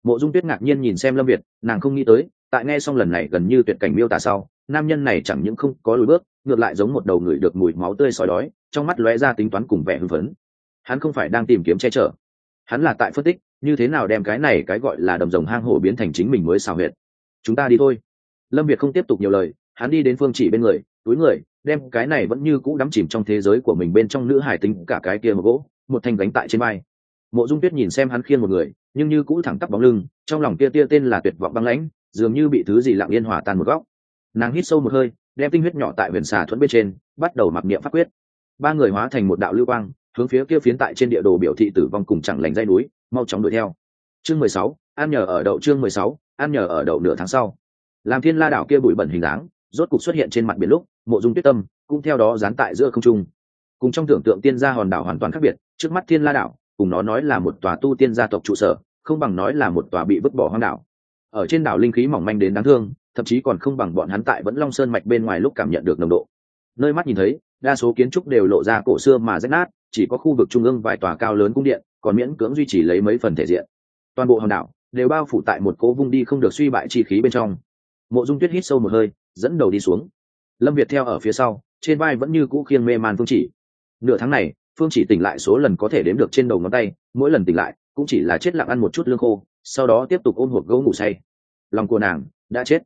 mộ dung tuyết ngạc nhiên nhìn xem lâm việt, nàng không nghĩ tới, tại nghe xong lần này gần như tuyệt cảnh miêu tả sau, nam nhân này chẳng những không có lùi bước, ngược lại giống một đầu người được mùi máu tươi sói đói, trong mắt lóe ra tính toán cùng vẻ hưng phấn. Hắn không phải đang tìm kiếm che chở. Hắn là tại phân tích, như thế nào đem cái này cái gọi là đầm rồng hang hổ biến thành chính mình mới xào huyệt. Chúng ta đi thôi. Lâm việt không tiếp tục nhiều lời, hắn đi đến phương chỉ bên người, túi người, đem cái này vẫn như cũ đắm chìm trong thế giới của mình bên trong nữ hải tính cả cái kia một gỗ, một thanh gánh tại trên vai mộ dung tuyết nhìn xem hắn khiêng một người, nhưng như cũ thẳng tắp bóng lưng, trong lòng kia tia tên là tuyệt vọng băng lãnh, dường như bị thứ gì lặng yên hòa tan một góc. Nàng hít sâu một hơi, đem tinh huyết nhỏ tại huyền xà thuẫn bên trên, bắt đầu mặc niệm pháp quyết. Ba người hóa thành một đạo lưu quang, hướng phía kia phiến tại trên địa đồ biểu thị tử vong cùng chẳng lành dây núi, mau chóng đuổi theo. Chương mười sáu an nhờ ở đậu chương mười sáu an nhờ ở đậu nửa tháng sau. Làm thiên la đảo kia bụi bẩn hình dáng, rốt cục xuất hiện trên mặt biển lúc, mộ dung tuyết tâm cũng theo đó dán tại giữa không trung. Cùng trong tưởng tượng tiên gia hòn đảo hoàn toàn khác biệt, trước mắt thiên la đảo cùng nó nói là một tòa tu tiên gia tộc trụ sở, không bằng nói là một tòa bị vứt bỏ hoang đảo. Ở trên đảo linh khí mỏng manh đến đáng thương, thậm chí còn không bằng bọn hắn tại vẫn long sơn mạch bên ngoài lúc cảm nhận được nồng độ. Nơi mắt nhìn thấy, đa số kiến trúc đều lộ ra cổ xưa mà rách nát, chỉ có khu vực trung ương vài tòa cao lớn cung điện, còn miễn cưỡng duy trì lấy mấy phần thể diện. Toàn bộ hòn đảo đều bao phủ tại một cố vung đi không được suy bại chi khí bên trong. Mộ dung tuyết hít sâu một hơi, dẫn đầu đi xuống. Lâm việt theo ở phía sau, trên vai vẫn như cũ khiêng mê man phương chỉ. Nửa tháng này phương chỉ tỉnh lại số lần có thể đếm được trên đầu ngón tay, mỗi lần tỉnh lại, cũng chỉ là chết lặng ăn một chút lương khô, sau đó tiếp tục ôm hộp gấu ngủ say. Lòng của nàng đã chết.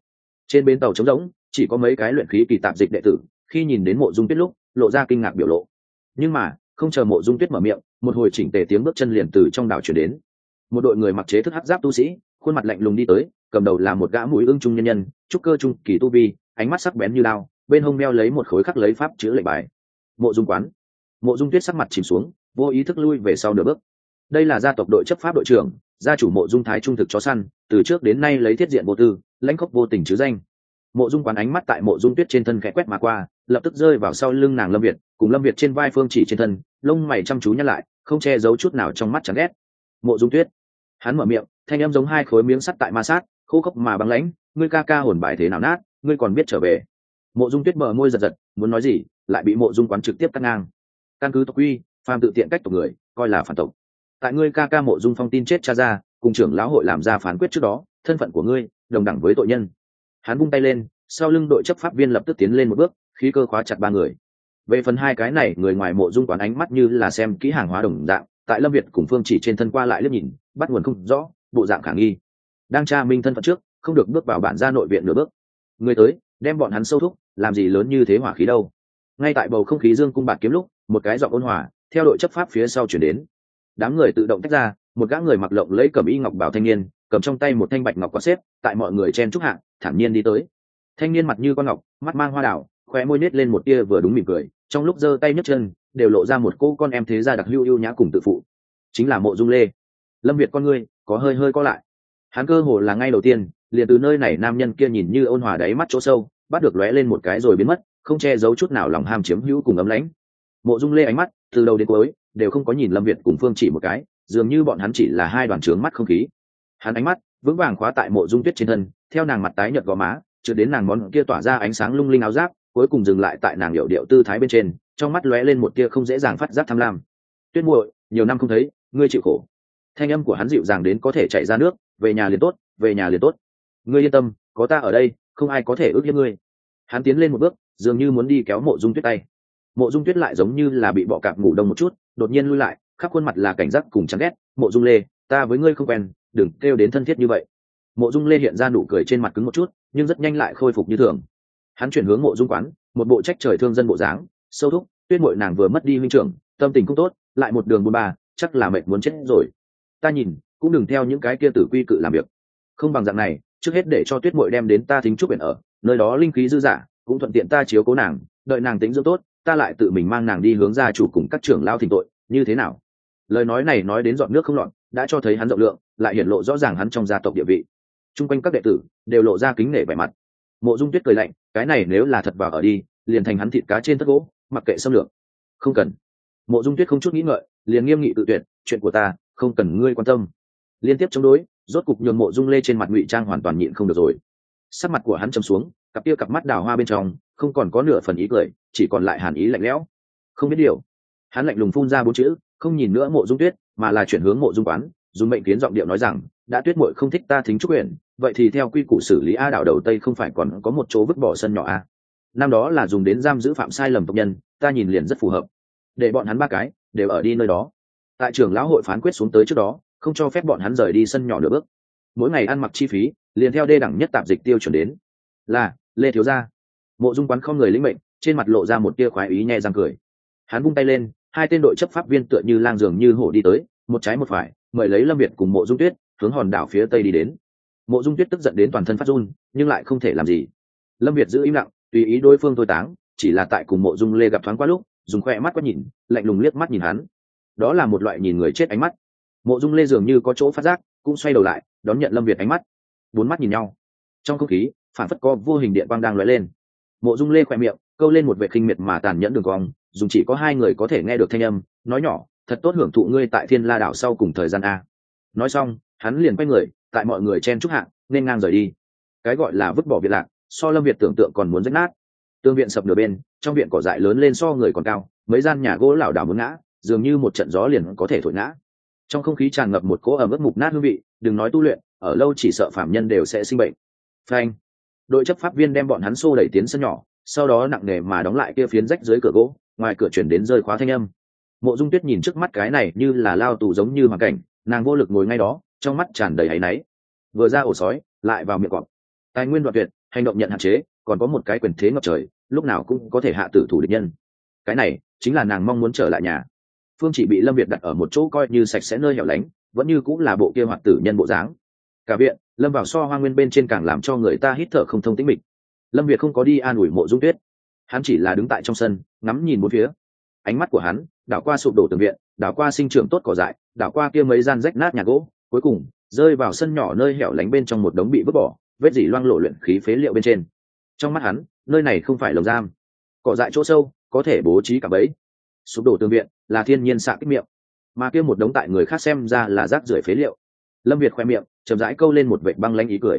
Trên bến tàu trống rỗng, chỉ có mấy cái luyện khí kỳ tạp dịch đệ tử, khi nhìn đến mộ dung tuyết lúc, lộ ra kinh ngạc biểu lộ. Nhưng mà, không chờ mộ dung tuyết mở miệng, một hồi chỉnh tề tiếng bước chân liền từ trong đảo chuyển đến. Một đội người mặc chế thức hát giáp tu sĩ, khuôn mặt lạnh lùng đi tới, cầm đầu là một gã mũi ưng trung nhân nhân, trúc cơ trung kỳ tu vi, ánh mắt sắc bén như lao, bên hông meo lấy một khối khắc lấy pháp chữ lệnh bài. Mộ dung quán mộ dung tuyết sắc mặt chìm xuống, vô ý thức lui về sau nửa bước. Đây là gia tộc đội chấp pháp đội trưởng, gia chủ mộ dung thái trung thực chó săn, từ trước đến nay lấy thiết diện vô tư, lãnh khốc vô tình chứ danh. Mộ dung quán ánh mắt tại mộ dung tuyết trên thân khẽ quét mà qua, lập tức rơi vào sau lưng nàng lâm việt, cùng lâm việt trên vai phương chỉ trên thân, lông mày chăm chú nhắc lại, không che giấu chút nào trong mắt chán ghét. Mộ dung tuyết, hắn mở miệng, thanh em giống hai khối miếng sắt tại ma sát, khô khốc mà băng lãnh, ngươi ca ca hồn bài thế nào nát, ngươi còn biết trở về? Mộ dung tuyết mở môi giật giật, muốn nói gì? Lại bị mộ dung quán trực tiếp cắt ngang căn cứ tộc quy, phàm tự tiện cách tộc người, coi là phản tộc. Tại ngươi ca ca mộ dung phong tin chết cha ra, cùng trưởng lão hội làm ra phán quyết trước đó, thân phận của ngươi, đồng đẳng với tội nhân. Hắn bung tay lên, sau lưng đội chấp pháp viên lập tức tiến lên một bước, khí cơ khóa chặt ba người. Về phần hai cái này, người ngoài mộ dung quán ánh mắt như là xem kỹ hàng hóa đồng dạng, tại lâm việt cùng phương chỉ trên thân qua lại liếc nhìn, bắt nguồn không rõ, bộ dạng khả nghi. Đang tra minh thân phận trước, không được bước vào bản gia nội viện nửa bước. Người tới, đem bọn hắn sâu thúc, làm gì lớn như thế hỏa khí đâu? Ngay tại bầu không khí dương cung bạc kiếm lúc một cái giọng ôn hòa, theo đội chấp pháp phía sau chuyển đến. Đám người tự động tách ra, một gã người mặc lộng lấy cầm y ngọc bảo thanh niên, cầm trong tay một thanh bạch ngọc có xếp, tại mọi người chen trúc hạng thản nhiên đi tới. Thanh niên mặt như con ngọc, mắt mang hoa đảo khoe môi nết lên một tia vừa đúng mỉm cười, trong lúc giơ tay nhấc chân, đều lộ ra một cô con em thế gia đặc lưu ưu nhã cùng tự phụ. Chính là mộ dung lê. Lâm việt con ngươi, có hơi hơi có lại. Hắn cơ hồ là ngay đầu tiên, liền từ nơi này nam nhân kia nhìn như ôn hòa đáy mắt chỗ sâu, bắt được lóe lên một cái rồi biến mất, không che giấu chút nào lòng ham chiếm hữu cùng ấm lãnh mộ dung lê ánh mắt, từ đầu đến cuối, đều không có nhìn lâm việt cùng phương chỉ một cái, dường như bọn hắn chỉ là hai đoàn trướng mắt không khí. Hắn ánh mắt vững vàng khóa tại mộ dung tuyết trên thân, theo nàng mặt tái nhợt gò má, trượt đến nàng món kia tỏa ra ánh sáng lung linh áo giáp, cuối cùng dừng lại tại nàng hiệu điệu tư thái bên trên, trong mắt lóe lên một tia không dễ dàng phát giác tham lam. Tuyết muội, nhiều năm không thấy, ngươi chịu khổ. Thanh âm của hắn dịu dàng đến có thể chạy ra nước, về nhà liền tốt, về nhà liền tốt. Ngươi yên tâm, có ta ở đây, không ai có thể ước hiếp ngươi. Hắn tiến lên một bước, dường như muốn đi kéo mộ dung tuyết tay mộ dung tuyết lại giống như là bị bọ cạp ngủ đông một chút, đột nhiên lui lại, khắp khuôn mặt là cảnh giác cùng chán ghét, mộ dung lê, ta với ngươi không quen, đừng kêu đến thân thiết như vậy. Mộ dung lê hiện ra nụ cười trên mặt cứng một chút, nhưng rất nhanh lại khôi phục như thường. Hắn chuyển hướng mộ dung quán, một bộ trách trời thương dân bộ dáng, sâu thúc, tuyết mội nàng vừa mất đi huynh trưởng, tâm tình cũng tốt, lại một đường buôn ba, chắc là mệt muốn chết rồi. Ta nhìn, cũng đừng theo những cái kia tử quy cự làm việc. Không bằng dạng này, trước hết để cho tuyết mội đem đến ta thính trúc biển ở, nơi đó linh khí dư dả, cũng thuận tiện ta chiếu cố nàng, đợi nàng tính dưỡng tốt ta lại tự mình mang nàng đi hướng gia chủ cùng các trưởng lao thỉnh tội, như thế nào? Lời nói này nói đến dọn nước không lọt, đã cho thấy hắn rộng lượng, lại hiển lộ rõ ràng hắn trong gia tộc địa vị. Chung quanh các đệ tử đều lộ ra kính nể vẻ mặt. Mộ dung tuyết cười lạnh, cái này nếu là thật vào ở đi, liền thành hắn thịt cá trên thất gỗ, mặc kệ xâm lược. Không cần. Mộ dung tuyết không chút nghĩ ngợi, liền nghiêm nghị tự tuyệt, chuyện của ta, không cần ngươi quan tâm. Liên tiếp chống đối, rốt cục nhường mộ dung lê trên mặt ngụy trang hoàn toàn nhịn không được rồi. Sắc mặt của hắn chấm xuống cặp kia cặp mắt đào hoa bên trong, không còn có nửa phần ý cười, chỉ còn lại hàn ý lạnh lẽo. Không biết điều, hắn lạnh lùng phun ra bốn chữ, không nhìn nữa mộ dung tuyết, mà là chuyển hướng mộ dung quán, dùng mệnh kiến giọng điệu nói rằng, đã tuyết mội không thích ta thính trúc quyển vậy thì theo quy củ xử lý a đảo đầu tây không phải còn có một chỗ vứt bỏ sân nhỏ a. Năm đó là dùng đến giam giữ phạm sai lầm tộc nhân, ta nhìn liền rất phù hợp. Để bọn hắn ba cái, đều ở đi nơi đó. Tại trường lão hội phán quyết xuống tới trước đó, không cho phép bọn hắn rời đi sân nhỏ nửa bước. Mỗi ngày ăn mặc chi phí, liền theo đê đẳng nhất tạp dịch tiêu chuẩn đến. Là lê thiếu gia. Mộ dung quán không người lĩnh mệnh, trên mặt lộ ra một tia khoái ý nhẹ răng cười. Hắn vung tay lên, hai tên đội chấp pháp viên tựa như lang dường như hổ đi tới, một trái một phải, mời lấy lâm việt cùng mộ dung tuyết, hướng hòn đảo phía tây đi đến. Mộ dung tuyết tức giận đến toàn thân phát run, nhưng lại không thể làm gì. Lâm việt giữ im lặng, tùy ý đối phương thôi táng, chỉ là tại cùng mộ dung lê gặp thoáng qua lúc, dùng khoe mắt quét nhìn, lạnh lùng liếc mắt nhìn hắn. Đó là một loại nhìn người chết ánh mắt. Mộ dung lê dường như có chỗ phát giác, cũng xoay đầu lại, đón nhận lâm việt ánh mắt. Bốn mắt nhìn nhau. Trong không khí phản phất có vô hình điện quang đang lóe lên. Mộ dung lê khoe miệng câu lên một vệ khinh miệt mà tàn nhẫn đường cong dùng chỉ có hai người có thể nghe được thanh âm nói nhỏ thật tốt hưởng thụ ngươi tại thiên la đảo sau cùng thời gian a. Nói xong hắn liền quay người tại mọi người chen trúc hạ, nên ngang rời đi. Cái gọi là vứt bỏ việc lạc so lâm việt tưởng tượng còn muốn rách nát. Tương viện sập nửa bên trong viện cỏ dại lớn lên so người còn cao mấy gian nhà gỗ lảo đảo muốn ngã dường như một trận gió liền có thể thổi ngã. Trong không khí tràn ngập một cỗ ẩm ướt mục nát hương vị đừng nói tu luyện ở lâu chỉ sợ phạm nhân đều sẽ sinh bệnh. Phanh đội chấp pháp viên đem bọn hắn xô đẩy tiến sân nhỏ, sau đó nặng nề mà đóng lại kia phiến rách dưới cửa gỗ, ngoài cửa chuyển đến rơi khóa thanh âm. Mộ dung tuyết nhìn trước mắt cái này như là lao tù giống như hoàn cảnh, nàng vô lực ngồi ngay đó, trong mắt tràn đầy áy náy. Vừa ra ổ sói, lại vào miệng cọp. Tài nguyên đoạn tuyệt, hành động nhận hạn chế, còn có một cái quyền thế ngập trời, lúc nào cũng có thể hạ tử thủ địch nhân. Cái này, chính là nàng mong muốn trở lại nhà. Phương chỉ bị lâm việt đặt ở một chỗ coi như sạch sẽ nơi hẻo lánh, vẫn như cũng là bộ kia hoạt tử nhân bộ dáng cả viện, lâm vào so hoa nguyên bên trên càng làm cho người ta hít thở không thông tĩnh mịch. Lâm việt không có đi an ủi mộ dung tuyết. Hắn chỉ là đứng tại trong sân, ngắm nhìn bốn phía. Ánh mắt của hắn, đảo qua sụp đổ tường viện, đảo qua sinh trưởng tốt cỏ dại, đảo qua kia mấy gian rách nát nhà gỗ, cuối cùng, rơi vào sân nhỏ nơi hẻo lánh bên trong một đống bị vứt bỏ, vết dỉ loang lộ luyện khí phế liệu bên trên. Trong mắt hắn, nơi này không phải lồng giam. Cỏ dại chỗ sâu, có thể bố trí cả bẫy. Sụp đổ tường viện, là thiên nhiên xạ kích miệng. Mà kia một đống tại người khác xem ra là rác rưởi phế liệu. Lâm việt khoe miệng chậm rãi câu lên một vệ băng lanh ý cười.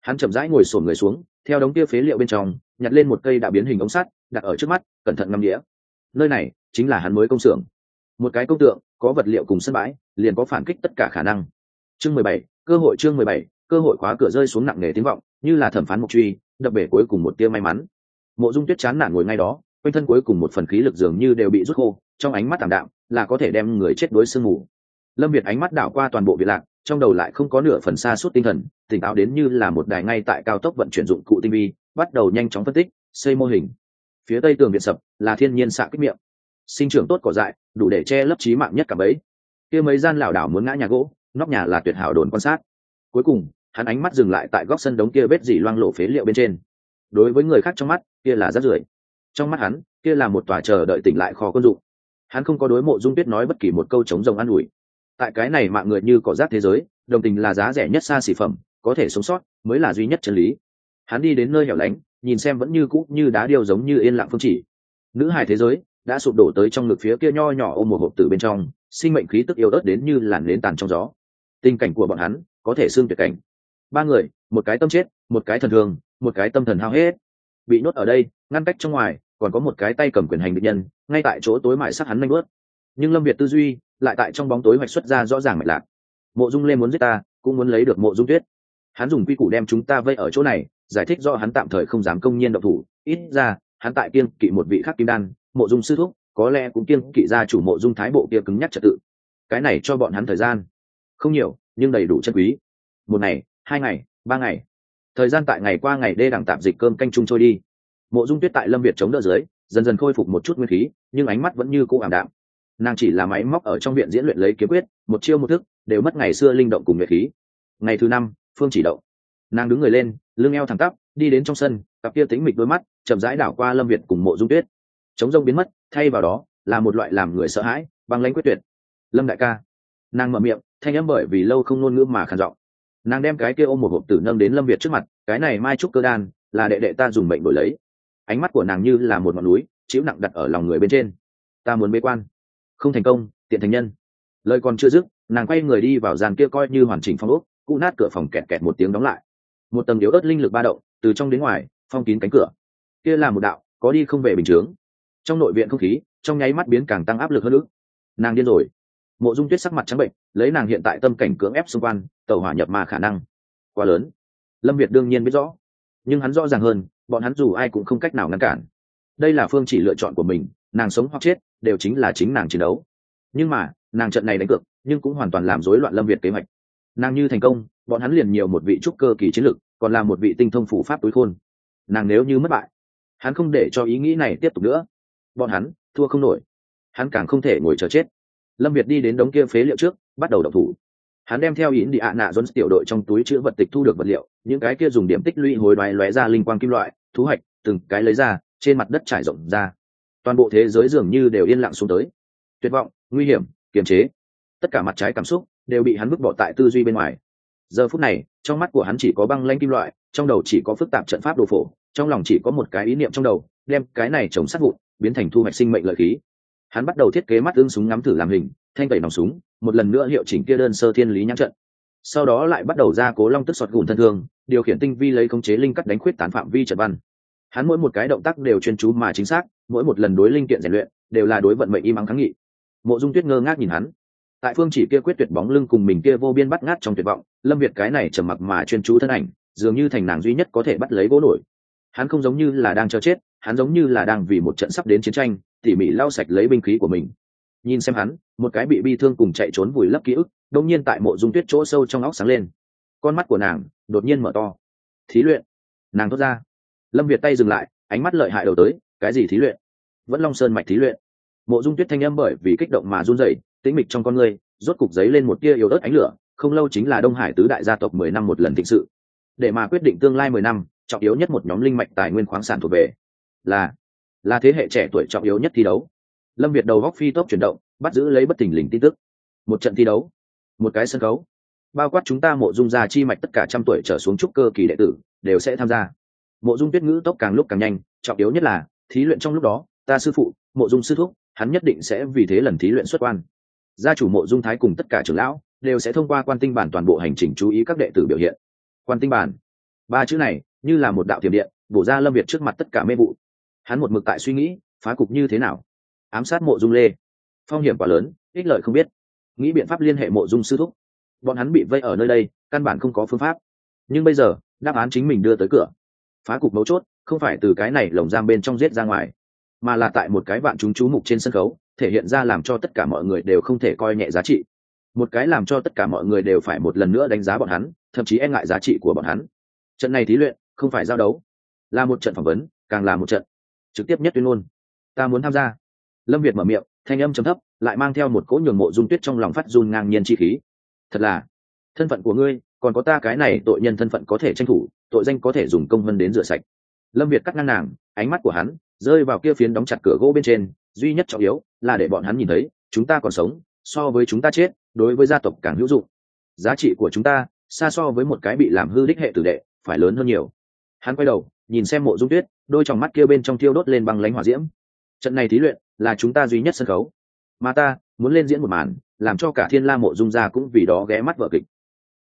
Hắn chậm rãi ngồi sổn người xuống, theo đống kia phế liệu bên trong, nhặt lên một cây đã biến hình ống sắt, đặt ở trước mắt, cẩn thận ngắm đĩa nơi này chính là hắn mới công xưởng. Một cái công tượng, có vật liệu cùng sân bãi, liền có phản kích tất cả khả năng. Chương mười bảy, cơ hội chương mười bảy, cơ hội khóa cửa rơi xuống nặng nề tiếng vọng, như là thẩm phán mục truy, đập bể cuối cùng một tia may mắn. Mộ dung tuyết chán nản ngồi ngay đó, quanh thân cuối cùng một phần khí lực dường như đều bị rút khô, trong ánh mắt tảm đạm, là có thể đem người chết đối sương mù. Lâm việt ánh mắt đảo qua toàn bộ việt lạc trong đầu lại không có nửa phần xa suốt tinh thần, tỉnh táo đến như là một đài ngay tại cao tốc vận chuyển dụng cụ tinh vi, bắt đầu nhanh chóng phân tích, xây mô hình. Phía tây tường việt sập là thiên nhiên xạ kích miệng. Sinh trưởng tốt cỏ dại, đủ để che lấp trí mạng nhất cả bấy. Kia mấy gian lảo đảo muốn ngã nhà gỗ, nóc nhà là tuyệt hảo đồn quan sát. Cuối cùng, hắn ánh mắt dừng lại tại góc sân đống kia vết dỉ loang lộ phế liệu bên trên. Đối với người khác trong mắt, kia là rát rưởi. Trong mắt hắn, kia là một tòa chờ đợi tỉnh lại kho quân dụng. Hắn không có đối mộ dung tuyết nói bất kỳ một câu chống rồng an ủi tại cái này mạng người như cỏ rác thế giới, đồng tình là giá rẻ nhất xa xỉ phẩm, có thể sống sót mới là duy nhất chân lý. Hắn đi đến nơi hẻo lánh, nhìn xem vẫn như cũ như đá điêu giống như yên lặng phương chỉ. Nữ hài thế giới đã sụp đổ tới trong ngực phía kia nho nhỏ ôm một hộp tử bên trong, sinh mệnh khí tức yếu ớt đến như làn nến tàn trong gió. Tình cảnh của bọn hắn có thể xương tuyệt cảnh. Ba người, một cái tâm chết, một cái thần thường, một cái tâm thần hao hết. Bị nhốt ở đây, ngăn cách trong ngoài, còn có một cái tay cầm quyền hành bệnh nhân, ngay tại chỗ tối mại sắc hắn nanh bớt nhưng lâm việt tư duy lại tại trong bóng tối hoạch xuất ra rõ ràng mạch lạc. Mộ dung lê muốn giết ta, cũng muốn lấy được mộ dung tuyết. Hắn dùng quy củ đem chúng ta vây ở chỗ này, giải thích do hắn tạm thời không dám công nhiên động thủ. Ít ra, hắn tại kiên kỵ một vị khắc kim đan, mộ dung sư thúc, có lẽ cũng kiên kỵ ra chủ mộ dung thái bộ kia cứng nhắc trật tự. Cái này cho bọn hắn thời gian. Không nhiều, nhưng đầy đủ chân quý. Một ngày, hai ngày, ba ngày. Thời gian tại ngày qua ngày đê đẳng tạm dịch cơm canh chung trôi đi. Mộ dung tuyết tại lâm việt chống đỡ dưới, dần dần khôi phục một chút nguyên khí, nhưng ánh mắt vẫn như cũ ảm đạm nàng chỉ là máy móc ở trong viện diễn luyện lấy kiếm quyết, một chiêu một thức, đều mất ngày xưa linh động cùng nghệ khí. Ngày thứ năm, phương chỉ động. Nàng đứng người lên, lưng eo thẳng tắp, đi đến trong sân, cặp kia tính mịch đôi mắt, chậm rãi đảo qua lâm việt cùng mộ dung tuyết. Chống rông biến mất, thay vào đó, là một loại làm người sợ hãi, băng lãnh quyết tuyệt. Lâm đại ca. Nàng mở miệng, thanh âm bởi vì lâu không ngôn ngữ mà khàn giọng. Nàng đem cái kia ôm một hộp tử nâng đến lâm việt trước mặt, cái này mai trúc cơ đan, là đệ đệ ta dùng mệnh đổi lấy. Ánh mắt của nàng như là một ngọn núi, chịu nặng đặt ở lòng người bên trên. Ta muốn bế quan không thành công, tiện thành nhân. Lời còn chưa dứt, nàng quay người đi vào dàn kia coi như hoàn chỉnh phong ốc cụ nát cửa phòng kẹt kẹt một tiếng đóng lại. Một tầng yếu ớt linh lực ba động, từ trong đến ngoài, phong kín cánh cửa. Kia là một đạo, có đi không về bình chướng. Trong nội viện không khí, trong nháy mắt biến càng tăng áp lực hơn nữa. Nàng điên rồi. Mộ dung tuyết sắc mặt trắng bệnh, lấy nàng hiện tại tâm cảnh cưỡng ép xung quanh tàu hỏa nhập mà khả năng. Quá lớn. Lâm việt đương nhiên biết rõ. Nhưng hắn rõ ràng hơn, bọn hắn dù ai cũng không cách nào ngăn cản. Đây là phương chỉ lựa chọn của mình nàng sống hoặc chết đều chính là chính nàng chiến đấu. Nhưng mà, nàng trận này đánh cược, nhưng cũng hoàn toàn làm rối loạn lâm việt kế hoạch. Nàng như thành công, bọn hắn liền nhiều một vị trúc cơ kỳ chiến lược, còn là một vị tinh thông phủ pháp túi khôn. Nàng nếu như mất bại, hắn không để cho ý nghĩ này tiếp tục nữa. Bọn hắn, thua không nổi. Hắn càng không thể ngồi chờ chết. Lâm việt đi đến đống kia phế liệu trước, bắt đầu đọc thủ. Hắn đem theo ý đi ạ nạ dôn tiểu đội trong túi chữ vật tịch thu được vật liệu, những cái kia dùng điểm tích lũy hồi đoái lóe ra linh quang kim loại thú hoạch, từng cái lấy ra, trên mặt đất trải rộng ra toàn bộ thế giới dường như đều yên lặng xuống tới. Tuyệt vọng, nguy hiểm, kiềm chế. Tất cả mặt trái cảm xúc đều bị hắn vứt bỏ tại tư duy bên ngoài. Giờ phút này, trong mắt của hắn chỉ có băng lanh kim loại, trong đầu chỉ có phức tạp trận pháp đồ phổ, trong lòng chỉ có một cái ý niệm trong đầu, đem cái này trồng sát vụn biến thành thu hoạch sinh mệnh lợi khí. Hắn bắt đầu thiết kế mắt ương súng ngắm thử làm hình, thanh tẩy nòng súng, một lần nữa hiệu chỉnh kia đơn sơ thiên lý nhãn trận. Sau đó lại bắt đầu ra cố long tức sọt gùn thân thương, điều khiển tinh vi lấy khống chế linh cắt đánh khuyết tán phạm vi trận văn hắn mỗi một cái động tác đều chuyên chú mà chính xác, mỗi một lần đối linh kiện rèn luyện đều là đối vận mệnh im ắng kháng nghị. Mộ dung tuyết ngơ ngác nhìn hắn. Tại phương chỉ kia quyết tuyệt bóng lưng cùng mình kia vô biên bắt ngát trong tuyệt vọng, lâm việt cái này trầm mặc mà chuyên chú thân ảnh, dường như thành nàng duy nhất có thể bắt lấy gỗ nổi. Hắn không giống như là đang chờ chết, hắn giống như là đang vì một trận sắp đến chiến tranh, tỉ mỉ lau sạch lấy binh khí của mình. Nhìn xem hắn, một cái bị bi thương cùng chạy trốn vùi lấp ký ức đông nhiên tại mộ dung tuyết chỗ sâu trong óc sáng lên. Con mắt của nàng đột nhiên mở to. Thí luyện. Nàng thốt ra lâm việt tay dừng lại, ánh mắt lợi hại đầu tới, cái gì thí luyện? Vẫn long sơn mạch thí luyện. Mộ dung tuyết thanh âm bởi vì kích động mà run rẩy, tĩnh mịch trong con người, rốt cục giấy lên một tia yếu ớt ánh lửa, không lâu chính là đông hải tứ đại gia tộc mười năm một lần thịnh sự. Để mà quyết định tương lai mười năm, trọng yếu nhất một nhóm linh mạch tài nguyên khoáng sản thuộc về là là thế hệ trẻ tuổi trọng yếu nhất thi đấu. Lâm việt đầu góc phi tốc chuyển động, bắt giữ lấy bất thình lình tin tức. Một trận thi đấu, một cái sân khấu. Bao quát chúng ta mộ dung gia chi mạch tất cả trăm tuổi trở xuống trúc cơ kỳ đệ tử, đều sẽ tham gia mộ dung tuyết ngữ tốc càng lúc càng nhanh, trọng yếu nhất là, thí luyện trong lúc đó, ta sư phụ, mộ dung sư thúc, hắn nhất định sẽ vì thế lần thí luyện xuất quan. Gia chủ mộ dung thái cùng tất cả trưởng lão, đều sẽ thông qua quan tinh bản toàn bộ hành trình chú ý các đệ tử biểu hiện. Quan tinh bản. Ba chữ này, như là một đạo tiềm điện, bổ ra lâm việt trước mặt tất cả mê vụ. Hắn một mực tại suy nghĩ, phá cục như thế nào? Ám sát mộ dung lê. Phong hiểm quá lớn, ích lợi không biết. Nghĩ biện pháp liên hệ mộ dung sư thúc. Bọn hắn bị vây ở nơi đây, căn bản không có phương pháp. Nhưng bây giờ, đáp án chính mình đưa tới cửa phá cục mấu chốt, không phải từ cái này lồng giam bên trong giết ra ngoài, mà là tại một cái vạn chúng chú mục trên sân khấu, thể hiện ra làm cho tất cả mọi người đều không thể coi nhẹ giá trị. Một cái làm cho tất cả mọi người đều phải một lần nữa đánh giá bọn hắn, thậm chí e ngại giá trị của bọn hắn. Trận này thí luyện, không phải giao đấu, là một trận phỏng vấn, càng là một trận trực tiếp nhất tuyên ngôn. Ta muốn tham gia. Lâm việt mở miệng, thanh âm chấm thấp, lại mang theo một cỗ nhường mộ dung tuyết trong lòng phát run ngang nhiên chi khí. Thật là, thân phận của ngươi, còn có ta cái này tội nhân thân phận có thể tranh thủ tội danh có thể dùng công vân đến rửa sạch. Lâm việt cắt ngang nàng, ánh mắt của hắn rơi vào kia phiến đóng chặt cửa gỗ bên trên, duy nhất trọng yếu là để bọn hắn nhìn thấy, chúng ta còn sống, so với chúng ta chết, đối với gia tộc càng hữu dụng. Giá trị của chúng ta xa so với một cái bị làm hư đích hệ tử đệ, phải lớn hơn nhiều. Hắn quay đầu, nhìn xem mộ dung tuyết, đôi trong mắt kia bên trong thiêu đốt lên bằng lánh hỏa diễm. Trận này thí luyện là chúng ta duy nhất sân khấu. Mà ta muốn lên diễn một màn, làm cho cả thiên la mộ dung gia cũng vì đó ghé mắt vợ kịch.